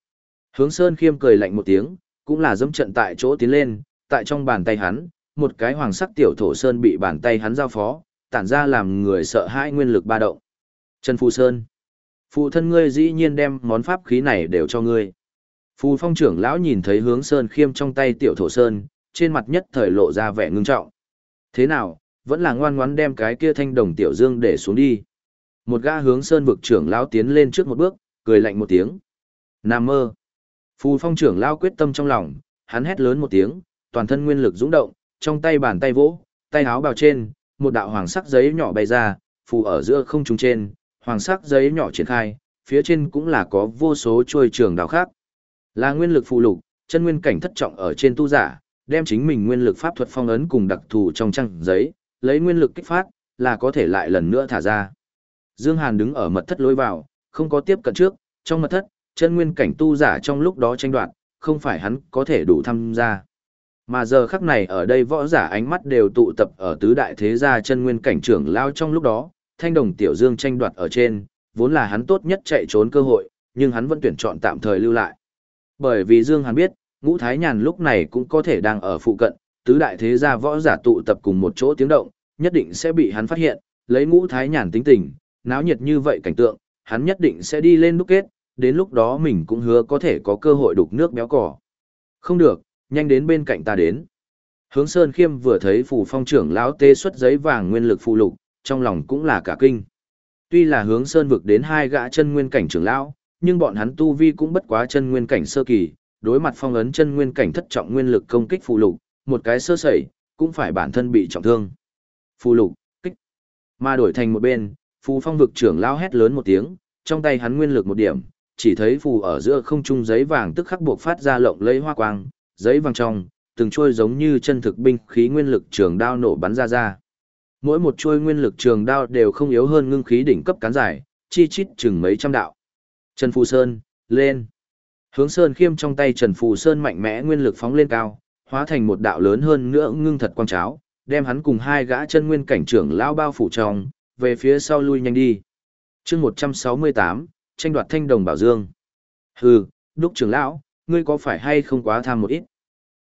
Hướng sơn khiêm cười lạnh một tiếng, cũng là dẫm trận tại chỗ tiến lên, tại trong bàn tay hắn, một cái hoàng sắc tiểu thổ sơn bị bàn tay hắn giao phó, tản ra làm người sợ hãi nguyên lực ba động. Trần Phù Sơn. Phụ thân ngươi dĩ nhiên đem món pháp khí này đều cho ngươi. Phù phong trưởng lão nhìn thấy hướng sơn khiêm trong tay tiểu thổ sơn, trên mặt nhất thời lộ ra vẻ ngưng trọng. Thế nào, vẫn là ngoan ngoãn đem cái kia thanh đồng tiểu dương để xuống đi. Một gã hướng sơn vực trưởng lão tiến lên trước một bước, cười lạnh một tiếng. Nam mơ. Phù phong trưởng lão quyết tâm trong lòng, hắn hét lớn một tiếng, toàn thân nguyên lực dũng động, trong tay bàn tay vỗ, tay áo bào trên, một đạo hoàng sắc giấy nhỏ bay ra, phù ở giữa không trung trên, hoàng sắc giấy nhỏ triển khai, phía trên cũng là có vô số chuôi trường đào khác. Là nguyên lực phù lục, chân nguyên cảnh thất trọng ở trên tu giả, đem chính mình nguyên lực pháp thuật phong ấn cùng đặc thù trong trang giấy, lấy nguyên lực kích phát, là có thể lại lần nữa thả ra. Dương Hàn đứng ở mật thất lối vào, không có tiếp cận trước, trong mật thất, chân nguyên cảnh tu giả trong lúc đó tranh đoạt, không phải hắn có thể đủ tham gia. Mà giờ khắc này ở đây võ giả ánh mắt đều tụ tập ở tứ đại thế gia chân nguyên cảnh trưởng lao trong lúc đó, thanh đồng tiểu dương tranh đoạt ở trên, vốn là hắn tốt nhất chạy trốn cơ hội, nhưng hắn vẫn tuyển chọn tạm thời lưu lại. Bởi vì Dương hắn biết, ngũ thái nhàn lúc này cũng có thể đang ở phụ cận, tứ đại thế gia võ giả tụ tập cùng một chỗ tiếng động, nhất định sẽ bị hắn phát hiện, lấy ngũ thái nhàn tính tình, náo nhiệt như vậy cảnh tượng, hắn nhất định sẽ đi lên đúc kết, đến lúc đó mình cũng hứa có thể có cơ hội đục nước béo cỏ. Không được, nhanh đến bên cạnh ta đến. Hướng Sơn Khiêm vừa thấy phù phong trưởng lão tê xuất giấy vàng nguyên lực phụ lục, trong lòng cũng là cả kinh. Tuy là hướng Sơn vực đến hai gã chân nguyên cảnh trưởng lão, nhưng bọn hắn tu vi cũng bất quá chân nguyên cảnh sơ kỳ, đối mặt phong ấn chân nguyên cảnh thất trọng nguyên lực công kích phụ lục, một cái sơ sẩy, cũng phải bản thân bị trọng thương. Phụ lục, kích. Mà đổi thành một bên, phù phong vực trưởng lão hét lớn một tiếng, trong tay hắn nguyên lực một điểm, chỉ thấy phù ở giữa không trung giấy vàng tức khắc buộc phát ra lộng lẫy hoa quang, giấy vàng trong, từng chuôi giống như chân thực binh khí nguyên lực trường đao nổ bắn ra ra. Mỗi một chuôi nguyên lực trường đao đều không yếu hơn ngưng khí đỉnh cấp cán dài, chi chít chừng mấy trăm đạo. Trần Phù Sơn, lên. Hướng Sơn khiêm trong tay Trần Phù Sơn mạnh mẽ nguyên lực phóng lên cao, hóa thành một đạo lớn hơn nữa ngưng thật quang cháo, đem hắn cùng hai gã chân nguyên cảnh trưởng lao bao phủ trong, về phía sau lui nhanh đi. chương 168, tranh đoạt thanh đồng bảo dương. Hừ, đúc trưởng lão, ngươi có phải hay không quá tham một ít?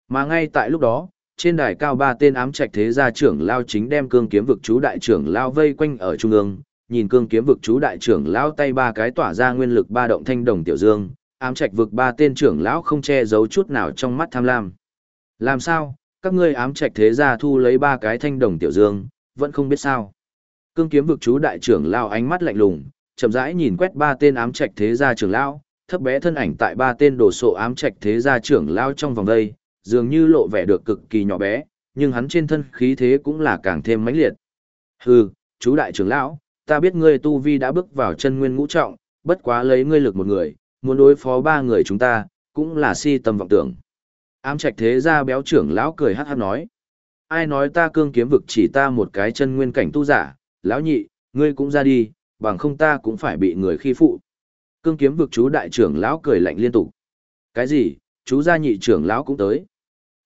Mà ngay tại lúc đó, trên đài cao ba tên ám trạch thế gia trưởng lao chính đem cương kiếm vực chú đại trưởng lao vây quanh ở trung ương, nhìn cương kiếm vực chú đại trưởng lao tay ba cái tỏa ra nguyên lực ba động thanh đồng tiểu dương, ám trạch vực ba tên trưởng lão không che giấu chút nào trong mắt tham lam. Làm sao, các ngươi ám trạch thế gia thu lấy ba cái thanh đồng tiểu dương, vẫn không biết sao. Cương kiếm vực chú đại trưởng lao ánh mắt lạnh lùng, chậm rãi nhìn quét ba tên ám trạch thế gia trưởng lão, thấp bé thân ảnh tại ba tên đồ sộ ám trạch thế gia trưởng lao trong vòng đây, dường như lộ vẻ được cực kỳ nhỏ bé, nhưng hắn trên thân khí thế cũng là càng thêm mãnh liệt. Hừ, chú đại trưởng lão, ta biết ngươi tu vi đã bước vào chân nguyên ngũ trọng, bất quá lấy ngươi lực một người, muốn đối phó ba người chúng ta, cũng là si tâm vọng tưởng. Ám trạch thế gia béo trưởng lão cười hát hát nói. Ai nói ta cương kiếm vực chỉ ta một cái chân nguyên cảnh tu giả, lão nhị, ngươi cũng ra đi, bằng không ta cũng phải bị người khi phụ. Cương kiếm vực chú đại trưởng lão cười lạnh liên tục. Cái gì, chú gia nhị trưởng lão cũng tới.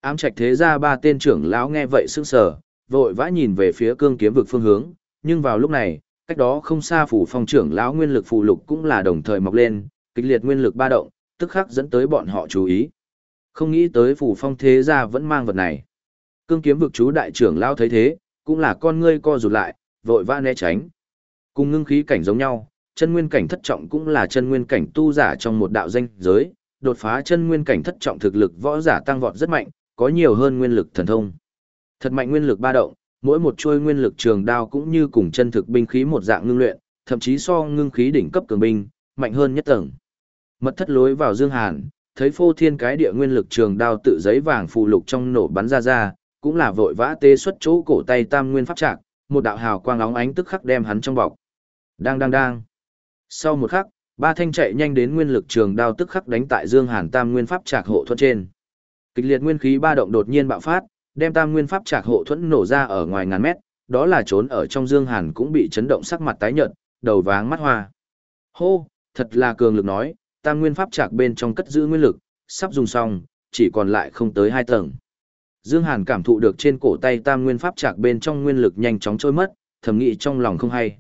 Ám trạch thế gia ba tên trưởng lão nghe vậy sững sờ, vội vã nhìn về phía cương kiếm vực phương hướng, nhưng vào lúc này, cách đó không xa phủ phong trưởng lão nguyên lực phù lục cũng là đồng thời mọc lên, kịch liệt nguyên lực ba động, tức khắc dẫn tới bọn họ chú ý. Không nghĩ tới phủ phong thế gia vẫn mang vật này. Cương kiếm vực chú đại trưởng lão thấy thế, cũng là con ngươi co rụt lại, vội vã né tránh. Cùng ngưng khí cảnh giống nhau, chân nguyên cảnh thất trọng cũng là chân nguyên cảnh tu giả trong một đạo danh giới, đột phá chân nguyên cảnh thất trọng thực lực võ giả tăng vọt rất mạnh, có nhiều hơn nguyên lực thần thông. Thật mạnh nguyên lực ba động, mỗi một chuôi nguyên lực trường đao cũng như cùng chân thực binh khí một dạng ngưng luyện, thậm chí so ngưng khí đỉnh cấp cường binh, mạnh hơn nhất tầng. Mật thất lối vào Dương Hàn, thấy phô thiên cái địa nguyên lực trường đao tự giấy vàng phù lục trong nổ bắn ra ra, cũng là vội vã tê xuất chỗ cổ tay tam nguyên pháp trạc, một đạo hào quang óng ánh tức khắc đem hắn trong bọc. Đang đang đang. Sau một khắc, ba thanh chạy nhanh đến nguyên lực trường đao tức khắc đánh tại Dương Hàn tam nguyên pháp trạc hộ thuẫn trên. Kịch liệt nguyên khí ba động đột nhiên bạo phát, đem tam nguyên pháp trạc hộ thuẫn nổ ra ở ngoài ngàn mét, đó là trốn ở trong Dương Hàn cũng bị chấn động sắc mặt tái nhợt, đầu váng mắt hoa. Hô, thật là cường lực nói, tam nguyên pháp trạc bên trong cất giữ nguyên lực, sắp dùng xong, chỉ còn lại không tới hai tầng. Dương Hàn cảm thụ được trên cổ tay tam nguyên pháp trạc bên trong nguyên lực nhanh chóng trôi mất, thầm nghĩ trong lòng không hay.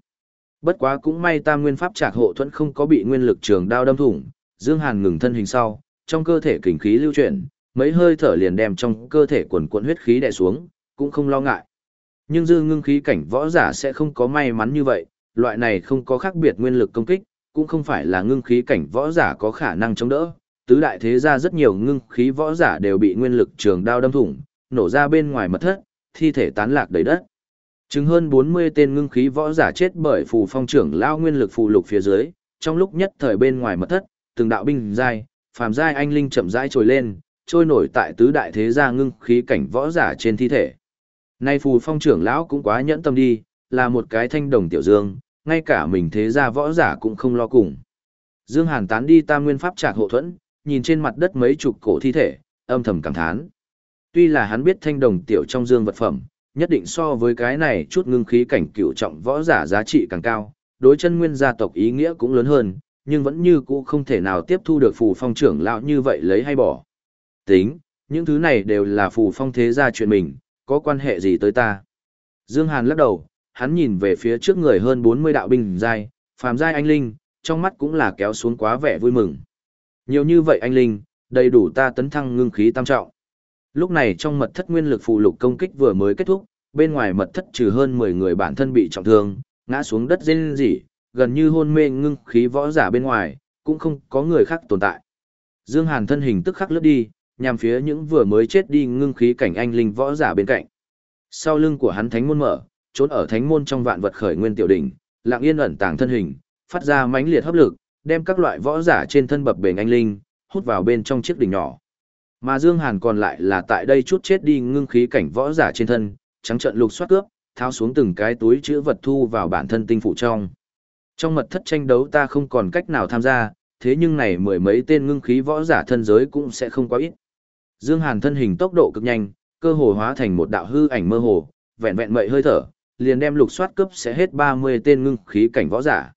Bất quá cũng may tam nguyên pháp trạc hộ thuẫn không có bị nguyên lực trường đao đâm thủng, Dương Hàn ngừng thân hình sau, trong cơ thể kình khí lưu chuyển, mấy hơi thở liền đem trong cơ thể quần cuộn huyết khí đè xuống, cũng không lo ngại. Nhưng dư ngưng khí cảnh võ giả sẽ không có may mắn như vậy, loại này không có khác biệt nguyên lực công kích, cũng không phải là ngưng khí cảnh võ giả có khả năng chống đỡ. Tứ đại thế gia rất nhiều ngưng khí võ giả đều bị nguyên lực trường đao đâm thủng, nổ ra bên ngoài mật thất, thi thể tán lạc đầy đất. Chứng hơn 40 tên ngưng khí võ giả chết bởi phù phong trưởng lao nguyên lực phù lục phía dưới, trong lúc nhất thời bên ngoài mật thất, từng đạo binh giai, phàm giai anh linh chậm rãi trồi lên, trôi nổi tại tứ đại thế gia ngưng khí cảnh võ giả trên thi thể. Nay phù phong trưởng lão cũng quá nhẫn tâm đi, là một cái thanh đồng tiểu dương, ngay cả mình thế gia võ giả cũng không lo cùng. Dương Hàn tán đi tam nguyên pháp trạc hộ thuẫn, nhìn trên mặt đất mấy chục cổ thi thể, âm thầm cảm thán. Tuy là hắn biết thanh đồng tiểu trong dương vật phẩm, nhất định so với cái này chút ngưng khí cảnh cựu trọng võ giả giá trị càng cao, đối chân nguyên gia tộc ý nghĩa cũng lớn hơn, nhưng vẫn như cũ không thể nào tiếp thu được phù phong trưởng lão như vậy lấy hay bỏ. Tính, những thứ này đều là phù phong thế gia chuyện mình, có quan hệ gì tới ta. Dương Hàn lắc đầu, hắn nhìn về phía trước người hơn 40 đạo binh giai, phàm giai anh linh, trong mắt cũng là kéo xuống quá vẻ vui mừng. Nhiều như vậy anh linh, đầy đủ ta tấn thăng ngưng khí tam trọng. Lúc này trong mật thất nguyên lực phụ lục công kích vừa mới kết thúc, bên ngoài mật thất trừ hơn 10 người bản thân bị trọng thương, ngã xuống đất rên rỉ, gần như hôn mê ngưng khí võ giả bên ngoài, cũng không có người khác tồn tại. Dương Hàn thân hình tức khắc lướt đi, nhằm phía những vừa mới chết đi ngưng khí cảnh anh linh võ giả bên cạnh. Sau lưng của hắn thánh môn mở, trốn ở thánh môn trong vạn vật khởi nguyên tiểu đỉnh, lặng yên ẩn tàng thân hình, phát ra mãnh liệt hấp lực, đem các loại võ giả trên thân bập bềnh anh linh, hút vào bên trong chiếc đỉnh nhỏ. Mà Dương Hàn còn lại là tại đây chút chết đi ngưng khí cảnh võ giả trên thân, trắng trận lục soát cướp, tháo xuống từng cái túi chứa vật thu vào bản thân tinh phụ trong. Trong mật thất tranh đấu ta không còn cách nào tham gia, thế nhưng này mười mấy tên ngưng khí võ giả thân giới cũng sẽ không quá ít. Dương Hàn thân hình tốc độ cực nhanh, cơ hồ hóa thành một đạo hư ảnh mơ hồ, vẹn vẹn mậy hơi thở, liền đem lục soát cướp sẽ hết 30 tên ngưng khí cảnh võ giả.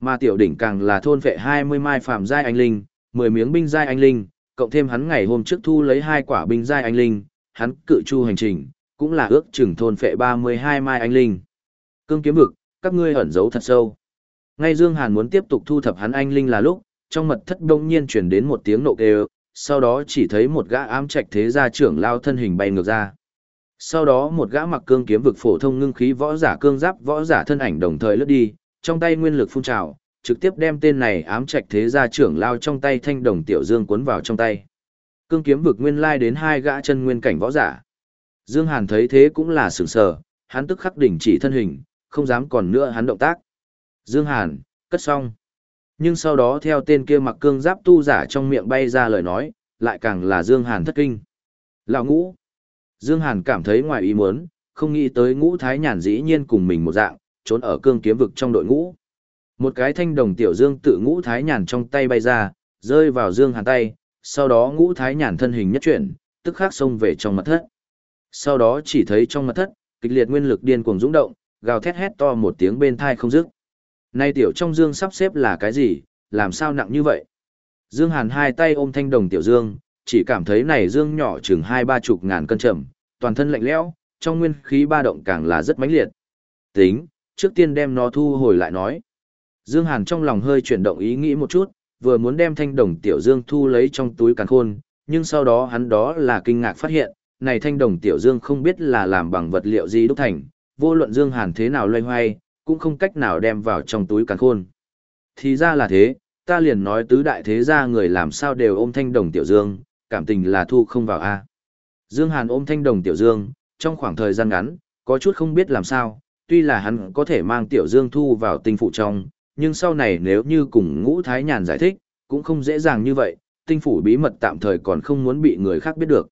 Mà tiểu đỉnh càng là thôn vệ 20 mai phàm giai anh linh, 10 miếng binh giai anh linh, cộng thêm hắn ngày hôm trước thu lấy hai quả binh giai anh linh, hắn cự chu hành trình, cũng là ước chừng thôn phệ 32 mai anh linh. Cương kiếm vực, các ngươi ẩn giấu thật sâu. Ngay Dương Hàn muốn tiếp tục thu thập hắn anh linh là lúc, trong mật thất đông nhiên truyền đến một tiếng nộ kêu, sau đó chỉ thấy một gã ám trạch thế gia trưởng lao thân hình bay ngược ra. Sau đó một gã mặc cương kiếm vực phổ thông ngưng khí võ giả cương giáp võ giả thân ảnh đồng thời lướt đi, trong tay nguyên lực phun trào, trực tiếp đem tên này ám trạch thế gia trưởng lao trong tay thanh đồng tiểu dương cuốn vào trong tay. Cương kiếm vực nguyên lai đến hai gã chân nguyên cảnh võ giả. Dương Hàn thấy thế cũng là sửng sờ, hắn tức khắc đỉnh chỉ thân hình, không dám còn nữa hắn động tác. Dương Hàn, cất xong. Nhưng sau đó theo tên kia mặc cương giáp tu giả trong miệng bay ra lời nói, lại càng là Dương Hàn thất kinh. Lão ngũ. Dương Hàn cảm thấy ngoài ý muốn, không nghĩ tới ngũ thái nhàn dĩ nhiên cùng mình một dạng, trốn ở cương kiếm vực trong đội ngũ. Một cái thanh đồng tiểu dương tự ngũ thái nhàn trong tay bay ra, rơi vào Dương Hàn tay, sau đó ngũ thái nhàn thân hình nhất chuyển, tức khắc xông về trong mật thất. Sau đó chỉ thấy trong mật thất, kịch liệt nguyên lực điên cuồng dũng động, gào thét hét to một tiếng bên thai không dứt. Nay tiểu trong dương sắp xếp là cái gì, làm sao nặng như vậy? Dương Hàn hai tay ôm thanh đồng tiểu dương, chỉ cảm thấy này dương nhỏ chừng hai ba chục ngàn cân trầm, toàn thân lạnh lẽo, trong nguyên khí ba động càng là rất mãnh liệt. Tính, trước tiên đem nó thu hồi lại nói. Dương Hàn trong lòng hơi chuyển động ý nghĩ một chút, vừa muốn đem thanh đồng tiểu dương thu lấy trong túi càn khôn, nhưng sau đó hắn đó là kinh ngạc phát hiện, này thanh đồng tiểu dương không biết là làm bằng vật liệu gì đúc thành, vô luận Dương Hàn thế nào loay hoay, cũng không cách nào đem vào trong túi càn khôn. Thì ra là thế, ta liền nói tứ đại thế gia người làm sao đều ôm thanh đồng tiểu dương, cảm tình là thu không vào a. Dương Hàn ôm thanh đồng tiểu dương, trong khoảng thời gian ngắn, có chút không biết làm sao, tuy là hắn có thể mang tiểu dương thu vào tinh phụ trong, nhưng sau này nếu như cùng ngũ thái nhàn giải thích, cũng không dễ dàng như vậy, tinh phủ bí mật tạm thời còn không muốn bị người khác biết được.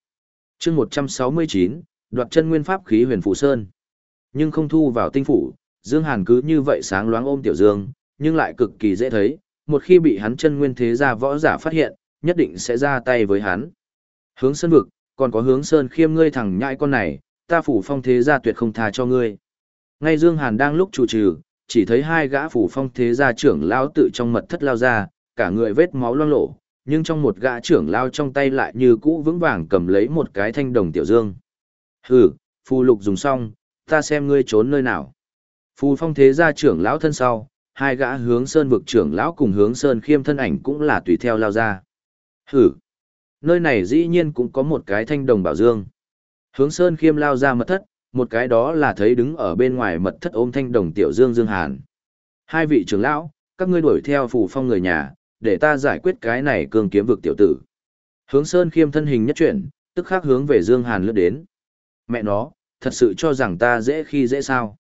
chương 169, đoạt chân nguyên pháp khí huyền phủ sơn. Nhưng không thu vào tinh phủ, Dương Hàn cứ như vậy sáng loáng ôm tiểu dương, nhưng lại cực kỳ dễ thấy, một khi bị hắn chân nguyên thế gia võ giả phát hiện, nhất định sẽ ra tay với hắn. Hướng sơn vực, còn có hướng sơn khiêm ngươi thằng nhãi con này, ta phủ phong thế gia tuyệt không tha cho ngươi. Ngay Dương Hàn đang lúc chủ trừ, chỉ thấy hai gã phủ phong thế gia trưởng lao tự trong mật thất lao ra, cả người vết máu loang lổ, nhưng trong một gã trưởng lao trong tay lại như cũ vững vàng cầm lấy một cái thanh đồng tiểu dương. Hừ, phù lục dùng xong, ta xem ngươi trốn nơi nào. Phù phong thế gia trưởng lão thân sau, hai gã hướng sơn vực trưởng lão cùng hướng sơn khiêm thân ảnh cũng là tùy theo lao ra. Hừ, nơi này dĩ nhiên cũng có một cái thanh đồng bảo dương. Hướng sơn khiêm lao ra mật thất, một cái đó là thấy đứng ở bên ngoài mật thất ôm thanh đồng tiểu dương dương hàn. Hai vị trưởng lão, các ngươi đuổi theo phù phong người nhà, để ta giải quyết cái này cương kiếm vực tiểu tử. Hướng Sơn khiêm thân hình nhất chuyển, tức khắc hướng về Dương Hàn lướt đến. Mẹ nó, thật sự cho rằng ta dễ khi dễ sao.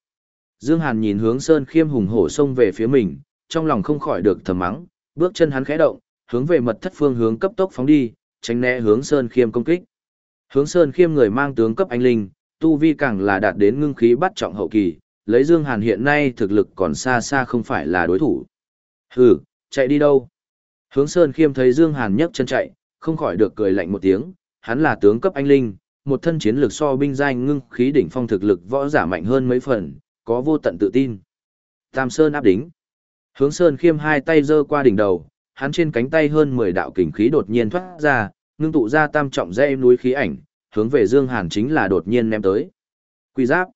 Dương Hàn nhìn hướng Sơn khiêm hùng hổ xông về phía mình, trong lòng không khỏi được thầm mắng, bước chân hắn khẽ động, hướng về mật thất phương hướng cấp tốc phóng đi, tránh né hướng Sơn khiêm công kích. Hướng Sơn khiêm người mang tướng cấp anh linh, tu vi càng là đạt đến ngưng khí bắt trọng hậu kỳ, lấy Dương Hàn hiện nay thực lực còn xa xa không phải là đối thủ. Hừ, chạy đi đâu? Hướng Sơn Khiêm thấy Dương Hàn nhấc chân chạy, không khỏi được cười lạnh một tiếng, hắn là tướng cấp anh linh, một thân chiến lực so binh giai ngưng khí đỉnh phong thực lực võ giả mạnh hơn mấy phần, có vô tận tự tin. Tam Sơn áp đính. Hướng Sơn Khiêm hai tay giơ qua đỉnh đầu, hắn trên cánh tay hơn 10 đạo kình khí đột nhiên thoát ra, ngưng tụ ra tam trọng dây núi khí ảnh, hướng về Dương Hàn chính là đột nhiên ném tới. Quy giáp.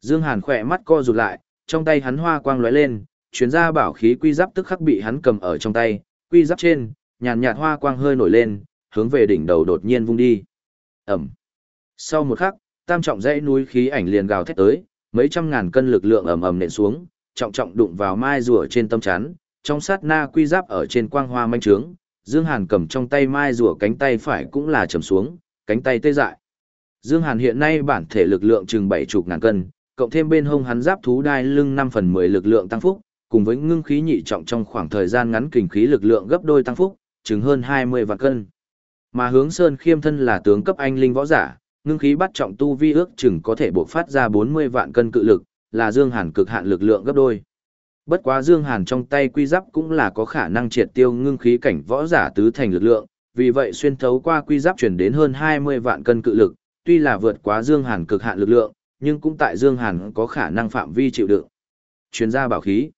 Dương Hàn khỏe mắt co rụt lại, trong tay hắn hoa quang lóe lên, chuyến ra bảo khí quy giáp tức khắc bị hắn cầm ở trong tay, quy giáp trên, nhàn nhạt hoa quang hơi nổi lên, hướng về đỉnh đầu đột nhiên vung đi. ầm Sau một khắc, tam trọng dãy núi khí ảnh liền gào thét tới, mấy trăm ngàn cân lực lượng ầm ầm nện xuống, trọng trọng đụng vào mai rùa trên tâm chắn, trong sát na quy giáp ở trên quang hoa manh trướng, Dương Hàn cầm trong tay mai rùa cánh tay phải cũng là trầm xuống, cánh tay tê dại. Dương Hàn hiện nay bản thể lực lượng chừng bảy chục ngàn cân, cộng thêm bên hông hắn giáp thú đai lưng 5 phần 10 lực lượng tăng phúc, cùng với ngưng khí nhị trọng trong khoảng thời gian ngắn kình khí lực lượng gấp đôi tăng phúc, chừng hơn 20 vạn cân. Mà hướng Sơn Khiêm thân là tướng cấp anh linh võ giả, ngưng khí bắt trọng tu vi ước chừng có thể bộc phát ra 40 vạn cân cự lực, là Dương Hàn cực hạn lực lượng gấp đôi. Bất quá Dương Hàn trong tay quy giáp cũng là có khả năng triệt tiêu ngưng khí cảnh võ giả tứ thành lực lượng, vì vậy xuyên thấu qua quy giáp chuyển đến hơn 20 vạn cân cự lực, tuy là vượt quá Dương Hàn cực hạn lực lượng, nhưng cũng tại Dương Hàn có khả năng phạm vi chịu đựng. Chuyên gia bảo khí.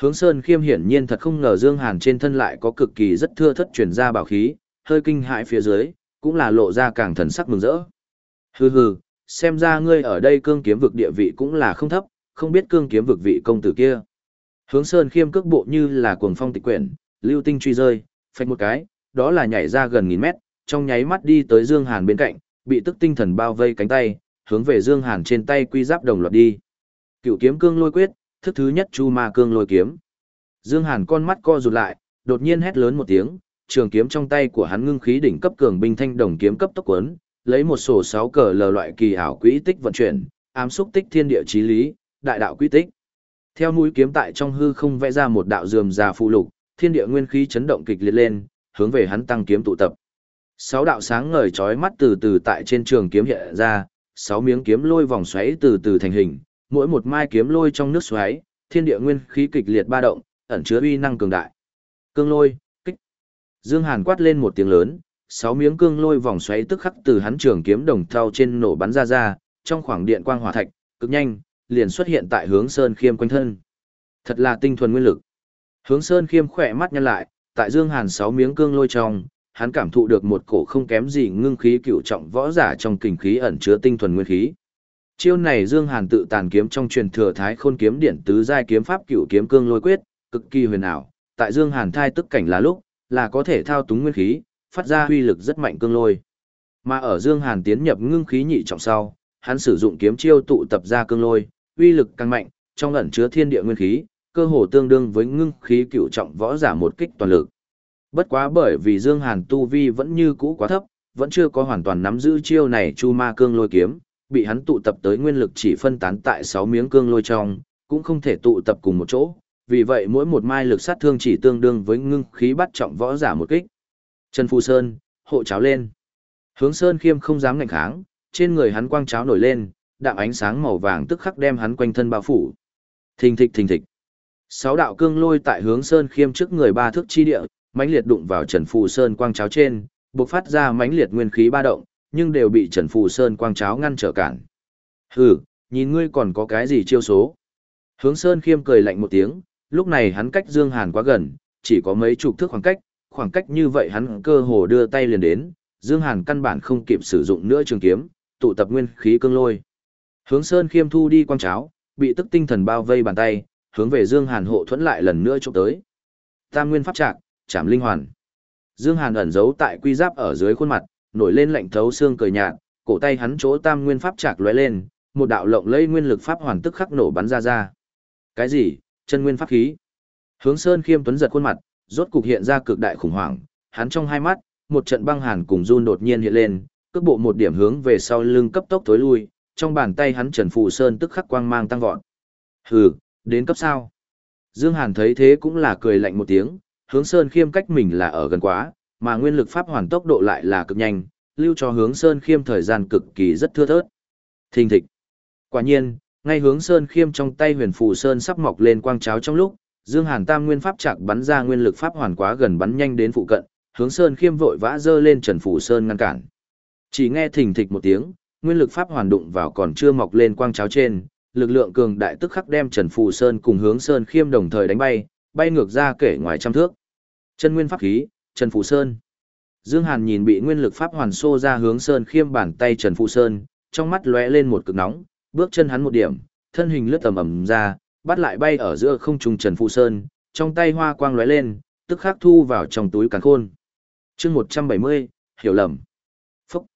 Hướng Sơn Khiêm hiển nhiên thật không ngờ Dương Hàn trên thân lại có cực kỳ rất thưa thất truyền gia bảo khí, hơi kinh hãi phía dưới, cũng là lộ ra càng thần sắc mừng rỡ. Hừ hừ, xem ra ngươi ở đây cương kiếm vực địa vị cũng là không thấp, không biết cương kiếm vực vị công tử kia. Hướng Sơn Khiêm cước bộ như là cuồng phong tịch quyển, lưu tinh truy rơi, phanh một cái, đó là nhảy ra gần nghìn mét, trong nháy mắt đi tới Dương Hàn bên cạnh, bị tức tinh thần bao vây cánh tay, hướng về Dương Hàn trên tay quy giáp đồng loạt đi. Cựu kiếm cương lôi quyết, thức thứ nhất chu ma cương lôi kiếm. Dương Hàn con mắt co rụt lại, đột nhiên hét lớn một tiếng, trường kiếm trong tay của hắn ngưng khí đỉnh cấp cường binh thanh đồng kiếm cấp tốc cuốn, lấy một sổ sáu cờ lờ loại kỳ ảo quỹ tích vận chuyển, ám xúc tích thiên địa chí lý, đại đạo quỹ tích. Theo mũi kiếm tại trong hư không vẽ ra một đạo rườm già phụ lục, thiên địa nguyên khí chấn động kịch liệt lên, hướng về hắn tăng kiếm tụ tập. Sáu đạo sáng ngời chói mắt từ từ tại trên trường kiếm hiện ra, sáu miếng kiếm lôi vòng xoáy từ từ thành hình, mỗi một mai kiếm lôi trong nước xoáy, thiên địa nguyên khí kịch liệt ba động, ẩn chứa uy năng cường đại. Cương lôi, kích. Dương Hàn quát lên một tiếng lớn, sáu miếng cương lôi vòng xoáy tức khắc từ hắn trường kiếm đồng thau trên nổ bắn ra ra, trong khoảng điện quang hỏa thạch, cực nhanh, liền xuất hiện tại hướng Sơn Khiêm quanh thân. Thật là tinh thuần nguyên lực. Hướng Sơn Khiêm khỏe mắt nhăn lại, tại Dương Hàn sáu miếng cương lôi trong, hắn cảm thụ được một cổ không kém gì ngưng khí cựu trọng võ giả trong kình khí ẩn chứa tinh thuần nguyên khí. Chiêu này Dương Hàn tự tàn kiếm trong truyền thừa Thái Khôn kiếm điện tứ giai kiếm pháp cựu kiếm cương lôi quyết, cực kỳ huyền ảo. Tại Dương Hàn thai tức cảnh là lúc, là có thể thao túng nguyên khí, phát ra uy lực rất mạnh cương lôi. Mà ở Dương Hàn tiến nhập ngưng khí nhị trọng sau, hắn sử dụng kiếm chiêu tụ tập ra cương lôi, uy lực càng mạnh, trong ẩn chứa thiên địa nguyên khí, cơ hồ tương đương với ngưng khí cựu trọng võ giả một kích toàn lực. Bất quá bởi vì Dương Hàn tu vi vẫn như cũ quá thấp, vẫn chưa có hoàn toàn nắm giữ chiêu này Chu Ma Cương Lôi kiếm, bị hắn tụ tập tới nguyên lực chỉ phân tán tại 6 miếng cương lôi trong, cũng không thể tụ tập cùng một chỗ, vì vậy mỗi một mai lực sát thương chỉ tương đương với ngưng khí bắt trọng võ giả một kích. Trần Phù Sơn, hộ cháo lên. Hướng Sơn Khiêm không dám ngạnh kháng, trên người hắn quang cháo nổi lên, đạm ánh sáng màu vàng tức khắc đem hắn quanh thân bao phủ. Thình thịch thình thịch. Sáu đạo cương lôi tại hướng Sơn Khiêm trước người ba thước chi địa, mãnh liệt đụng vào Trần Phù Sơn quang cháo trên, bộc phát ra mãnh liệt nguyên khí ba động, nhưng đều bị Trần Phù Sơn quang cháo ngăn trở cản. Hừ, nhìn ngươi còn có cái gì chiêu số? Hướng Sơn Khiêm cười lạnh một tiếng, lúc này hắn cách Dương Hàn quá gần, chỉ có mấy chục thước khoảng cách, khoảng cách như vậy hắn cơ hồ đưa tay liền đến, Dương Hàn căn bản không kịp sử dụng nữa trường kiếm, tụ tập nguyên khí cương lôi. Hướng Sơn Khiêm thu đi quang cháo, bị tức tinh thần bao vây bàn tay, hướng về Dương Hàn hộ thuẫn lại lần nữa chụp tới. Tam nguyên pháp trạc, chạm linh hoàn. Dương Hàn ẩn giấu tại quy giáp ở dưới khuôn mặt, nổi lên lạnh thấu xương cười nhạt, cổ tay hắn chỗ tam nguyên pháp trạc lóe lên, một đạo lộng lây nguyên lực pháp hoàn tức khắc nổ bắn ra ra. Cái gì? Chân nguyên pháp khí? Hướng Sơn Khiêm tuấn giật khuôn mặt, rốt cục hiện ra cực đại khủng hoảng, hắn trong hai mắt, một trận băng hàn cùng run đột nhiên hiện lên, cước bộ một điểm hướng về sau lưng cấp tốc tối lui, trong bàn tay hắn Trần Phù Sơn tức khắc quang mang tăng vọt. Hừ, đến cấp sao? Dương Hàn thấy thế cũng là cười lạnh một tiếng, hướng Sơn Khiêm cách mình là ở gần quá, mà nguyên lực pháp hoàn tốc độ lại là cực nhanh, lưu cho hướng Sơn Khiêm thời gian cực kỳ rất thưa thớt. Thình thịch. Quả nhiên, ngay hướng Sơn Khiêm trong tay huyền phù Sơn sắp mọc lên quang cháo trong lúc, Dương Hàn Tam nguyên pháp chạc bắn ra nguyên lực pháp hoàn quá gần bắn nhanh đến phụ cận, hướng Sơn Khiêm vội vã dơ lên Trần Phù Sơn ngăn cản. Chỉ nghe thình thịch một tiếng, nguyên lực pháp hoàn đụng vào còn chưa mọc lên quang cháo trên, lực lượng cường đại tức khắc đem Trần Phù Sơn cùng hướng Sơn Khiêm đồng thời đánh bay, bay ngược ra kể ngoài trăm thước. Chân nguyên pháp khí, Trần Phù Sơn. Dương Hàn nhìn bị nguyên lực pháp hoàn xô ra hướng Sơn Khiêm bàn tay Trần Phù Sơn, trong mắt lóe lên một cực nóng, bước chân hắn một điểm, thân hình lướt tầm ầm ra, bắt lại bay ở giữa không trung Trần Phù Sơn, trong tay hoa quang lóe lên, tức khắc thu vào trong túi càn khôn. Chương 170, hiểu lầm. Phúc.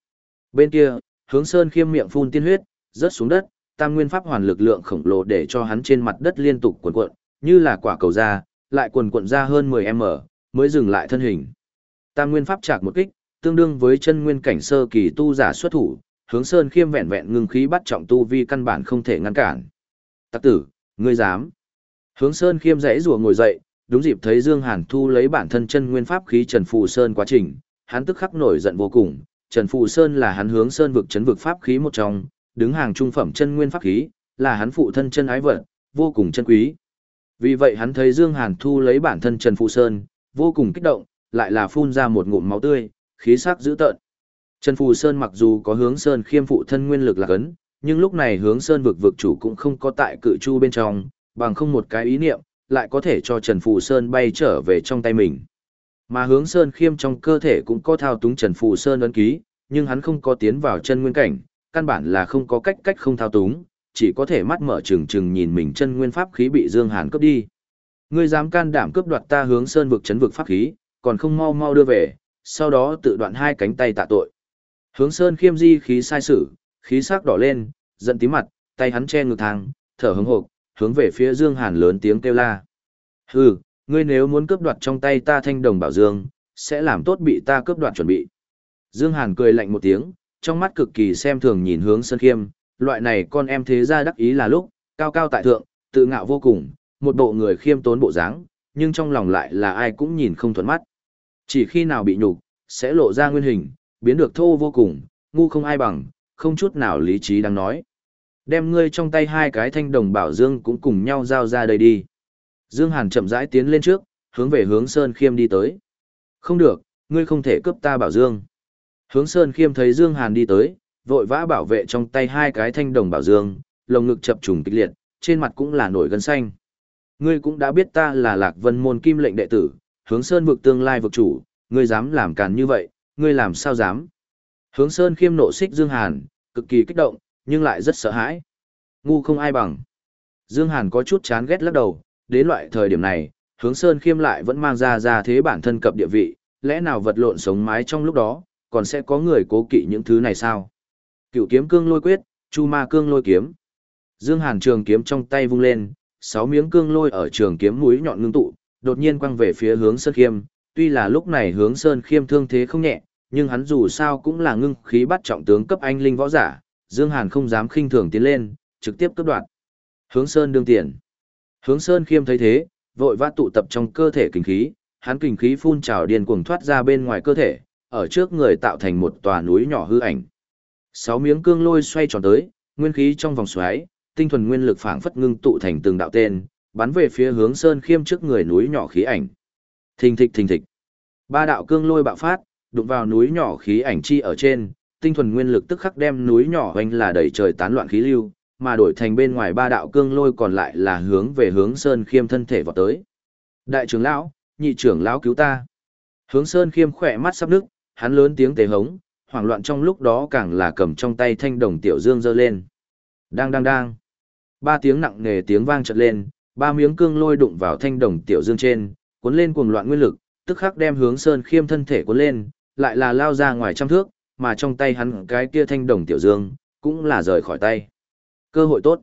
Bên kia, hướng Sơn Khiêm miệng phun tiên huyết, rớt xuống đất, tam nguyên pháp hoàn lực lượng khổng lồ để cho hắn trên mặt đất liên tục cuộn cuộn, như là quả cầu ra, lại cuộn cuộn ra hơn 10m, mới dừng lại thân hình. Tam nguyên pháp chạc một kích, tương đương với chân nguyên cảnh sơ kỳ tu giả xuất thủ, hướng Sơn Khiêm vẹn vẹn ngưng khí bắt trọng tu vi căn bản không thể ngăn cản. Tặc tử, ngươi dám? Hướng Sơn Khiêm rẽ rùa ngồi dậy, đúng dịp thấy Dương Hàn thu lấy bản thân chân nguyên pháp khí Trần Phù Sơn quá trình, hắn tức khắc nổi giận vô cùng. Trần Phù Sơn là hắn hướng Sơn vực chấn vực pháp khí một trong, đứng hàng trung phẩm chân nguyên pháp khí, là hắn phụ thân chân ái vật, vô cùng chân quý. Vì vậy hắn thấy Dương Hàn thu lấy bản thân Trần Phụ Sơn, vô cùng kích động, lại là phun ra một ngụm máu tươi, khí sắc dữ tợn. Trần Phù Sơn mặc dù có hướng Sơn khiêm phụ thân nguyên lực là cấn, nhưng lúc này hướng Sơn vực vực chủ cũng không có tại cự chu bên trong, bằng không một cái ý niệm, lại có thể cho Trần Phù Sơn bay trở về trong tay mình. Mà hướng Sơn khiêm trong cơ thể cũng có thao túng Trần Phù Sơn ấn ký, nhưng hắn không có tiến vào chân nguyên cảnh, căn bản là không có cách cách không thao túng, chỉ có thể mắt mở trừng trừng nhìn mình chân nguyên pháp khí bị Dương Hàn cướp đi. Ngươi dám can đảm cướp đoạt ta hướng Sơn vực chấn vực pháp khí, còn không mau mau đưa về, sau đó tự đoạn hai cánh tay tạ tội. Hướng Sơn khiêm di khí sai sử, khí sắc đỏ lên, giận tím mặt, tay hắn che ngực thang, thở hững hộc, hướng về phía Dương Hàn lớn tiếng kêu la. Hừ, ngươi nếu muốn cướp đoạt trong tay ta thanh đồng bảo dương, sẽ làm tốt bị ta cướp đoạt chuẩn bị. Dương Hàn cười lạnh một tiếng, trong mắt cực kỳ xem thường nhìn hướng Sơn Khiêm, loại này con em thế gia đắc ý là lúc, cao cao tại thượng, tự ngạo vô cùng, một bộ người khiêm tốn bộ dáng, nhưng trong lòng lại là ai cũng nhìn không thuận mắt. Chỉ khi nào bị nhục, sẽ lộ ra nguyên hình, biến được thô vô cùng, ngu không ai bằng, không chút nào lý trí đang nói. Đem ngươi trong tay hai cái thanh đồng bảo dương cũng cùng nhau giao ra đây đi. Dương Hàn chậm rãi tiến lên trước, hướng về hướng Sơn Khiêm đi tới. Không được, ngươi không thể cướp ta bảo dương. Hướng Sơn Khiêm thấy Dương Hàn đi tới, vội vã bảo vệ trong tay hai cái thanh đồng bảo dương, lồng ngực chập trùng kịch liệt, trên mặt cũng là nổi gân xanh. Ngươi cũng đã biết ta là Lạc Vân môn kim lệnh đệ tử, hướng Sơn vực tương lai vực chủ, ngươi dám làm càn như vậy, ngươi làm sao dám? Hướng Sơn khiêm nộ xích Dương Hàn, cực kỳ kích động, nhưng lại rất sợ hãi. Ngu không ai bằng. Dương Hàn có chút chán ghét lắc đầu, đến loại thời điểm này, hướng Sơn khiêm lại vẫn mang ra ra thế bản thân cập địa vị, lẽ nào vật lộn sống mái trong lúc đó, còn sẽ có người cố kỵ những thứ này sao? Cựu kiếm cương lôi quyết, chu ma cương lôi kiếm. Dương Hàn trường kiếm trong tay vung lên, sáu miếng cương lôi ở trường kiếm mũi nhọn ngưng tụ, đột nhiên quăng về phía hướng Sơn Khiêm, tuy là lúc này hướng Sơn Khiêm thương thế không nhẹ, nhưng hắn dù sao cũng là ngưng khí bắt trọng tướng cấp anh linh võ giả, Dương Hàn không dám khinh thường tiến lên, trực tiếp cướp đoạt. Hướng Sơn đương tiền. Hướng Sơn Khiêm thấy thế, vội vã tụ tập trong cơ thể kinh khí, hắn kinh khí phun trào điên cuồng thoát ra bên ngoài cơ thể, ở trước người tạo thành một tòa núi nhỏ hư ảnh. Sáu miếng cương lôi xoay tròn tới, nguyên khí trong vòng xoáy, tinh thuần nguyên lực phảng phất ngưng tụ thành từng đạo tên, bắn về phía hướng Sơn Khiêm trước người núi nhỏ khí ảnh. Thình thịch thình thịch. Ba đạo cương lôi bạo phát, đụng vào núi nhỏ khí ảnh chi ở trên, tinh thuần nguyên lực tức khắc đem núi nhỏ hoành là đầy trời tán loạn khí lưu, mà đổi thành bên ngoài ba đạo cương lôi còn lại là hướng về hướng Sơn Khiêm thân thể vào tới. Đại trưởng lão, nhị trưởng lão cứu ta. Hướng Sơn Khiêm khỏe mắt sắp nước, hắn lớn tiếng tề hống, hoảng loạn trong lúc đó càng là cầm trong tay thanh đồng tiểu dương giơ lên. Đang đang đang. Ba tiếng nặng nề tiếng vang chợt lên, ba miếng cương lôi đụng vào thanh đồng tiểu dương trên, cuốn lên cuồng loạn nguyên lực, tức khắc đem hướng Sơn Khiêm thân thể cuốn lên, lại là lao ra ngoài trăm thước, mà trong tay hắn cái kia thanh đồng tiểu dương, cũng là rời khỏi tay. Cơ hội tốt.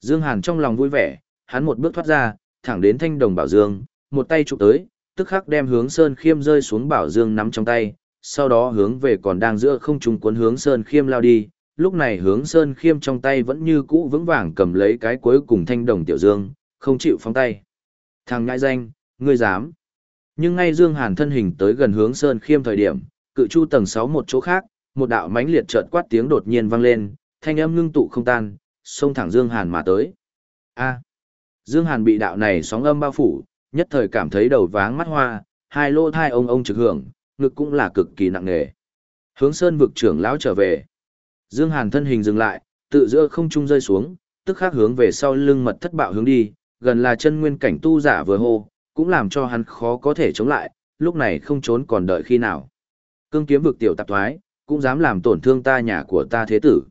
Dương Hàn trong lòng vui vẻ, hắn một bước thoát ra, thẳng đến thanh đồng bảo dương, một tay chụp tới, tức khắc đem hướng Sơn Khiêm rơi xuống bảo dương nắm trong tay, sau đó hướng về còn đang giữa không trung cuốn hướng Sơn Khiêm lao đi. Lúc này hướng Sơn Khiêm trong tay vẫn như cũ vững vàng cầm lấy cái cuối cùng thanh đồng tiểu dương, không chịu phóng tay. Thằng ngãi danh, ngươi dám. Nhưng ngay Dương Hàn thân hình tới gần hướng Sơn Khiêm thời điểm, cự chu tầng 6 một chỗ khác, một đạo mãnh liệt chợt quát tiếng đột nhiên vang lên, thanh âm ngưng tụ không tan, xông thẳng Dương Hàn mà tới. A. Dương Hàn bị đạo này sóng âm bao phủ, nhất thời cảm thấy đầu váng mắt hoa, hai lô thai ông ông trực hưởng, ngực cũng là cực kỳ nặng nề. Hướng Sơn vực trưởng lão trở về. Dương Hàn thân hình dừng lại, tự giữa không trung rơi xuống, tức khắc hướng về sau lưng mật thất bạo hướng đi, gần là chân nguyên cảnh tu giả vừa hô, cũng làm cho hắn khó có thể chống lại, lúc này không trốn còn đợi khi nào. Cương kiếm vực tiểu tạp thoái, cũng dám làm tổn thương ta nhà của ta thế tử.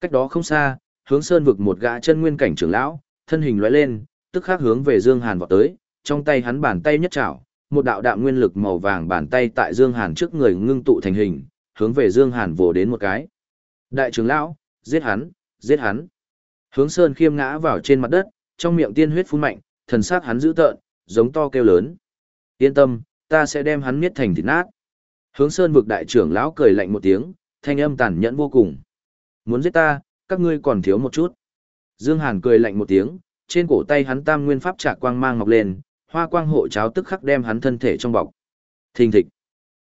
Cách đó không xa, hướng sơn vực một gã chân nguyên cảnh trưởng lão, thân hình lóe lên, tức khắc hướng về Dương Hàn vọt tới, trong tay hắn bàn tay nhất chảo, một đạo đạo nguyên lực màu vàng bàn tay tại Dương Hàn trước người ngưng tụ thành hình, hướng về Dương Hàn vồ đến một cái. Đại trưởng lão, giết hắn, giết hắn. Hướng Sơn khiêm ngã vào trên mặt đất, trong miệng tiên huyết phun mạnh, thần sắc hắn dữ tợn, giống to kêu lớn. Yên tâm, ta sẽ đem hắn miết thành thịt nát. Hướng Sơn vực đại trưởng lão cười lạnh một tiếng, thanh âm tàn nhẫn vô cùng. Muốn giết ta, các ngươi còn thiếu một chút. Dương Hàn cười lạnh một tiếng, trên cổ tay hắn tam nguyên pháp trạc quang mang ngọc lên, hoa quang hộ cháo tức khắc đem hắn thân thể trong bọc. Thình thịch.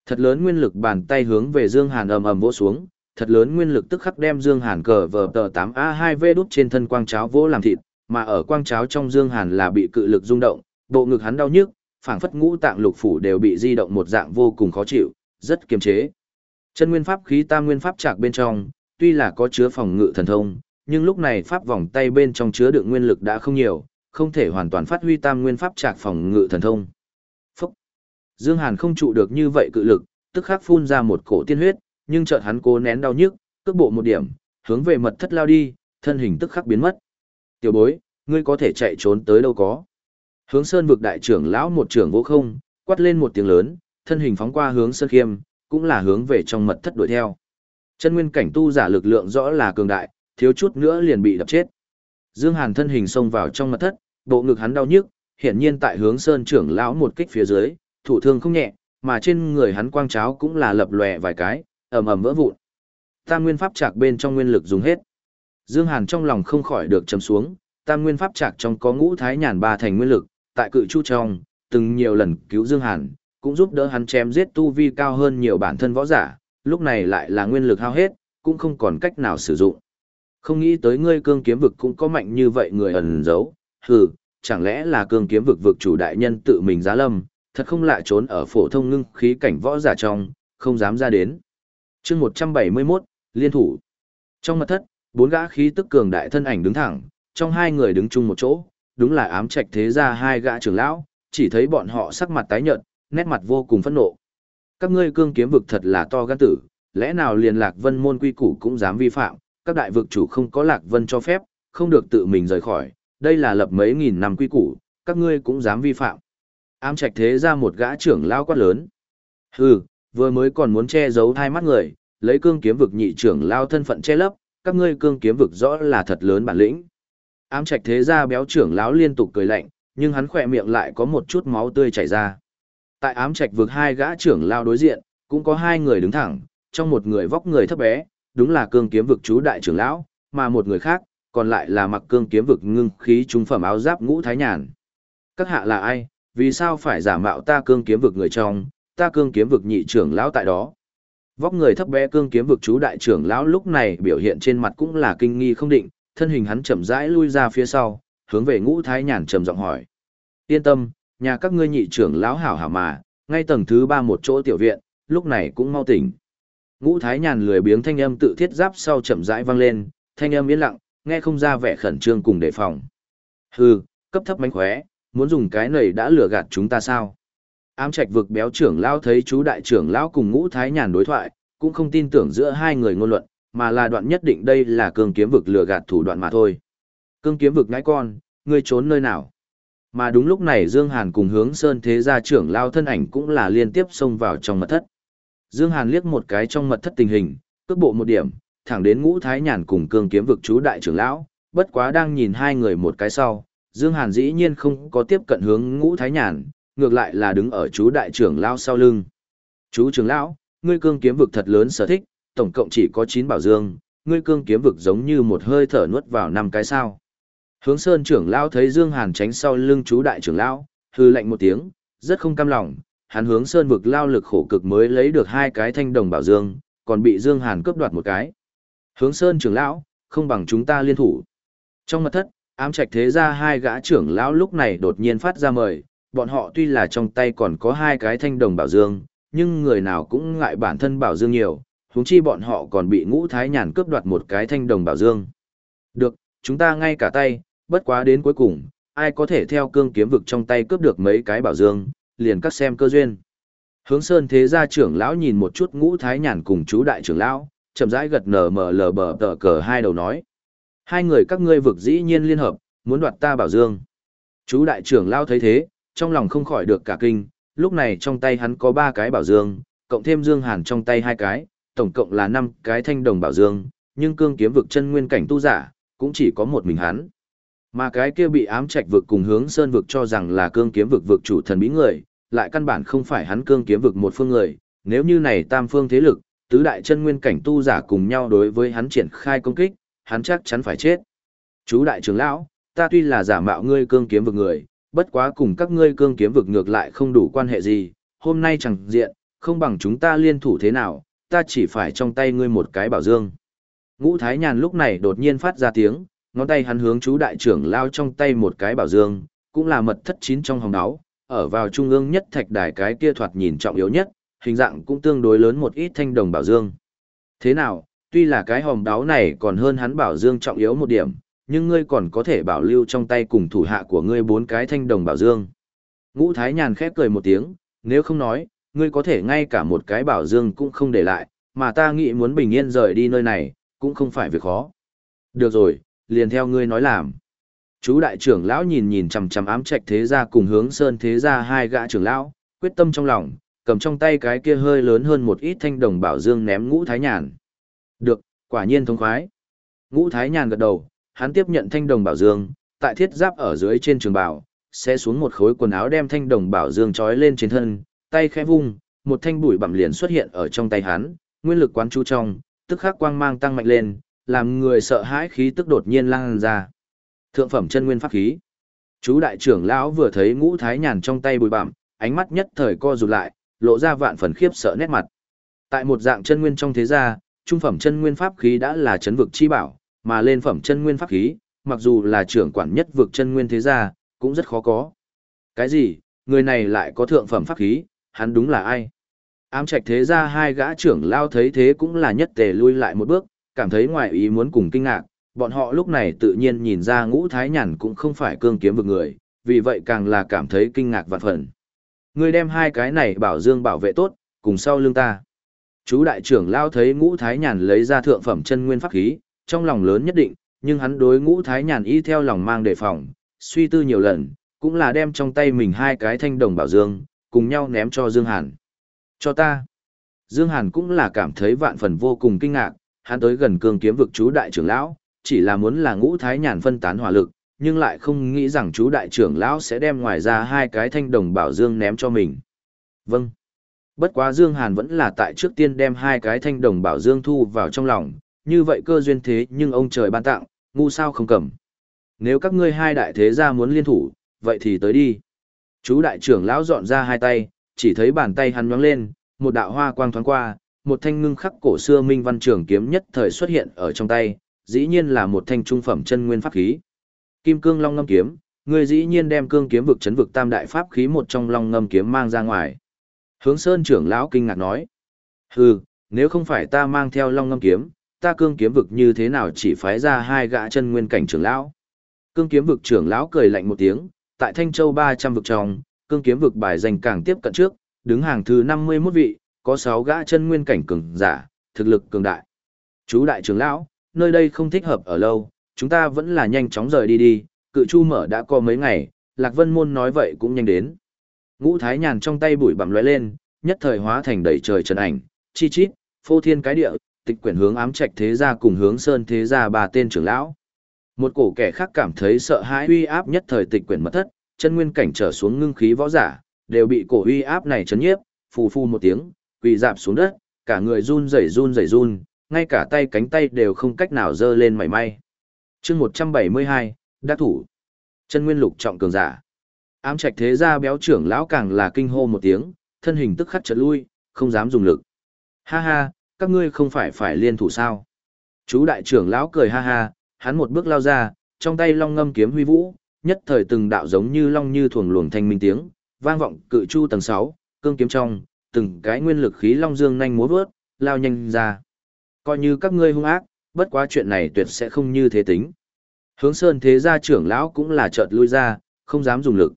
Thật lớn nguyên lực bàn tay hướng về Dương Hàn ầm ầm vỗ xuống, thật lớn nguyên lực tức khắc đem Dương Hàn cờ vờ tờ 8A2V đút trên thân quang cháo vỗ làm thịt, mà ở quang cháo trong Dương Hàn là bị cự lực rung động, bộ ngực hắn đau nhức, phảng phất ngũ tạng lục phủ đều bị di động một dạng vô cùng khó chịu, rất kiềm chế. Chân nguyên pháp khí tam nguyên pháp trạc bên trong, tuy là có chứa phòng ngự thần thông, nhưng lúc này pháp vòng tay bên trong chứa đựng nguyên lực đã không nhiều, không thể hoàn toàn phát huy tam nguyên pháp trạc phòng ngự thần thông. Phúc! Dương Hàn không trụ được như vậy cự lực, tức khắc phun ra một cổ tiên huyết, nhưng chợt hắn cố nén đau nhức, cước bộ một điểm, hướng về mật thất lao đi, thân hình tức khắc biến mất. Tiểu bối, ngươi có thể chạy trốn tới đâu có. Hướng Sơn vực đại trưởng lão một trưởng vô không, quát lên một tiếng lớn, thân hình phóng qua hướng Sơn Khiêm, cũng là hướng về trong mật thất đuổi theo. Chân nguyên cảnh tu giả lực lượng rõ là cường đại, thiếu chút nữa liền bị đập chết. Dương Hàn thân hình xông vào trong mật thất, bộ ngực hắn đau nhức, hiển nhiên tại hướng Sơn trưởng lão một kích phía dưới, thủ thương không nhẹ, mà trên người hắn quang cháo cũng là lập lòe vài cái, ầm ầm vỡ vụn. Tam nguyên pháp trạc bên trong nguyên lực dùng hết. Dương Hàn trong lòng không khỏi được trầm xuống, tam nguyên pháp trạc trong có ngũ thái nhàn ba thành nguyên lực, tại cự chu trong, từng nhiều lần cứu Dương Hàn, cũng giúp đỡ hắn chém giết tu vi cao hơn nhiều bản thân võ giả, lúc này lại là nguyên lực hao hết, cũng không còn cách nào sử dụng. Không nghĩ tới ngươi cương kiếm vực cũng có mạnh như vậy người ẩn giấu, hừ, chẳng lẽ là cương kiếm vực vực chủ đại nhân tự mình giá lâm, thật không lạ trốn ở phổ thông ngưng khí cảnh võ giả trong, không dám ra đến. chương 171, liên thủ. Trong mật thất, bốn gã khí tức cường đại thân ảnh đứng thẳng, trong hai người đứng chung một chỗ, đúng là ám trạch thế ra hai gã trưởng lão, chỉ thấy bọn họ sắc mặt tái nhợt, nét mặt vô cùng phẫn nộ. Các ngươi cương kiếm vực thật là to gan tử, lẽ nào liền lạc vân môn quy củ cũng dám vi phạm, các đại vực chủ không có lạc vân cho phép, không được tự mình rời khỏi, đây là lập mấy nghìn năm quy củ, các ngươi cũng dám vi phạm. Ám trạch thế ra một gã trưởng lão quát lớn. Hừ, vừa mới còn muốn che giấu hai mắt người, lấy cương kiếm vực nhị trưởng lao thân phận che lấp, các ngươi cương kiếm vực rõ là thật lớn bản lĩnh. Ám trạch thế ra béo trưởng lão liên tục cười lạnh, nhưng hắn khỏe miệng lại có một chút máu tươi chảy ra. Tại ám trạch vực hai gã trưởng lao đối diện, cũng có hai người đứng thẳng, trong một người vóc người thấp bé, đúng là cương kiếm vực chú đại trưởng lão, mà một người khác, còn lại là mặc cương kiếm vực ngưng khí trung phẩm áo giáp ngũ thái nhàn. Các hạ là ai, vì sao phải giả mạo ta cương kiếm vực người trong, ta cương kiếm vực nhị trưởng lão tại đó. Vóc người thấp bé cương kiếm vực chú đại trưởng lão lúc này biểu hiện trên mặt cũng là kinh nghi không định, thân hình hắn chậm rãi lui ra phía sau, hướng về ngũ thái nhàn trầm giọng hỏi. Yên tâm, nhà các ngươi nhị trưởng lão hảo hảo mà, ngay tầng thứ ba một chỗ tiểu viện, lúc này cũng mau tỉnh. Ngũ thái nhàn lười biếng thanh âm tự thiết giáp sau chậm rãi vang lên, thanh âm yên lặng, nghe không ra vẻ khẩn trương cùng đề phòng. Hừ, cấp thấp mánh khóe, muốn dùng cái này đã lừa gạt chúng ta sao? Ám trạch vực béo trưởng lão thấy chú đại trưởng lão cùng ngũ thái nhàn đối thoại, cũng không tin tưởng giữa hai người ngôn luận, mà là đoạn nhất định đây là cương kiếm vực lừa gạt thủ đoạn mà thôi. Cương kiếm vực ngãi con, ngươi trốn nơi nào? Mà đúng lúc này Dương Hàn cùng hướng Sơn Thế gia trưởng lao thân ảnh cũng là liên tiếp xông vào trong mật thất. Dương Hàn liếc một cái trong mật thất tình hình, cước bộ một điểm, thẳng đến ngũ thái nhàn cùng cương kiếm vực chú đại trưởng lão, bất quá đang nhìn hai người một cái sau, Dương Hàn dĩ nhiên không có tiếp cận hướng ngũ thái nhàn, ngược lại là đứng ở chú đại trưởng lão sau lưng. Chú trưởng lão, ngươi cương kiếm vực thật lớn sở thích, tổng cộng chỉ có 9 bảo dương, ngươi cương kiếm vực giống như một hơi thở nuốt vào năm cái sao. Hướng Sơn trưởng lão thấy Dương Hàn tránh sau lưng chú đại trưởng lão, hư lạnh một tiếng, rất không cam lòng, hắn hướng Sơn vực lao lực khổ cực mới lấy được hai cái thanh đồng bảo dương, còn bị Dương Hàn cướp đoạt một cái. Hướng Sơn trưởng lão, không bằng chúng ta liên thủ. Trong mật thất, ám trạch thế ra hai gã trưởng lão lúc này đột nhiên phát ra mời, bọn họ tuy là trong tay còn có hai cái thanh đồng bảo dương, nhưng người nào cũng ngại bản thân bảo dương nhiều, huống chi bọn họ còn bị ngũ thái nhàn cướp đoạt một cái thanh đồng bảo dương. Được, chúng ta ngay cả tay, bất quá đến cuối cùng, ai có thể theo cương kiếm vực trong tay cướp được mấy cái bảo dương, liền cắt xem cơ duyên. Hướng Sơn thế gia trưởng lão nhìn một chút ngũ thái nhàn cùng chú đại trưởng lão, chậm rãi gật nở mở lờ bờ tờ cờ hai đầu nói. Hai người các ngươi vực dĩ nhiên liên hợp, muốn đoạt ta bảo dương. Chú đại trưởng lao thấy thế, trong lòng không khỏi được cả kinh, lúc này trong tay hắn có ba cái bảo dương, cộng thêm dương hàn trong tay hai cái, tổng cộng là năm cái thanh đồng bảo dương, nhưng cương kiếm vực chân nguyên cảnh tu giả, cũng chỉ có một mình hắn. Mà cái kia bị ám trạch vực cùng hướng sơn vực cho rằng là cương kiếm vực vực chủ thần bí người, lại căn bản không phải hắn cương kiếm vực một phương người, nếu như này tam phương thế lực, tứ đại chân nguyên cảnh tu giả cùng nhau đối với hắn triển khai công kích, hắn chắc chắn phải chết. Chú đại trưởng lão, ta tuy là giả mạo ngươi cương kiếm vực người, bất quá cùng các ngươi cương kiếm vực ngược lại không đủ quan hệ gì, hôm nay chẳng diện, không bằng chúng ta liên thủ thế nào, ta chỉ phải trong tay ngươi một cái bảo dương. Ngũ Thái Nhàn lúc này đột nhiên phát ra tiếng, ngón tay hắn hướng chú đại trưởng lao trong tay một cái bảo dương, cũng là mật thất chín trong hồng đáo, ở vào trung ương nhất thạch đài cái kia thoạt nhìn trọng yếu nhất, hình dạng cũng tương đối lớn một ít thanh đồng bảo dương. Thế nào, tuy là cái hòm đáo này còn hơn hắn bảo dương trọng yếu một điểm, nhưng ngươi còn có thể bảo lưu trong tay cùng thủ hạ của ngươi bốn cái thanh đồng bảo dương. Ngũ Thái Nhàn khép cười một tiếng, nếu không nói, ngươi có thể ngay cả một cái bảo dương cũng không để lại, mà ta nghĩ muốn bình yên rời đi nơi này, cũng không phải việc khó. Được rồi, liền theo ngươi nói làm. Chú đại trưởng lão nhìn nhìn chằm chằm ám trạch thế gia cùng hướng sơn thế gia hai gã trưởng lão, quyết tâm trong lòng, cầm trong tay cái kia hơi lớn hơn một ít thanh đồng bảo dương ném ngũ thái nhàn. Được, quả nhiên thông khoái. Ngũ thái nhàn gật đầu, hắn tiếp nhận thanh đồng bảo dương, tại thiết giáp ở dưới trên trường bảo, sẽ xuống một khối quần áo đem thanh đồng bảo dương trói lên trên thân, tay khẽ vung, một thanh bụi bặm liền xuất hiện ở trong tay hắn, nguyên lực quán chú trong, tức khắc quang mang tăng mạnh lên, làm người sợ hãi khí tức đột nhiên lan ra. Thượng phẩm chân nguyên pháp khí. Chú đại trưởng lão vừa thấy ngũ thái nhàn trong tay bụi bặm, ánh mắt nhất thời co rụt lại, lộ ra vạn phần khiếp sợ nét mặt. Tại một dạng chân nguyên trong thế gia, trung phẩm chân nguyên pháp khí đã là chấn vực chi bảo, mà lên phẩm chân nguyên pháp khí, mặc dù là trưởng quản nhất vực chân nguyên thế gia, cũng rất khó có. Cái gì, người này lại có thượng phẩm pháp khí, hắn đúng là ai? Ám trạch thế gia hai gã trưởng lao thấy thế cũng là nhất tề lui lại một bước, cảm thấy ngoài ý muốn cùng kinh ngạc, bọn họ lúc này tự nhiên nhìn ra ngũ thái nhàn cũng không phải cương kiếm vực người, vì vậy càng là cảm thấy kinh ngạc vạn phần. Ngươi đem hai cái này bảo dương bảo vệ tốt, cùng sau lưng ta. Chú đại trưởng lao thấy ngũ thái nhàn lấy ra thượng phẩm chân nguyên pháp khí, trong lòng lớn nhất định, nhưng hắn đối ngũ thái nhàn y theo lòng mang đề phòng, suy tư nhiều lần, cũng là đem trong tay mình hai cái thanh đồng bảo dương, cùng nhau ném cho Dương Hàn. Cho ta. Dương Hàn cũng là cảm thấy vạn phần vô cùng kinh ngạc, hắn tới gần cương kiếm vực chú đại trưởng lão, chỉ là muốn là ngũ thái nhàn phân tán hỏa lực, nhưng lại không nghĩ rằng chú đại trưởng lão sẽ đem ngoài ra hai cái thanh đồng bảo dương ném cho mình. Vâng. Bất quá Dương Hàn vẫn là tại trước tiên đem hai cái thanh đồng bảo dương thu vào trong lòng, như vậy cơ duyên thế nhưng ông trời ban tặng, ngu sao không cầm. Nếu các ngươi hai đại thế gia muốn liên thủ, vậy thì tới đi. Chú đại trưởng lão dọn ra hai tay, chỉ thấy bàn tay hắn nhoáng lên, một đạo hoa quang thoáng qua, một thanh ngưng khắc cổ xưa minh văn trường kiếm nhất thời xuất hiện ở trong tay, dĩ nhiên là một thanh trung phẩm chân nguyên pháp khí. Kim cương long ngâm kiếm, người dĩ nhiên đem cương kiếm vực chấn vực tam đại pháp khí một trong long ngâm kiếm mang ra ngoài. Hướng Sơn trưởng lão kinh ngạc nói: "Hừ, nếu không phải ta mang theo long ngâm kiếm, ta cương kiếm vực như thế nào chỉ phái ra hai gã chân nguyên cảnh trưởng lão?" Cương kiếm vực trưởng lão cười lạnh một tiếng, tại Thanh Châu 300 vực trong, cương kiếm vực bài danh càng tiếp cận trước, đứng hàng thứ 51 vị, có 6 gã chân nguyên cảnh cường giả, thực lực cường đại. Chú đại trưởng lão, nơi đây không thích hợp ở lâu, chúng ta vẫn là nhanh chóng rời đi đi, cự chu mở đã có mấy ngày, Lạc Vân Môn nói vậy cũng nhanh đến. Ngũ Thái Nhàn trong tay bụi bặm lóe lên, nhất thời hóa thành đầy trời trần ảnh, chi chít, phô thiên cái địa, tịch quyển hướng ám trạch thế gia cùng hướng sơn thế gia ba tên trưởng lão. Một cổ kẻ khác cảm thấy sợ hãi uy áp nhất thời tịch quyển mất thất, chân nguyên cảnh trở xuống ngưng khí võ giả, đều bị cổ uy áp này chấn nhiếp, phù phu một tiếng, quỳ dạp xuống đất, cả người run rẩy run rẩy run, ngay cả tay cánh tay đều không cách nào dơ lên mảy may chương 172, đắc thủ. Chân nguyên lục trọng cường giả. Ám trạch thế gia béo trưởng lão càng là kinh hô một tiếng, thân hình tức khắc trật lui, không dám dùng lực. Ha ha, các ngươi không phải phải liên thủ sao? Chú đại trưởng lão cười ha ha, hắn một bước lao ra, trong tay long ngâm kiếm huy vũ, nhất thời từng đạo giống như long như thuồng luồng thanh minh tiếng, vang vọng cự chu tầng sáu, cương kiếm trong, từng cái nguyên lực khí long dương nhanh múa vớt, lao nhanh ra. Coi như các ngươi hung ác, bất quá chuyện này tuyệt sẽ không như thế tính. Hướng Sơn thế gia trưởng lão cũng là chợt lui ra, không dám dùng lực.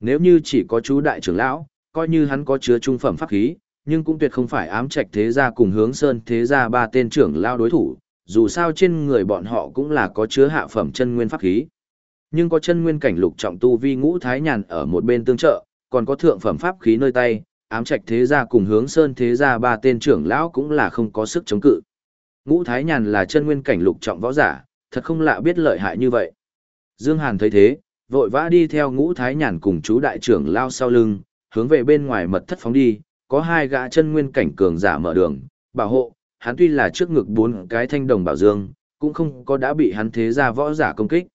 Nếu như chỉ có chú đại trưởng lão, coi như hắn có chứa trung phẩm pháp khí, nhưng cũng tuyệt không phải ám trạch thế gia cùng hướng Sơn thế gia ba tên trưởng lão đối thủ, dù sao trên người bọn họ cũng là có chứa hạ phẩm chân nguyên pháp khí. Nhưng có chân nguyên cảnh lục trọng tu vi ngũ thái nhàn ở một bên tương trợ, còn có thượng phẩm pháp khí nơi tay, ám trạch thế gia cùng hướng sơn thế gia ba tên trưởng lão cũng là không có sức chống cự. Ngũ thái nhàn là chân nguyên cảnh lục trọng võ giả, thật không lạ biết lợi hại như vậy. Dương Hàn thấy thế, vội vã đi theo ngũ thái nhàn cùng chú đại trưởng lao sau lưng, hướng về bên ngoài mật thất phóng đi, có hai gã chân nguyên cảnh cường giả mở đường, bảo hộ, hắn tuy là trước ngực bốn cái thanh đồng bảo dương, cũng không có đã bị hắn thế gia võ giả công kích.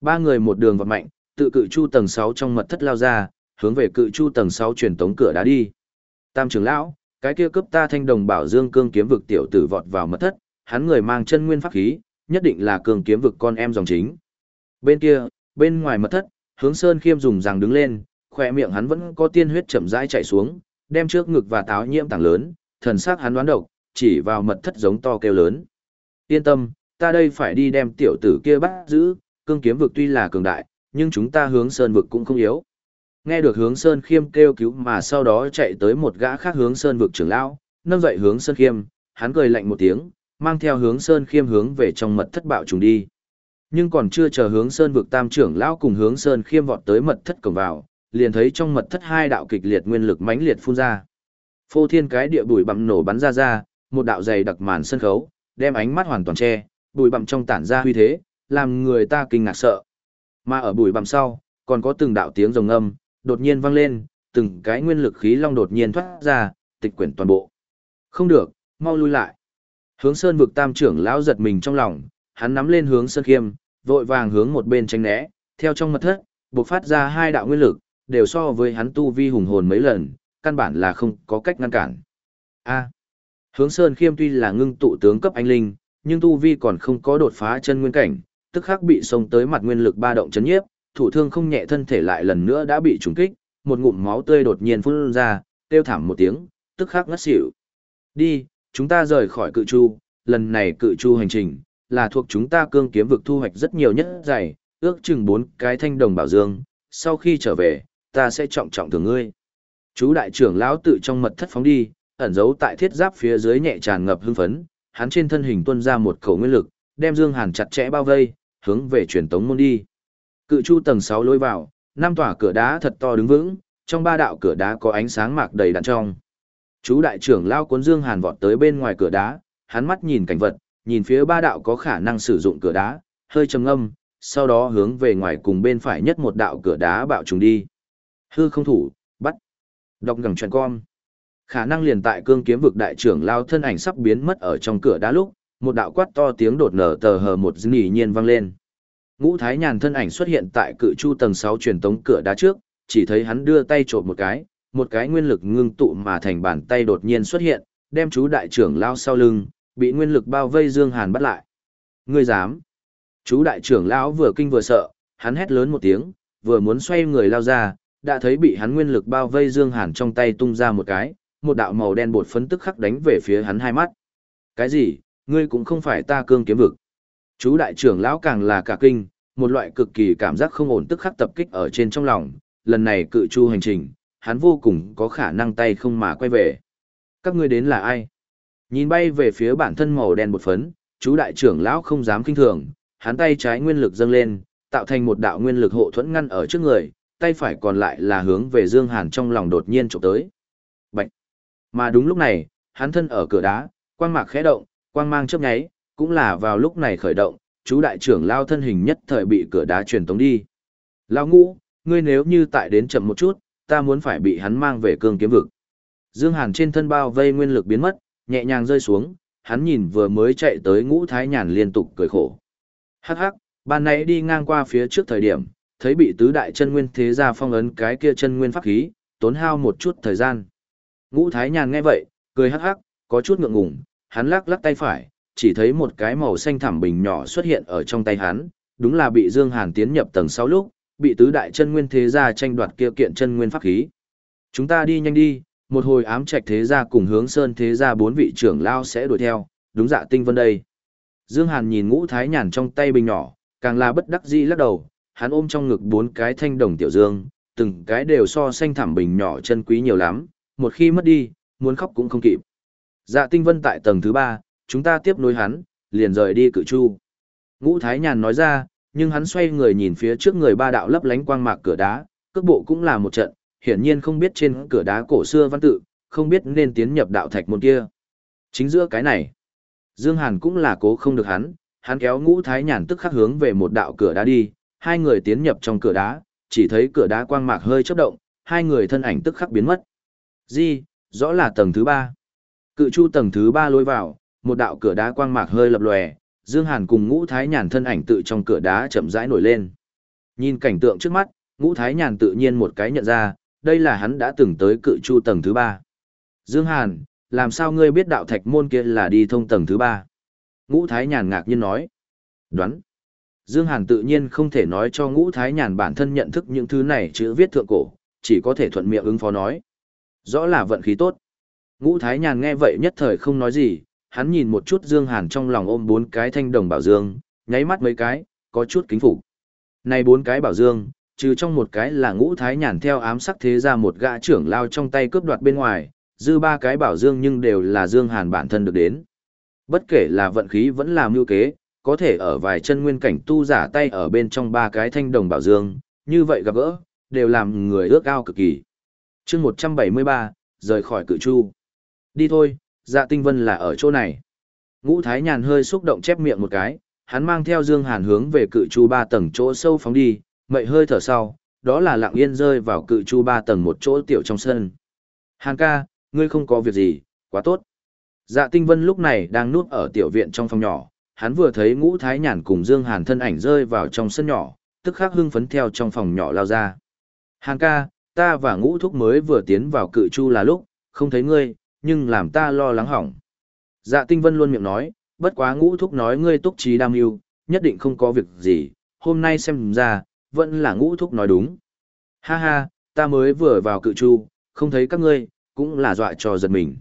Ba người một đường vọt mạnh, tự cự chu tầng 6 trong mật thất lao ra, hướng về cự chu tầng 6 truyền tống cửa đá đi. Tam trưởng lão, cái kia cấp ta thanh đồng bảo dương cương kiếm vực tiểu tử vọt vào mật thất, hắn người mang chân nguyên pháp khí, nhất định là cương kiếm vực con em dòng chính. Bên kia, bên ngoài mật thất, hướng Sơn Khiêm dùng rằng đứng lên, khỏe miệng hắn vẫn có tiên huyết chậm rãi chảy xuống, đem trước ngực và táo nhiễm tảng lớn, thần sắc hắn đoán độc, chỉ vào mật thất giống to kêu lớn. Yên tâm, ta đây phải đi đem tiểu tử kia bắt giữ, cương kiếm vực tuy là cường đại, nhưng chúng ta hướng Sơn vực cũng không yếu. Nghe được hướng Sơn Khiêm kêu cứu mà sau đó chạy tới một gã khác hướng Sơn vực trưởng lão, nâng dậy hướng Sơn Khiêm, hắn cười lạnh một tiếng, mang theo hướng Sơn Khiêm hướng về trong mật thất bạo trùng đi. Nhưng còn chưa chờ hướng Sơn vực tam trưởng lão cùng hướng Sơn Khiêm vọt tới mật thất cổng vào, liền thấy trong mật thất hai đạo kịch liệt nguyên lực mãnh liệt phun ra. Phô thiên cái địa bụi bặm nổ bắn ra ra, một đạo dày đặc màn sân khấu, đem ánh mắt hoàn toàn che, bụi bặm trong tản ra huy thế, làm người ta kinh ngạc sợ. Mà ở bụi bặm sau, còn có từng đạo tiếng rồng âm, đột nhiên vang lên, từng cái nguyên lực khí long đột nhiên thoát ra, tịch quyển toàn bộ. Không được, mau lui lại. Hướng Sơn vực tam trưởng lão giật mình trong lòng, hắn nắm lên hướng Sơn Khiêm, vội vàng hướng một bên tránh né, theo trong mật thất, bộc phát ra hai đạo nguyên lực, đều so với hắn tu vi hùng hồn mấy lần, căn bản là không có cách ngăn cản. A. hướng Sơn Khiêm tuy là ngưng tụ tướng cấp anh linh, nhưng tu vi còn không có đột phá chân nguyên cảnh, tức khắc bị xông tới mặt nguyên lực ba động chấn nhiếp, thủ thương không nhẹ thân thể lại lần nữa đã bị trùng kích, một ngụm máu tươi đột nhiên phun ra, kêu thảm một tiếng, tức khắc ngất xỉu. Đi, chúng ta rời khỏi cự chu, lần này cự chu hành trình, là thuộc chúng ta cương kiếm vực thu hoạch rất nhiều nhất dày, ước chừng bốn cái thanh đồng bảo dương, sau khi trở về, ta sẽ trọng trọng thường ngươi. Chú đại trưởng lão tự trong mật thất phóng đi, ẩn giấu tại thiết giáp phía dưới nhẹ tràn ngập hưng phấn, hắn trên thân hình tuôn ra một khẩu nguyên lực, đem Dương Hàn chặt chẽ bao vây, hướng về truyền tống môn đi. Cự chu tầng 6 lối vào, năm tòa cửa đá thật to đứng vững, trong ba đạo cửa đá có ánh sáng mạc đầy đặn trong. Chú đại trưởng lao cuốn Dương Hàn vọt tới bên ngoài cửa đá, hắn mắt nhìn cảnh vật, nhìn phía ba đạo có khả năng sử dụng cửa đá, hơi trầm ngâm, sau đó hướng về ngoài cùng bên phải nhất một đạo cửa đá bạo trùng đi. Hư không thủ, bắt. Đọc ngẳng truyền con. Khả năng liền tại cương kiếm vực đại trưởng lao thân ảnh sắp biến mất ở trong cửa đá lúc, một đạo quát to tiếng đột nở tờ hờ một dĩ nhiên vang lên. Ngũ Thái Nhàn thân ảnh xuất hiện tại cự chu tầng 6 truyền tống cửa đá trước, chỉ thấy hắn đưa tay trộm một cái, một cái nguyên lực ngưng tụ mà thành bàn tay đột nhiên xuất hiện, đem chú đại trưởng lao sau lưng, bị nguyên lực bao vây Dương Hàn bắt lại. Ngươi dám? Chú đại trưởng lão vừa kinh vừa sợ, hắn hét lớn một tiếng, vừa muốn xoay người lao ra, đã thấy bị hắn nguyên lực bao vây Dương Hàn trong tay tung ra một cái, một đạo màu đen bột phấn tức khắc đánh về phía hắn hai mắt. Cái gì? Ngươi cũng không phải ta cương kiếm vực. Chú đại trưởng lão càng là cả kinh, một loại cực kỳ cảm giác không ổn tức khắc tập kích ở trên trong lòng, lần này cự chu hành trình, hắn vô cùng có khả năng tay không mà quay về. Các ngươi đến là ai? Nhìn bay về phía bản thân màu đen một phấn, chú đại trưởng lão không dám kinh thường, hắn tay trái nguyên lực dâng lên, tạo thành một đạo nguyên lực hộ thuẫn ngăn ở trước người, tay phải còn lại là hướng về Dương Hàn trong lòng đột nhiên chụp tới. Bạch! Mà đúng lúc này, hắn thân ở cửa đá, quang mạc khẽ động, quang mang chớp nháy, cũng là vào lúc này khởi động, chú đại trưởng lao thân hình nhất thời bị cửa đá truyền tống đi. Lao ngũ, ngươi nếu như tại đến chậm một chút, ta muốn phải bị hắn mang về cương kiếm vực. Dương Hàn trên thân bao vây nguyên lực biến mất, nhẹ nhàng rơi xuống, hắn nhìn vừa mới chạy tới ngũ thái nhàn liên tục cười khổ. Hắc hắc, ban nãy đi ngang qua phía trước thời điểm, thấy bị tứ đại chân nguyên thế gia phong ấn cái kia chân nguyên pháp khí, tốn hao một chút thời gian. Ngũ thái nhàn nghe vậy, cười hắc hắc, có chút ngượng ngùng, hắn lắc lắc tay phải, chỉ thấy một cái màu xanh thẳm bình nhỏ xuất hiện ở trong tay hắn, đúng là bị Dương Hàn tiến nhập tầng 6 lúc, bị tứ đại chân nguyên thế gia tranh đoạt kia kiện chân nguyên pháp khí. Chúng ta đi nhanh đi, một hồi ám trạch thế gia cùng hướng sơn thế gia bốn vị trưởng lao sẽ đuổi theo, đúng dạ tinh vân đây. Dương Hàn nhìn ngũ thái nhàn trong tay bình nhỏ, càng là bất đắc dĩ lắc đầu, hắn ôm trong ngực bốn cái thanh đồng tiểu dương, từng cái đều so xanh thẳm bình nhỏ chân quý nhiều lắm, một khi mất đi, muốn khóc cũng không kịp. Dạ tinh vân tại tầng thứ ba, chúng ta tiếp nối hắn, liền rời đi cự chu. Ngũ Thái Nhàn nói ra, nhưng hắn xoay người nhìn phía trước người ba đạo lấp lánh quang mạc cửa đá, cước bộ cũng là một trận, hiển nhiên không biết trên cửa đá cổ xưa văn tự, không biết nên tiến nhập đạo thạch môn kia. Chính giữa cái này, Dương Hàn cũng là cố không được hắn, hắn kéo Ngũ Thái Nhàn tức khắc hướng về một đạo cửa đá đi, hai người tiến nhập trong cửa đá, chỉ thấy cửa đá quang mạc hơi chớp động, hai người thân ảnh tức khắc biến mất. Gì, rõ là tầng thứ ba. Cự chu tầng thứ ba lối vào, một đạo cửa đá quang mạc hơi lập lòe, Dương Hàn cùng Ngũ Thái Nhàn thân ảnh tự trong cửa đá chậm rãi nổi lên. Nhìn cảnh tượng trước mắt, Ngũ Thái Nhàn tự nhiên một cái nhận ra, đây là hắn đã từng tới cự chu tầng thứ ba. Dương Hàn, làm sao ngươi biết đạo thạch môn kia là đi thông tầng thứ ba? Ngũ Thái Nhàn ngạc nhiên nói. Đoán. Dương Hàn tự nhiên không thể nói cho ngũ thái nhàn bản thân nhận thức những thứ này chữ viết thượng cổ, chỉ có thể thuận miệng ứng phó nói. Rõ là vận khí tốt. Ngũ thái nhàn nghe vậy nhất thời không nói gì, hắn nhìn một chút Dương Hàn trong lòng ôm bốn cái thanh đồng bảo dương, nháy mắt mấy cái, có chút kính phục. Này bốn cái bảo dương, trừ trong một cái là ngũ thái nhàn theo ám sắc thế ra một gã trưởng lao trong tay cướp đoạt bên ngoài, dư ba cái bảo dương nhưng đều là Dương Hàn bản thân được đến. Bất kể là vận khí vẫn là mưu kế, có thể ở vài chân nguyên cảnh tu giả tay ở bên trong ba cái thanh đồng bảo dương, như vậy gặp gỡ, đều làm người ước ao cực kỳ. chương 173, rời khỏi cự chu. Đi thôi, dạ tinh vân là ở chỗ này. Ngũ Thái Nhàn hơi xúc động chép miệng một cái, hắn mang theo Dương Hàn hướng về cự chu ba tầng chỗ sâu phóng đi, mậy hơi thở sau, đó là lặng yên rơi vào cự chu ba tầng một chỗ tiểu trong sân. Hàn ca, ngươi không có việc gì, quá tốt. Dạ tinh vân lúc này đang nuốt ở tiểu viện trong phòng nhỏ, hắn vừa thấy ngũ thái nhàn cùng Dương Hàn thân ảnh rơi vào trong sân nhỏ, tức khắc hưng phấn theo trong phòng nhỏ lao ra. Hàn ca, ta và ngũ thúc mới vừa tiến vào cự chu là lúc, không thấy ngươi, nhưng làm ta lo lắng hỏng. Dạ tinh vân luôn miệng nói, bất quá ngũ thúc nói ngươi túc trí đam yêu, nhất định không có việc gì, hôm nay xem ra, vẫn là ngũ thúc nói đúng. Ha ha, ta mới vừa vào cự chu, không thấy các ngươi, cũng là dọa cho giật mình.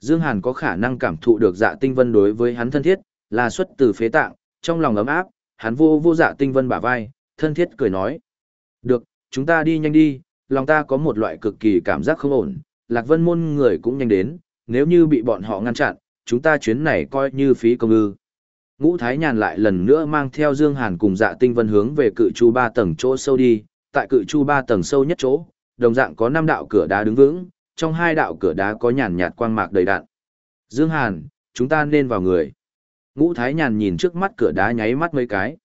Dương Hàn có khả năng cảm thụ được dạ tinh vân đối với hắn thân thiết, là xuất từ phế tạng, trong lòng ấm áp, hắn vô vô dạ tinh vân bả vai, thân thiết cười nói. Được, chúng ta đi nhanh đi, lòng ta có một loại cực kỳ cảm giác không ổn, lạc vân môn người cũng nhanh đến, nếu như bị bọn họ ngăn chặn, chúng ta chuyến này coi như phí công ư. Ngũ Thái Nhàn lại lần nữa mang theo Dương Hàn cùng dạ tinh vân hướng về cự chu ba tầng chỗ sâu đi, tại cự chu ba tầng sâu nhất chỗ, đồng dạng có năm đạo cửa đá đứng vững, trong hai đạo cửa đá có nhàn nhạt quang mạc đầy đạn. Dương Hàn, chúng ta nên vào người. Ngũ Thái Nhàn nhìn trước mắt cửa đá nháy mắt mấy cái.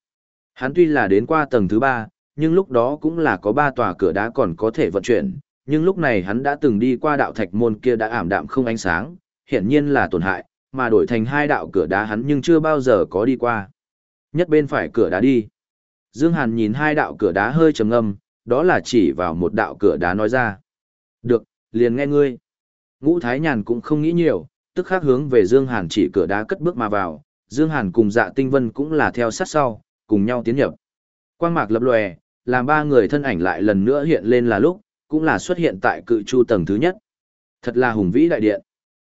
Hắn tuy là đến qua tầng thứ ba, nhưng lúc đó cũng là có ba tòa cửa đá còn có thể vận chuyển, nhưng lúc này hắn đã từng đi qua đạo thạch môn kia đã ảm đạm không ánh sáng, hiển nhiên là tổn hại, mà đổi thành hai đạo cửa đá hắn nhưng chưa bao giờ có đi qua. Nhất bên phải cửa đá đi. Dương Hàn nhìn hai đạo cửa đá hơi trầm ngâm, đó là chỉ vào một đạo cửa đá nói ra. Được, liền nghe ngươi. Ngũ Thái Nhàn cũng không nghĩ nhiều, tức khắc hướng về Dương Hàn chỉ cửa đá cất bước mà vào, Dương Hàn cùng Dạ Tinh Vân cũng là theo sát sau, cùng nhau tiến nhập. Quang mạc lập lòe, làm ba người thân ảnh lại lần nữa hiện lên là lúc, cũng là xuất hiện tại cự chu tầng thứ nhất. Thật là hùng vĩ đại điện.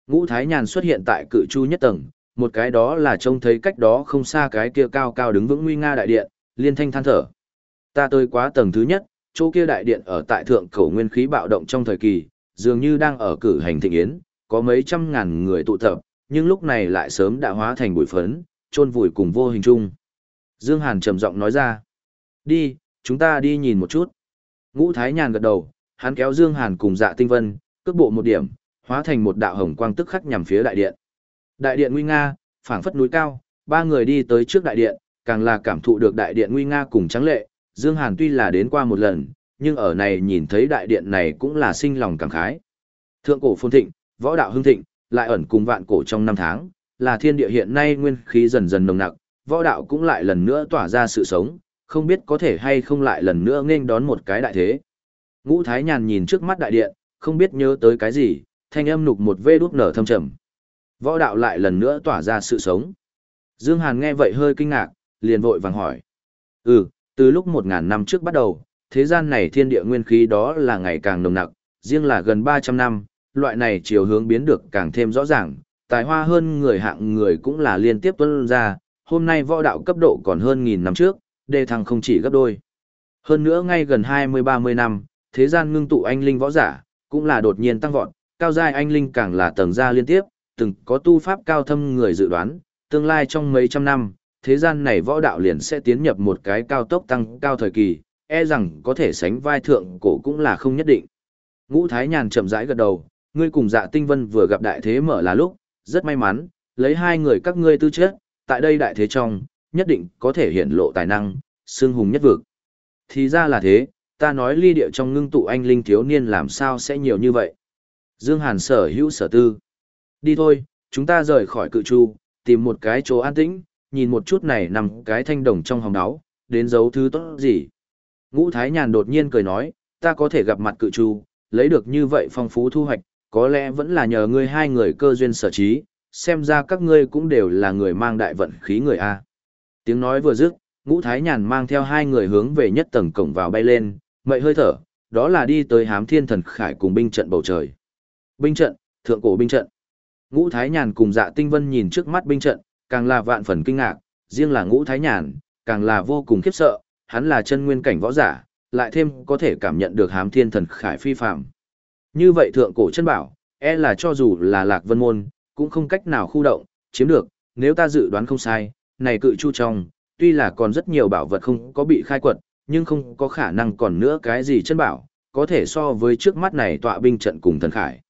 Ngũ Thái Nhàn xuất hiện tại cự chu nhất tầng, một cái đó là trông thấy cách đó không xa cái kia cao cao đứng vững nguy nga đại điện, liên thanh than thở. Ta tới quá tầng thứ nhất, chỗ kia đại điện ở tại thượng cổ nguyên khí bạo động trong thời kỳ, dường như đang ở cử hành thịnh yến, có mấy trăm ngàn người tụ tập, nhưng lúc này lại sớm đã hóa thành bụi phấn, chôn vùi cùng vô hình chung. Dương Hàn trầm giọng nói ra, đi, chúng ta đi nhìn một chút. Ngũ Thái Nhàn gật đầu, hắn kéo Dương Hàn cùng dạ tinh vân, cước bộ một điểm, hóa thành một đạo hồng quang tức khắc nhằm phía đại điện. Đại điện nguy nga, phảng phất núi cao, ba người đi tới trước đại điện, càng là cảm thụ được đại điện nguy nga cùng trắng lệ. Dương Hàn tuy là đến qua một lần, nhưng ở này nhìn thấy đại điện này cũng là sinh lòng cảm khái. Thượng cổ phồn thịnh, võ đạo hưng thịnh, lại ẩn cùng vạn cổ trong năm tháng, là thiên địa hiện nay nguyên khí dần dần nồng nặc, võ đạo cũng lại lần nữa tỏa ra sự sống, không biết có thể hay không lại lần nữa nghênh đón một cái đại thế. Ngũ Thái Nhàn nhìn trước mắt đại điện, không biết nhớ tới cái gì, thanh âm nục một vê đút nở thâm trầm. Võ đạo lại lần nữa tỏa ra sự sống. Dương Hàn nghe vậy hơi kinh ngạc, liền vội vàng hỏi. Ừ, từ lúc một ngàn năm trước bắt đầu, thế gian này thiên địa nguyên khí đó là ngày càng nồng nặc, riêng là gần 300 năm, loại này chiều hướng biến được càng thêm rõ ràng, tài hoa hơn người hạng người cũng là liên tiếp tuân ra, hôm nay võ đạo cấp độ còn hơn nghìn năm trước, đề thăng không chỉ gấp đôi. Hơn nữa ngay gần 20-30 năm, thế gian ngưng tụ anh linh võ giả, cũng là đột nhiên tăng vọt, cao giai anh linh càng là tầng gia liên tiếp, từng có tu pháp cao thâm người dự đoán, tương lai trong mấy trăm năm, thế gian này võ đạo liền sẽ tiến nhập một cái cao tốc tăng cao thời kỳ, e rằng có thể sánh vai thượng cổ cũng là không nhất định. Ngũ Thái Nhàn chậm rãi gật đầu, ngươi cùng dạ tinh vân vừa gặp đại thế mở là lúc, rất may mắn, lấy hai người các ngươi tư chất, tại đây đại thế trong, nhất định có thể hiện lộ tài năng, xương hùng nhất vực. Thì ra là thế, ta nói ly địa trong ngưng tụ anh linh thiếu niên làm sao sẽ nhiều như vậy. Dương Hàn sở hữu sở tư. Đi thôi, chúng ta rời khỏi cự chu, tìm một cái chỗ an tĩnh, nhìn một chút này nằm cái thanh đồng trong hồng đáo, đến dấu thứ tốt gì. Ngũ Thái Nhàn đột nhiên cười nói, ta có thể gặp mặt cự chu, lấy được như vậy phong phú thu hoạch, có lẽ vẫn là nhờ ngươi hai người cơ duyên sở trí, xem ra các ngươi cũng đều là người mang đại vận khí người A. Tiếng nói vừa dứt, ngũ thái nhàn mang theo hai người hướng về nhất tầng cổng vào bay lên, mậy hơi thở, đó là đi tới hám thiên thần khải cùng binh trận bầu trời. Binh trận, thượng cổ binh trận. Ngũ thái nhàn cùng dạ tinh vân nhìn trước mắt binh trận, càng là vạn phần kinh ngạc, riêng là ngũ thái nhàn, càng là vô cùng khiếp sợ, hắn là chân nguyên cảnh võ giả, lại thêm có thể cảm nhận được hám thiên thần khải phi phạm. Như vậy thượng cổ chân bảo, e là cho dù là lạc vân môn, cũng không cách nào khu động, chiếm được, nếu ta dự đoán không sai, này cự chu trong, tuy là còn rất nhiều bảo vật không có bị khai quật, nhưng không có khả năng còn nữa cái gì chân bảo, có thể so với trước mắt này tọa binh trận cùng thần khải.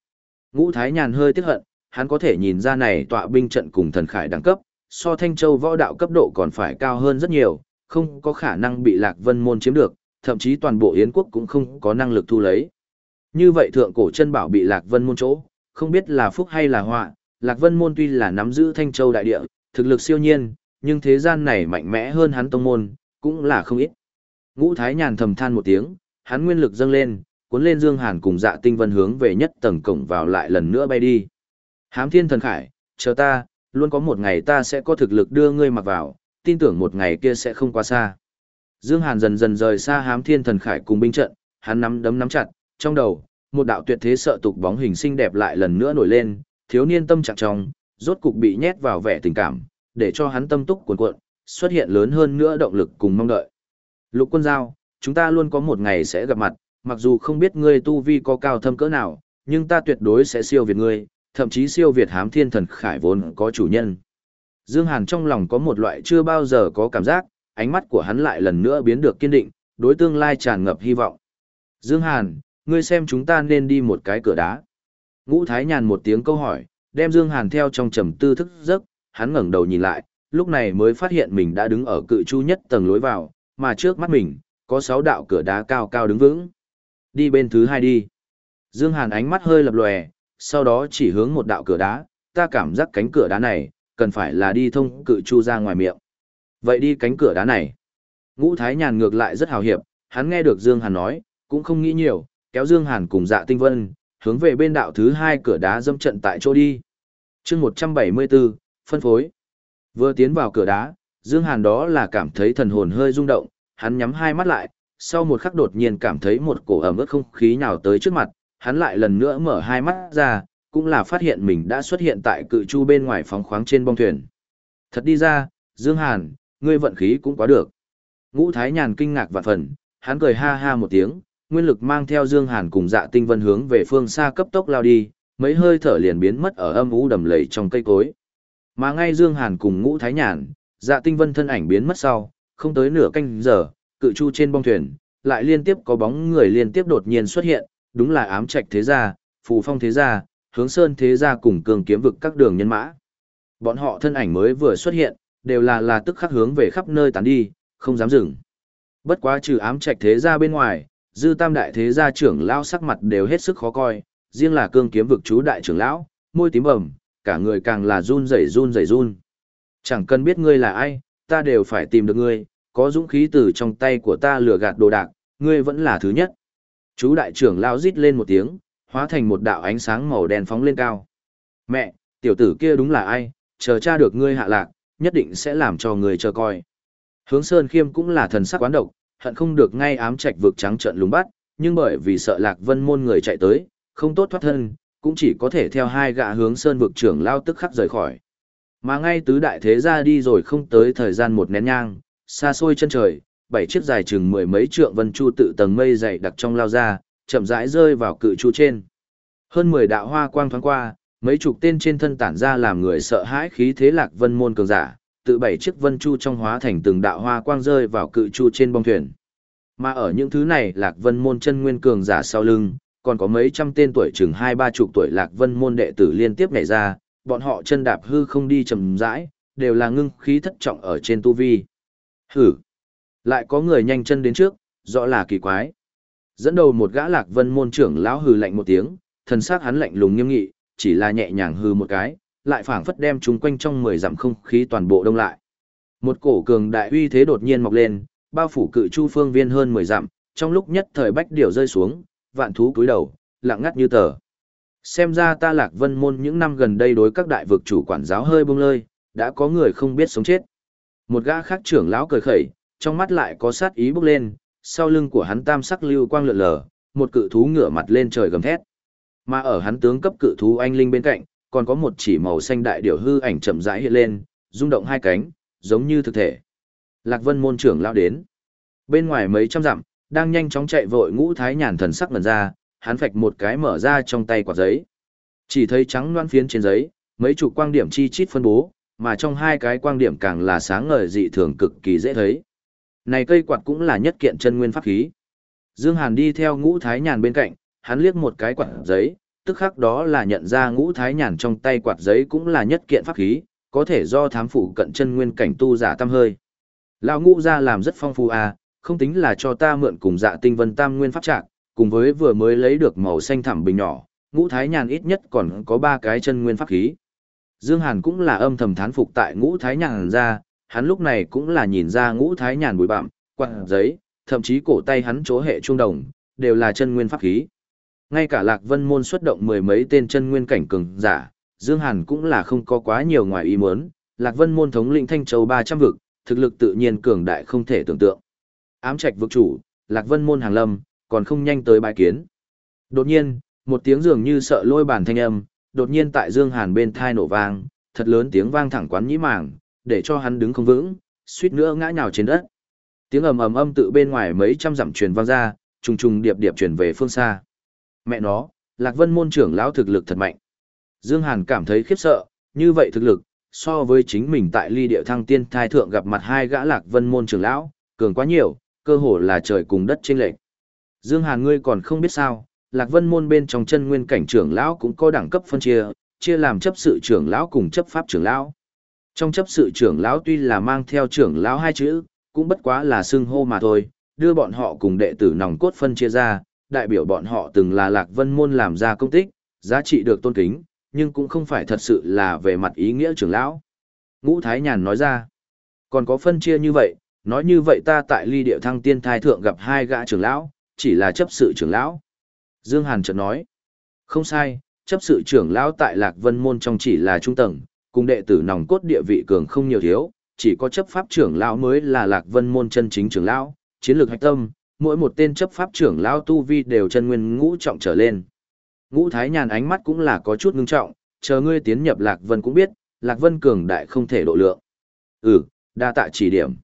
Ngũ Thái Nhàn hơi tiếc hận, hắn có thể nhìn ra này tọa binh trận cùng thần khải đẳng cấp, so Thanh Châu võ đạo cấp độ còn phải cao hơn rất nhiều, không có khả năng bị Lạc Vân môn chiếm được, thậm chí toàn bộ Yến quốc cũng không có năng lực thu lấy. Như vậy thượng cổ chân bảo bị Lạc Vân môn chỗ, không biết là phúc hay là họa, Lạc Vân môn tuy là nắm giữ Thanh Châu đại địa, thực lực siêu nhiên, nhưng thế gian này mạnh mẽ hơn hắn tông môn, cũng là không ít. Ngũ Thái Nhàn thầm than một tiếng, hắn nguyên lực dâng lên, cuốn lên Dương Hàn cùng Dạ Tinh Vân hướng về nhất tầng cổng vào lại lần nữa bay đi. Hám Thiên Thần Khải, chờ ta, luôn có một ngày ta sẽ có thực lực đưa ngươi mặc vào, tin tưởng một ngày kia sẽ không quá xa. Dương Hàn dần dần rời xa Hám Thiên Thần Khải cùng binh trận, hắn nắm đấm nắm chặt, trong đầu, một đạo tuyệt thế sợ tục bóng hình xinh đẹp lại lần nữa nổi lên, thiếu niên tâm trạng trong, rốt cục bị nhét vào vẻ tình cảm, để cho hắn tâm túc cuồn cuộn, xuất hiện lớn hơn nữa động lực cùng mong đợi. Lục quân giao, chúng ta luôn có một ngày sẽ gặp mặt, mặc dù không biết ngươi tu vi có cao thâm cỡ nào, nhưng ta tuyệt đối sẽ siêu việt ngươi, thậm chí siêu việt hám thiên thần khải vốn có chủ nhân. Dương Hàn trong lòng có một loại chưa bao giờ có cảm giác, ánh mắt của hắn lại lần nữa biến được kiên định, đối tương lai tràn ngập hy vọng. Dương Hàn, ngươi xem chúng ta nên đi một cái cửa đá. Ngũ Thái Nhàn một tiếng câu hỏi, đem Dương Hàn theo trong trầm tư thức giấc, hắn ngẩng đầu nhìn lại, lúc này mới phát hiện mình đã đứng ở cự chu nhất tầng lối vào, mà trước mắt mình, có sáu đạo cửa đá cao cao đứng vững. Đi bên thứ hai đi. Dương Hàn ánh mắt hơi lập lòe, sau đó chỉ hướng một đạo cửa đá, ta cảm giác cánh cửa đá này, cần phải là đi thông cự chu ra ngoài miệng. Vậy đi cánh cửa đá này. Ngũ Thái Nhàn ngược lại rất hào hiệp, hắn nghe được Dương Hàn nói, cũng không nghĩ nhiều, kéo Dương Hàn cùng dạ tinh vân, hướng về bên đạo thứ hai cửa đá dâm trận tại chỗ đi. chương 174, phân phối. Vừa tiến vào cửa đá, Dương Hàn đó là cảm thấy thần hồn hơi rung động, hắn nhắm hai mắt lại, sau một khắc đột nhiên cảm thấy một cổ ẩm ướt không khí nhào tới trước mặt, hắn lại lần nữa mở hai mắt ra, cũng là phát hiện mình đã xuất hiện tại cự chu bên ngoài phóng khoáng trên bong thuyền. Thật đi ra, Dương Hàn, ngươi vận khí cũng quá được. Ngũ Thái Nhàn kinh ngạc vạn phần, hắn cười ha ha một tiếng, nguyên lực mang theo Dương Hàn cùng dạ tinh vân hướng về phương xa cấp tốc lao đi, mấy hơi thở liền biến mất ở âm u đầm lầy trong cây cối. Mà ngay Dương Hàn cùng Ngũ Thái Nhàn, dạ tinh vân thân ảnh biến mất sau, không tới nửa canh giờ, cự chu trên bong thuyền, lại liên tiếp có bóng người liên tiếp đột nhiên xuất hiện, đúng là ám trạch thế gia, phù phong thế gia, hướng sơn thế gia cùng cường kiếm vực các đường nhân mã. Bọn họ thân ảnh mới vừa xuất hiện, đều là là tức khắc hướng về khắp nơi tán đi, không dám dừng. Bất quá trừ ám trạch thế gia bên ngoài, dư tam đại thế gia trưởng lão sắc mặt đều hết sức khó coi, riêng là cương kiếm vực chú đại trưởng lão, môi tím bầm, cả người càng là run rẩy run rẩy run. Chẳng cần biết ngươi là ai, ta đều phải tìm được ngươi, có dũng khí từ trong tay của ta lừa gạt đồ đạc, ngươi vẫn là thứ nhất. Chú đại trưởng lao rít lên một tiếng, hóa thành một đạo ánh sáng màu đen phóng lên cao. Mẹ, tiểu tử kia đúng là ai, chờ cha được ngươi hạ lạc, nhất định sẽ làm cho ngươi chờ coi. Hướng Sơn Khiêm cũng là thần sắc quán độc, hận không được ngay ám trạch vực trắng trận lùng bắt, nhưng bởi vì sợ Lạc Vân môn người chạy tới, không tốt thoát thân, cũng chỉ có thể theo hai gã hướng Sơn vực trưởng lao tức khắc rời khỏi. Mà ngay tứ đại thế gia đi rồi không tới thời gian một nén nhang, xa xôi chân trời, bảy chiếc dài chừng mười mấy trượng vân chu tự tầng mây dày đặc trong lao ra, chậm rãi rơi vào cự chu trên. Hơn mười đạo hoa quang thoáng qua, mấy chục tên trên thân tản ra làm người sợ hãi khí thế lạc vân môn cường giả, tự bảy chiếc vân chu trong hóa thành từng đạo hoa quang rơi vào cự chu trên bong thuyền. Mà ở những thứ này lạc vân môn chân nguyên cường giả sau lưng, còn có mấy trăm tên tuổi chừng hai ba chục tuổi lạc vân môn đệ tử liên tiếp nhảy ra, bọn họ chân đạp hư không đi chầm rãi, đều là ngưng khí thất trọng ở trên tu vi. Hử! Lại có người nhanh chân đến trước, rõ là kỳ quái. Dẫn đầu một gã lạc vân môn trưởng lão hừ lạnh một tiếng, thần sắc hắn lạnh lùng nghiêm nghị, chỉ là nhẹ nhàng hừ một cái, lại phảng phất đem chúng quanh trong mười dặm không khí toàn bộ đông lại. Một cổ cường đại uy thế đột nhiên mọc lên, bao phủ cự chu phương viên hơn mười dặm, trong lúc nhất thời bách điều rơi xuống, vạn thú cúi đầu, lặng ngắt như tờ. Xem ra ta lạc vân môn những năm gần đây đối các đại vực chủ quản giáo hơi bông lơi, đã có người không biết sống chết. Một gã khác trưởng lão cười khẩy, trong mắt lại có sát ý bốc lên, sau lưng của hắn tam sắc lưu quang lượn lờ, một cự thú ngửa mặt lên trời gầm thét. Mà ở hắn tướng cấp cự thú anh linh bên cạnh, còn có một chỉ màu xanh đại điểu hư ảnh chậm rãi hiện lên, rung động hai cánh, giống như thực thể. Lạc Vân môn trưởng lão đến. Bên ngoài mấy trăm dặm, đang nhanh chóng chạy vội ngũ thái nhàn thần sắc lần ra, hắn phạch một cái mở ra trong tay quả giấy. Chỉ thấy trắng loan phiến trên giấy, mấy chục quang điểm chi chít phân bố, mà trong hai cái quang điểm càng là sáng ngời dị thường cực kỳ dễ thấy. Này cây quạt cũng là nhất kiện chân nguyên pháp khí. Dương Hàn đi theo ngũ thái nhàn bên cạnh, hắn liếc một cái quạt giấy, tức khắc đó là nhận ra ngũ thái nhàn trong tay quạt giấy cũng là nhất kiện pháp khí, có thể do thám phụ cận chân nguyên cảnh tu giả tâm hơi. Lão ngũ gia làm rất phong phú à, không tính là cho ta mượn cùng dạ tinh vân tam nguyên pháp trạng, cùng với vừa mới lấy được màu xanh thẳm bình nhỏ, ngũ thái nhàn ít nhất còn có ba cái chân nguyên pháp khí. Dương Hàn cũng là âm thầm thán phục tại ngũ thái nhàn ra, hắn lúc này cũng là nhìn ra ngũ thái nhàn bụi bặm, quạt giấy, thậm chí cổ tay hắn chỗ hệ trung đồng, đều là chân nguyên pháp khí. Ngay cả Lạc Vân môn xuất động mười mấy tên chân nguyên cảnh cường giả, Dương Hàn cũng là không có quá nhiều ngoài ý muốn, Lạc Vân môn thống lĩnh Thanh Châu 300 vực, thực lực tự nhiên cường đại không thể tưởng tượng. Ám trạch vực chủ, Lạc Vân môn hàng lâm, còn không nhanh tới bái kiến. Đột nhiên, một tiếng dường như sợ lôi bản thanh âm, đột nhiên tại Dương Hàn bên thai nổ vang, thật lớn tiếng vang thẳng quán nhĩ mảng, để cho hắn đứng không vững, suýt nữa ngã nhào trên đất. Tiếng ầm ầm âm tự bên ngoài mấy trăm dặm truyền vang ra, trùng trùng điệp điệp truyền về phương xa. Mẹ nó, Lạc Vân môn trưởng lão thực lực thật mạnh. Dương Hàn cảm thấy khiếp sợ, như vậy thực lực, so với chính mình tại ly địa thăng tiên thai thượng gặp mặt hai gã Lạc Vân môn trưởng lão, cường quá nhiều, cơ hồ là trời cùng đất chênh lệch. Dương Hàn ngươi còn không biết sao, Lạc Vân môn bên trong chân nguyên cảnh trưởng lão cũng có đẳng cấp phân chia, chia làm chấp sự trưởng lão cùng chấp pháp trưởng lão. Trong chấp sự trưởng lão tuy là mang theo trưởng lão hai chữ, cũng bất quá là xưng hô mà thôi, đưa bọn họ cùng đệ tử nòng cốt phân chia ra, đại biểu bọn họ từng là Lạc Vân môn làm ra công tích, giá trị được tôn kính, nhưng cũng không phải thật sự là về mặt ý nghĩa trưởng lão. Ngũ Thái Nhàn nói ra, còn có phân chia như vậy, nói như vậy ta tại ly địa thăng tiên thai thượng gặp hai gã trưởng lão, chỉ là chấp sự trưởng lão. Dương Hàn chợt nói, không sai, chấp sự trưởng lão tại Lạc Vân môn trong chỉ là trung tầng, cùng đệ tử nòng cốt địa vị cường không nhiều thiếu, chỉ có chấp pháp trưởng lão mới là Lạc Vân môn chân chính trưởng lão, chiến lược hạch tâm, mỗi một tên chấp pháp trưởng lão tu vi đều chân nguyên ngũ trọng trở lên. Ngũ Thái Nhàn ánh mắt cũng là có chút ngưng trọng, chờ ngươi tiến nhập Lạc Vân cũng biết, Lạc Vân cường đại không thể độ lượng. Ừ, đa tạ chỉ điểm.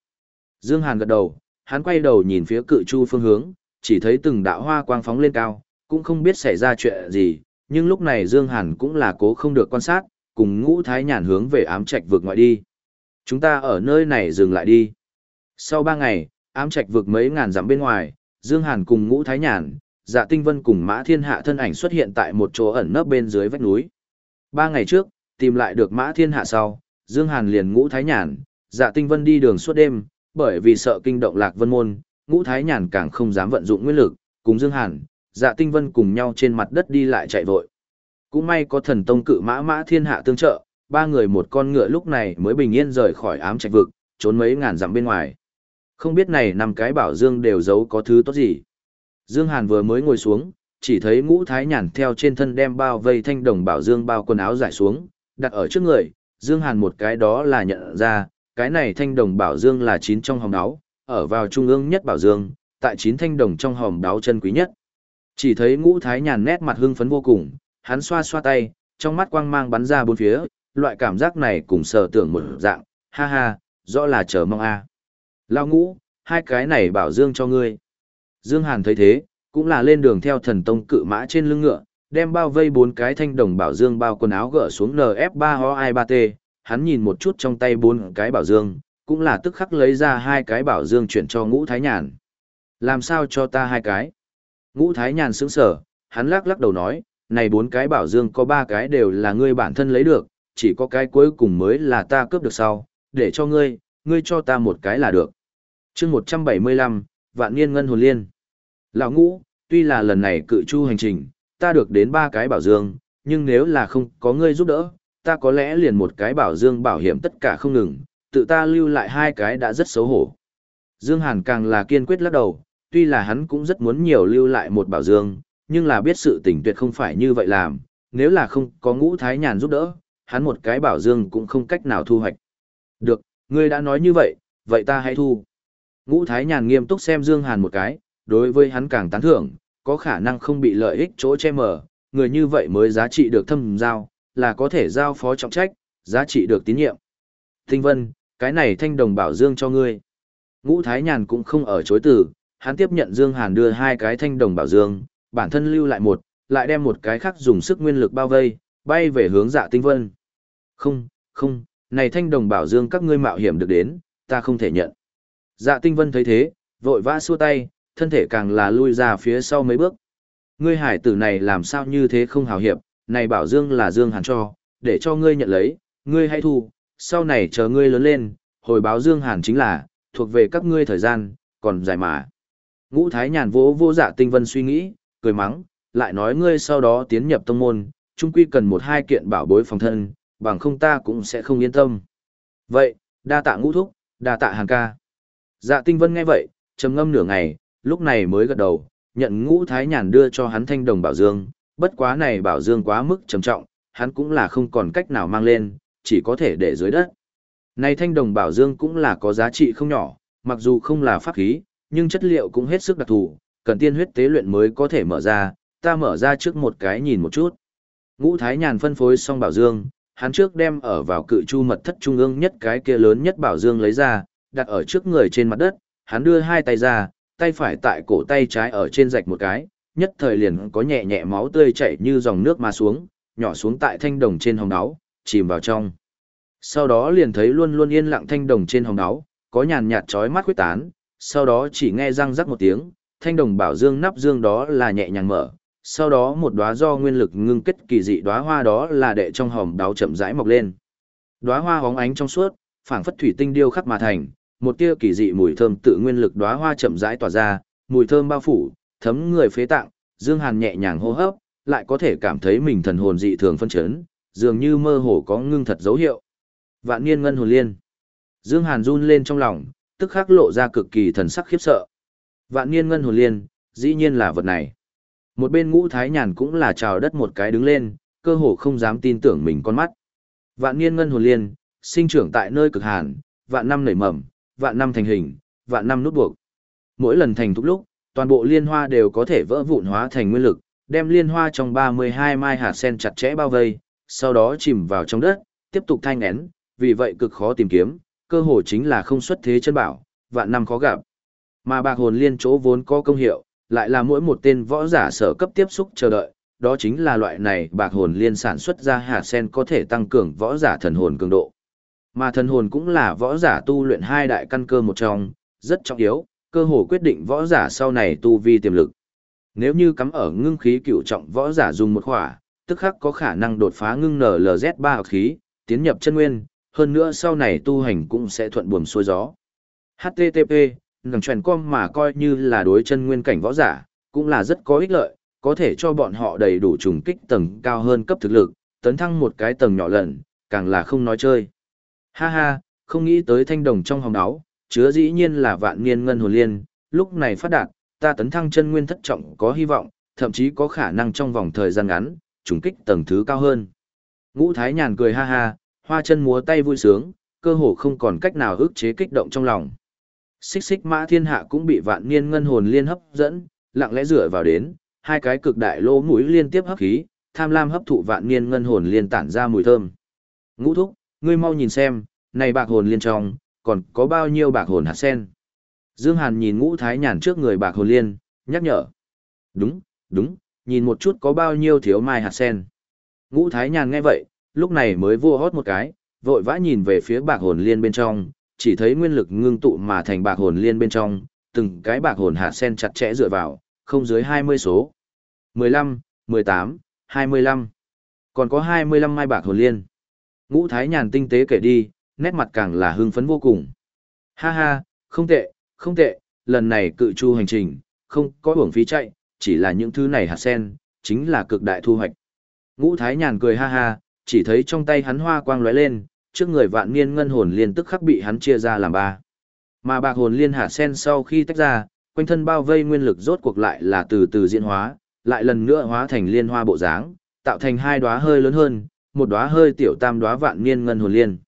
Dương Hàn gật đầu, hắn quay đầu nhìn phía cự chu phương hướng, chỉ thấy từng đạo hoa quang phóng lên cao, cũng không biết xảy ra chuyện gì, nhưng lúc này Dương Hàn cũng là cố không được quan sát, cùng ngũ thái nhàn hướng về ám trạch vượt ngoại đi. Chúng ta ở nơi này dừng lại đi. Sau ba ngày, ám trạch vượt mấy ngàn dặm bên ngoài, Dương Hàn cùng ngũ thái nhàn, dạ tinh vân cùng mã thiên hạ thân ảnh xuất hiện tại một chỗ ẩn nấp bên dưới vách núi. Ba ngày trước, tìm lại được mã thiên hạ sau, Dương Hàn liền ngũ thái nhàn, dạ tinh vân đi đường suốt đêm, bởi vì sợ kinh động lạc vân môn, ngũ thái nhàn càng không dám vận dụng nguyên lực, cùng Dương Hàn, dạ tinh vân cùng nhau trên mặt đất đi lại chạy vội. Cũng may có thần tông cự mã mã thiên hạ tương trợ, ba người một con ngựa lúc này mới bình yên rời khỏi ám trạch vực, trốn mấy ngàn dặm bên ngoài. Không biết này năm cái bảo Dương đều giấu có thứ tốt gì. Dương Hàn vừa mới ngồi xuống, chỉ thấy ngũ thái nhàn theo trên thân đem bao vây thanh đồng bảo Dương bao quần áo giải xuống, đặt ở trước người, Dương Hàn một cái đó là nhận ra, cái này thanh đồng bảo Dương là chín trong hòm áo ở vào trung ương nhất bảo Dương, tại chín thanh đồng trong hòm đáo chân quý nhất. Chỉ thấy ngũ thái nhàn nét mặt hưng phấn vô cùng, hắn xoa xoa tay, trong mắt quang mang bắn ra bốn phía, loại cảm giác này cùng sở tưởng một dạng, ha ha, rõ là chờ mong a. À. Lao ngũ, hai cái này bảo dương cho ngươi. Dương Hàn thấy thế, cũng là lên đường theo thần tông cự mã trên lưng ngựa, đem bao vây bốn cái thanh đồng bảo dương bao quần áo gỡ xuống NF3 ho 23 t hắn nhìn một chút trong tay bốn cái bảo dương, cũng là tức khắc lấy ra hai cái bảo dương chuyển cho ngũ thái nhàn. Làm sao cho ta hai cái? Ngũ thái nhàn sững sở, hắn lắc lắc đầu nói, này bốn cái bảo dương có ba cái đều là ngươi bản thân lấy được, chỉ có cái cuối cùng mới là ta cướp được sau, để cho ngươi, ngươi cho ta một cái là được. chương 175, Vạn Niên Ngân Hồn Liên. Lão ngũ, tuy là lần này cự chu hành trình, ta được đến ba cái bảo dương, nhưng nếu là không có ngươi giúp đỡ, ta có lẽ liền một cái bảo dương bảo hiểm tất cả không ngừng, tự ta lưu lại hai cái đã rất xấu hổ. Dương Hàn càng là kiên quyết lắc đầu, tuy là hắn cũng rất muốn nhiều lưu lại một bảo dương, nhưng là biết sự tình tuyệt không phải như vậy làm, nếu là không có ngũ thái nhàn giúp đỡ, hắn một cái bảo dương cũng không cách nào thu hoạch. Được, Ngươi đã nói như vậy, vậy ta hãy thu. Ngũ Thái Nhàn nghiêm túc xem Dương Hàn một cái, đối với hắn càng tán thưởng, có khả năng không bị lợi ích chỗ che mờ, người như vậy mới giá trị được thâm giao, là có thể giao phó trọng trách, giá trị được tín nhiệm. Tinh Vân, cái này thanh đồng bảo Dương cho ngươi. Ngũ Thái Nhàn cũng không ở chối từ, hắn tiếp nhận Dương Hàn đưa hai cái thanh đồng bảo Dương, bản thân lưu lại một, lại đem một cái khác dùng sức nguyên lực bao vây, bay về hướng dạ tinh vân. Không, không, này thanh đồng bảo dương các ngươi mạo hiểm được đến, ta không thể nhận. Dạ tinh vân thấy thế, vội vã xua tay, thân thể càng là lui ra phía sau mấy bước. Ngươi hải tử này làm sao như thế không hào hiệp, này bảo dương là dương hàn cho, để cho ngươi nhận lấy, ngươi hãy thu, sau này chờ ngươi lớn lên, hồi báo dương hàn chính là, thuộc về các ngươi thời gian, còn dài mà. Ngũ Thái Nhàn vỗ vô dạ tinh vân suy nghĩ, cười mắng, lại nói ngươi sau đó tiến nhập tông môn, chung quy cần một hai kiện bảo bối phòng thân, bằng không ta cũng sẽ không yên tâm. Vậy, đa tạ ngũ thúc, đa tạ hàn ca. Dạ tinh vân nghe vậy, trầm ngâm nửa ngày, lúc này mới gật đầu, nhận ngũ thái nhàn đưa cho hắn thanh đồng bảo dương, bất quá này bảo dương quá mức trầm trọng, hắn cũng là không còn cách nào mang lên, chỉ có thể để dưới đất. Này thanh đồng bảo dương cũng là có giá trị không nhỏ, mặc dù không là pháp khí, nhưng chất liệu cũng hết sức đặc thù, cần tiên huyết tế luyện mới có thể mở ra, ta mở ra trước một cái nhìn một chút. Ngũ Thái Nhàn phân phối xong bảo dương, hắn trước đem ở vào cự chu mật thất trung ương nhất cái kia lớn nhất bảo dương lấy ra, đặt ở trước người trên mặt đất, hắn đưa hai tay ra, tay phải tại cổ tay trái ở trên rạch một cái, nhất thời liền có nhẹ nhẹ máu tươi chảy như dòng nước mà xuống, nhỏ xuống tại thanh đồng trên hồng áo, chìm vào trong. Sau đó liền thấy luôn luôn yên lặng thanh đồng trên hồng áo, có nhàn nhạt chói mắt khuyết tán, sau đó chỉ nghe răng rắc một tiếng, thanh đồng bảo dương nắp dương đó là nhẹ nhàng mở, sau đó một đóa do nguyên lực ngưng kết kỳ dị đóa hoa đó là đệ trong hòm đáo chậm rãi mọc lên. Đóa hoa hóng ánh trong suốt, phảng phất thủy tinh điêu khắc mà thành, một tia kỳ dị mùi thơm tự nguyên lực đóa hoa chậm rãi tỏa ra, mùi thơm bao phủ, thấm người phế tạng, Dương Hàn nhẹ nhàng hô hấp, lại có thể cảm thấy mình thần hồn dị thường phân chấn, dường như mơ hồ có ngưng thật dấu hiệu. Vạn niên ngân hồn liên. Dương Hàn run lên trong lòng, tức khắc lộ ra cực kỳ thần sắc khiếp sợ. Vạn niên ngân hồn liên, dĩ nhiên là vật này. Một bên ngũ thái nhàn cũng là trào đất một cái đứng lên, cơ hồ không dám tin tưởng mình con mắt. Vạn niên ngân hồn liên, sinh trưởng tại nơi cực hàn, vạn năm nảy mầm, vạn năm thành hình, vạn năm nút buộc. Mỗi lần thành thúc lúc, toàn bộ liên hoa đều có thể vỡ vụn hóa thành nguyên lực, đem liên hoa trong 32 mai hạt sen chặt chẽ bao vây, sau đó chìm vào trong đất, tiếp tục thanh nén, vì vậy cực khó tìm kiếm, cơ hồ chính là không xuất thế chân bảo, vạn năm khó gặp. Mà bạc hồn liên chỗ vốn có công hiệu, lại là mỗi một tên võ giả sở cấp tiếp xúc chờ đợi, đó chính là loại này bạc hồn liên sản xuất ra hạt sen có thể tăng cường võ giả thần hồn cường độ. Mà thần hồn cũng là võ giả tu luyện hai đại căn cơ một trong, rất trọng yếu, cơ hồ quyết định võ giả sau này tu vi tiềm lực. Nếu như cắm ở ngưng khí cựu trọng võ giả dùng một khỏa, tức khắc có khả năng đột phá ngưng NLZ3 khí, tiến nhập chân nguyên, hơn nữa sau này tu hành cũng sẽ thuận buồm xuôi gió. HTTP ngầm truyền com mà coi như là đối chân nguyên cảnh võ giả, cũng là rất có ích lợi, có thể cho bọn họ đầy đủ trùng kích tầng cao hơn cấp thực lực, tấn thăng một cái tầng nhỏ lần, càng là không nói chơi. Ha ha, không nghĩ tới thanh đồng trong hồng áo, chứa dĩ nhiên là vạn niên ngân hồn liên, lúc này phát đạt, ta tấn thăng chân nguyên thất trọng có hy vọng, thậm chí có khả năng trong vòng thời gian ngắn, trùng kích tầng thứ cao hơn. Ngũ Thái nhàn cười ha ha, hoa chân múa tay vui sướng, cơ hồ không còn cách nào ức chế kích động trong lòng. Xích xích mã thiên hạ cũng bị vạn niên ngân hồn liên hấp dẫn, lặng lẽ rửa vào đến, hai cái cực đại lỗ mũi liên tiếp hấp khí, tham lam hấp thụ vạn niên ngân hồn liên tản ra mùi thơm. Ngũ thúc, ngươi mau nhìn xem, này bạc hồn liên trong, còn có bao nhiêu bạc hồn hạt sen. Dương Hàn nhìn ngũ thái nhàn trước người bạc hồn liên, nhắc nhở. Đúng, đúng, nhìn một chút có bao nhiêu thiếu mai hạt sen. Ngũ thái nhàn nghe vậy, lúc này mới vua hót một cái, vội vã nhìn về phía bạc hồn liên bên trong, chỉ thấy nguyên lực ngưng tụ mà thành bạc hồn liên bên trong, từng cái bạc hồn hạt sen chặt chẽ dựa vào, không dưới 20 số. 15, 18, 25. Còn có 25 mai bạc hồn liên. Ngũ Thái Nhàn tinh tế kể đi, nét mặt càng là hưng phấn vô cùng. Ha ha, không tệ, không tệ, lần này cự chu hành trình, không có uổng phí chạy, chỉ là những thứ này hạt sen, chính là cực đại thu hoạch. Ngũ Thái Nhàn cười ha ha, chỉ thấy trong tay hắn hoa quang lóe lên, trước người vạn niên ngân hồn liên tức khắc bị hắn chia ra làm ba. Mà bạc hồn liên hạt sen sau khi tách ra, quanh thân bao vây nguyên lực rốt cuộc lại là từ từ diễn hóa, lại lần nữa hóa thành liên hoa bộ dáng, tạo thành hai đóa hơi lớn hơn, một đóa hơi tiểu tam đóa vạn niên ngân hồn liên.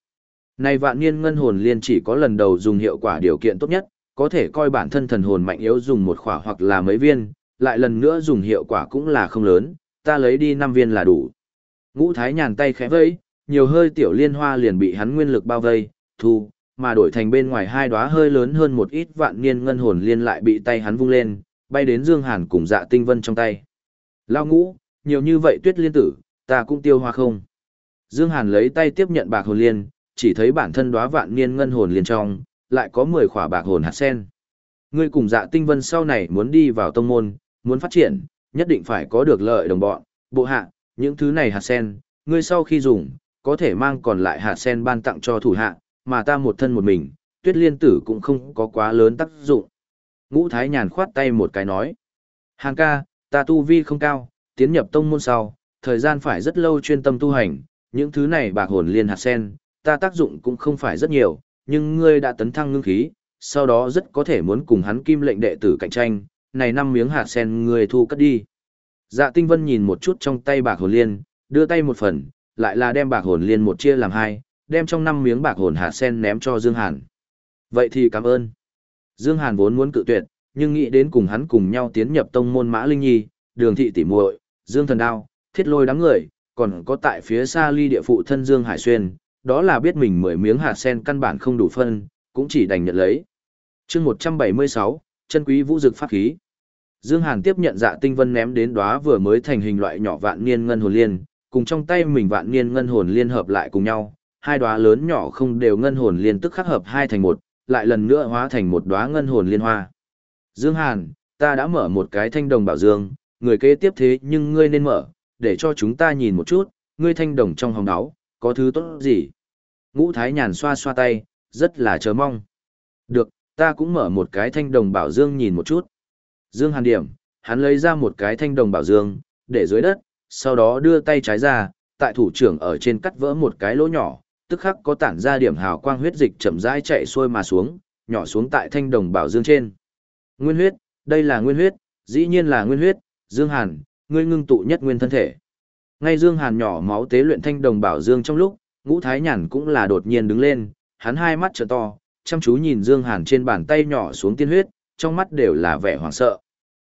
Này vạn niên ngân hồn liên chỉ có lần đầu dùng hiệu quả điều kiện tốt nhất, có thể coi bản thân thần hồn mạnh yếu dùng một khỏa hoặc là mấy viên, lại lần nữa dùng hiệu quả cũng là không lớn, ta lấy đi 5 viên là đủ. Ngũ Thái nhàn tay khẽ vẫy, nhiều hơi tiểu liên hoa liền bị hắn nguyên lực bao vây, thu, mà đổi thành bên ngoài hai đóa hơi lớn hơn một ít vạn niên ngân hồn liên lại bị tay hắn vung lên, bay đến Dương Hàn cùng Dạ Tinh Vân trong tay. Lao ngũ, nhiều như vậy tuyết liên tử, ta cũng tiêu hoa không. Dương Hàn lấy tay tiếp nhận bạc hồn liên, chỉ thấy bản thân đóa vạn niên ngân hồn liên trong, lại có 10 khỏa bạc hồn hạt sen. Ngươi cùng Dạ Tinh Vân sau này muốn đi vào tông môn, muốn phát triển, nhất định phải có được lợi đồng bọn, bộ hạ, những thứ này hạt sen, ngươi sau khi dùng, có thể mang còn lại hạt sen ban tặng cho thủ hạ, mà ta một thân một mình, tuyết liên tử cũng không có quá lớn tác dụng. Ngũ Thái nhàn khoát tay một cái nói. Hàng ca, ta tu vi không cao, tiến nhập tông môn sau, thời gian phải rất lâu chuyên tâm tu hành, những thứ này bạc hồn liên hạt sen, ta tác dụng cũng không phải rất nhiều, nhưng ngươi đã tấn thăng ngưng khí, sau đó rất có thể muốn cùng hắn kim lệnh đệ tử cạnh tranh, này năm miếng hạt sen người thu cất đi. Dạ tinh vân nhìn một chút trong tay bạc hồn liên, đưa tay một phần, lại là đem bạc hồn liên một chia làm hai, đem trong năm miếng bạc hồn hạt sen ném cho Dương Hàn. Vậy thì cảm ơn. Dương Hàn vốn muốn cự tuyệt, nhưng nghĩ đến cùng hắn cùng nhau tiến nhập tông môn Mã Linh Nhi, Đường Thị Tỷ muội, Dương Thần Đao, Thiết Lôi đám người, còn có tại phía xa ly địa phụ thân Dương Hải Xuyên, đó là biết mình mười miếng hạt sen căn bản không đủ phân, cũng chỉ đành nhận lấy. Chương 176, chân quý vũ dực pháp khí. Dương Hàn tiếp nhận dạ tinh vân ném đến đóa vừa mới thành hình loại nhỏ vạn niên ngân hồn liên, cùng trong tay mình vạn niên ngân hồn liên hợp lại cùng nhau, hai đóa lớn nhỏ không đều ngân hồn liên tức khắc hợp hai thành một, lại lần nữa hóa thành một đóa ngân hồn liên hoa. Dương Hàn, ta đã mở một cái thanh đồng bảo dương, người kế tiếp thế nhưng ngươi nên mở, để cho chúng ta nhìn một chút, ngươi thanh đồng trong hồng áo, có thứ tốt gì? Ngũ Thái nhàn xoa xoa tay, rất là chờ mong. Được, ta cũng mở một cái thanh đồng bảo dương nhìn một chút. Dương Hàn điểm, hắn lấy ra một cái thanh đồng bảo dương, để dưới đất, sau đó đưa tay trái ra, tại thủ trưởng ở trên cắt vỡ một cái lỗ nhỏ, tức khắc có tản ra điểm hào quang huyết dịch chậm rãi chạy xuôi mà xuống, nhỏ xuống tại thanh đồng bảo dương trên. Nguyên huyết, đây là nguyên huyết, dĩ nhiên là nguyên huyết, Dương Hàn, ngươi ngưng tụ nhất nguyên thân thể. Ngay Dương Hàn nhỏ máu tế luyện thanh đồng bảo dương trong lúc, Ngũ Thái Nhàn cũng là đột nhiên đứng lên, hắn hai mắt trợ to, chăm chú nhìn Dương Hàn trên bàn tay nhỏ xuống tiên huyết, trong mắt đều là vẻ hoảng sợ.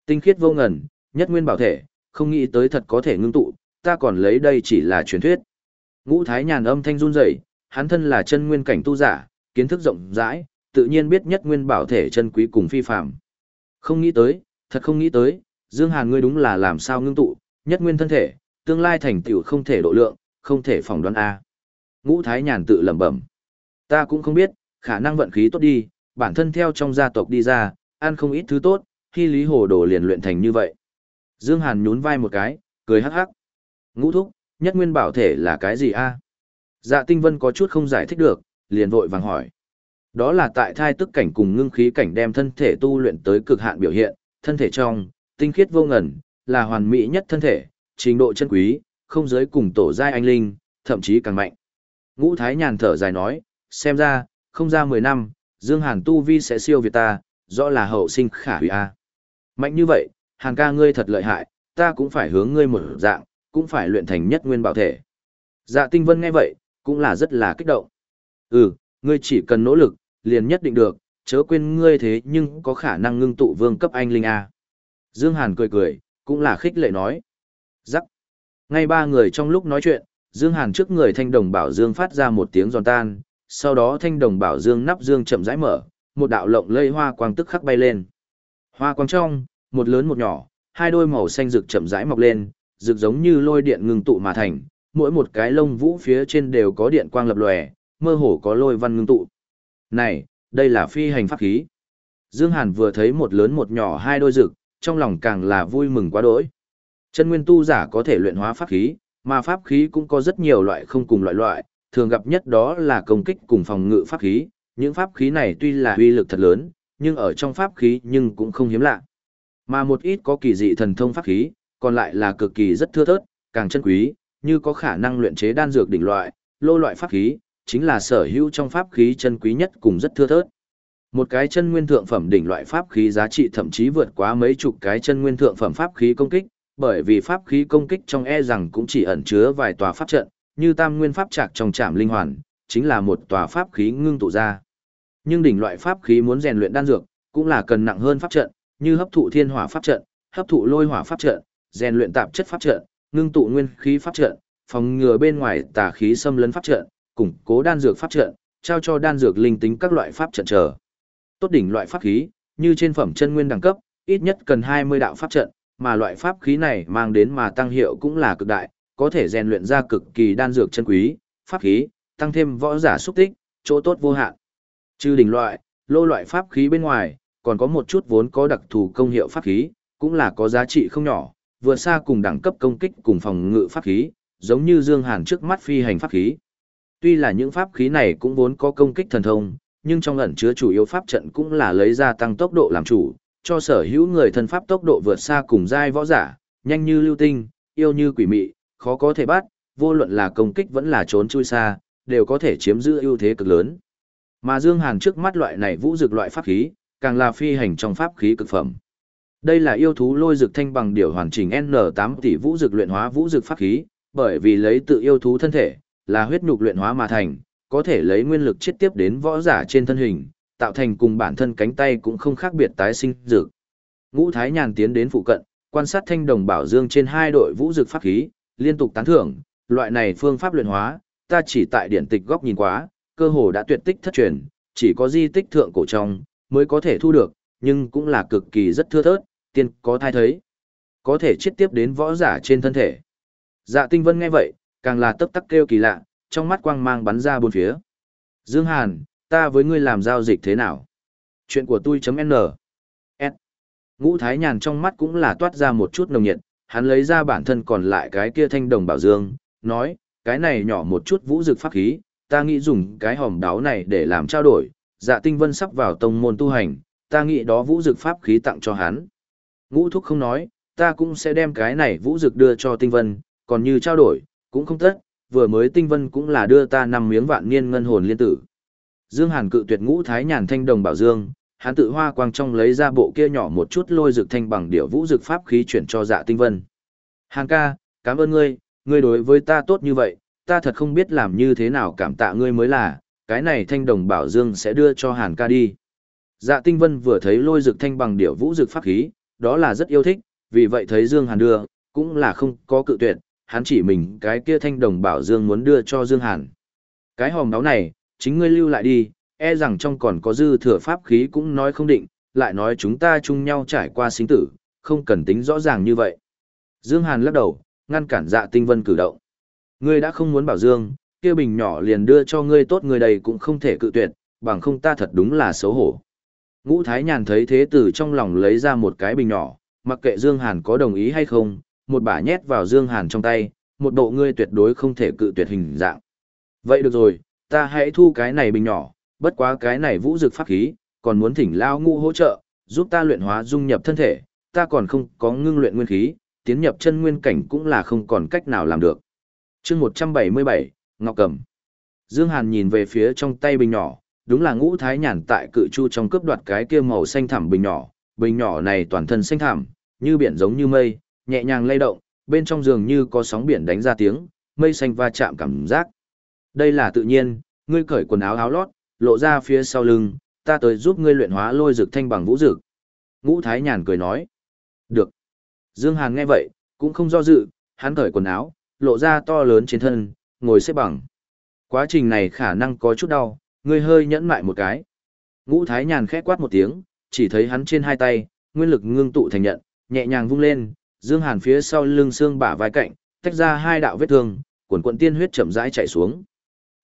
Tinh khiết vô ngần, nhất nguyên bảo thể, không nghĩ tới thật có thể ngưng tụ, ta còn lấy đây chỉ là truyền thuyết. Ngũ Thái Nhàn âm thanh run rẩy, hắn thân là chân nguyên cảnh tu giả, kiến thức rộng rãi, tự nhiên biết nhất nguyên bảo thể chân quý cùng phi phàm. Không nghĩ tới, thật không nghĩ tới, Dương Hàn ngươi đúng là làm sao ngưng tụ, nhất nguyên thân thể, tương lai thành tựu không thể độ lượng, không thể phỏng đoán a. Ngũ Thái Nhàn tự lẩm bẩm. Ta cũng không biết, khả năng vận khí tốt đi, bản thân theo trong gia tộc đi ra, ăn không ít thứ tốt, khi Lý Hồ Đồ liền luyện thành như vậy. Dương Hàn nhún vai một cái, cười hắc hắc. Ngũ thúc, nhất nguyên bảo thể là cái gì a? Dạ Tinh Vân có chút không giải thích được, liền vội vàng hỏi. Đó là tại thai tức cảnh cùng ngưng khí cảnh đem thân thể tu luyện tới cực hạn biểu hiện, thân thể trong, tinh khiết vô ngần, là hoàn mỹ nhất thân thể, trình độ chân quý, không giới cùng tổ giai anh linh, thậm chí càng mạnh. Ngũ Thái nhàn thở dài nói, xem ra, không ra 10 năm, Dương Hàn tu vi sẽ siêu việt ta, rõ là hậu sinh khả hủy a. Mạnh như vậy, Hàn ca ngươi thật lợi hại, ta cũng phải hướng ngươi một dạng, cũng phải luyện thành nhất nguyên bảo thể. Dạ Tinh Vân nghe vậy, cũng là rất là kích động. Ừ, ngươi chỉ cần nỗ lực, liền nhất định được, chớ quên ngươi thế nhưng có khả năng ngưng tụ vương cấp anh linh a. Dương Hàn cười cười, cũng là khích lệ nói. Rắc. Ngay ba người trong lúc nói chuyện, Dương Hàn trước người thanh đồng bảo dương phát ra một tiếng giòn tan, sau đó thanh đồng bảo dương nắp dương chậm rãi mở, một đạo lộng lây hoa quang tức khắc bay lên. Hoa quang trong, một lớn một nhỏ, hai đôi màu xanh rực chậm rãi mọc lên, rực giống như lôi điện ngưng tụ mà thành, mỗi một cái lông vũ phía trên đều có điện quang lập lòe, mơ hồ có lôi văn ngưng tụ. Này, đây là phi hành pháp khí. Dương Hàn vừa thấy một lớn một nhỏ hai đôi rực, trong lòng càng là vui mừng quá đỗi. Chân nguyên tu giả có thể luyện hóa pháp khí, mà pháp khí cũng có rất nhiều loại không cùng loại loại, thường gặp nhất đó là công kích cùng phòng ngự pháp khí. Những pháp khí này tuy là uy lực thật lớn, nhưng ở trong pháp khí nhưng cũng không hiếm lạ. Mà một ít có kỳ dị thần thông pháp khí, còn lại là cực kỳ rất thưa thớt, càng chân quý, như có khả năng luyện chế đan dược đỉnh loại, lô loại pháp khí, chính là sở hữu trong pháp khí chân quý nhất cùng rất thưa thớt. Một cái chân nguyên thượng phẩm đỉnh loại pháp khí giá trị thậm chí vượt quá mấy chục cái chân nguyên thượng phẩm pháp khí công kích, bởi vì pháp khí công kích trong e rằng cũng chỉ ẩn chứa vài tòa pháp trận, như tam nguyên pháp trạc trong trạm linh hoàn, chính là một tòa pháp khí ngưng tụ ra. Nhưng đỉnh loại pháp khí muốn rèn luyện đan dược, cũng là cần nặng hơn pháp trận, như hấp thụ thiên hỏa pháp trận, hấp thụ lôi hỏa pháp trận, rèn luyện tạp chất pháp trận, ngưng tụ nguyên khí pháp trận, phòng ngừa bên ngoài tà khí xâm lấn pháp trận, củng cố đan dược pháp trận, trao cho đan dược linh tính các loại pháp trận trở. Tốt đỉnh loại pháp khí, như trên phẩm chân nguyên đẳng cấp, ít nhất cần 20 đạo pháp trận, mà loại pháp khí này mang đến mà tăng hiệu cũng là cực đại, có thể rèn luyện ra cực kỳ đan dược chân quý, pháp khí, tăng thêm võ giả xúc tích, chỗ tốt vô hạn. Trừ đỉnh loại, lô loại pháp khí bên ngoài, còn có một chút vốn có đặc thù công hiệu pháp khí, cũng là có giá trị không nhỏ, vượt xa cùng đẳng cấp công kích cùng phòng ngự pháp khí, giống như Dương Hàn trước mắt phi hành pháp khí. Tuy là những pháp khí này cũng vốn có công kích thần thông, nhưng trong ẩn chứa chủ yếu pháp trận cũng là lấy ra tăng tốc độ làm chủ, cho sở hữu người thân pháp tốc độ vượt xa cùng giai võ giả, nhanh như lưu tinh, yêu như quỷ mị, khó có thể bắt, vô luận là công kích vẫn là trốn chui xa, đều có thể chiếm giữ ưu thế cực lớn. Mà Dương Hàn trước mắt loại này vũ dược loại pháp khí, càng là phi hành trong pháp khí cực phẩm. Đây là yêu thú lôi dược thanh bằng điều hoàn chỉnh N8 tỷ vũ dược luyện hóa vũ dược pháp khí, bởi vì lấy tự yêu thú thân thể, là huyết nhục luyện hóa mà thành, có thể lấy nguyên lực chiết tiếp đến võ giả trên thân hình, tạo thành cùng bản thân cánh tay cũng không khác biệt tái sinh dược. Ngũ Thái Nhàn tiến đến phụ cận, quan sát thanh đồng bảo dương trên hai đội vũ dược pháp khí, liên tục tán thưởng, loại này phương pháp luyện hóa, ta chỉ tại điển tịch góc nhìn quá, cơ hồ đã tuyệt tích thất truyền, chỉ có di tích thượng cổ trong mới có thể thu được, nhưng cũng là cực kỳ rất thưa thớt, tiên có thai thấy. Có thể chiết tiếp đến võ giả trên thân thể. Dạ tinh vân nghe vậy, càng là tấp tắc kêu kỳ lạ, trong mắt quang mang bắn ra bốn phía. Dương Hàn, ta với ngươi làm giao dịch thế nào? Chuyện của tôi.n S. Ngũ Thái Nhàn trong mắt cũng là toát ra một chút nồng nhiệt, hắn lấy ra bản thân còn lại cái kia thanh đồng bảo dương, nói, cái này nhỏ một chút vũ dực pháp khí, ta nghĩ dùng cái hòm đáo này để làm trao đổi, dạ tinh vân sắp vào tông môn tu hành, ta nghĩ đó vũ dực pháp khí tặng cho hắn. Ngũ thúc không nói, ta cũng sẽ đem cái này vũ dực đưa cho tinh vân, còn như trao đổi, cũng không tất, vừa mới tinh vân cũng là đưa ta năm miếng vạn niên ngân hồn liên tử. Dương Hàn cự tuyệt ngũ thái nhàn thanh đồng bảo dương, hắn tự hoa quang trong lấy ra bộ kia nhỏ một chút lôi dược thanh bằng điệu vũ dược pháp khí chuyển cho dạ tinh vân. Hàn ca, cảm ơn ngươi, ngươi đối với ta tốt như vậy, ta thật không biết làm như thế nào cảm tạ ngươi mới là, cái này thanh đồng bảo dương sẽ đưa cho Hàn ca đi. Dạ tinh vân vừa thấy lôi dược thanh bằng điệu vũ dược pháp khí, đó là rất yêu thích, vì vậy thấy Dương Hàn đưa, cũng là không có cự tuyệt, hắn chỉ mình cái kia thanh đồng bảo dương muốn đưa cho Dương Hàn. Cái hòm đáo này, chính ngươi lưu lại đi, e rằng trong còn có dư thừa pháp khí cũng nói không định, lại nói chúng ta chung nhau trải qua sinh tử, không cần tính rõ ràng như vậy. Dương Hàn lắc đầu, ngăn cản dạ tinh vân cử động. Ngươi đã không muốn bảo Dương, kia bình nhỏ liền đưa cho ngươi tốt người đầy cũng không thể cự tuyệt, bằng không ta thật đúng là xấu hổ. Ngũ Thái Nhàn thấy thế từ trong lòng lấy ra một cái bình nhỏ, mặc kệ Dương Hàn có đồng ý hay không, một bả nhét vào Dương Hàn trong tay, một bộ ngươi tuyệt đối không thể cự tuyệt hình dạng. Vậy được rồi, ta hãy thu cái này bình nhỏ, bất quá cái này vũ dực pháp khí, còn muốn thỉnh lao ngũ hỗ trợ, giúp ta luyện hóa dung nhập thân thể, ta còn không có ngưng luyện nguyên khí, tiến nhập chân nguyên cảnh cũng là không còn cách nào làm được. Chương 177, Ngọc Cầm. Dương Hàn nhìn về phía trong tay bình nhỏ, đúng là ngũ thái nhàn tại cự chu trong cướp đoạt cái kia màu xanh thẳm bình nhỏ, bình nhỏ này toàn thân xanh thẳm, như biển giống như mây, nhẹ nhàng lay động, bên trong giường như có sóng biển đánh ra tiếng, mây xanh va chạm cảm giác. Đây là tự nhiên, ngươi cởi quần áo áo lót, lộ ra phía sau lưng, ta tới giúp ngươi luyện hóa lôi dược thanh bằng vũ dược. Ngũ Thái Nhàn cười nói. Được. Dương Hàn nghe vậy, cũng không do dự, hắn cởi quần áo, lộ ra to lớn trên thân, ngồi xếp bằng. Quá trình này khả năng có chút đau, ngươi hơi nhẫn mại một cái. Ngũ Thái Nhàn khẽ quát một tiếng, chỉ thấy hắn trên hai tay, nguyên lực ngưng tụ thành nhận, nhẹ nhàng vung lên, Dương Hàn phía sau lưng xương bả vai cạnh, tách ra hai đạo vết thương, cuộn cuộn tiên huyết chậm rãi chảy xuống.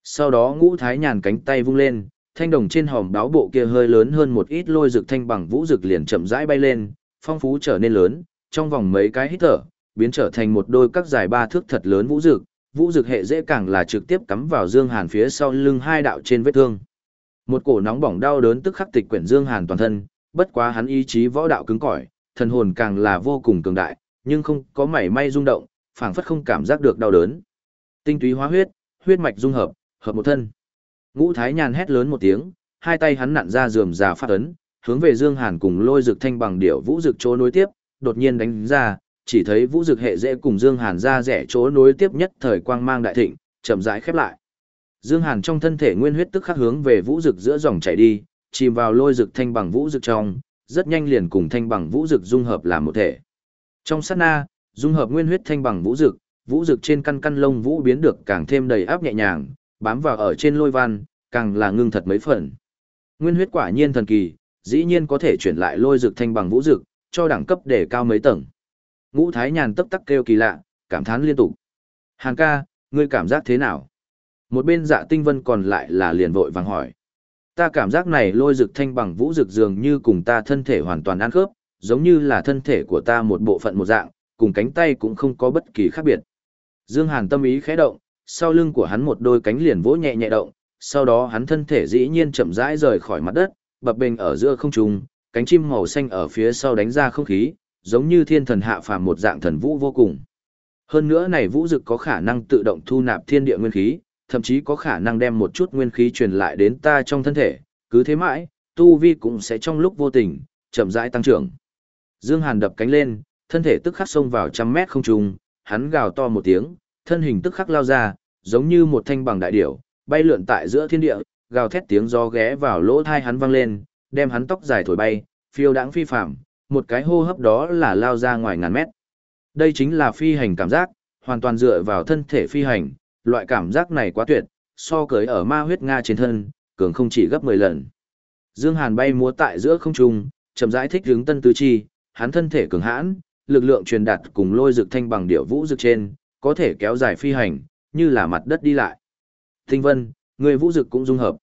Sau đó Ngũ Thái Nhàn cánh tay vung lên, thanh đồng trên hòm đáo bộ kia hơi lớn hơn một ít lôi rực thanh bằng vũ rực liền chậm rãi bay lên, phong phú trở nên lớn, trong vòng mấy cái hít thở, biến trở thành một đôi các dài ba thước thật lớn vũ rực, vũ rực hệ dễ càng là trực tiếp cắm vào Dương Hàn phía sau lưng hai đạo trên vết thương. Một cổ nóng bỏng đau đớn tức khắc tịch quyển Dương Hàn toàn thân, bất quá hắn ý chí võ đạo cứng cỏi, thần hồn càng là vô cùng cường đại, nhưng không có mảy may rung động, phảng phất không cảm giác được đau đớn. Tinh túy hóa huyết, huyết mạch dung hợp, hợp một thân. Ngũ Thái Nhàn hét lớn một tiếng, hai tay hắn nặn ra rườm rà phát ấn, hướng về Dương Hàn cùng lôi dược thanh bằng điểu vũ dược chỗ nối tiếp, đột nhiên đánh ra, chỉ thấy vũ dược hệ dễ cùng Dương Hàn ra rẻ chỗ nối tiếp nhất thời quang mang đại thịnh, chậm rãi khép lại. Dương Hàn trong thân thể nguyên huyết tức khắc hướng về vũ dược giữa dòng chảy đi, chìm vào lôi dược thanh bằng vũ dược trong, rất nhanh liền cùng thanh bằng vũ dược dung hợp làm một thể. Trong sát na, dung hợp nguyên huyết thanh bằng vũ dược vũ dược trên căn căn lông vũ biến được càng thêm đầy áp nhẹ nhàng, bám vào ở trên lôi văn, càng là ngưng thật mấy phần. Nguyên huyết quả nhiên thần kỳ, dĩ nhiên có thể chuyển lại lôi dược thanh bằng vũ dược cho đẳng cấp để cao mấy tầng. Ngũ Thái Nhàn tấp tắc kêu kỳ lạ, cảm thán liên tục. Hàng ca, ngươi cảm giác thế nào? Một bên dạ tinh vân còn lại là liền vội vàng hỏi. Ta cảm giác này lôi dược thanh bằng vũ dược dường như cùng ta thân thể hoàn toàn ăn khớp, giống như là thân thể của ta một bộ phận một dạng, cùng cánh tay cũng không có bất kỳ khác biệt. Dương Hàn tâm ý khẽ động, sau lưng của hắn một đôi cánh liền vỗ nhẹ nhẹ động, sau đó hắn thân thể dĩ nhiên chậm rãi rời khỏi mặt đất, bập bềnh ở giữa không trung, cánh chim màu xanh ở phía sau đánh ra không khí, giống như thiên thần hạ phàm một dạng thần vũ vô cùng. Hơn nữa này vũ dực có khả năng tự động thu nạp thiên địa nguyên khí, thậm chí có khả năng đem một chút nguyên khí truyền lại đến ta trong thân thể, cứ thế mãi, tu vi cũng sẽ trong lúc vô tình, chậm rãi tăng trưởng. Dương Hàn đập cánh lên, thân thể tức khắc xông vào trăm mét không trung, hắn gào to một tiếng, thân hình tức khắc lao ra, giống như một thanh bằng đại điểu, bay lượn tại giữa thiên địa, gào thét tiếng gió ghé vào lỗ tai hắn vang lên, đem hắn tóc dài thổi bay, phiêu đãng phi phạm, một cái hô hấp đó là lao ra ngoài ngàn mét. Đây chính là phi hành cảm giác, hoàn toàn dựa vào thân thể phi hành, loại cảm giác này quá tuyệt, so cưới ở ma huyết Nga trên thân, cường không chỉ gấp 10 lần. Dương Hàn bay múa tại giữa không trung, chậm rãi thích hướng tân tứ chi, hắn thân thể cường hãn, lực lượng truyền đạt cùng lôi dược thanh bằng điệu vũ dược trên, có thể kéo dài phi hành, như là mặt đất đi lại. Tinh vân, người vũ dực cũng dung hợp.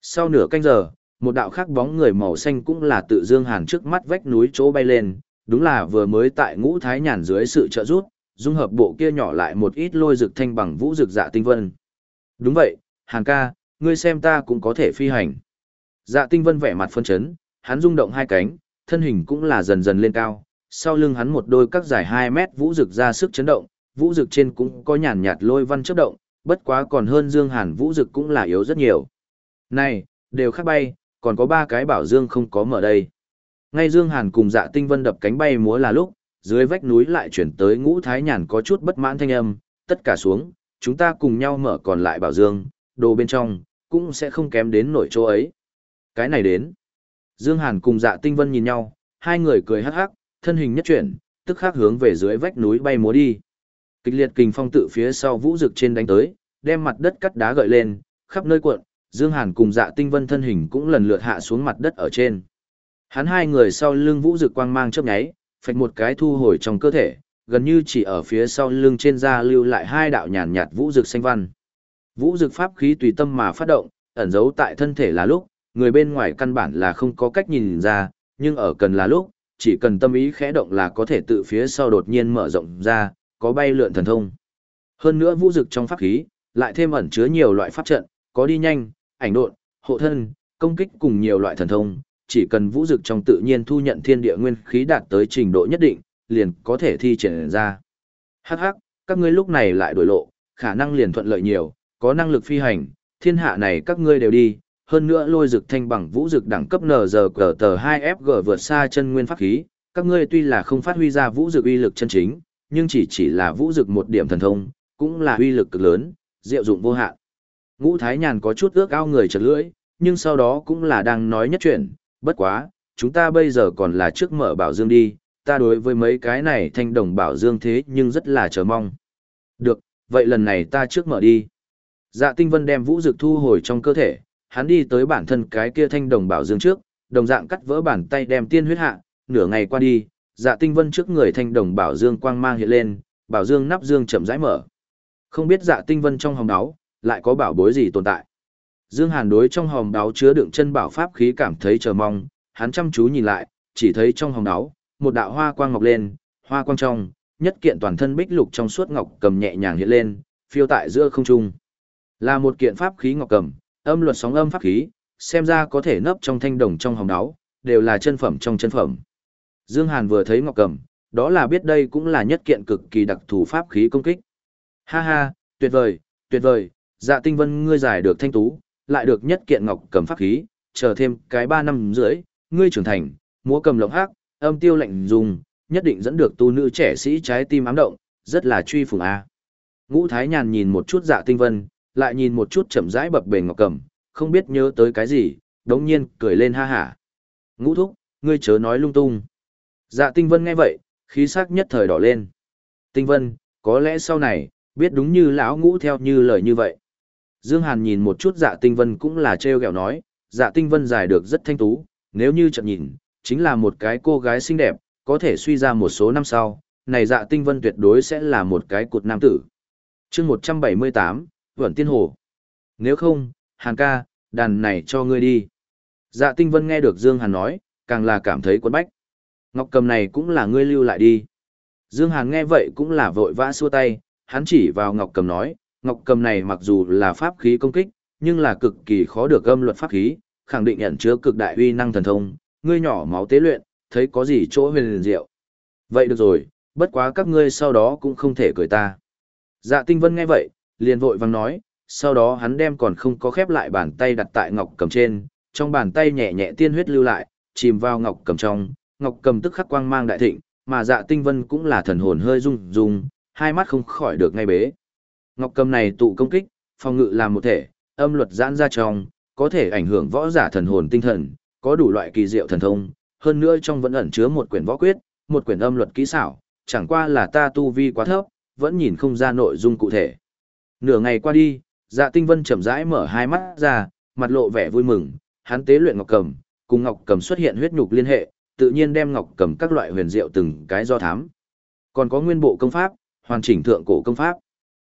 Sau nửa canh giờ, một đạo khác bóng người màu xanh cũng là tự Dương Hàn trước mắt vách núi chỗ bay lên, đúng là vừa mới tại ngũ thái nhàn dưới sự trợ giúp, dung hợp bộ kia nhỏ lại một ít lôi dực thanh bằng vũ dực dạ tinh vân. Đúng vậy, Hàn ca, ngươi xem ta cũng có thể phi hành. Dạ tinh vân vẻ mặt phân chấn, hắn rung động hai cánh, thân hình cũng là dần dần lên cao, sau lưng hắn một đôi các dài 2 mét vũ dực ra sức chấn động, vũ Dực trên cũng có nhàn nhạt lôi văn chớp động, bất quá còn hơn Dương Hàn vũ Dực cũng là yếu rất nhiều. Này, đều khác bay, còn có ba cái bảo dương không có mở đây. Ngay Dương Hàn cùng dạ tinh vân đập cánh bay múa là lúc, dưới vách núi lại chuyển tới ngũ thái nhàn có chút bất mãn thanh âm, tất cả xuống, chúng ta cùng nhau mở còn lại bảo dương, đồ bên trong, cũng sẽ không kém đến nổi chỗ ấy. Cái này đến. Dương Hàn cùng dạ tinh vân nhìn nhau, hai người cười hắc hắc, thân hình nhất chuyển, tức khắc hướng về dưới vách núi bay múa đi. Kịch liệt kình phong tự phía sau vũ rực trên đánh tới, đem mặt đất cắt đá gợi lên, khắp nơi cuộn, Dương Hàn cùng dạ tinh vân thân hình cũng lần lượt hạ xuống mặt đất ở trên. Hắn hai người sau lưng vũ rực quang mang chớp nháy, phạch một cái thu hồi trong cơ thể, gần như chỉ ở phía sau lưng trên da lưu lại hai đạo nhàn nhạt vũ rực xanh văn. Vũ rực pháp khí tùy tâm mà phát động, ẩn giấu tại thân thể là lúc, người bên ngoài căn bản là không có cách nhìn ra, nhưng ở cần là lúc, chỉ cần tâm ý khẽ động là có thể tự phía sau đột nhiên mở rộng ra, có bay lượn thần thông. Hơn nữa vũ dực trong pháp khí, lại thêm ẩn chứa nhiều loại pháp trận, có đi nhanh, ảnh độn, hộ thân, công kích cùng nhiều loại thần thông, chỉ cần vũ dực trong tự nhiên thu nhận thiên địa nguyên khí đạt tới trình độ nhất định, liền có thể thi triển ra. Hắc hắc, các ngươi lúc này lại đổi lộ, khả năng liền thuận lợi nhiều, có năng lực phi hành, thiên hạ này các ngươi đều đi, hơn nữa lôi dực thanh bằng vũ dực đẳng cấp NG cờ tờ 2FG vượt xa chân nguyên pháp khí, các ngươi tuy là không phát huy ra vũ dực uy lực chân chính, nhưng chỉ chỉ là vũ dực một điểm thần thông, cũng là uy lực cực lớn, diệu dụng vô hạn. Ngũ Thái Nhàn có chút ước ao người chật lưỡi, nhưng sau đó cũng là đang nói nhất chuyện, bất quá, chúng ta bây giờ còn là trước mở bảo dương đi, ta đối với mấy cái này thanh đồng bảo dương thế nhưng rất là chờ mong. Được, vậy lần này ta trước mở đi. Dạ tinh vân đem vũ dực thu hồi trong cơ thể, hắn đi tới bản thân cái kia thanh đồng bảo dương trước, đồng dạng cắt vỡ bàn tay đem tiên huyết hạ, nửa ngày qua đi, dạ tinh vân trước người thanh đồng bảo dương quang mang hiện lên, bảo dương nắp dương chậm rãi mở. Không biết dạ tinh vân trong hòm đáo, lại có bảo bối gì tồn tại. Dương Hàn đối trong hòm đáo chứa đựng chân bảo pháp khí cảm thấy chờ mong, hắn chăm chú nhìn lại, chỉ thấy trong hòm đáo, một đạo hoa quang ngọc lên, hoa quang trong, nhất kiện toàn thân bích lục trong suốt ngọc cầm nhẹ nhàng hiện lên, phiêu tại giữa không trung. Là một kiện pháp khí ngọc cầm, âm luật sóng âm pháp khí, xem ra có thể nấp trong thanh đồng trong hòm đáo, đều là chân phẩm trong chân phẩm. Dương Hàn vừa thấy ngọc cầm, đó là biết đây cũng là nhất kiện cực kỳ đặc thù pháp khí công kích. Ha ha, tuyệt vời, tuyệt vời, dạ tinh vân ngươi giải được thanh tú, lại được nhất kiện ngọc cầm pháp khí, chờ thêm cái ba năm rưỡi, ngươi trưởng thành, múa cầm lộng hắc, âm tiêu lạnh dùng, nhất định dẫn được tu nữ trẻ sĩ trái tim ám động, rất là truy phùng a. Ngũ Thái Nhàn nhìn một chút Dạ Tinh Vân, lại nhìn một chút chậm rãi bập bềnh ngọc cầm, không biết nhớ tới cái gì, đống nhiên cười lên ha hả. Ngũ thúc, ngươi chớ nói lung tung. Dạ tinh vân nghe vậy, khí sắc nhất thời đỏ lên. Tinh vân, có lẽ sau này, biết đúng như lão ngũ theo như lời như vậy. Dương Hàn nhìn một chút dạ tinh vân cũng là treo gẹo nói, dạ tinh vân dài được rất thanh tú, nếu như chậm nhìn, chính là một cái cô gái xinh đẹp, có thể suy ra một số năm sau, này dạ tinh vân tuyệt đối sẽ là một cái cột nam tử. chương 178, Vẩn Tiên Hồ. Nếu không, Hàn ca, đàn này cho ngươi đi. Dạ tinh vân nghe được Dương Hàn nói, càng là cảm thấy quấn bách. Ngọc cầm này cũng là ngươi lưu lại đi. Dương Hàn nghe vậy cũng là vội vã xua tay, hắn chỉ vào Ngọc cầm nói, Ngọc cầm này mặc dù là pháp khí công kích, nhưng là cực kỳ khó được âm luật pháp khí, khẳng định ẩn chứa cực đại uy năng thần thông, ngươi nhỏ máu tế luyện, thấy có gì chỗ huyền diệu. Vậy được rồi, bất quá các ngươi sau đó cũng không thể cười ta. Dạ tinh vân nghe vậy, liền vội vàng nói, sau đó hắn đem còn không có khép lại bàn tay đặt tại ngọc cầm trên, trong bàn tay nhẹ nhẹ tiên huyết lưu lại, chìm vào ngọc cầm trong, ngọc cầm tức khắc quang mang đại thịnh, mà dạ tinh vân cũng là thần hồn hơi rung rung, hai mắt không khỏi được ngay bế. Ngọc cầm này tụ công kích, phòng ngự làm một thể, âm luật giãn ra trong, có thể ảnh hưởng võ giả thần hồn tinh thần, có đủ loại kỳ diệu thần thông, hơn nữa trong vẫn ẩn chứa một quyển võ quyết, một quyển âm luật kỹ xảo, chẳng qua là ta tu vi quá thấp, vẫn nhìn không ra nội dung cụ thể. Nửa ngày qua đi, Dạ Tinh Vân chậm rãi mở hai mắt ra, mặt lộ vẻ vui mừng, hắn tế luyện ngọc cầm, cùng ngọc cầm xuất hiện huyết nhục liên hệ, tự nhiên đem ngọc cầm các loại huyền diệu từng cái do thám. Còn có nguyên bộ công pháp, hoàn chỉnh thượng cổ công pháp.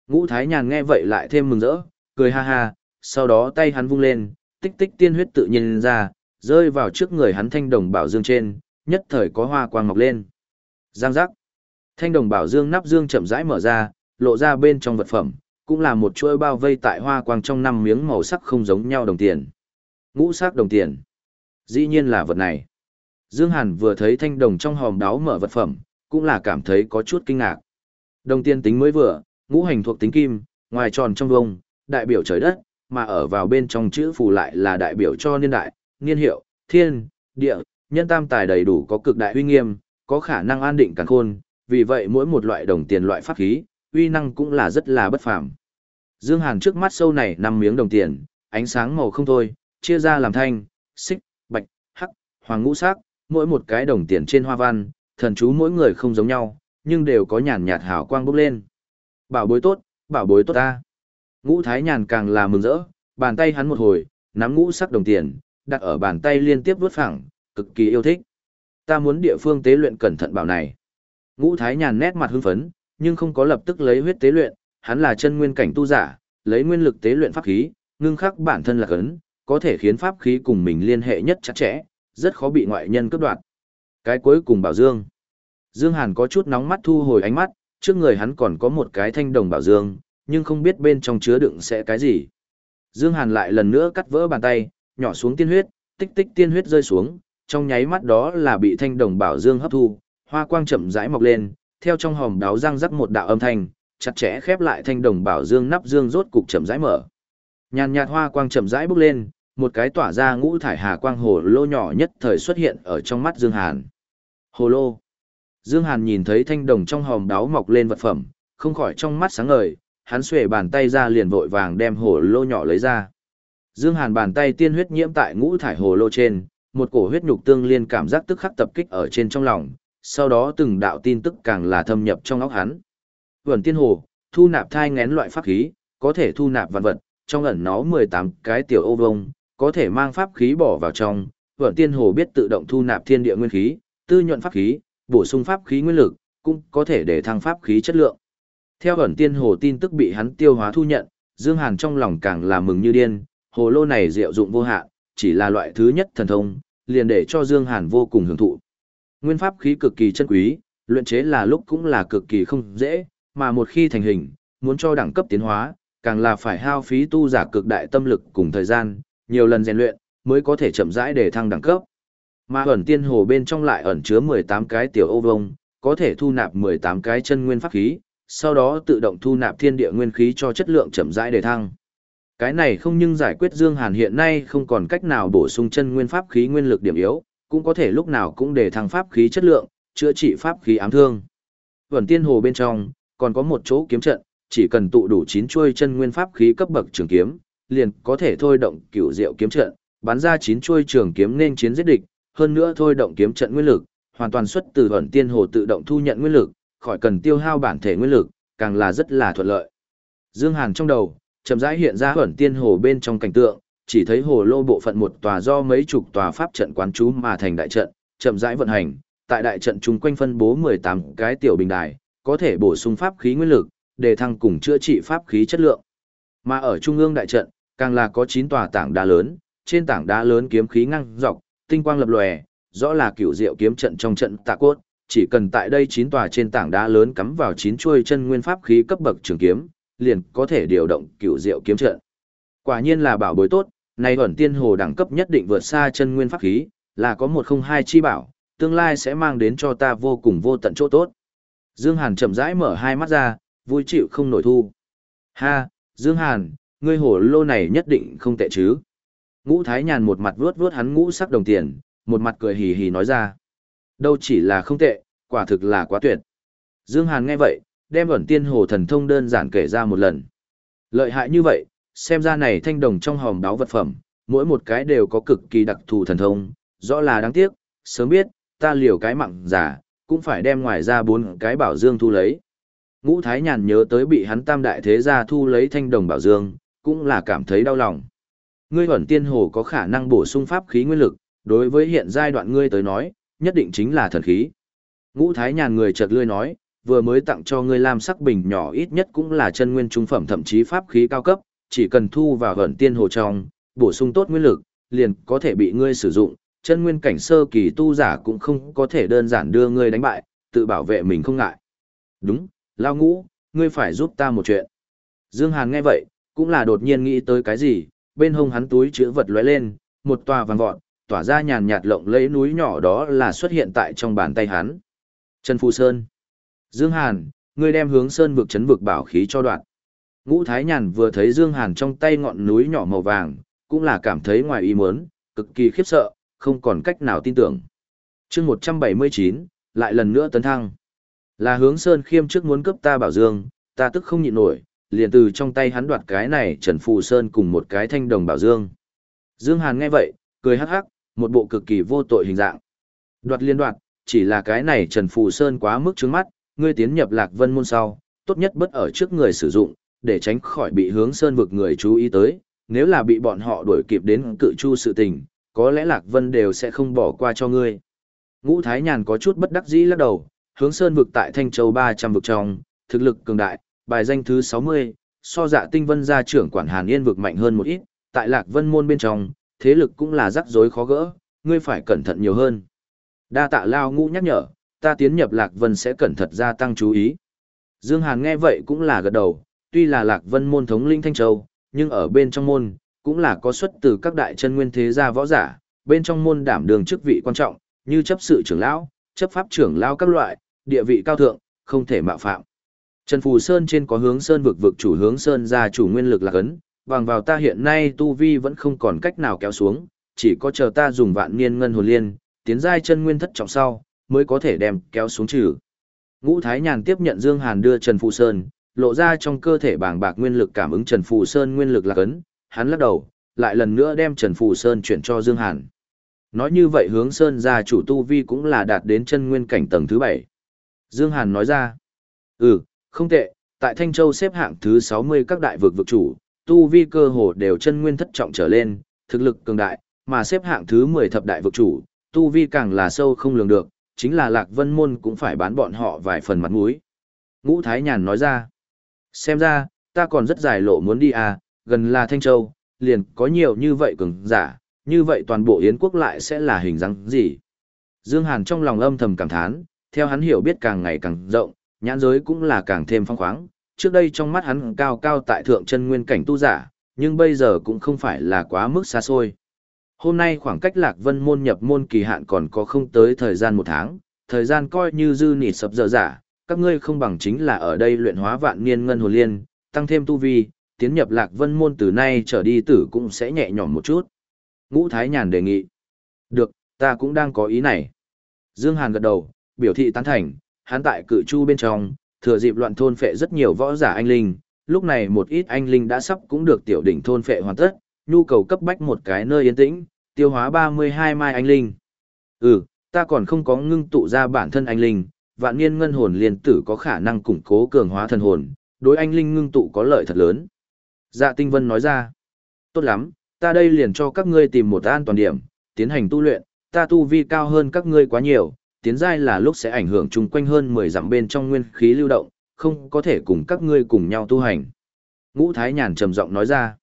Ngũ Thái Nhàn nghe vậy lại thêm mừng rỡ, cười ha ha, sau đó tay hắn vung lên, tích tích tiên huyết tự nhiên ra, rơi vào trước người hắn thanh đồng bảo dương trên, nhất thời có hoa quang ngọc lên. Giang giác. Thanh đồng bảo dương nắp dương chậm rãi mở ra, lộ ra bên trong vật phẩm, cũng là một chuỗi bao vây tại hoa quang trong năm miếng màu sắc không giống nhau đồng tiền. Ngũ sắc đồng tiền. Dĩ nhiên là vật này. Dương Hàn vừa thấy thanh đồng trong hòm đáo mở vật phẩm, cũng là cảm thấy có chút kinh ngạc. Đồng tiền tính mới vừa, ngũ hành thuộc tính kim, ngoài tròn trong vông, đại biểu trời đất, mà ở vào bên trong chữ phù lại là đại biểu cho niên đại, niên hiệu, thiên, địa, nhân tam tài đầy đủ có cực đại uy nghiêm, có khả năng an định càn khôn, vì vậy mỗi một loại đồng tiền loại pháp khí, uy năng cũng là rất là bất phàm. Dương Hàn trước mắt sâu này năm miếng đồng tiền, ánh sáng màu không thôi, chia ra làm thanh, xích, bạch, hắc, hoàng ngũ sắc, mỗi một cái đồng tiền trên hoa văn, thần chú mỗi người không giống nhau, nhưng đều có nhàn nhạt hào quang bốc lên. Bảo bối tốt, bảo bối tốt ta. Ngũ Thái Nhàn càng là mừng rỡ, bàn tay hắn một hồi, nắm ngũ sắc đồng tiền, đặt ở bàn tay liên tiếp vuốt phẳng, cực kỳ yêu thích. Ta muốn địa phương tế luyện cẩn thận bảo này. Ngũ Thái Nhàn nét mặt hưng phấn, nhưng không có lập tức lấy huyết tế luyện, hắn là chân nguyên cảnh tu giả, lấy nguyên lực tế luyện pháp khí, ngưng khắc bản thân là cấn, có thể khiến pháp khí cùng mình liên hệ nhất chặt chẽ, rất khó bị ngoại nhân cướp đoạt. Cái cuối cùng bảo Dương. Dương Hàn có chút nóng mắt thu hồi ánh mắt, trước người hắn còn có một cái thanh đồng bảo Dương, nhưng không biết bên trong chứa đựng sẽ cái gì. Dương Hàn lại lần nữa cắt vỡ bàn tay, nhỏ xuống tiên huyết, tích tích tiên huyết rơi xuống, trong nháy mắt đó là bị thanh đồng bảo dương hấp thu, hoa quang chậm rãi mọc lên, theo trong hòm đáo răng rắc một đạo âm thanh, chặt chẽ khép lại thanh đồng bảo dương nắp dương rốt cục chậm rãi mở. Nhàn nhạt hoa quang chậm rãi bốc lên, một cái tỏa ra ngũ thải hà quang hồ lô nhỏ nhất thời xuất hiện ở trong mắt Dương Hàn. Hồ lô. Dương Hàn nhìn thấy thanh đồng trong hòm đáo mọc lên vật phẩm, không khỏi trong mắt sáng ngời, hắn xuề bàn tay ra liền vội vàng đem hồ lô nhỏ lấy ra. Dương Hàn bàn tay tiên huyết nhiễm tại ngũ thải hồ lô trên, một cổ huyết nhục tương liên cảm giác tức khắc tập kích ở trên trong lòng, sau đó từng đạo tin tức càng là thâm nhập trong óc hắn. Vườn tiên hồ, thu nạp thai ngén loại pháp khí, có thể thu nạp vật vật, trong ẩn nó 18 cái tiểu ô vông, có thể mang pháp khí bỏ vào trong. Vườn tiên hồ biết tự động thu nạp thiên địa nguyên khí, tư nhuận pháp khí, bổ sung pháp khí nguyên lực, cũng có thể để thăng pháp khí chất lượng. Theo ẩn tiên hồ tin tức bị hắn tiêu hóa thu nhận, Dương Hàn trong lòng càng là mừng như điên, hồ lô này diệu dụng vô hạn, chỉ là loại thứ nhất thần thông, liền để cho Dương Hàn vô cùng hưởng thụ. Nguyên pháp khí cực kỳ chân quý, luyện chế là lúc cũng là cực kỳ không dễ, mà một khi thành hình, muốn cho đẳng cấp tiến hóa, càng là phải hao phí tu giả cực đại tâm lực cùng thời gian, nhiều lần rèn luyện, mới có thể chậm rãi để thăng đẳng cấp. Mà ẩn tiên hồ bên trong lại ẩn chứa 18 cái tiểu ô vông, có thể thu nạp 18 cái chân nguyên pháp khí, sau đó tự động thu nạp thiên địa nguyên khí cho chất lượng chậm rãi để thăng. Cái này không nhưng giải quyết Dương Hàn hiện nay không còn cách nào bổ sung chân nguyên pháp khí nguyên lực điểm yếu, cũng có thể lúc nào cũng để thăng pháp khí chất lượng, chữa trị pháp khí ám thương. Vẩn tiên hồ bên trong, còn có một chỗ kiếm trận, chỉ cần tụ đủ 9 chuôi chân nguyên pháp khí cấp bậc trường kiếm, liền có thể thôi động cửu diệu kiếm trận, bắn ra chín chuôi trường kiếm nên chiến giết địch, hơn nữa thôi động kiếm trận nguyên lực, hoàn toàn xuất từ ẩn tiên hồ tự động thu nhận nguyên lực, khỏi cần tiêu hao bản thể nguyên lực, càng là rất là thuận lợi. Dương Hàn trong đầu, chậm rãi hiện ra ẩn tiên hồ bên trong cảnh tượng, chỉ thấy hồ lô bộ phận một tòa do mấy chục tòa pháp trận quán trú mà thành đại trận, chậm rãi vận hành, tại đại trận chung quanh phân bố 18 cái tiểu bình đài, có thể bổ sung pháp khí nguyên lực, để thăng cùng chữa trị pháp khí chất lượng. Mà ở trung ương đại trận, càng là có 9 tòa tảng đá lớn, trên tảng đá lớn kiếm khí ngăng dọc, tinh quang lập lòe, rõ là cửu diệu kiếm trận trong trận tạ cốt, chỉ cần tại đây 9 tòa trên tảng đá lớn cắm vào 9 chuôi chân nguyên pháp khí cấp bậc trường kiếm, liền có thể điều động cửu diệu kiếm trận. Quả nhiên là bảo bối tốt, này ẩn tiên hồ đẳng cấp nhất định vượt xa chân nguyên pháp khí, là có một không hai chi bảo, tương lai sẽ mang đến cho ta vô cùng vô tận chỗ tốt. Dương Hàn chậm rãi mở hai mắt ra, vui chịu không nổi thu. Ha, Dương Hàn, ngươi hồ lô này nhất định không tệ chứ. Ngũ Thái Nhàn một mặt vuốt vuốt hắn ngũ sắc đồng tiền, một mặt cười hì hì nói ra. Đâu chỉ là không tệ, quả thực là quá tuyệt. Dương Hàn nghe vậy, đem ẩn tiên hồ thần thông đơn giản kể ra một lần. Lợi hại như vậy, xem ra này thanh đồng trong hòm đáo vật phẩm, mỗi một cái đều có cực kỳ đặc thù thần thông, rõ là đáng tiếc, sớm biết, ta liều cái mạng giả, cũng phải đem ngoài ra bốn cái bảo dương thu lấy. Ngũ Thái Nhàn nhớ tới bị hắn tam đại thế gia thu lấy thanh đồng bảo dương, cũng là cảm thấy đau lòng. Ngươi ẩn tiên hồ có khả năng bổ sung pháp khí nguyên lực, đối với hiện giai đoạn ngươi tới nói, nhất định chính là thần khí. Ngũ Thái Nhàn người chợt lươi nói, vừa mới tặng cho ngươi lam sắc bình nhỏ ít nhất cũng là chân nguyên trung phẩm thậm chí pháp khí cao cấp, chỉ cần thu vào ẩn tiên hồ trong, bổ sung tốt nguyên lực, liền có thể bị ngươi sử dụng, chân nguyên cảnh sơ kỳ tu giả cũng không có thể đơn giản đưa ngươi đánh bại, tự bảo vệ mình không ngại. Đúng, lao ngũ, ngươi phải giúp ta một chuyện. Dương Hàn nghe vậy, cũng là đột nhiên nghĩ tới cái gì, bên hông hắn túi chứa vật lóe lên, một tòa vàng vọt, tỏa ra nhàn nhạt lộng lẫy núi nhỏ đó là xuất hiện tại trong bàn tay hắn. Trần Phù Sơn. Dương Hàn, ngươi đem hướng sơn vực chấn vực bảo khí cho đoạn. Ngũ Thái Nhàn vừa thấy Dương Hàn trong tay ngọn núi nhỏ màu vàng, cũng là cảm thấy ngoài ý muốn, cực kỳ khiếp sợ, không còn cách nào tin tưởng. chương 179, lại lần nữa tấn thăng. Là hướng Sơn Khiêm trước muốn cướp ta bảo Dương, ta tức không nhịn nổi, liền từ trong tay hắn đoạt cái này Trần Phù Sơn cùng một cái thanh đồng bảo Dương. Dương Hàn nghe vậy, cười hắc hắc, một bộ cực kỳ vô tội hình dạng. Đoạt liên đoạt, chỉ là cái này Trần Phù Sơn quá mức trướng mắt, ngươi tiến nhập lạc vân môn sau, tốt nhất bất ở trước người sử dụng, để tránh khỏi bị hướng Sơn vực người chú ý tới, nếu là bị bọn họ đuổi kịp đến cự chu sự tình, có lẽ lạc vân đều sẽ không bỏ qua cho ngươi. Ngũ Thái Nhàn có chút bất đắc dĩ lắc đầu, hướng Sơn vực tại Thanh Châu 300 vực trong, thực lực cường đại, bài danh thứ 60, so dạ tinh vân gia trưởng quản Hàn Yên vực mạnh hơn một ít, tại lạc vân môn bên trong, thế lực cũng là rắc rối khó gỡ, ngươi phải cẩn thận nhiều hơn. Đa tạ lao ngũ nhắc nhở, ta tiến nhập Lạc Vân sẽ cẩn thận gia tăng chú ý. Dương Hàn nghe vậy cũng là gật đầu, tuy là Lạc Vân môn thống linh Thanh Châu, nhưng ở bên trong môn, cũng là có xuất từ các đại chân nguyên thế gia võ giả, bên trong môn đảm đường chức vị quan trọng, như chấp sự trưởng lão, chấp pháp trưởng lão các loại, địa vị cao thượng, không thể mạo phạm. Trần Phù Sơn trên có hướng Sơn vực vực chủ hướng Sơn gia chủ nguyên lực là cấn, bằng vào ta hiện nay tu vi vẫn không còn cách nào kéo xuống, chỉ có chờ ta dùng vạn niên ngân hồn liên, tiến giai chân nguyên thất trọng sau, mới có thể đem kéo xuống trừ. Ngũ Thái Nhàn tiếp nhận Dương Hàn đưa Trần Phù Sơn, lộ ra trong cơ thể bàng bạc nguyên lực cảm ứng Trần Phù Sơn nguyên lực là cấn, hắn lắc đầu, lại lần nữa đem Trần Phù Sơn chuyển cho Dương Hàn. Nói như vậy hướng Sơn gia chủ tu vi cũng là đạt đến chân nguyên cảnh tầng thứ 7. Dương Hàn nói ra, ừ, không tệ, tại Thanh Châu xếp hạng thứ 60 các đại vực vực chủ, tu vi cơ hồ đều chân nguyên thất trọng trở lên, thực lực cường đại, mà xếp hạng thứ 10 thập đại vực chủ, tu vi càng là sâu không lường được, chính là Lạc Vân Môn cũng phải bán bọn họ vài phần mặt mũi. Ngũ Thái Nhàn nói ra, xem ra, ta còn rất dài lộ muốn đi à, gần là Thanh Châu, liền có nhiều như vậy cường giả, như vậy toàn bộ Yến quốc lại sẽ là hình dáng gì? Dương Hàn trong lòng âm thầm cảm thán, theo hắn hiểu biết càng ngày càng rộng, nhãn giới cũng là càng thêm phong khoáng, trước đây trong mắt hắn cao cao tại thượng chân nguyên cảnh tu giả, nhưng bây giờ cũng không phải là quá mức xa xôi. Hôm nay khoảng cách Lạc Vân môn nhập môn kỳ hạn còn có không tới thời gian một tháng, thời gian coi như dư nịt sập dở giả, các ngươi không bằng chính là ở đây luyện hóa vạn niên ngân hồn liên, tăng thêm tu vi, tiến nhập Lạc Vân môn từ nay trở đi tử cũng sẽ nhẹ nhõm một chút. Ngũ Thái Nhàn đề nghị. Được, ta cũng đang có ý này. Dương Hàn gật đầu, biểu thị tán thành, hắn tại cự chu bên trong, thừa dịp loạn thôn phệ rất nhiều võ giả anh linh, lúc này một ít anh linh đã sắp cũng được tiểu đỉnh thôn phệ hoàn tất, nhu cầu cấp bách một cái nơi yên tĩnh, tiêu hóa 32 mai anh linh. Ừ, ta còn không có ngưng tụ ra bản thân anh linh, vạn niên ngân hồn liên tử có khả năng củng cố cường hóa thần hồn, đối anh linh ngưng tụ có lợi thật lớn. Dạ tinh vân nói ra, tốt lắm, ta đây liền cho các ngươi tìm một an toàn điểm, tiến hành tu luyện, ta tu vi cao hơn các ngươi quá nhiều, tiến giai là lúc sẽ ảnh hưởng chung quanh hơn 10 dặm bên trong nguyên khí lưu động, không có thể cùng các ngươi cùng nhau tu hành. Ngũ Thái Nhàn trầm giọng nói ra.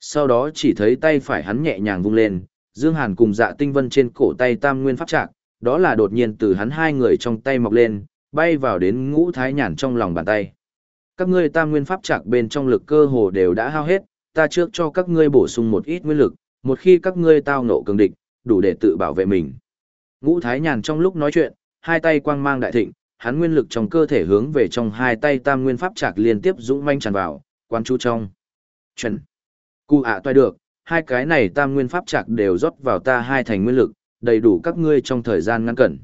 Sau đó chỉ thấy tay phải hắn nhẹ nhàng vung lên, Dương Hàn cùng dạ tinh vân trên cổ tay tam nguyên pháp trạc, đó là đột nhiên từ hắn hai người trong tay mọc lên, bay vào đến ngũ thái nhàn trong lòng bàn tay. Các ngươi tam nguyên pháp trạc bên trong lực cơ hồ đều đã hao hết, ta trước cho các ngươi bổ sung một ít nguyên lực, một khi các ngươi tao nộ cường địch, đủ để tự bảo vệ mình. Ngũ thái nhàn trong lúc nói chuyện, hai tay quang mang đại thịnh, hắn nguyên lực trong cơ thể hướng về trong hai tay tam nguyên pháp trạc liên tiếp dũng manh tràn vào, quan chú trong. Chuẩn. Cụ ạ toài được, hai cái này tam nguyên pháp trạc đều rót vào ta hai thành nguyên lực, đầy đủ các ngươi trong thời gian ngắn cẩn.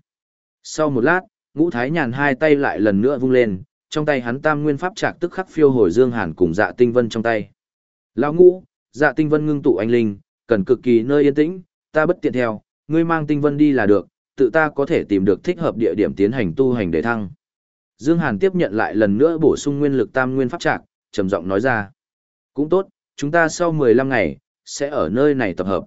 Sau một lát, ngũ thái nhàn hai tay lại lần nữa vung lên, trong tay hắn tam nguyên pháp trạc tức khắc phiêu hồi dương hàn cùng dạ tinh vân trong tay. Lão ngũ, dạ tinh vân ngưng tụ anh linh, cần cực kỳ nơi yên tĩnh, ta bất tiện theo, ngươi mang tinh vân đi là được, tự ta có thể tìm được thích hợp địa điểm tiến hành tu hành để thăng. Dương Hàn tiếp nhận lại lần nữa bổ sung nguyên lực tam nguyên pháp trạc, trầm giọng nói ra. Cũng tốt, chúng ta sau 15 ngày, sẽ ở nơi này tập hợp.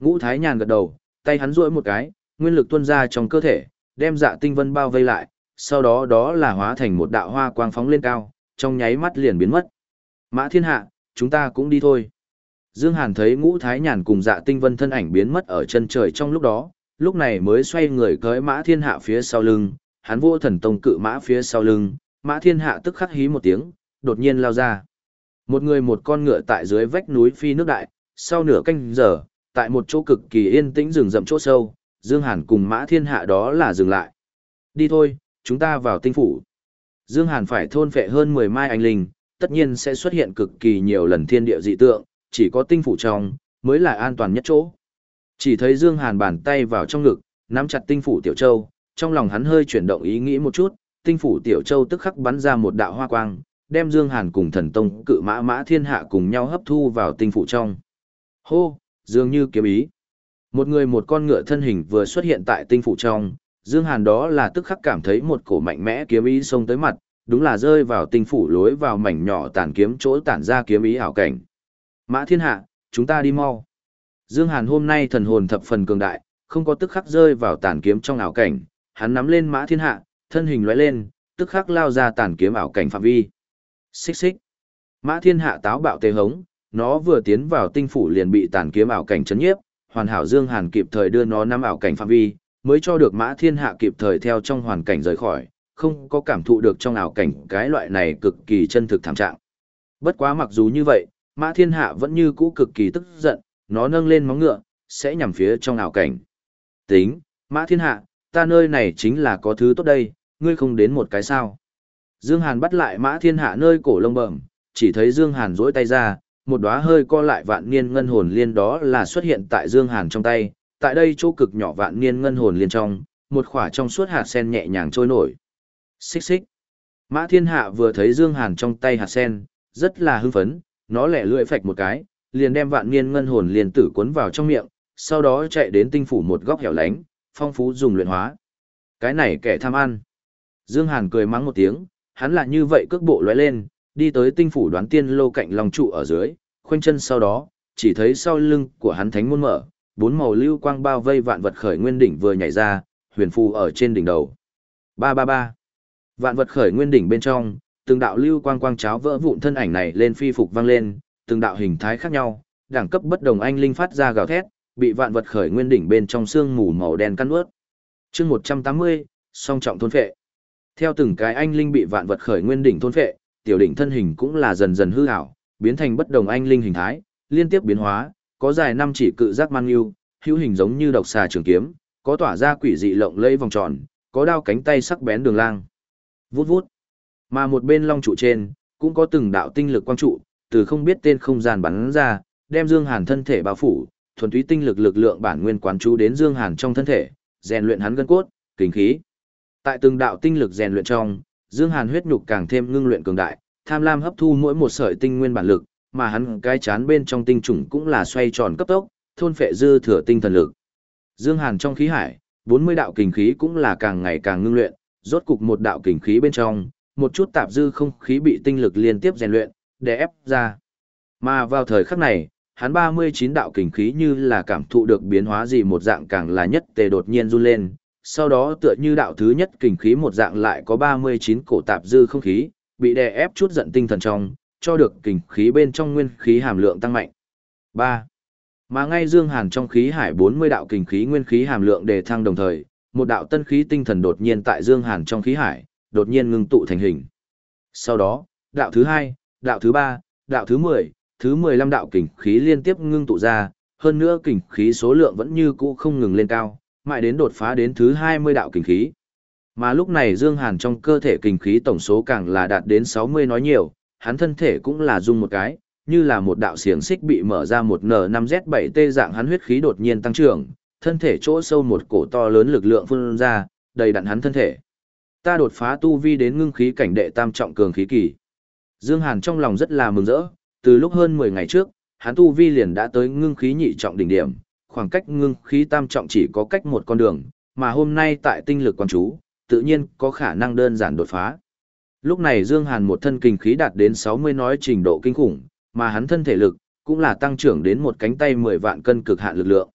Ngũ Thái Nhàn gật đầu, tay hắn duỗi một cái, nguyên lực tuôn ra trong cơ thể, đem dạ tinh vân bao vây lại, sau đó đó là hóa thành một đạo hoa quang phóng lên cao, trong nháy mắt liền biến mất. Mã thiên hạ, chúng ta cũng đi thôi. Dương Hàn thấy ngũ thái nhàn cùng dạ tinh vân thân ảnh biến mất ở chân trời trong lúc đó, lúc này mới xoay người cưỡi mã thiên hạ phía sau lưng, hắn vô thần tông cự mã phía sau lưng, mã thiên hạ tức khắc hí một tiếng, đột nhiên lao ra. Một người một con ngựa tại dưới vách núi phi nước đại, sau nửa canh giờ, tại một chỗ cực kỳ yên tĩnh rừng rậm chỗ sâu, Dương Hàn cùng Mã Thiên Hạ đó là dừng lại. Đi thôi, chúng ta vào tinh phủ. Dương Hàn phải thôn phệ hơn 10 mai anh linh, tất nhiên sẽ xuất hiện cực kỳ nhiều lần thiên địa dị tượng, chỉ có tinh phủ trong, mới là an toàn nhất chỗ. Chỉ thấy Dương Hàn bàn tay vào trong ngực, nắm chặt tinh phủ Tiểu Châu, trong lòng hắn hơi chuyển động ý nghĩ một chút, tinh phủ Tiểu Châu tức khắc bắn ra một đạo hoa quang, đem Dương Hàn cùng thần tông cự mã mã thiên hạ cùng nhau hấp thu vào tinh phủ trong. Hô, dường như kiếm ý. Một người một con ngựa thân hình vừa xuất hiện tại tinh phủ trong, Dương Hàn đó là tức khắc cảm thấy một cổ mạnh mẽ kiếm ý xông tới mặt, đúng là rơi vào tinh phủ lối vào mảnh nhỏ tàn kiếm chỗ tản ra kiếm ý ảo cảnh. Mã thiên hạ, chúng ta đi mau. Dương Hàn hôm nay thần hồn thập phần cường đại, không có tức khắc rơi vào tàn kiếm trong ảo cảnh, hắn nắm lên mã thiên hạ, thân hình lóe lên, tức khắc lao ra tàn kiếm ảo cảnh phạm vi. Xích xích. Mã thiên hạ táo bạo tê hống, nó vừa tiến vào tinh phủ liền bị tàn kiếm ảo cảnh chấn nhiếp, hoàn hảo Dương Hàn kịp thời đưa nó nắm ảo cảnh phạm vi, mới cho được Mã Thiên Hạ kịp thời theo trong hoàn cảnh rời khỏi, không có cảm thụ được trong ảo cảnh cái loại này cực kỳ chân thực thảm trạng. Bất quá mặc dù như vậy, Mã Thiên Hạ vẫn như cũ cực kỳ tức giận, nó nâng lên móng ngựa, sẽ nhằm phía trong ảo cảnh. Tính, Mã Thiên Hạ, ta nơi này chính là có thứ tốt đây, ngươi không đến một cái sao. Dương Hàn bắt lại Mã Thiên Hạ nơi cổ lông bẩm, chỉ thấy Dương Hàn duỗi tay ra, một đóa hơi co lại vạn niên ngân hồn liên đó là xuất hiện tại Dương Hàn trong tay, tại đây chỗ cực nhỏ vạn niên ngân hồn liên trong, một khỏa trong suốt hạt sen nhẹ nhàng trôi nổi. Xích xích. Mã Thiên Hạ vừa thấy Dương Hàn trong tay hạt sen, rất là hưng phấn, nó lẻ lưỡi phạch một cái, liền đem vạn niên ngân hồn liền tử cuốn vào trong miệng, sau đó chạy đến tinh phủ một góc hẻo lánh, phong phú dùng luyện hóa. Cái này kẻ tham ăn. Dương Hàn cười mắng một tiếng, hắn là như vậy cước bộ lóe lên, đi tới tinh phủ đoán tiên lô cạnh lòng trụ ở dưới, khoanh chân sau đó, chỉ thấy sau lưng của hắn thánh môn mở, bốn màu lưu quang bao vây vạn vật khởi nguyên đỉnh vừa nhảy ra, huyền phù ở trên đỉnh đầu. Ba ba ba. Vạn vật khởi nguyên đỉnh bên trong, từng đạo lưu quang quang cháo vỡ vụn thân ảnh này lên phi phục vang lên, từng đạo hình thái khác nhau, đẳng cấp bất đồng anh linh phát ra gào thét, bị vạn vật khởi nguyên đỉnh bên trong xương mù màu đen căn ướt. Chương 180, song trọng thôn phệ. Theo từng cái anh linh bị vạn vật khởi nguyên đỉnh thôn phệ, tiểu đỉnh thân hình cũng là dần dần hư ảo, biến thành bất đồng anh linh hình thái, liên tiếp biến hóa, có dài năm chỉ cự giác mang yêu, hữu hình giống như độc xà trường kiếm, có tỏa ra quỷ dị lộng lẫy vòng tròn, có đao cánh tay sắc bén đường lang. Vút vút. Mà một bên long trụ trên, cũng có từng đạo tinh lực quang trụ, từ không biết tên không gian bắn ra, đem Dương Hàn thân thể bao phủ, thuần túy tinh lực lực lượng bản nguyên quán chú đến Dương Hàn trong thân thể, rèn luyện hắn gân cốt, kinh khí. Tại từng đạo tinh lực rèn luyện trong, Dương Hàn huyết nhục càng thêm ngưng luyện cường đại, tham lam hấp thu mỗi một sợi tinh nguyên bản lực, mà hắn cái chán bên trong tinh trùng cũng là xoay tròn cấp tốc, thôn phệ dư thừa tinh thần lực. Dương Hàn trong khí hải, 40 đạo kình khí cũng là càng ngày càng ngưng luyện, rốt cục một đạo kình khí bên trong, một chút tạp dư không khí bị tinh lực liên tiếp rèn luyện, để ép ra. Mà vào thời khắc này, hắn 39 đạo kình khí như là cảm thụ được biến hóa gì một dạng càng là nhất tề đột nhiên run lên, sau đó tựa như đạo thứ nhất kình khí một dạng lại có 39 cổ tạp dư không khí, bị đè ép chút giận tinh thần trong, cho được kình khí bên trong nguyên khí hàm lượng tăng mạnh. 3. Mà ngay Dương Hàn trong khí hải 40 đạo kình khí nguyên khí hàm lượng đề thăng đồng thời, một đạo tân khí tinh thần đột nhiên tại Dương Hàn trong khí hải, đột nhiên ngưng tụ thành hình. Sau đó, đạo thứ hai, đạo thứ ba, đạo thứ 10, thứ 15 đạo kình khí liên tiếp ngưng tụ ra, hơn nữa kình khí số lượng vẫn như cũ không ngừng lên cao, mãi đến đột phá đến thứ 20 đạo kình khí. Mà lúc này Dương Hàn trong cơ thể kình khí tổng số càng là đạt đến 60 nói nhiều, hắn thân thể cũng là dung một cái, như là một đạo xiềng xích bị mở ra một N5Z7T dạng hắn huyết khí đột nhiên tăng trưởng, thân thể chỗ sâu một cổ to lớn lực lượng phun ra, đầy đặn hắn thân thể. Ta đột phá tu vi đến ngưng khí cảnh đệ tam trọng cường khí kỳ. Dương Hàn trong lòng rất là mừng rỡ, từ lúc hơn 10 ngày trước, hắn tu vi liền đã tới ngưng khí nhị trọng đỉnh điểm, khoảng cách ngưng khí tam trọng chỉ có cách một con đường, mà hôm nay tại tinh lực quan chú, tự nhiên có khả năng đơn giản đột phá. Lúc này Dương Hàn một thân kinh khí đạt đến 60 nói trình độ kinh khủng, mà hắn thân thể lực cũng là tăng trưởng đến một cánh tay 10 vạn cân cực hạn lực lượng.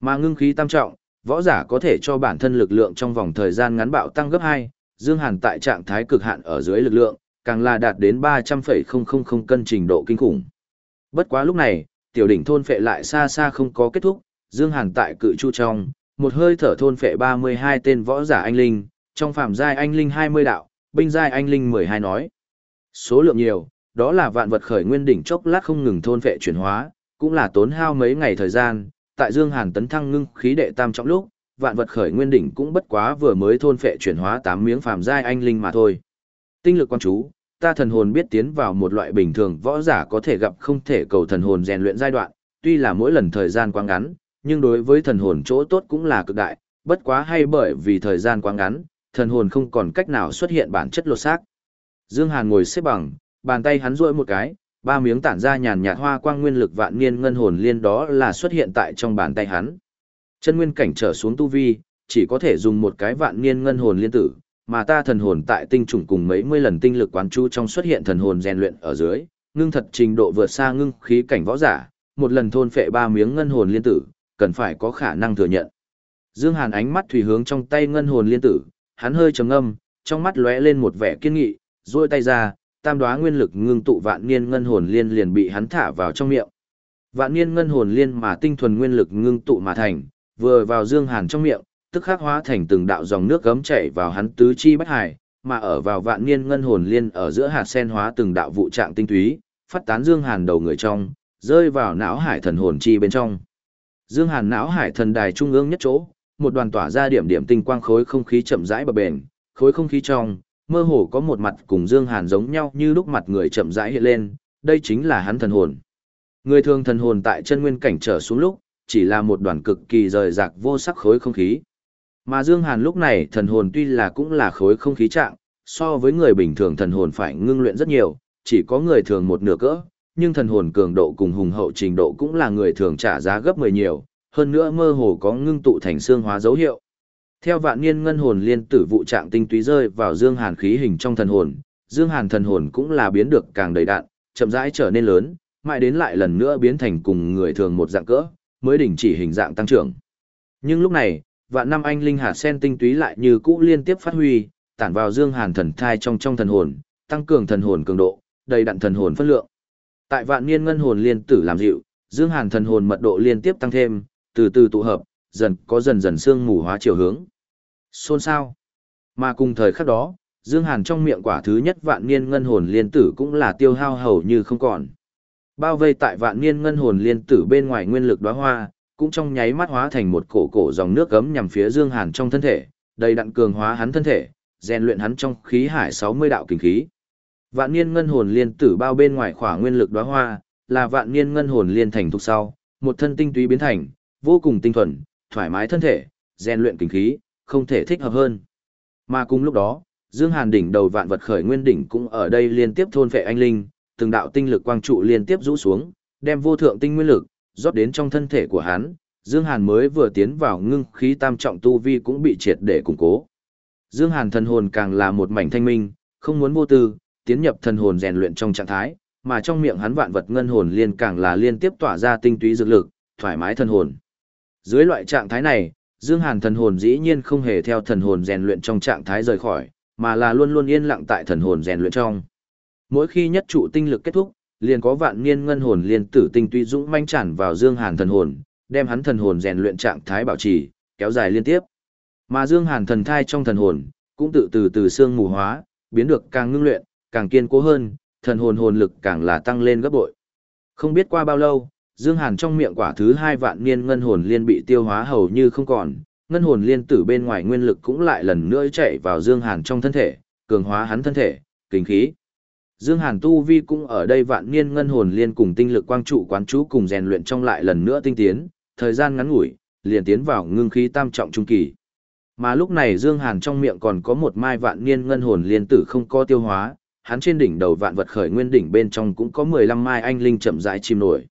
Mà ngưng khí tam trọng, võ giả có thể cho bản thân lực lượng trong vòng thời gian ngắn bạo tăng gấp 2, Dương Hàn tại trạng thái cực hạn ở dưới lực lượng, càng là đạt đến 300,000 cân trình độ kinh khủng. Bất quá lúc này, tiểu đỉnh thôn phệ lại xa xa không có kết thúc, Dương Hàn tại cự chu trong, một hơi thở thôn phệ 32 tên võ giả anh linh, trong phạm giai anh linh 20 đạo, binh giai anh linh 12 nói. Số lượng nhiều, đó là vạn vật khởi nguyên đỉnh chốc lát không ngừng thôn phệ chuyển hóa, cũng là tốn hao mấy ngày thời gian, tại Dương Hàn tấn thăng ngưng khí đệ tam trọng lúc, vạn vật khởi nguyên đỉnh cũng bất quá vừa mới thôn phệ chuyển hóa 8 miếng phàm giai anh linh mà thôi. Tinh lực quan chú, ta thần hồn biết tiến vào một loại bình thường võ giả có thể gặp không thể cầu thần hồn rèn luyện giai đoạn, tuy là mỗi lần thời gian quá ngắn, nhưng đối với thần hồn chỗ tốt cũng là cực đại, bất quá hay bởi vì thời gian quá ngắn, thần hồn không còn cách nào xuất hiện bản chất lột xác. Dương Hàn ngồi xếp bằng, bàn tay hắn duỗi một cái, ba miếng tản ra nhàn nhạt hoa quang nguyên lực vạn niên ngân hồn liên đó là xuất hiện tại trong bàn tay hắn. Chân nguyên cảnh trở xuống tu vi, chỉ có thể dùng một cái vạn niên ngân hồn liên tử, mà ta thần hồn tại tinh trùng cùng mấy mươi lần tinh lực quán chú trong xuất hiện thần hồn rèn luyện ở dưới, ngưng thật trình độ vượt xa ngưng khí cảnh võ giả, một lần thôn phệ ba miếng ngân hồn liên tử, cần phải có khả năng thừa nhận. Dương Hàn ánh mắt thủy hướng trong tay ngân hồn liên tử, hắn hơi trầm ngâm, trong mắt lóe lên một vẻ kiên nghị, duỗi tay ra, tam đóa nguyên lực ngưng tụ vạn niên ngân hồn liên liền bị hắn thả vào trong miệng. Vạn niên ngân hồn liên mà tinh thuần nguyên lực ngưng tụ mà thành, vừa vào Dương Hàn trong miệng, tức khắc hóa thành từng đạo dòng nước gấm chảy vào hắn tứ chi bách hải, mà ở vào vạn niên ngân hồn liên ở giữa hạt sen hóa từng đạo vụ trạng tinh túy, phát tán Dương Hàn đầu người trong, rơi vào não hải thần hồn chi bên trong. Dương Hàn não hải thần đài trung ương nhất chỗ, một đoàn tỏa ra điểm điểm tinh quang khối không khí chậm rãi bập bền, khối không khí trong, mơ hồ có một mặt cùng Dương Hàn giống nhau như lúc mặt người chậm rãi hiện lên, đây chính là hắn thần hồn. Người thường thần hồn tại chân nguyên cảnh trở xuống lúc, chỉ là một đoàn cực kỳ rời rạc vô sắc khối không khí. Mà Dương Hàn lúc này thần hồn tuy là cũng là khối không khí trạng, so với người bình thường thần hồn phải ngưng luyện rất nhiều, chỉ có người thường một nửa cỡ, nhưng thần hồn cường độ cùng hùng hậu trình độ cũng là người thường trả giá gấp 10 nhiều, hơn nữa mơ hồ có ngưng tụ thành xương hóa dấu hiệu. Theo vạn niên ngân hồn liên tử vụ trạng tinh túy rơi vào Dương Hàn khí hình trong thần hồn, Dương Hàn thần hồn cũng là biến được càng đầy đạn, chậm rãi trở nên lớn, mãi đến lại lần nữa biến thành cùng người thường một dạng cỡ, mới đình chỉ hình dạng tăng trưởng. Nhưng lúc này, vạn năm anh linh hạt sen tinh túy lại như cũ liên tiếp phát huy, tản vào Dương Hàn thần thai trong trong thần hồn, tăng cường thần hồn cường độ, đầy đặn thần hồn phân lượng. Tại vạn niên ngân hồn liên tử làm dịu, Dương Hàn thần hồn mật độ liên tiếp tăng thêm, từ từ tụ hợp, dần có dần dần xương mù hóa chiều hướng. Xôn sao? Mà cùng thời khắc đó, Dương Hàn trong miệng quả thứ nhất vạn niên ngân hồn liên tử cũng là tiêu hao hầu như không còn. Bao vây tại vạn niên ngân hồn liên tử bên ngoài nguyên lực đóa hoa, cũng trong nháy mắt hóa thành một cổ cổ dòng nước gấm nhằm phía Dương Hàn trong thân thể, đầy đặn cường hóa hắn thân thể, rèn luyện hắn trong khí hải 60 đạo kinh khí. Vạn niên ngân hồn liên tử bao bên ngoài khỏa nguyên lực đóa hoa, là vạn niên ngân hồn liên thành thuộc sau, một thân tinh túy biến thành, vô cùng tinh thuần, thoải mái thân thể, rèn luyện kinh khí, không thể thích hợp hơn. Mà cùng lúc đó, Dương Hàn đỉnh đầu vạn vật khởi nguyên đỉnh cũng ở đây liên tiếp thôn phệ anh linh, từng đạo tinh lực quang trụ liên tiếp rũ xuống, đem vô thượng tinh nguyên lực rót đến trong thân thể của hắn. Dương Hàn mới vừa tiến vào ngưng khí tam trọng tu vi cũng bị triệt để củng cố. Dương Hàn thần hồn càng là một mảnh thanh minh, không muốn vô tư, tiến nhập thần hồn rèn luyện trong trạng thái, mà trong miệng hắn vạn vật ngân hồn liên càng là liên tiếp tỏa ra tinh túy dược lực, thoải mái thần hồn. Dưới loại trạng thái này, Dương Hàn thần hồn dĩ nhiên không hề theo thần hồn rèn luyện trong trạng thái rời khỏi, mà là luôn luôn yên lặng tại thần hồn rèn luyện trong. Mỗi khi nhất trụ tinh lực kết thúc, liền có vạn niên ngân hồn liên tử tinh tuy dũng manh tràn vào Dương Hàn thần hồn, đem hắn thần hồn rèn luyện trạng thái bảo trì, kéo dài liên tiếp. Mà Dương Hàn thần thai trong thần hồn, cũng tự từ từ xương mù hóa, biến được càng ngưng luyện, càng kiên cố hơn, thần hồn hồn lực càng là tăng lên gấp bội. Không biết qua bao lâu, Dương Hàn trong miệng quả thứ hai vạn niên ngân hồn liên bị tiêu hóa hầu như không còn, ngân hồn liên tử bên ngoài nguyên lực cũng lại lần nữa chạy vào Dương Hàn trong thân thể, cường hóa hắn thân thể, kinh khí. Dương Hàn tu vi cũng ở đây vạn niên ngân hồn liên cùng tinh lực quang trụ quán chú cùng rèn luyện trong lại lần nữa tinh tiến, thời gian ngắn ngủi, liền tiến vào ngưng khí tam trọng trung kỳ. Mà lúc này Dương Hàn trong miệng còn có một mai vạn niên ngân hồn liên tử không có tiêu hóa, hắn trên đỉnh đầu vạn vật khởi nguyên đỉnh bên trong cũng có 15 mai anh linh chậm rãi chìm nổi.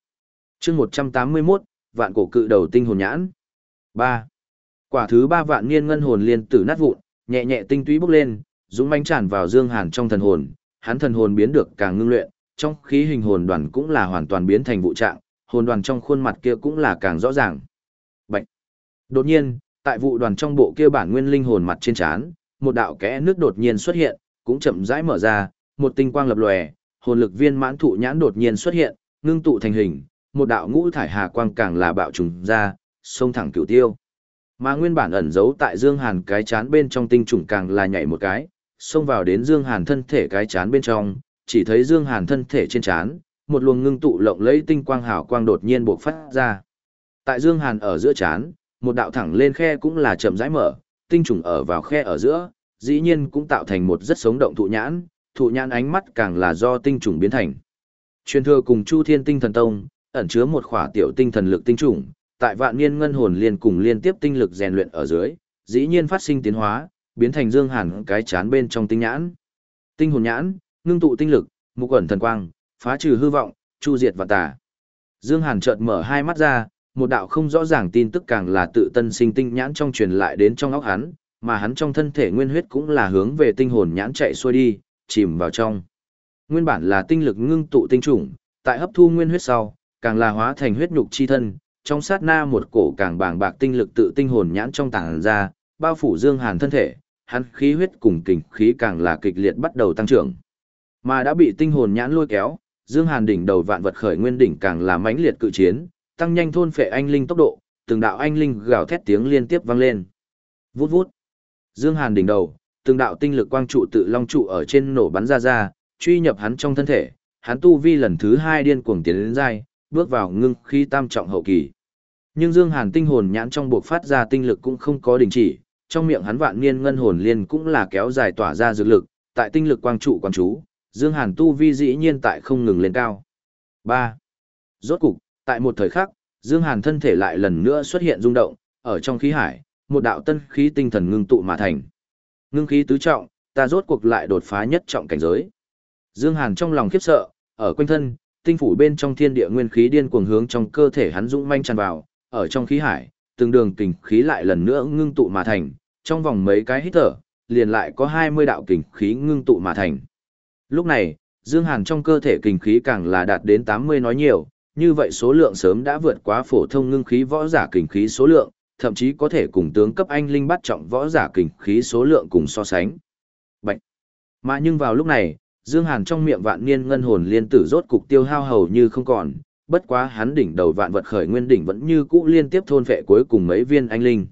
Chương 181, vạn cổ cự đầu tinh hồn nhãn. 3. Quả thứ ba vạn niên ngân hồn liên tử nát vụn, nhẹ nhẹ tinh túy bốc lên, dũng mãnh tràn vào Dương Hàn trong thần hồn, hắn thần hồn biến được càng ngưng luyện, trong khí hình hồn đoàn cũng là hoàn toàn biến thành vụ trạng, hồn đoàn trong khuôn mặt kia cũng là càng rõ ràng. Bạch. Đột nhiên, tại vụ đoàn trong bộ kia bản nguyên linh hồn mặt trên trán, một đạo kẽ nước đột nhiên xuất hiện, cũng chậm rãi mở ra, một tinh quang lập lòe, hồn lực viên mãn thụ nhãn đột nhiên xuất hiện, ngưng tụ thành hình, một đạo ngũ thải hà quang càng là bạo trùng ra, xông thẳng cửu tiêu. Mà nguyên bản ẩn giấu tại Dương Hàn cái chán bên trong tinh trùng càng là nhảy một cái, xông vào đến Dương Hàn thân thể cái chán bên trong, chỉ thấy Dương Hàn thân thể trên chán, một luồng ngưng tụ lộng lẫy tinh quang hào quang đột nhiên bộc phát ra. Tại Dương Hàn ở giữa chán, một đạo thẳng lên khe cũng là chậm rãi mở, tinh trùng ở vào khe ở giữa, dĩ nhiên cũng tạo thành một rất sống động thụ nhãn, thụ nhãn ánh mắt càng là do tinh trùng biến thành. Truyền thừa cùng Chu Thiên Tinh Thần Tông, ẩn chứa một khỏa tiểu tinh thần lực tinh trùng, tại vạn niên ngân hồn liên cùng liên tiếp tinh lực rèn luyện ở dưới, dĩ nhiên phát sinh tiến hóa, biến thành Dương Hàn cái chán bên trong tinh nhãn. Tinh hồn nhãn, ngưng tụ tinh lực, mục ẩn thần quang, phá trừ hư vọng, chu diệt và tà. Dương Hàn chợt mở hai mắt ra, một đạo không rõ ràng tin tức càng là tự tân sinh tinh nhãn trong truyền lại đến trong óc hắn, mà hắn trong thân thể nguyên huyết cũng là hướng về tinh hồn nhãn chạy xuôi đi, chìm vào trong. Nguyên bản là tinh lực ngưng tụ tinh trùng, tại hấp thu nguyên huyết sau, càng là hóa thành huyết nhục chi thân, trong sát na một cổ càng bàng bạc tinh lực tự tinh hồn nhãn trong tàng ra, bao phủ Dương Hàn thân thể, hắn khí huyết cùng kình khí càng là kịch liệt bắt đầu tăng trưởng. Mà đã bị tinh hồn nhãn lôi kéo, Dương Hàn đỉnh đầu vạn vật khởi nguyên đỉnh càng là mãnh liệt cự chiến, tăng nhanh thôn phệ anh linh tốc độ, từng đạo anh linh gào thét tiếng liên tiếp vang lên. Vút vút. Dương Hàn đỉnh đầu, từng đạo tinh lực quang trụ tự long trụ ở trên nổ bắn ra ra, truy nhập hắn trong thân thể, hắn tu vi lần thứ hai điên cuồng tiến đến giai, bước vào ngưng khí tam trọng hậu kỳ. Nhưng Dương Hàn tinh hồn nhãn trong buộc phát ra tinh lực cũng không có đình chỉ, trong miệng hắn vạn niên ngân hồn liên cũng là kéo dài tỏa ra dược lực, tại tinh lực quang trụ quang chú, Dương Hàn tu vi dĩ nhiên tại không ngừng lên cao. 3. Rốt cục, tại một thời khắc, Dương Hàn thân thể lại lần nữa xuất hiện rung động, ở trong khí hải, một đạo tân khí tinh thần ngưng tụ mà thành. Ngưng khí tứ trọng, ta rốt cuộc lại đột phá nhất trọng cảnh giới. Dương Hàn trong lòng khiếp sợ, ở quanh thân, tinh phủ bên trong thiên địa nguyên khí điên cuồng hướng trong cơ thể hắn dũng manh tràn vào, ở trong khí hải, từng đường kình khí lại lần nữa ngưng tụ mà thành, trong vòng mấy cái hít thở, liền lại có 20 đạo kình khí ngưng tụ mà thành. Lúc này, Dương Hàn trong cơ thể kình khí càng là đạt đến 80 nói nhiều, như vậy số lượng sớm đã vượt quá phổ thông ngưng khí võ giả kình khí số lượng, thậm chí có thể cùng tướng cấp anh linh bắt trọng võ giả kình khí số lượng cùng so sánh. Bạch. Mà nhưng vào lúc này, Dương Hàn trong miệng vạn niên ngân hồn liên tử rốt cục tiêu hao hầu như không còn, bất quá hắn đỉnh đầu vạn vật khởi nguyên đỉnh vẫn như cũ liên tiếp thôn vệ cuối cùng mấy viên anh linh.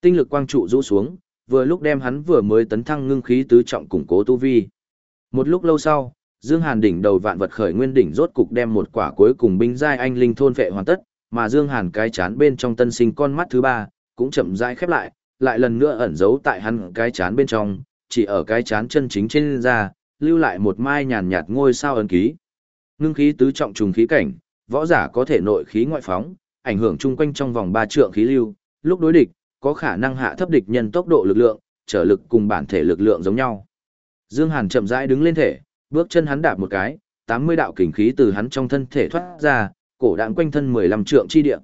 Tinh lực quang trụ rũ xuống, vừa lúc đem hắn vừa mới tấn thăng ngưng khí tứ trọng củng cố tu vi. Một lúc lâu sau, Dương Hàn đỉnh đầu vạn vật khởi nguyên đỉnh rốt cục đem một quả cuối cùng binh giai anh linh thôn vệ hoàn tất, mà Dương Hàn cái chán bên trong tân sinh con mắt thứ ba cũng chậm rãi khép lại, lại lần nữa ẩn giấu tại hắn cái chán bên trong, chỉ ở cái chán chân chính trên da, lưu lại một mai nhàn nhạt ngôi sao ấn ký. Ngưng khí tứ trọng trùng khí cảnh, võ giả có thể nội khí ngoại phóng, ảnh hưởng chung quanh trong vòng ba trượng khí lưu, lúc đối địch, có khả năng hạ thấp địch nhân tốc độ lực lượng, trở lực cùng bản thể lực lượng giống nhau. Dương Hàn chậm rãi đứng lên thể, bước chân hắn đạp một cái, 80 đạo kình khí từ hắn trong thân thể thoát ra, cổ đạn quanh thân 15 trượng chi địa.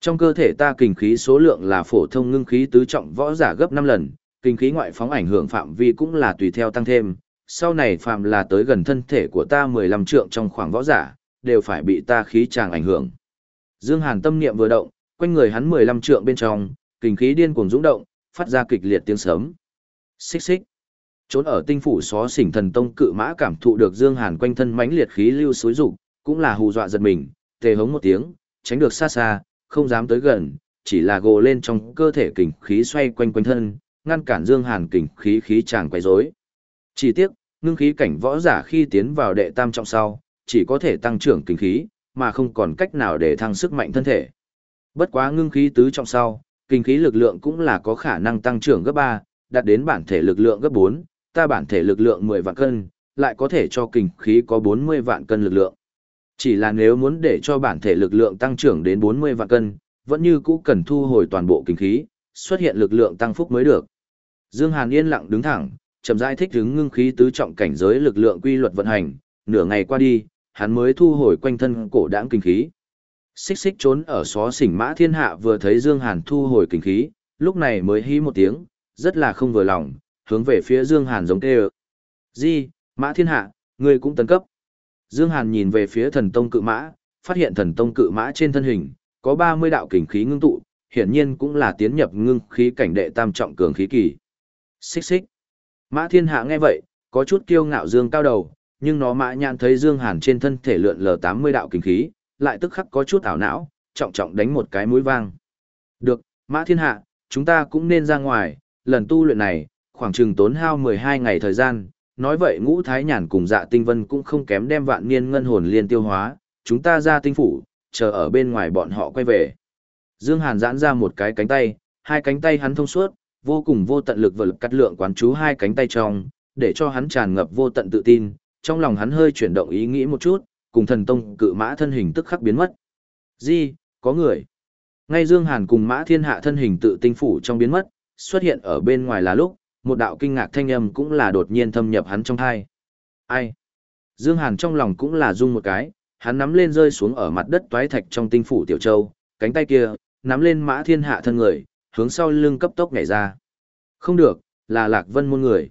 Trong cơ thể ta kình khí số lượng là phổ thông ngưng khí tứ trọng võ giả gấp 5 lần, kình khí ngoại phóng ảnh hưởng phạm vi cũng là tùy theo tăng thêm, sau này phạm là tới gần thân thể của ta 15 trượng trong khoảng võ giả, đều phải bị ta khí tràng ảnh hưởng. Dương Hàn tâm niệm vừa động, quanh người hắn 15 trượng bên trong, kình khí điên cuồng dũng động, phát ra kịch liệt tiếng sấm. Xích xích. Trốn ở tinh phủ xó xỉnh thần tông cự mã cảm thụ được Dương Hàn quanh thân mãnh liệt khí lưu suối rụng, cũng là hù dọa giật mình, tề hống một tiếng, tránh được xa xa, không dám tới gần, chỉ là gồ lên trong cơ thể kình khí xoay quanh quanh thân, ngăn cản Dương Hàn kình khí khí chàng quấy rối. Chỉ tiếc, ngưng khí cảnh võ giả khi tiến vào đệ tam trọng sau, chỉ có thể tăng trưởng kình khí, mà không còn cách nào để thăng sức mạnh thân thể. Bất quá ngưng khí tứ trọng sau, kinh khí lực lượng cũng là có khả năng tăng trưởng gấp 3, đạt đến bản thể lực lượng gấp 4, ta bản thể lực lượng 10 vạn cân, lại có thể cho kinh khí có 40 vạn cân lực lượng. Chỉ là nếu muốn để cho bản thể lực lượng tăng trưởng đến 40 vạn cân, vẫn như cũ cần thu hồi toàn bộ kinh khí, xuất hiện lực lượng tăng phúc mới được. Dương Hàn yên lặng đứng thẳng, chậm rãi thích ứng ngưng khí tứ trọng cảnh giới lực lượng quy luật vận hành, nửa ngày qua đi, hắn mới thu hồi quanh thân cổ đãng kinh khí. Xích xích trốn ở xó xỉnh mã thiên hạ vừa thấy Dương Hàn thu hồi kinh khí, lúc này mới hí một tiếng, rất là không vừa lòng, hướng về phía Dương Hàn giống kêu. Di, mã thiên hạ, ngươi cũng tấn cấp. Dương Hàn nhìn về phía thần tông cự mã, phát hiện thần tông cự mã trên thân hình, có 30 đạo kinh khí ngưng tụ, hiển nhiên cũng là tiến nhập ngưng khí cảnh đệ tam trọng cường khí kỳ. Xích xích. Mã thiên hạ nghe vậy, có chút kiêu ngạo dương cao đầu, nhưng nó mã nhãn thấy Dương Hàn trên thân thể lượn lờ 80 đạo kình khí, lại tức khắc có chút ảo não, trọng trọng đánh một cái mũi vang. Được, Mã Thiên Hạ, chúng ta cũng nên ra ngoài, lần tu luyện này, khoảng chừng tốn hao 12 ngày thời gian, nói vậy ngũ thái nhàn cùng dạ tinh vân cũng không kém đem vạn niên ngân hồn liên tiêu hóa, chúng ta ra tinh phủ, chờ ở bên ngoài bọn họ quay về. Dương Hàn giãn ra một cái cánh tay, hai cánh tay hắn thông suốt, vô cùng vô tận lực vật cắt lượng quán chú hai cánh tay trong, để cho hắn tràn ngập vô tận tự tin, trong lòng hắn hơi chuyển động ý nghĩ một chút, cùng thần tông cự mã thân hình tức khắc biến mất. Di, có người. Ngay Dương Hàn cùng mã thiên hạ thân hình tự tinh phủ trong biến mất, xuất hiện ở bên ngoài là lúc, một đạo kinh ngạc thanh âm cũng là đột nhiên thâm nhập hắn trong thai. Ai? Dương Hàn trong lòng cũng là rung một cái, hắn nắm lên rơi xuống ở mặt đất toái thạch trong tinh phủ tiểu châu, cánh tay kia, nắm lên mã thiên hạ thân người, hướng sau lưng cấp tốc nhảy ra. Không được, là lạc vân môn người.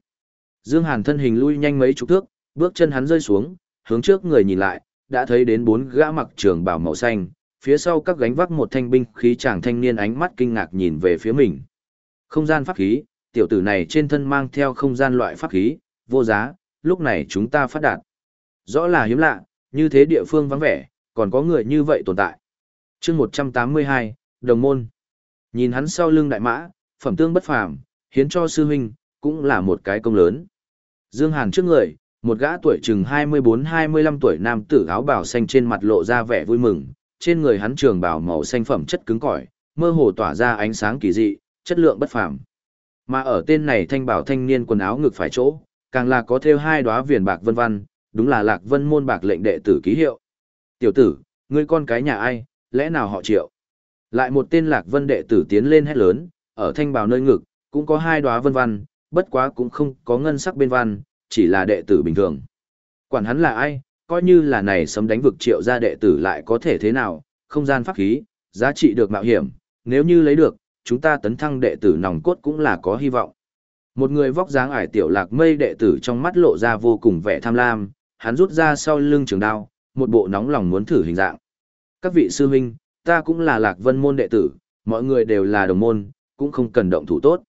Dương Hàn thân hình lui nhanh mấy chục thước, bước chân hắn rơi xuống, hướng trước người nhìn lại, đã thấy đến bốn gã mặc trường bào màu xanh, phía sau các gánh vác một thanh binh khí chàng thanh niên ánh mắt kinh ngạc nhìn về phía mình. Không gian pháp khí, tiểu tử này trên thân mang theo không gian loại pháp khí, vô giá, lúc này chúng ta phát đạt. Rõ là hiếm lạ, như thế địa phương vắng vẻ, còn có người như vậy tồn tại. chương 182, Đồng Môn. Nhìn hắn sau lưng đại mã, phẩm tương bất phàm, hiến cho sư huynh, cũng là một cái công lớn. Dương Hàn trước người, một gã tuổi chừng 24-25 tuổi nam tử áo bào xanh trên mặt lộ ra vẻ vui mừng, trên người hắn trường bào màu xanh phẩm chất cứng cỏi, mơ hồ tỏa ra ánh sáng kỳ dị, chất lượng bất phàm. Mà ở tên này thanh bảo thanh niên quần áo ngực phải chỗ, càng là có thêu hai đóa viền bạc vân vân, đúng là Lạc Vân môn bạc lệnh đệ tử ký hiệu. "Tiểu tử, ngươi con cái nhà ai, lẽ nào họ Triệu?" Lại một tên Lạc Vân đệ tử tiến lên hét lớn, ở thanh bảo nơi ngực cũng có hai đóa vân vân, bất quá cũng không có ngân sắc bên văn, chỉ là đệ tử bình thường. Quản hắn là ai, coi như là này sấm đánh vực triệu ra đệ tử lại có thể thế nào, không gian pháp khí, giá trị được mạo hiểm, nếu như lấy được, chúng ta tấn thăng đệ tử nòng cốt cũng là có hy vọng. Một người vóc dáng ải tiểu lạc mây đệ tử trong mắt lộ ra vô cùng vẻ tham lam, hắn rút ra sau lưng trường đao, một bộ nóng lòng muốn thử hình dạng. Các vị sư huynh, ta cũng là lạc vân môn đệ tử, mọi người đều là đồng môn, cũng không cần động thủ tốt.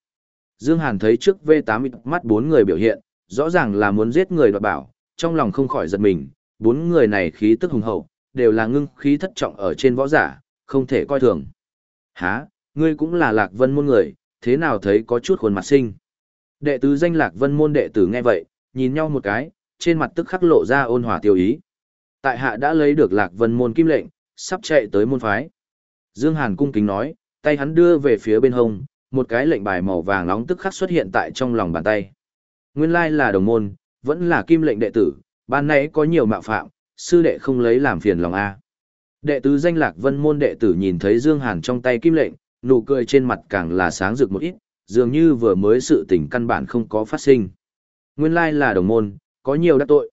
Dương Hàn thấy trước V8 mắt bốn người biểu hiện, rõ ràng là muốn giết người đoạt bảo, trong lòng không khỏi giật mình, bốn người này khí tức hùng hậu, đều là ngưng khí thất trọng ở trên võ giả, không thể coi thường. Hả, ngươi cũng là lạc vân môn người, thế nào thấy có chút khuôn mặt sinh. Đệ tử danh lạc vân môn đệ tử nghe vậy, nhìn nhau một cái, trên mặt tức khắc lộ ra ôn hòa tiêu ý. Tại hạ đã lấy được lạc vân môn kim lệnh, sắp chạy tới môn phái. Dương Hàn cung kính nói, tay hắn đưa về phía bên hông, một cái lệnh bài màu vàng nóng tức khắc xuất hiện tại trong lòng bàn tay. Nguyên lai là đồng môn, vẫn là kim lệnh đệ tử, ban nãy có nhiều mạo phạm, sư đệ không lấy làm phiền lòng A. Đệ tứ danh lạc vân môn đệ tử nhìn thấy Dương Hàn trong tay kim lệnh, nụ cười trên mặt càng là sáng rực một ít, dường như vừa mới sự tình căn bản không có phát sinh. Nguyên lai là đồng môn, có nhiều đắc tội.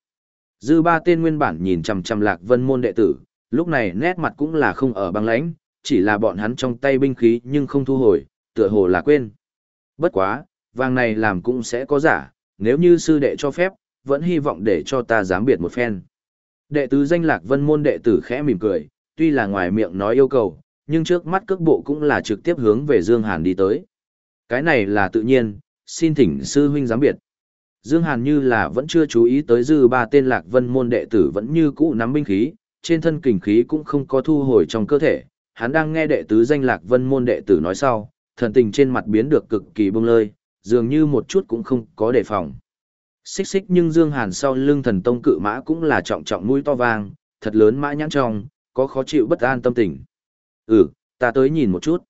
Dư ba tên nguyên bản nhìn chằm chằm Lạc Vân môn đệ tử, lúc này nét mặt cũng là không ở băng lãnh, chỉ là bọn hắn trong tay binh khí nhưng không thu hồi, tựa hồ là quên. Bất quá, vàng này làm cũng sẽ có giả, nếu như sư đệ cho phép, vẫn hy vọng để cho ta dám biệt một phen. Đệ tứ danh Lạc Vân môn đệ tử khẽ mỉm cười, tuy là ngoài miệng nói yêu cầu, nhưng trước mắt cước bộ cũng là trực tiếp hướng về Dương Hàn đi tới. Cái này là tự nhiên, xin thỉnh sư huynh giám biệt. Dương Hàn như là vẫn chưa chú ý tới dư ba tên lạc vân môn đệ tử vẫn như cũ nắm binh khí, trên thân kình khí cũng không có thu hồi trong cơ thể. Hắn đang nghe đệ tứ danh lạc vân môn đệ tử nói sau, thần tình trên mặt biến được cực kỳ bông lơi, dường như một chút cũng không có đề phòng. Xích xích nhưng Dương Hàn sau lưng thần tông cự mã cũng là trọng trọng mũi to vang, thật lớn mã nhãn trong, có khó chịu bất an tâm tình. Ừ, ta tới nhìn một chút.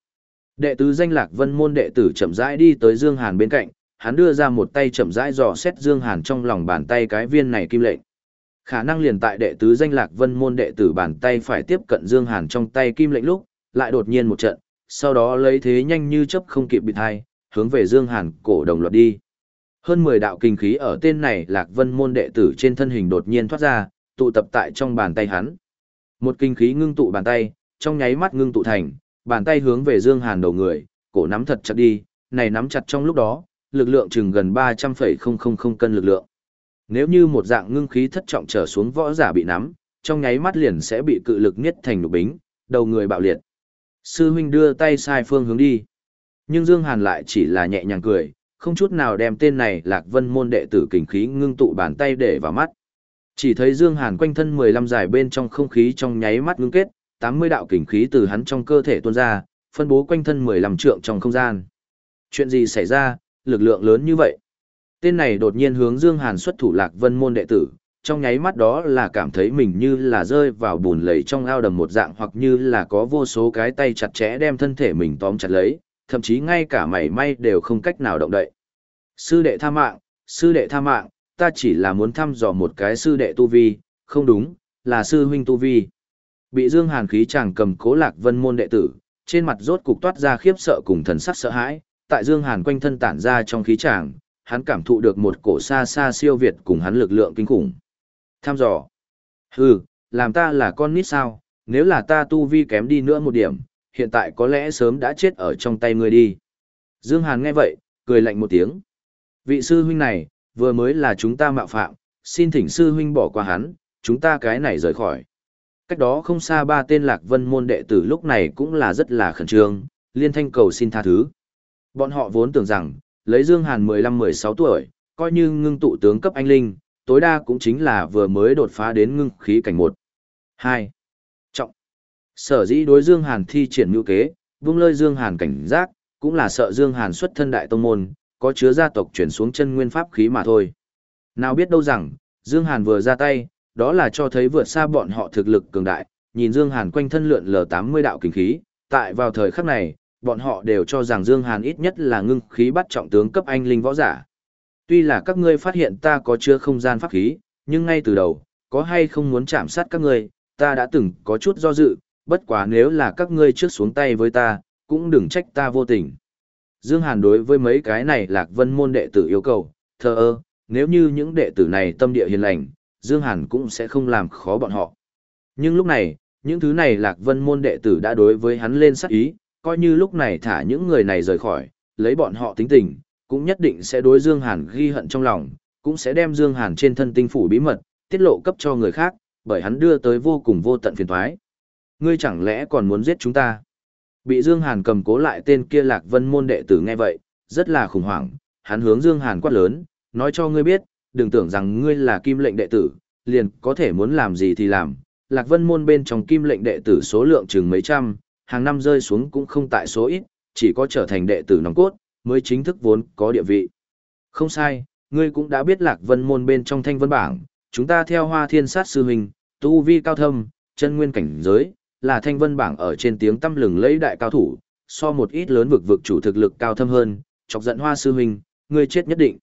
Đệ tứ danh lạc vân môn đệ tử chậm rãi đi tới Dương Hàn bên cạnh, hắn đưa ra một tay chậm rãi dò xét Dương Hàn trong lòng bàn tay cái viên này kim lệnh. Khả năng liền tại đệ tứ danh lạc vân môn đệ tử bàn tay phải tiếp cận Dương Hàn trong tay kim lệnh lúc, lại đột nhiên một trận, sau đó lấy thế nhanh như chớp không kịp bị thai, hướng về Dương Hàn cổ đồng loạt đi. Hơn 10 đạo kinh khí ở tên này lạc vân môn đệ tử trên thân hình đột nhiên thoát ra, tụ tập tại trong bàn tay hắn. Một kinh khí ngưng tụ bàn tay, trong nháy mắt ngưng tụ thành, bàn tay hướng về Dương Hàn đầu người, cổ nắm thật chặt đi, này nắm chặt trong lúc đó, lực lượng chừng gần 300,000 cân lực lượng. Nếu như một dạng ngưng khí thất trọng trở xuống võ giả bị nắm, trong nháy mắt liền sẽ bị cự lực nghiết thành nụ bính, đầu người bạo liệt. Sư huynh đưa tay sai phương hướng đi. Nhưng Dương Hàn lại chỉ là nhẹ nhàng cười, không chút nào đem tên này Lạc Vân môn đệ tử kình khí ngưng tụ bàn tay để vào mắt. Chỉ thấy Dương Hàn quanh thân 15 dài bên trong không khí trong nháy mắt ngưng kết, 80 đạo kình khí từ hắn trong cơ thể tuôn ra, phân bố quanh thân 15 trượng trong không gian. Chuyện gì xảy ra, lực lượng lớn như vậy? Tên này đột nhiên hướng Dương Hàn xuất thủ Lạc Vân môn đệ tử, trong nháy mắt đó là cảm thấy mình như là rơi vào bùn lầy trong ao đầm một dạng hoặc như là có vô số cái tay chặt chẽ đem thân thể mình tóm chặt lấy, thậm chí ngay cả mảy may đều không cách nào động đậy. Sư đệ tha mạng, sư đệ tha mạng, ta chỉ là muốn thăm dò một cái sư đệ tu vi, không đúng, là sư huynh tu vi. Bị Dương Hàn khí chàng cầm cố lạc vân môn đệ tử, trên mặt rốt cục toát ra khiếp sợ cùng thần sắc sợ hãi, tại Dương Hàn quanh thân tản ra trong khí chàng, hắn cảm thụ được một cổ xa xa siêu việt cùng hắn lực lượng kinh khủng. Tham dò. Hừ, làm ta là con nít sao, nếu là ta tu vi kém đi nữa một điểm, hiện tại có lẽ sớm đã chết ở trong tay ngươi đi. Dương Hàn nghe vậy, cười lạnh một tiếng. Vị sư huynh này, vừa mới là chúng ta mạo phạm, xin thỉnh sư huynh bỏ qua hắn, chúng ta cái này rời khỏi. Cách đó không xa ba tên lạc vân môn đệ tử lúc này cũng là rất là khẩn trương, liên thanh cầu xin tha thứ. Bọn họ vốn tưởng rằng, lấy Dương Hàn 15-16 tuổi, coi như ngưng tụ tướng cấp anh linh, tối đa cũng chính là vừa mới đột phá đến ngưng khí cảnh 1. 2. Sở dĩ đối Dương Hàn thi triển mưu kế, vung lơi Dương Hàn cảnh giác, cũng là sợ Dương Hàn xuất thân đại tông môn, có chứa gia tộc chuyển xuống chân nguyên pháp khí mà thôi. Nào biết đâu rằng, Dương Hàn vừa ra tay, đó là cho thấy vượt xa bọn họ thực lực cường đại, nhìn Dương Hàn quanh thân lượn lờ 80 đạo kinh khí, tại vào thời khắc này, bọn họ đều cho rằng Dương Hàn ít nhất là ngưng khí bắt trọng tướng cấp anh linh võ giả. Tuy là các ngươi phát hiện ta có chứa không gian pháp khí, nhưng ngay từ đầu, có hay không muốn chạm sát các ngươi, ta đã từng có chút do dự, bất quá nếu là các ngươi trước xuống tay với ta, cũng đừng trách ta vô tình. Dương Hàn đối với mấy cái này lạc vân môn đệ tử yêu cầu, thờ ơ, nếu như những đệ tử này tâm địa hiền lành, Dương Hàn cũng sẽ không làm khó bọn họ. Nhưng lúc này, những thứ này lạc vân môn đệ tử đã đối với hắn lên sát ý, coi như lúc này thả những người này rời khỏi, lấy bọn họ tính tình, cũng nhất định sẽ đối Dương Hàn ghi hận trong lòng, cũng sẽ đem Dương Hàn trên thân tinh phủ bí mật, tiết lộ cấp cho người khác, bởi hắn đưa tới vô cùng vô tận phiền toái. Ngươi chẳng lẽ còn muốn giết chúng ta? Bị Dương Hàn cầm cố lại tên kia Lạc Vân môn đệ tử nghe vậy, rất là khủng hoảng, hắn hướng Dương Hàn quát lớn, nói cho ngươi biết, đừng tưởng rằng ngươi là kim lệnh đệ tử, liền có thể muốn làm gì thì làm. Lạc Vân môn bên trong kim lệnh đệ tử số lượng chừng mấy trăm, hàng năm rơi xuống cũng không tại số ít, chỉ có trở thành đệ tử nòng cốt, mới chính thức vốn có địa vị. Không sai, ngươi cũng đã biết Lạc Vân môn bên trong thanh vân bảng, chúng ta theo hoa thiên sát sư huynh, tu vi cao thâm, chân nguyên cảnh giới, là thanh vân bảng ở trên tiếng tâm lừng lấy đại cao thủ, so một ít lớn vực vực chủ thực lực cao thâm hơn, chọc giận hoa sư huynh, ngươi chết nhất định.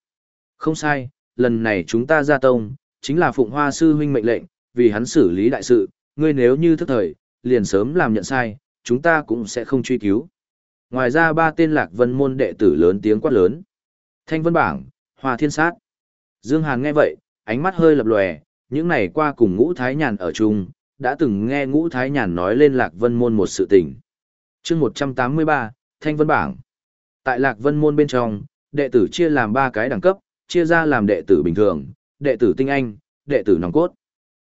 Không sai, lần này chúng ta ra tông, chính là phụng hoa sư huynh mệnh lệnh, vì hắn xử lý đại sự, ngươi nếu như thức thời, liền sớm làm nhận sai, chúng ta cũng sẽ không truy cứu. Ngoài ra ba tên lạc vân môn đệ tử lớn tiếng quát lớn. Thanh vân bảng, hoa thiên sát. Dương Hàn nghe vậy, ánh mắt hơi lập lòe, những này qua cùng ngũ thái nhàn ở chung, đã từng nghe ngũ thái nhàn nói lên Lạc Vân Môn một sự tình. chương 183, Thanh Vân Bảng. Tại Lạc Vân Môn bên trong, đệ tử chia làm ba cái đẳng cấp, chia ra làm đệ tử bình thường, đệ tử tinh anh, đệ tử nòng cốt.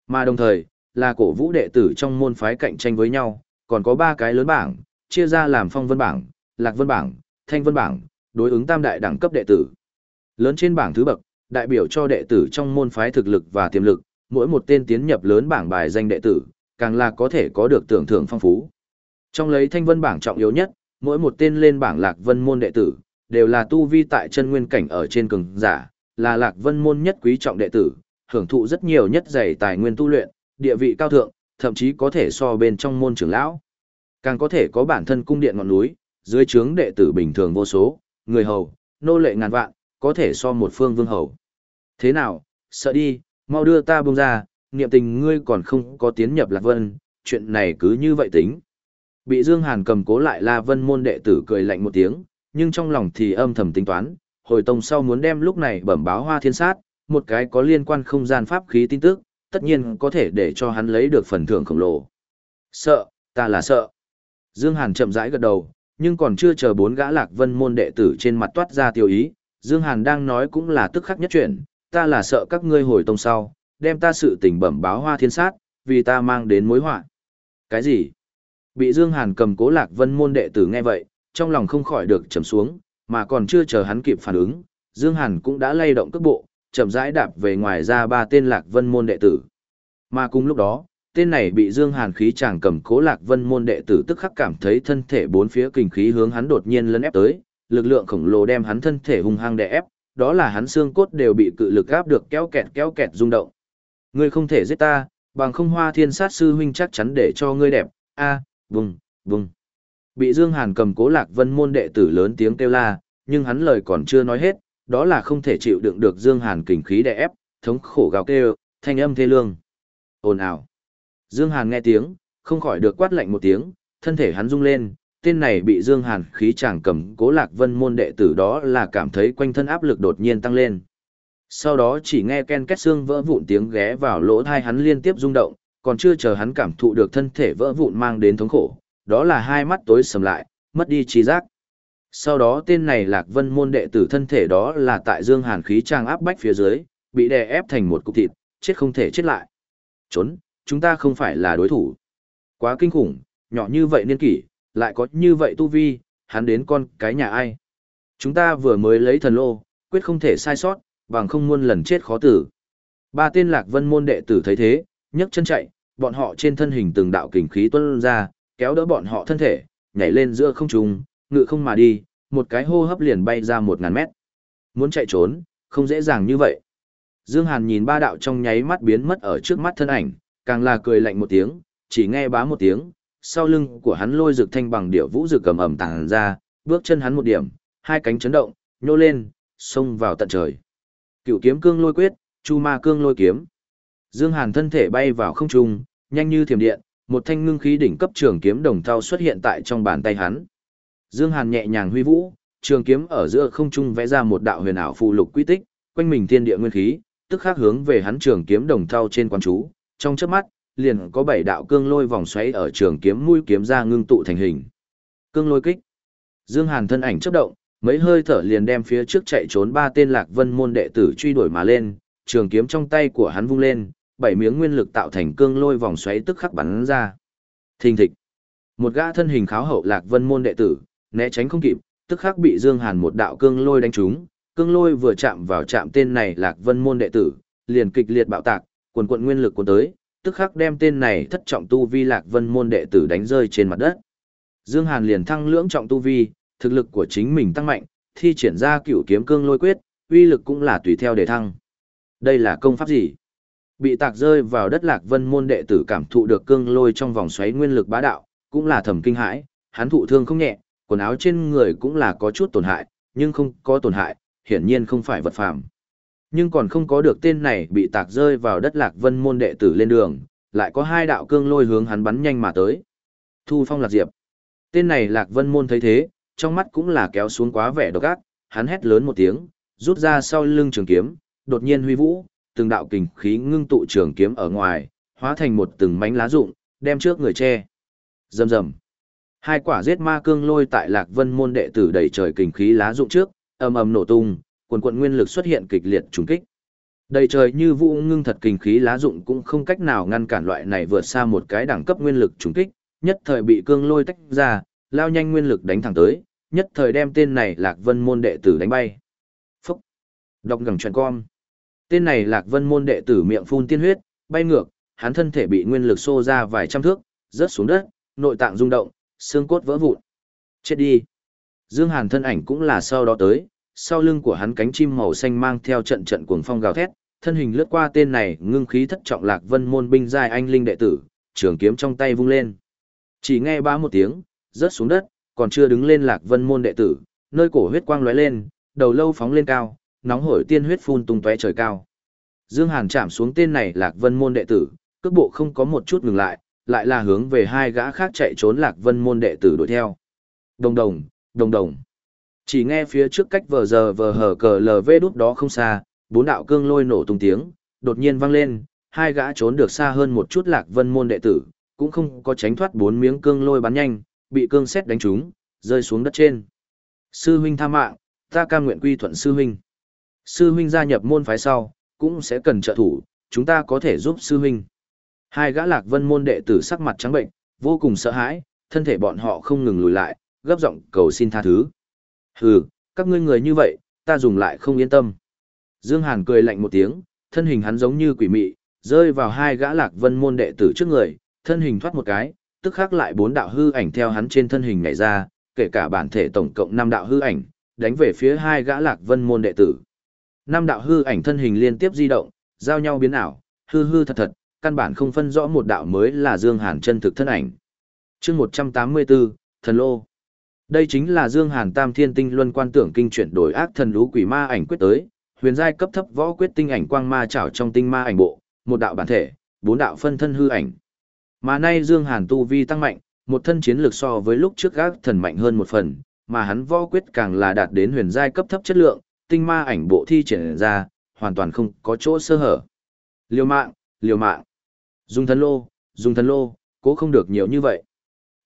Mà đồng thời, là cổ vũ đệ tử trong môn phái cạnh tranh với nhau, còn có ba cái lớn bảng, chia ra làm phong vân bảng, lạc vân bảng, thanh vân bảng, đối ứng tam đại đẳng cấp đệ tử. Lớn trên bảng thứ bậc, đại biểu cho đệ tử trong môn phái thực lực và tiềm lực, mỗi một tên tiến nhập lớn bảng bài danh đệ tử, càng là có thể có được tưởng thưởng phong phú. Trong lấy thanh vân bảng trọng yếu nhất, mỗi một tên lên bảng lạc vân môn đệ tử, đều là tu vi tại chân nguyên cảnh ở trên cường giả, là lạc vân môn nhất quý trọng đệ tử, hưởng thụ rất nhiều nhất dày tài nguyên tu luyện, địa vị cao thượng, thậm chí có thể so bên trong môn trưởng lão. Càng có thể có bản thân cung điện ngọn núi, dưới trướng đệ tử bình thường vô số, người hầu, nô lệ ngàn vạn, có thể so một phương vương hầu. Thế nào, sợ đi, mau đưa ta buông ra, niệm tình ngươi còn không có tiến nhập lạc vân, chuyện này cứ như vậy tính. Bị Dương Hàn cầm cố lại La Vân môn đệ tử cười lạnh một tiếng, nhưng trong lòng thì âm thầm tính toán, hồi tông sau muốn đem lúc này bẩm báo hoa thiên sát, một cái có liên quan không gian pháp khí tin tức, tất nhiên có thể để cho hắn lấy được phần thưởng khổng lồ. Sợ, ta là sợ. Dương Hàn chậm rãi gật đầu, nhưng còn chưa chờ bốn gã lạc vân môn đệ tử trên mặt toát ra tiêu ý, Dương Hàn đang nói cũng là tức khắc nhất chuyện, ta là sợ các ngươi hồi tông sau, đem ta sự tình bẩm báo hoa thiên sát, vì ta mang đến mối họa. Cái gì? Bị Dương Hàn cầm cố lạc vân môn đệ tử nghe vậy, trong lòng không khỏi được trầm xuống, mà còn chưa chờ hắn kịp phản ứng, Dương Hàn cũng đã lay động cước bộ, chậm rãi đạp về ngoài ra ba tên lạc vân môn đệ tử. Mà cùng lúc đó, tên này bị Dương Hàn khí chàng cầm cố lạc vân môn đệ tử tức khắc cảm thấy thân thể bốn phía kinh khí hướng hắn đột nhiên lấn ép tới, lực lượng khổng lồ đem hắn thân thể hung hăng đè ép, đó là hắn xương cốt đều bị cự lực áp được kéo kẹt kéo kẹt rung động. Ngươi không thể giết ta, bằng không hoa thiên sát sư huynh chắc chắn để cho ngươi đẹp, a, vùng, vùng. Bị Dương Hàn cầm cố lạc vân môn đệ tử lớn tiếng kêu la, nhưng hắn lời còn chưa nói hết, đó là không thể chịu đựng được Dương Hàn kình khí đè ép, thống khổ gào kêu, thanh âm thê lương. Ồn ào. Dương Hàn nghe tiếng, không khỏi được quát lạnh một tiếng, thân thể hắn rung lên, tên này bị Dương Hàn khí chàng cầm cố lạc vân môn đệ tử đó là cảm thấy quanh thân áp lực đột nhiên tăng lên. Sau đó chỉ nghe ken két xương vỡ vụn tiếng ghé vào lỗ tai hắn liên tiếp rung động, còn chưa chờ hắn cảm thụ được thân thể vỡ vụn mang đến thống khổ, đó là hai mắt tối sầm lại, mất đi trí giác. Sau đó tên này Lạc Vân môn đệ tử thân thể đó là tại Dương Hàn khí chàng áp bách phía dưới, bị đè ép thành một cục thịt, chết không thể chết lại. Trốn, chúng ta không phải là đối thủ. Quá kinh khủng, nhỏ như vậy niên kỷ, lại có như vậy tu vi, hắn đến con cái nhà ai. Chúng ta vừa mới lấy thần lô, quyết không thể sai sót, bằng không muôn lần chết khó tử. Ba tên Lạc Vân môn đệ tử thấy thế, nhấc chân chạy, bọn họ trên thân hình từng đạo kình khí tuôn ra, kéo đỡ bọn họ thân thể, nhảy lên giữa không trung, ngự không mà đi, một cái hô hấp liền bay ra một ngàn mét. Muốn chạy trốn, không dễ dàng như vậy. Dương Hàn nhìn ba đạo trong nháy mắt biến mất ở trước mắt thân ảnh, càng là cười lạnh một tiếng, chỉ nghe bá một tiếng, sau lưng của hắn lôi rực thanh bằng điệu vũ rực cầm ẩm tàng ra, bước chân hắn một điểm, hai cánh chấn động, nhô lên, xông vào tận trời. Cựu kiếm cương lôi quyết, chu ma cương lôi kiếm. Dương Hàn thân thể bay vào không trung, nhanh như thiểm điện, một thanh ngưng khí đỉnh cấp trường kiếm đồng thau xuất hiện tại trong bàn tay hắn. Dương Hàn nhẹ nhàng huy vũ, trường kiếm ở giữa không trung vẽ ra một đạo huyền ảo phù lục quy tích, quanh mình thiên địa nguyên khí, tức khắc hướng về hắn trường kiếm đồng thau trên quan chú, trong chớp mắt, liền có bảy đạo cương lôi vòng xoáy ở trường kiếm mũi kiếm ra ngưng tụ thành hình. Cương lôi kích. Dương Hàn thân ảnh chớp động, mấy hơi thở liền đem phía trước chạy trốn ba tên Lạc Vân môn đệ tử truy đuổi mà lên, trường kiếm trong tay của hắn vung lên, bảy miếng nguyên lực tạo thành cương lôi vòng xoáy tức khắc bắn ra. Thình thịch. Một gã thân hình kháo hậu Lạc Vân môn đệ tử, né tránh không kịp, tức khắc bị Dương Hàn một đạo cương lôi đánh trúng, cương lôi vừa chạm vào chạm tên này Lạc Vân môn đệ tử, liền kịch liệt bạo tạc, quần quần nguyên lực cuốn tới, tức khắc đem tên này thất trọng tu vi Lạc Vân môn đệ tử đánh rơi trên mặt đất. Dương Hàn liền thăng lưỡng trọng tu vi, thực lực của chính mình tăng mạnh, thi triển ra cửu kiếm cương lôi quyết, uy lực cũng là tùy theo để thăng. Đây là công pháp gì? Bị tạc rơi vào đất Lạc Vân môn đệ tử cảm thụ được cương lôi trong vòng xoáy nguyên lực bá đạo, cũng là thầm kinh hãi, hắn thụ thương không nhẹ, quần áo trên người cũng là có chút tổn hại, nhưng không có tổn hại, hiển nhiên không phải vật phàm. Nhưng còn không có được tên này bị tạc rơi vào đất lạc vân môn đệ tử lên đường, lại có hai đạo cương lôi hướng hắn bắn nhanh mà tới. Thu phong lạc diệp. Tên này lạc vân môn thấy thế, trong mắt cũng là kéo xuống quá vẻ độc ác, hắn hét lớn một tiếng, rút ra sau lưng trường kiếm, đột nhiên huy vũ, từng đạo kình khí ngưng tụ trường kiếm ở ngoài, hóa thành một từng mảnh lá rụng, đem trước người che. Rầm rầm. Hai quả giết ma cương lôi tại Lạc Vân môn đệ tử đầy trời kình khí lá rụng trước, ầm ầm nổ tung, quần quận nguyên lực xuất hiện kịch liệt trùng kích. Đầy trời như vũ ngưng thật kinh khí lá dụng cũng không cách nào ngăn cản loại này vượt xa một cái đẳng cấp nguyên lực trùng kích, nhất thời bị cương lôi tách ra, lao nhanh nguyên lực đánh thẳng tới, nhất thời đem tên này Lạc Vân môn đệ tử đánh bay. Phúc! Đọc gẳng truyền con. Tên này Lạc Vân môn đệ tử miệng phun tiên huyết, bay ngược, hắn thân thể bị nguyên lực xô ra vài trăm thước, rớt xuống đất, nội tạng rung động, xương cốt vỡ vụn. Chết đi! Dương Hàn thân ảnh cũng là sau đó tới, sau lưng của hắn cánh chim màu xanh mang theo trận trận cuồng phong gào thét, thân hình lướt qua tên này ngưng khí thất trọng Lạc Vân môn binh giai anh linh đệ tử, trường kiếm trong tay vung lên. Chỉ nghe ba một tiếng, rớt xuống đất, còn chưa đứng lên lạc vân môn đệ tử, nơi cổ huyết quang lóe lên, đầu lâu phóng lên cao, nóng hổi tiên huyết phun tung tóe trời cao. Dương Hàn chạm xuống tên này lạc vân môn đệ tử, cước bộ không có một chút ngừng lại, lại là hướng về hai gã khác chạy trốn lạc vân môn đệ tử đuổi theo. Đồng đồng, đồng đồng. Chỉ nghe phía trước cách vờ giờ vờ hở cờ lv đút đó không xa, bốn đạo cương lôi nổ tung tiếng, đột nhiên vang lên, hai gã trốn được xa hơn một chút lạc vân môn đệ tử, cũng không có tránh thoát bốn miếng cương lôi bắn nhanh, bị cương xét đánh trúng, rơi xuống đất trên. Sư huynh tha mạng, ta cam nguyện quy thuận sư huynh. Sư huynh gia nhập môn phái sau, cũng sẽ cần trợ thủ, chúng ta có thể giúp sư huynh. Hai gã lạc vân môn đệ tử sắc mặt trắng bệnh, vô cùng sợ hãi, thân thể bọn họ không ngừng lùi lại, gấp giọng cầu xin tha thứ. Hừ, các ngươi người như vậy, ta dùng lại không yên tâm. Dương Hàn cười lạnh một tiếng, thân hình hắn giống như quỷ mị, rơi vào hai gã lạc vân môn đệ tử trước người, thân hình thoát một cái, tức khắc lại bốn đạo hư ảnh theo hắn trên thân hình nhảy ra, kể cả bản thể tổng cộng năm đạo hư ảnh, đánh về phía hai gã lạc vân môn đệ tử. Năm đạo hư ảnh thân hình liên tiếp di động, giao nhau biến ảo, hư hư thật thật, căn bản không phân rõ một đạo mới là Dương Hàn chân thực thân ảnh. Chương 184, Thần Lô. Đây chính là Dương Hàn Tam Thiên Tinh Luân Quan Tưởng Kinh chuyển đổi ác thần lũ quỷ ma ảnh quyết tới, huyền giai cấp thấp võ quyết tinh ảnh quang ma trảo trong tinh ma ảnh bộ, một đạo bản thể, bốn đạo phân thân hư ảnh. Mà nay Dương Hàn tu vi tăng mạnh, một thân chiến lược so với lúc trước ác thần mạnh hơn một phần, mà hắn võ quyết càng là đạt đến huyền giai cấp thấp chất lượng, tinh ma ảnh bộ thi triển ra, hoàn toàn không có chỗ sơ hở. Liều mạng, liều mạng. Dùng thần lô, dùng thần lô, cố không được nhiều như vậy.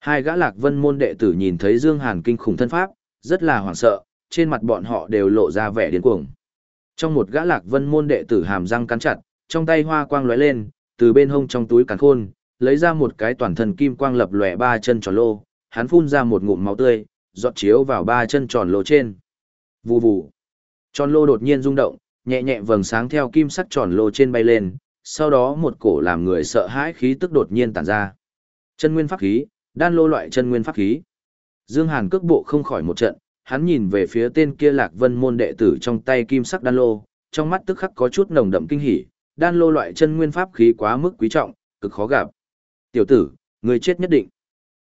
Hai gã lạc vân môn đệ tử nhìn thấy Dương Hàn kinh khủng thân pháp, rất là hoảng sợ, trên mặt bọn họ đều lộ ra vẻ điên cuồng. Trong một gã lạc vân môn đệ tử hàm răng cắn chặt, trong tay hoa quang lóe lên, từ bên hông trong túi càn khôn, lấy ra một cái toàn thân kim quang lập lòe ba chân tròn lô, hắn phun ra một ngụm máu tươi, giọt chiếu vào ba chân tròn lô trên. Vù vù. Tròn lô đột nhiên rung động, nhẹ nhẹ vầng sáng theo kim sắc tròn lô trên bay lên, sau đó một cổ làm người sợ hãi khí tức đột nhiên tản ra. Chân nguyên pháp khí, đan lô loại chân nguyên pháp khí. Dương Hàn cước bộ không khỏi một trận, hắn nhìn về phía tên kia Lạc Vân môn đệ tử trong tay kim sắc đan lô, trong mắt tức khắc có chút nồng đậm kinh hỉ, đan lô loại chân nguyên pháp khí quá mức quý trọng, cực khó gặp. Tiểu tử, người chết nhất định.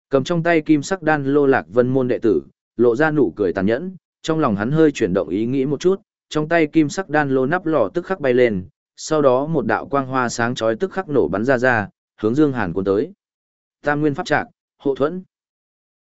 Cầm trong tay kim sắc đan lô lạc vân môn đệ tử, lộ ra nụ cười tàn nhẫn, trong lòng hắn hơi chuyển động ý nghĩ một chút, trong tay kim sắc đan lô nắp lò tức khắc bay lên, sau đó một đạo quang hoa sáng chói tức khắc nổ bắn ra ra, hướng Dương Hàn cuốn tới. Tam nguyên pháp trạc, hộ thuẫn.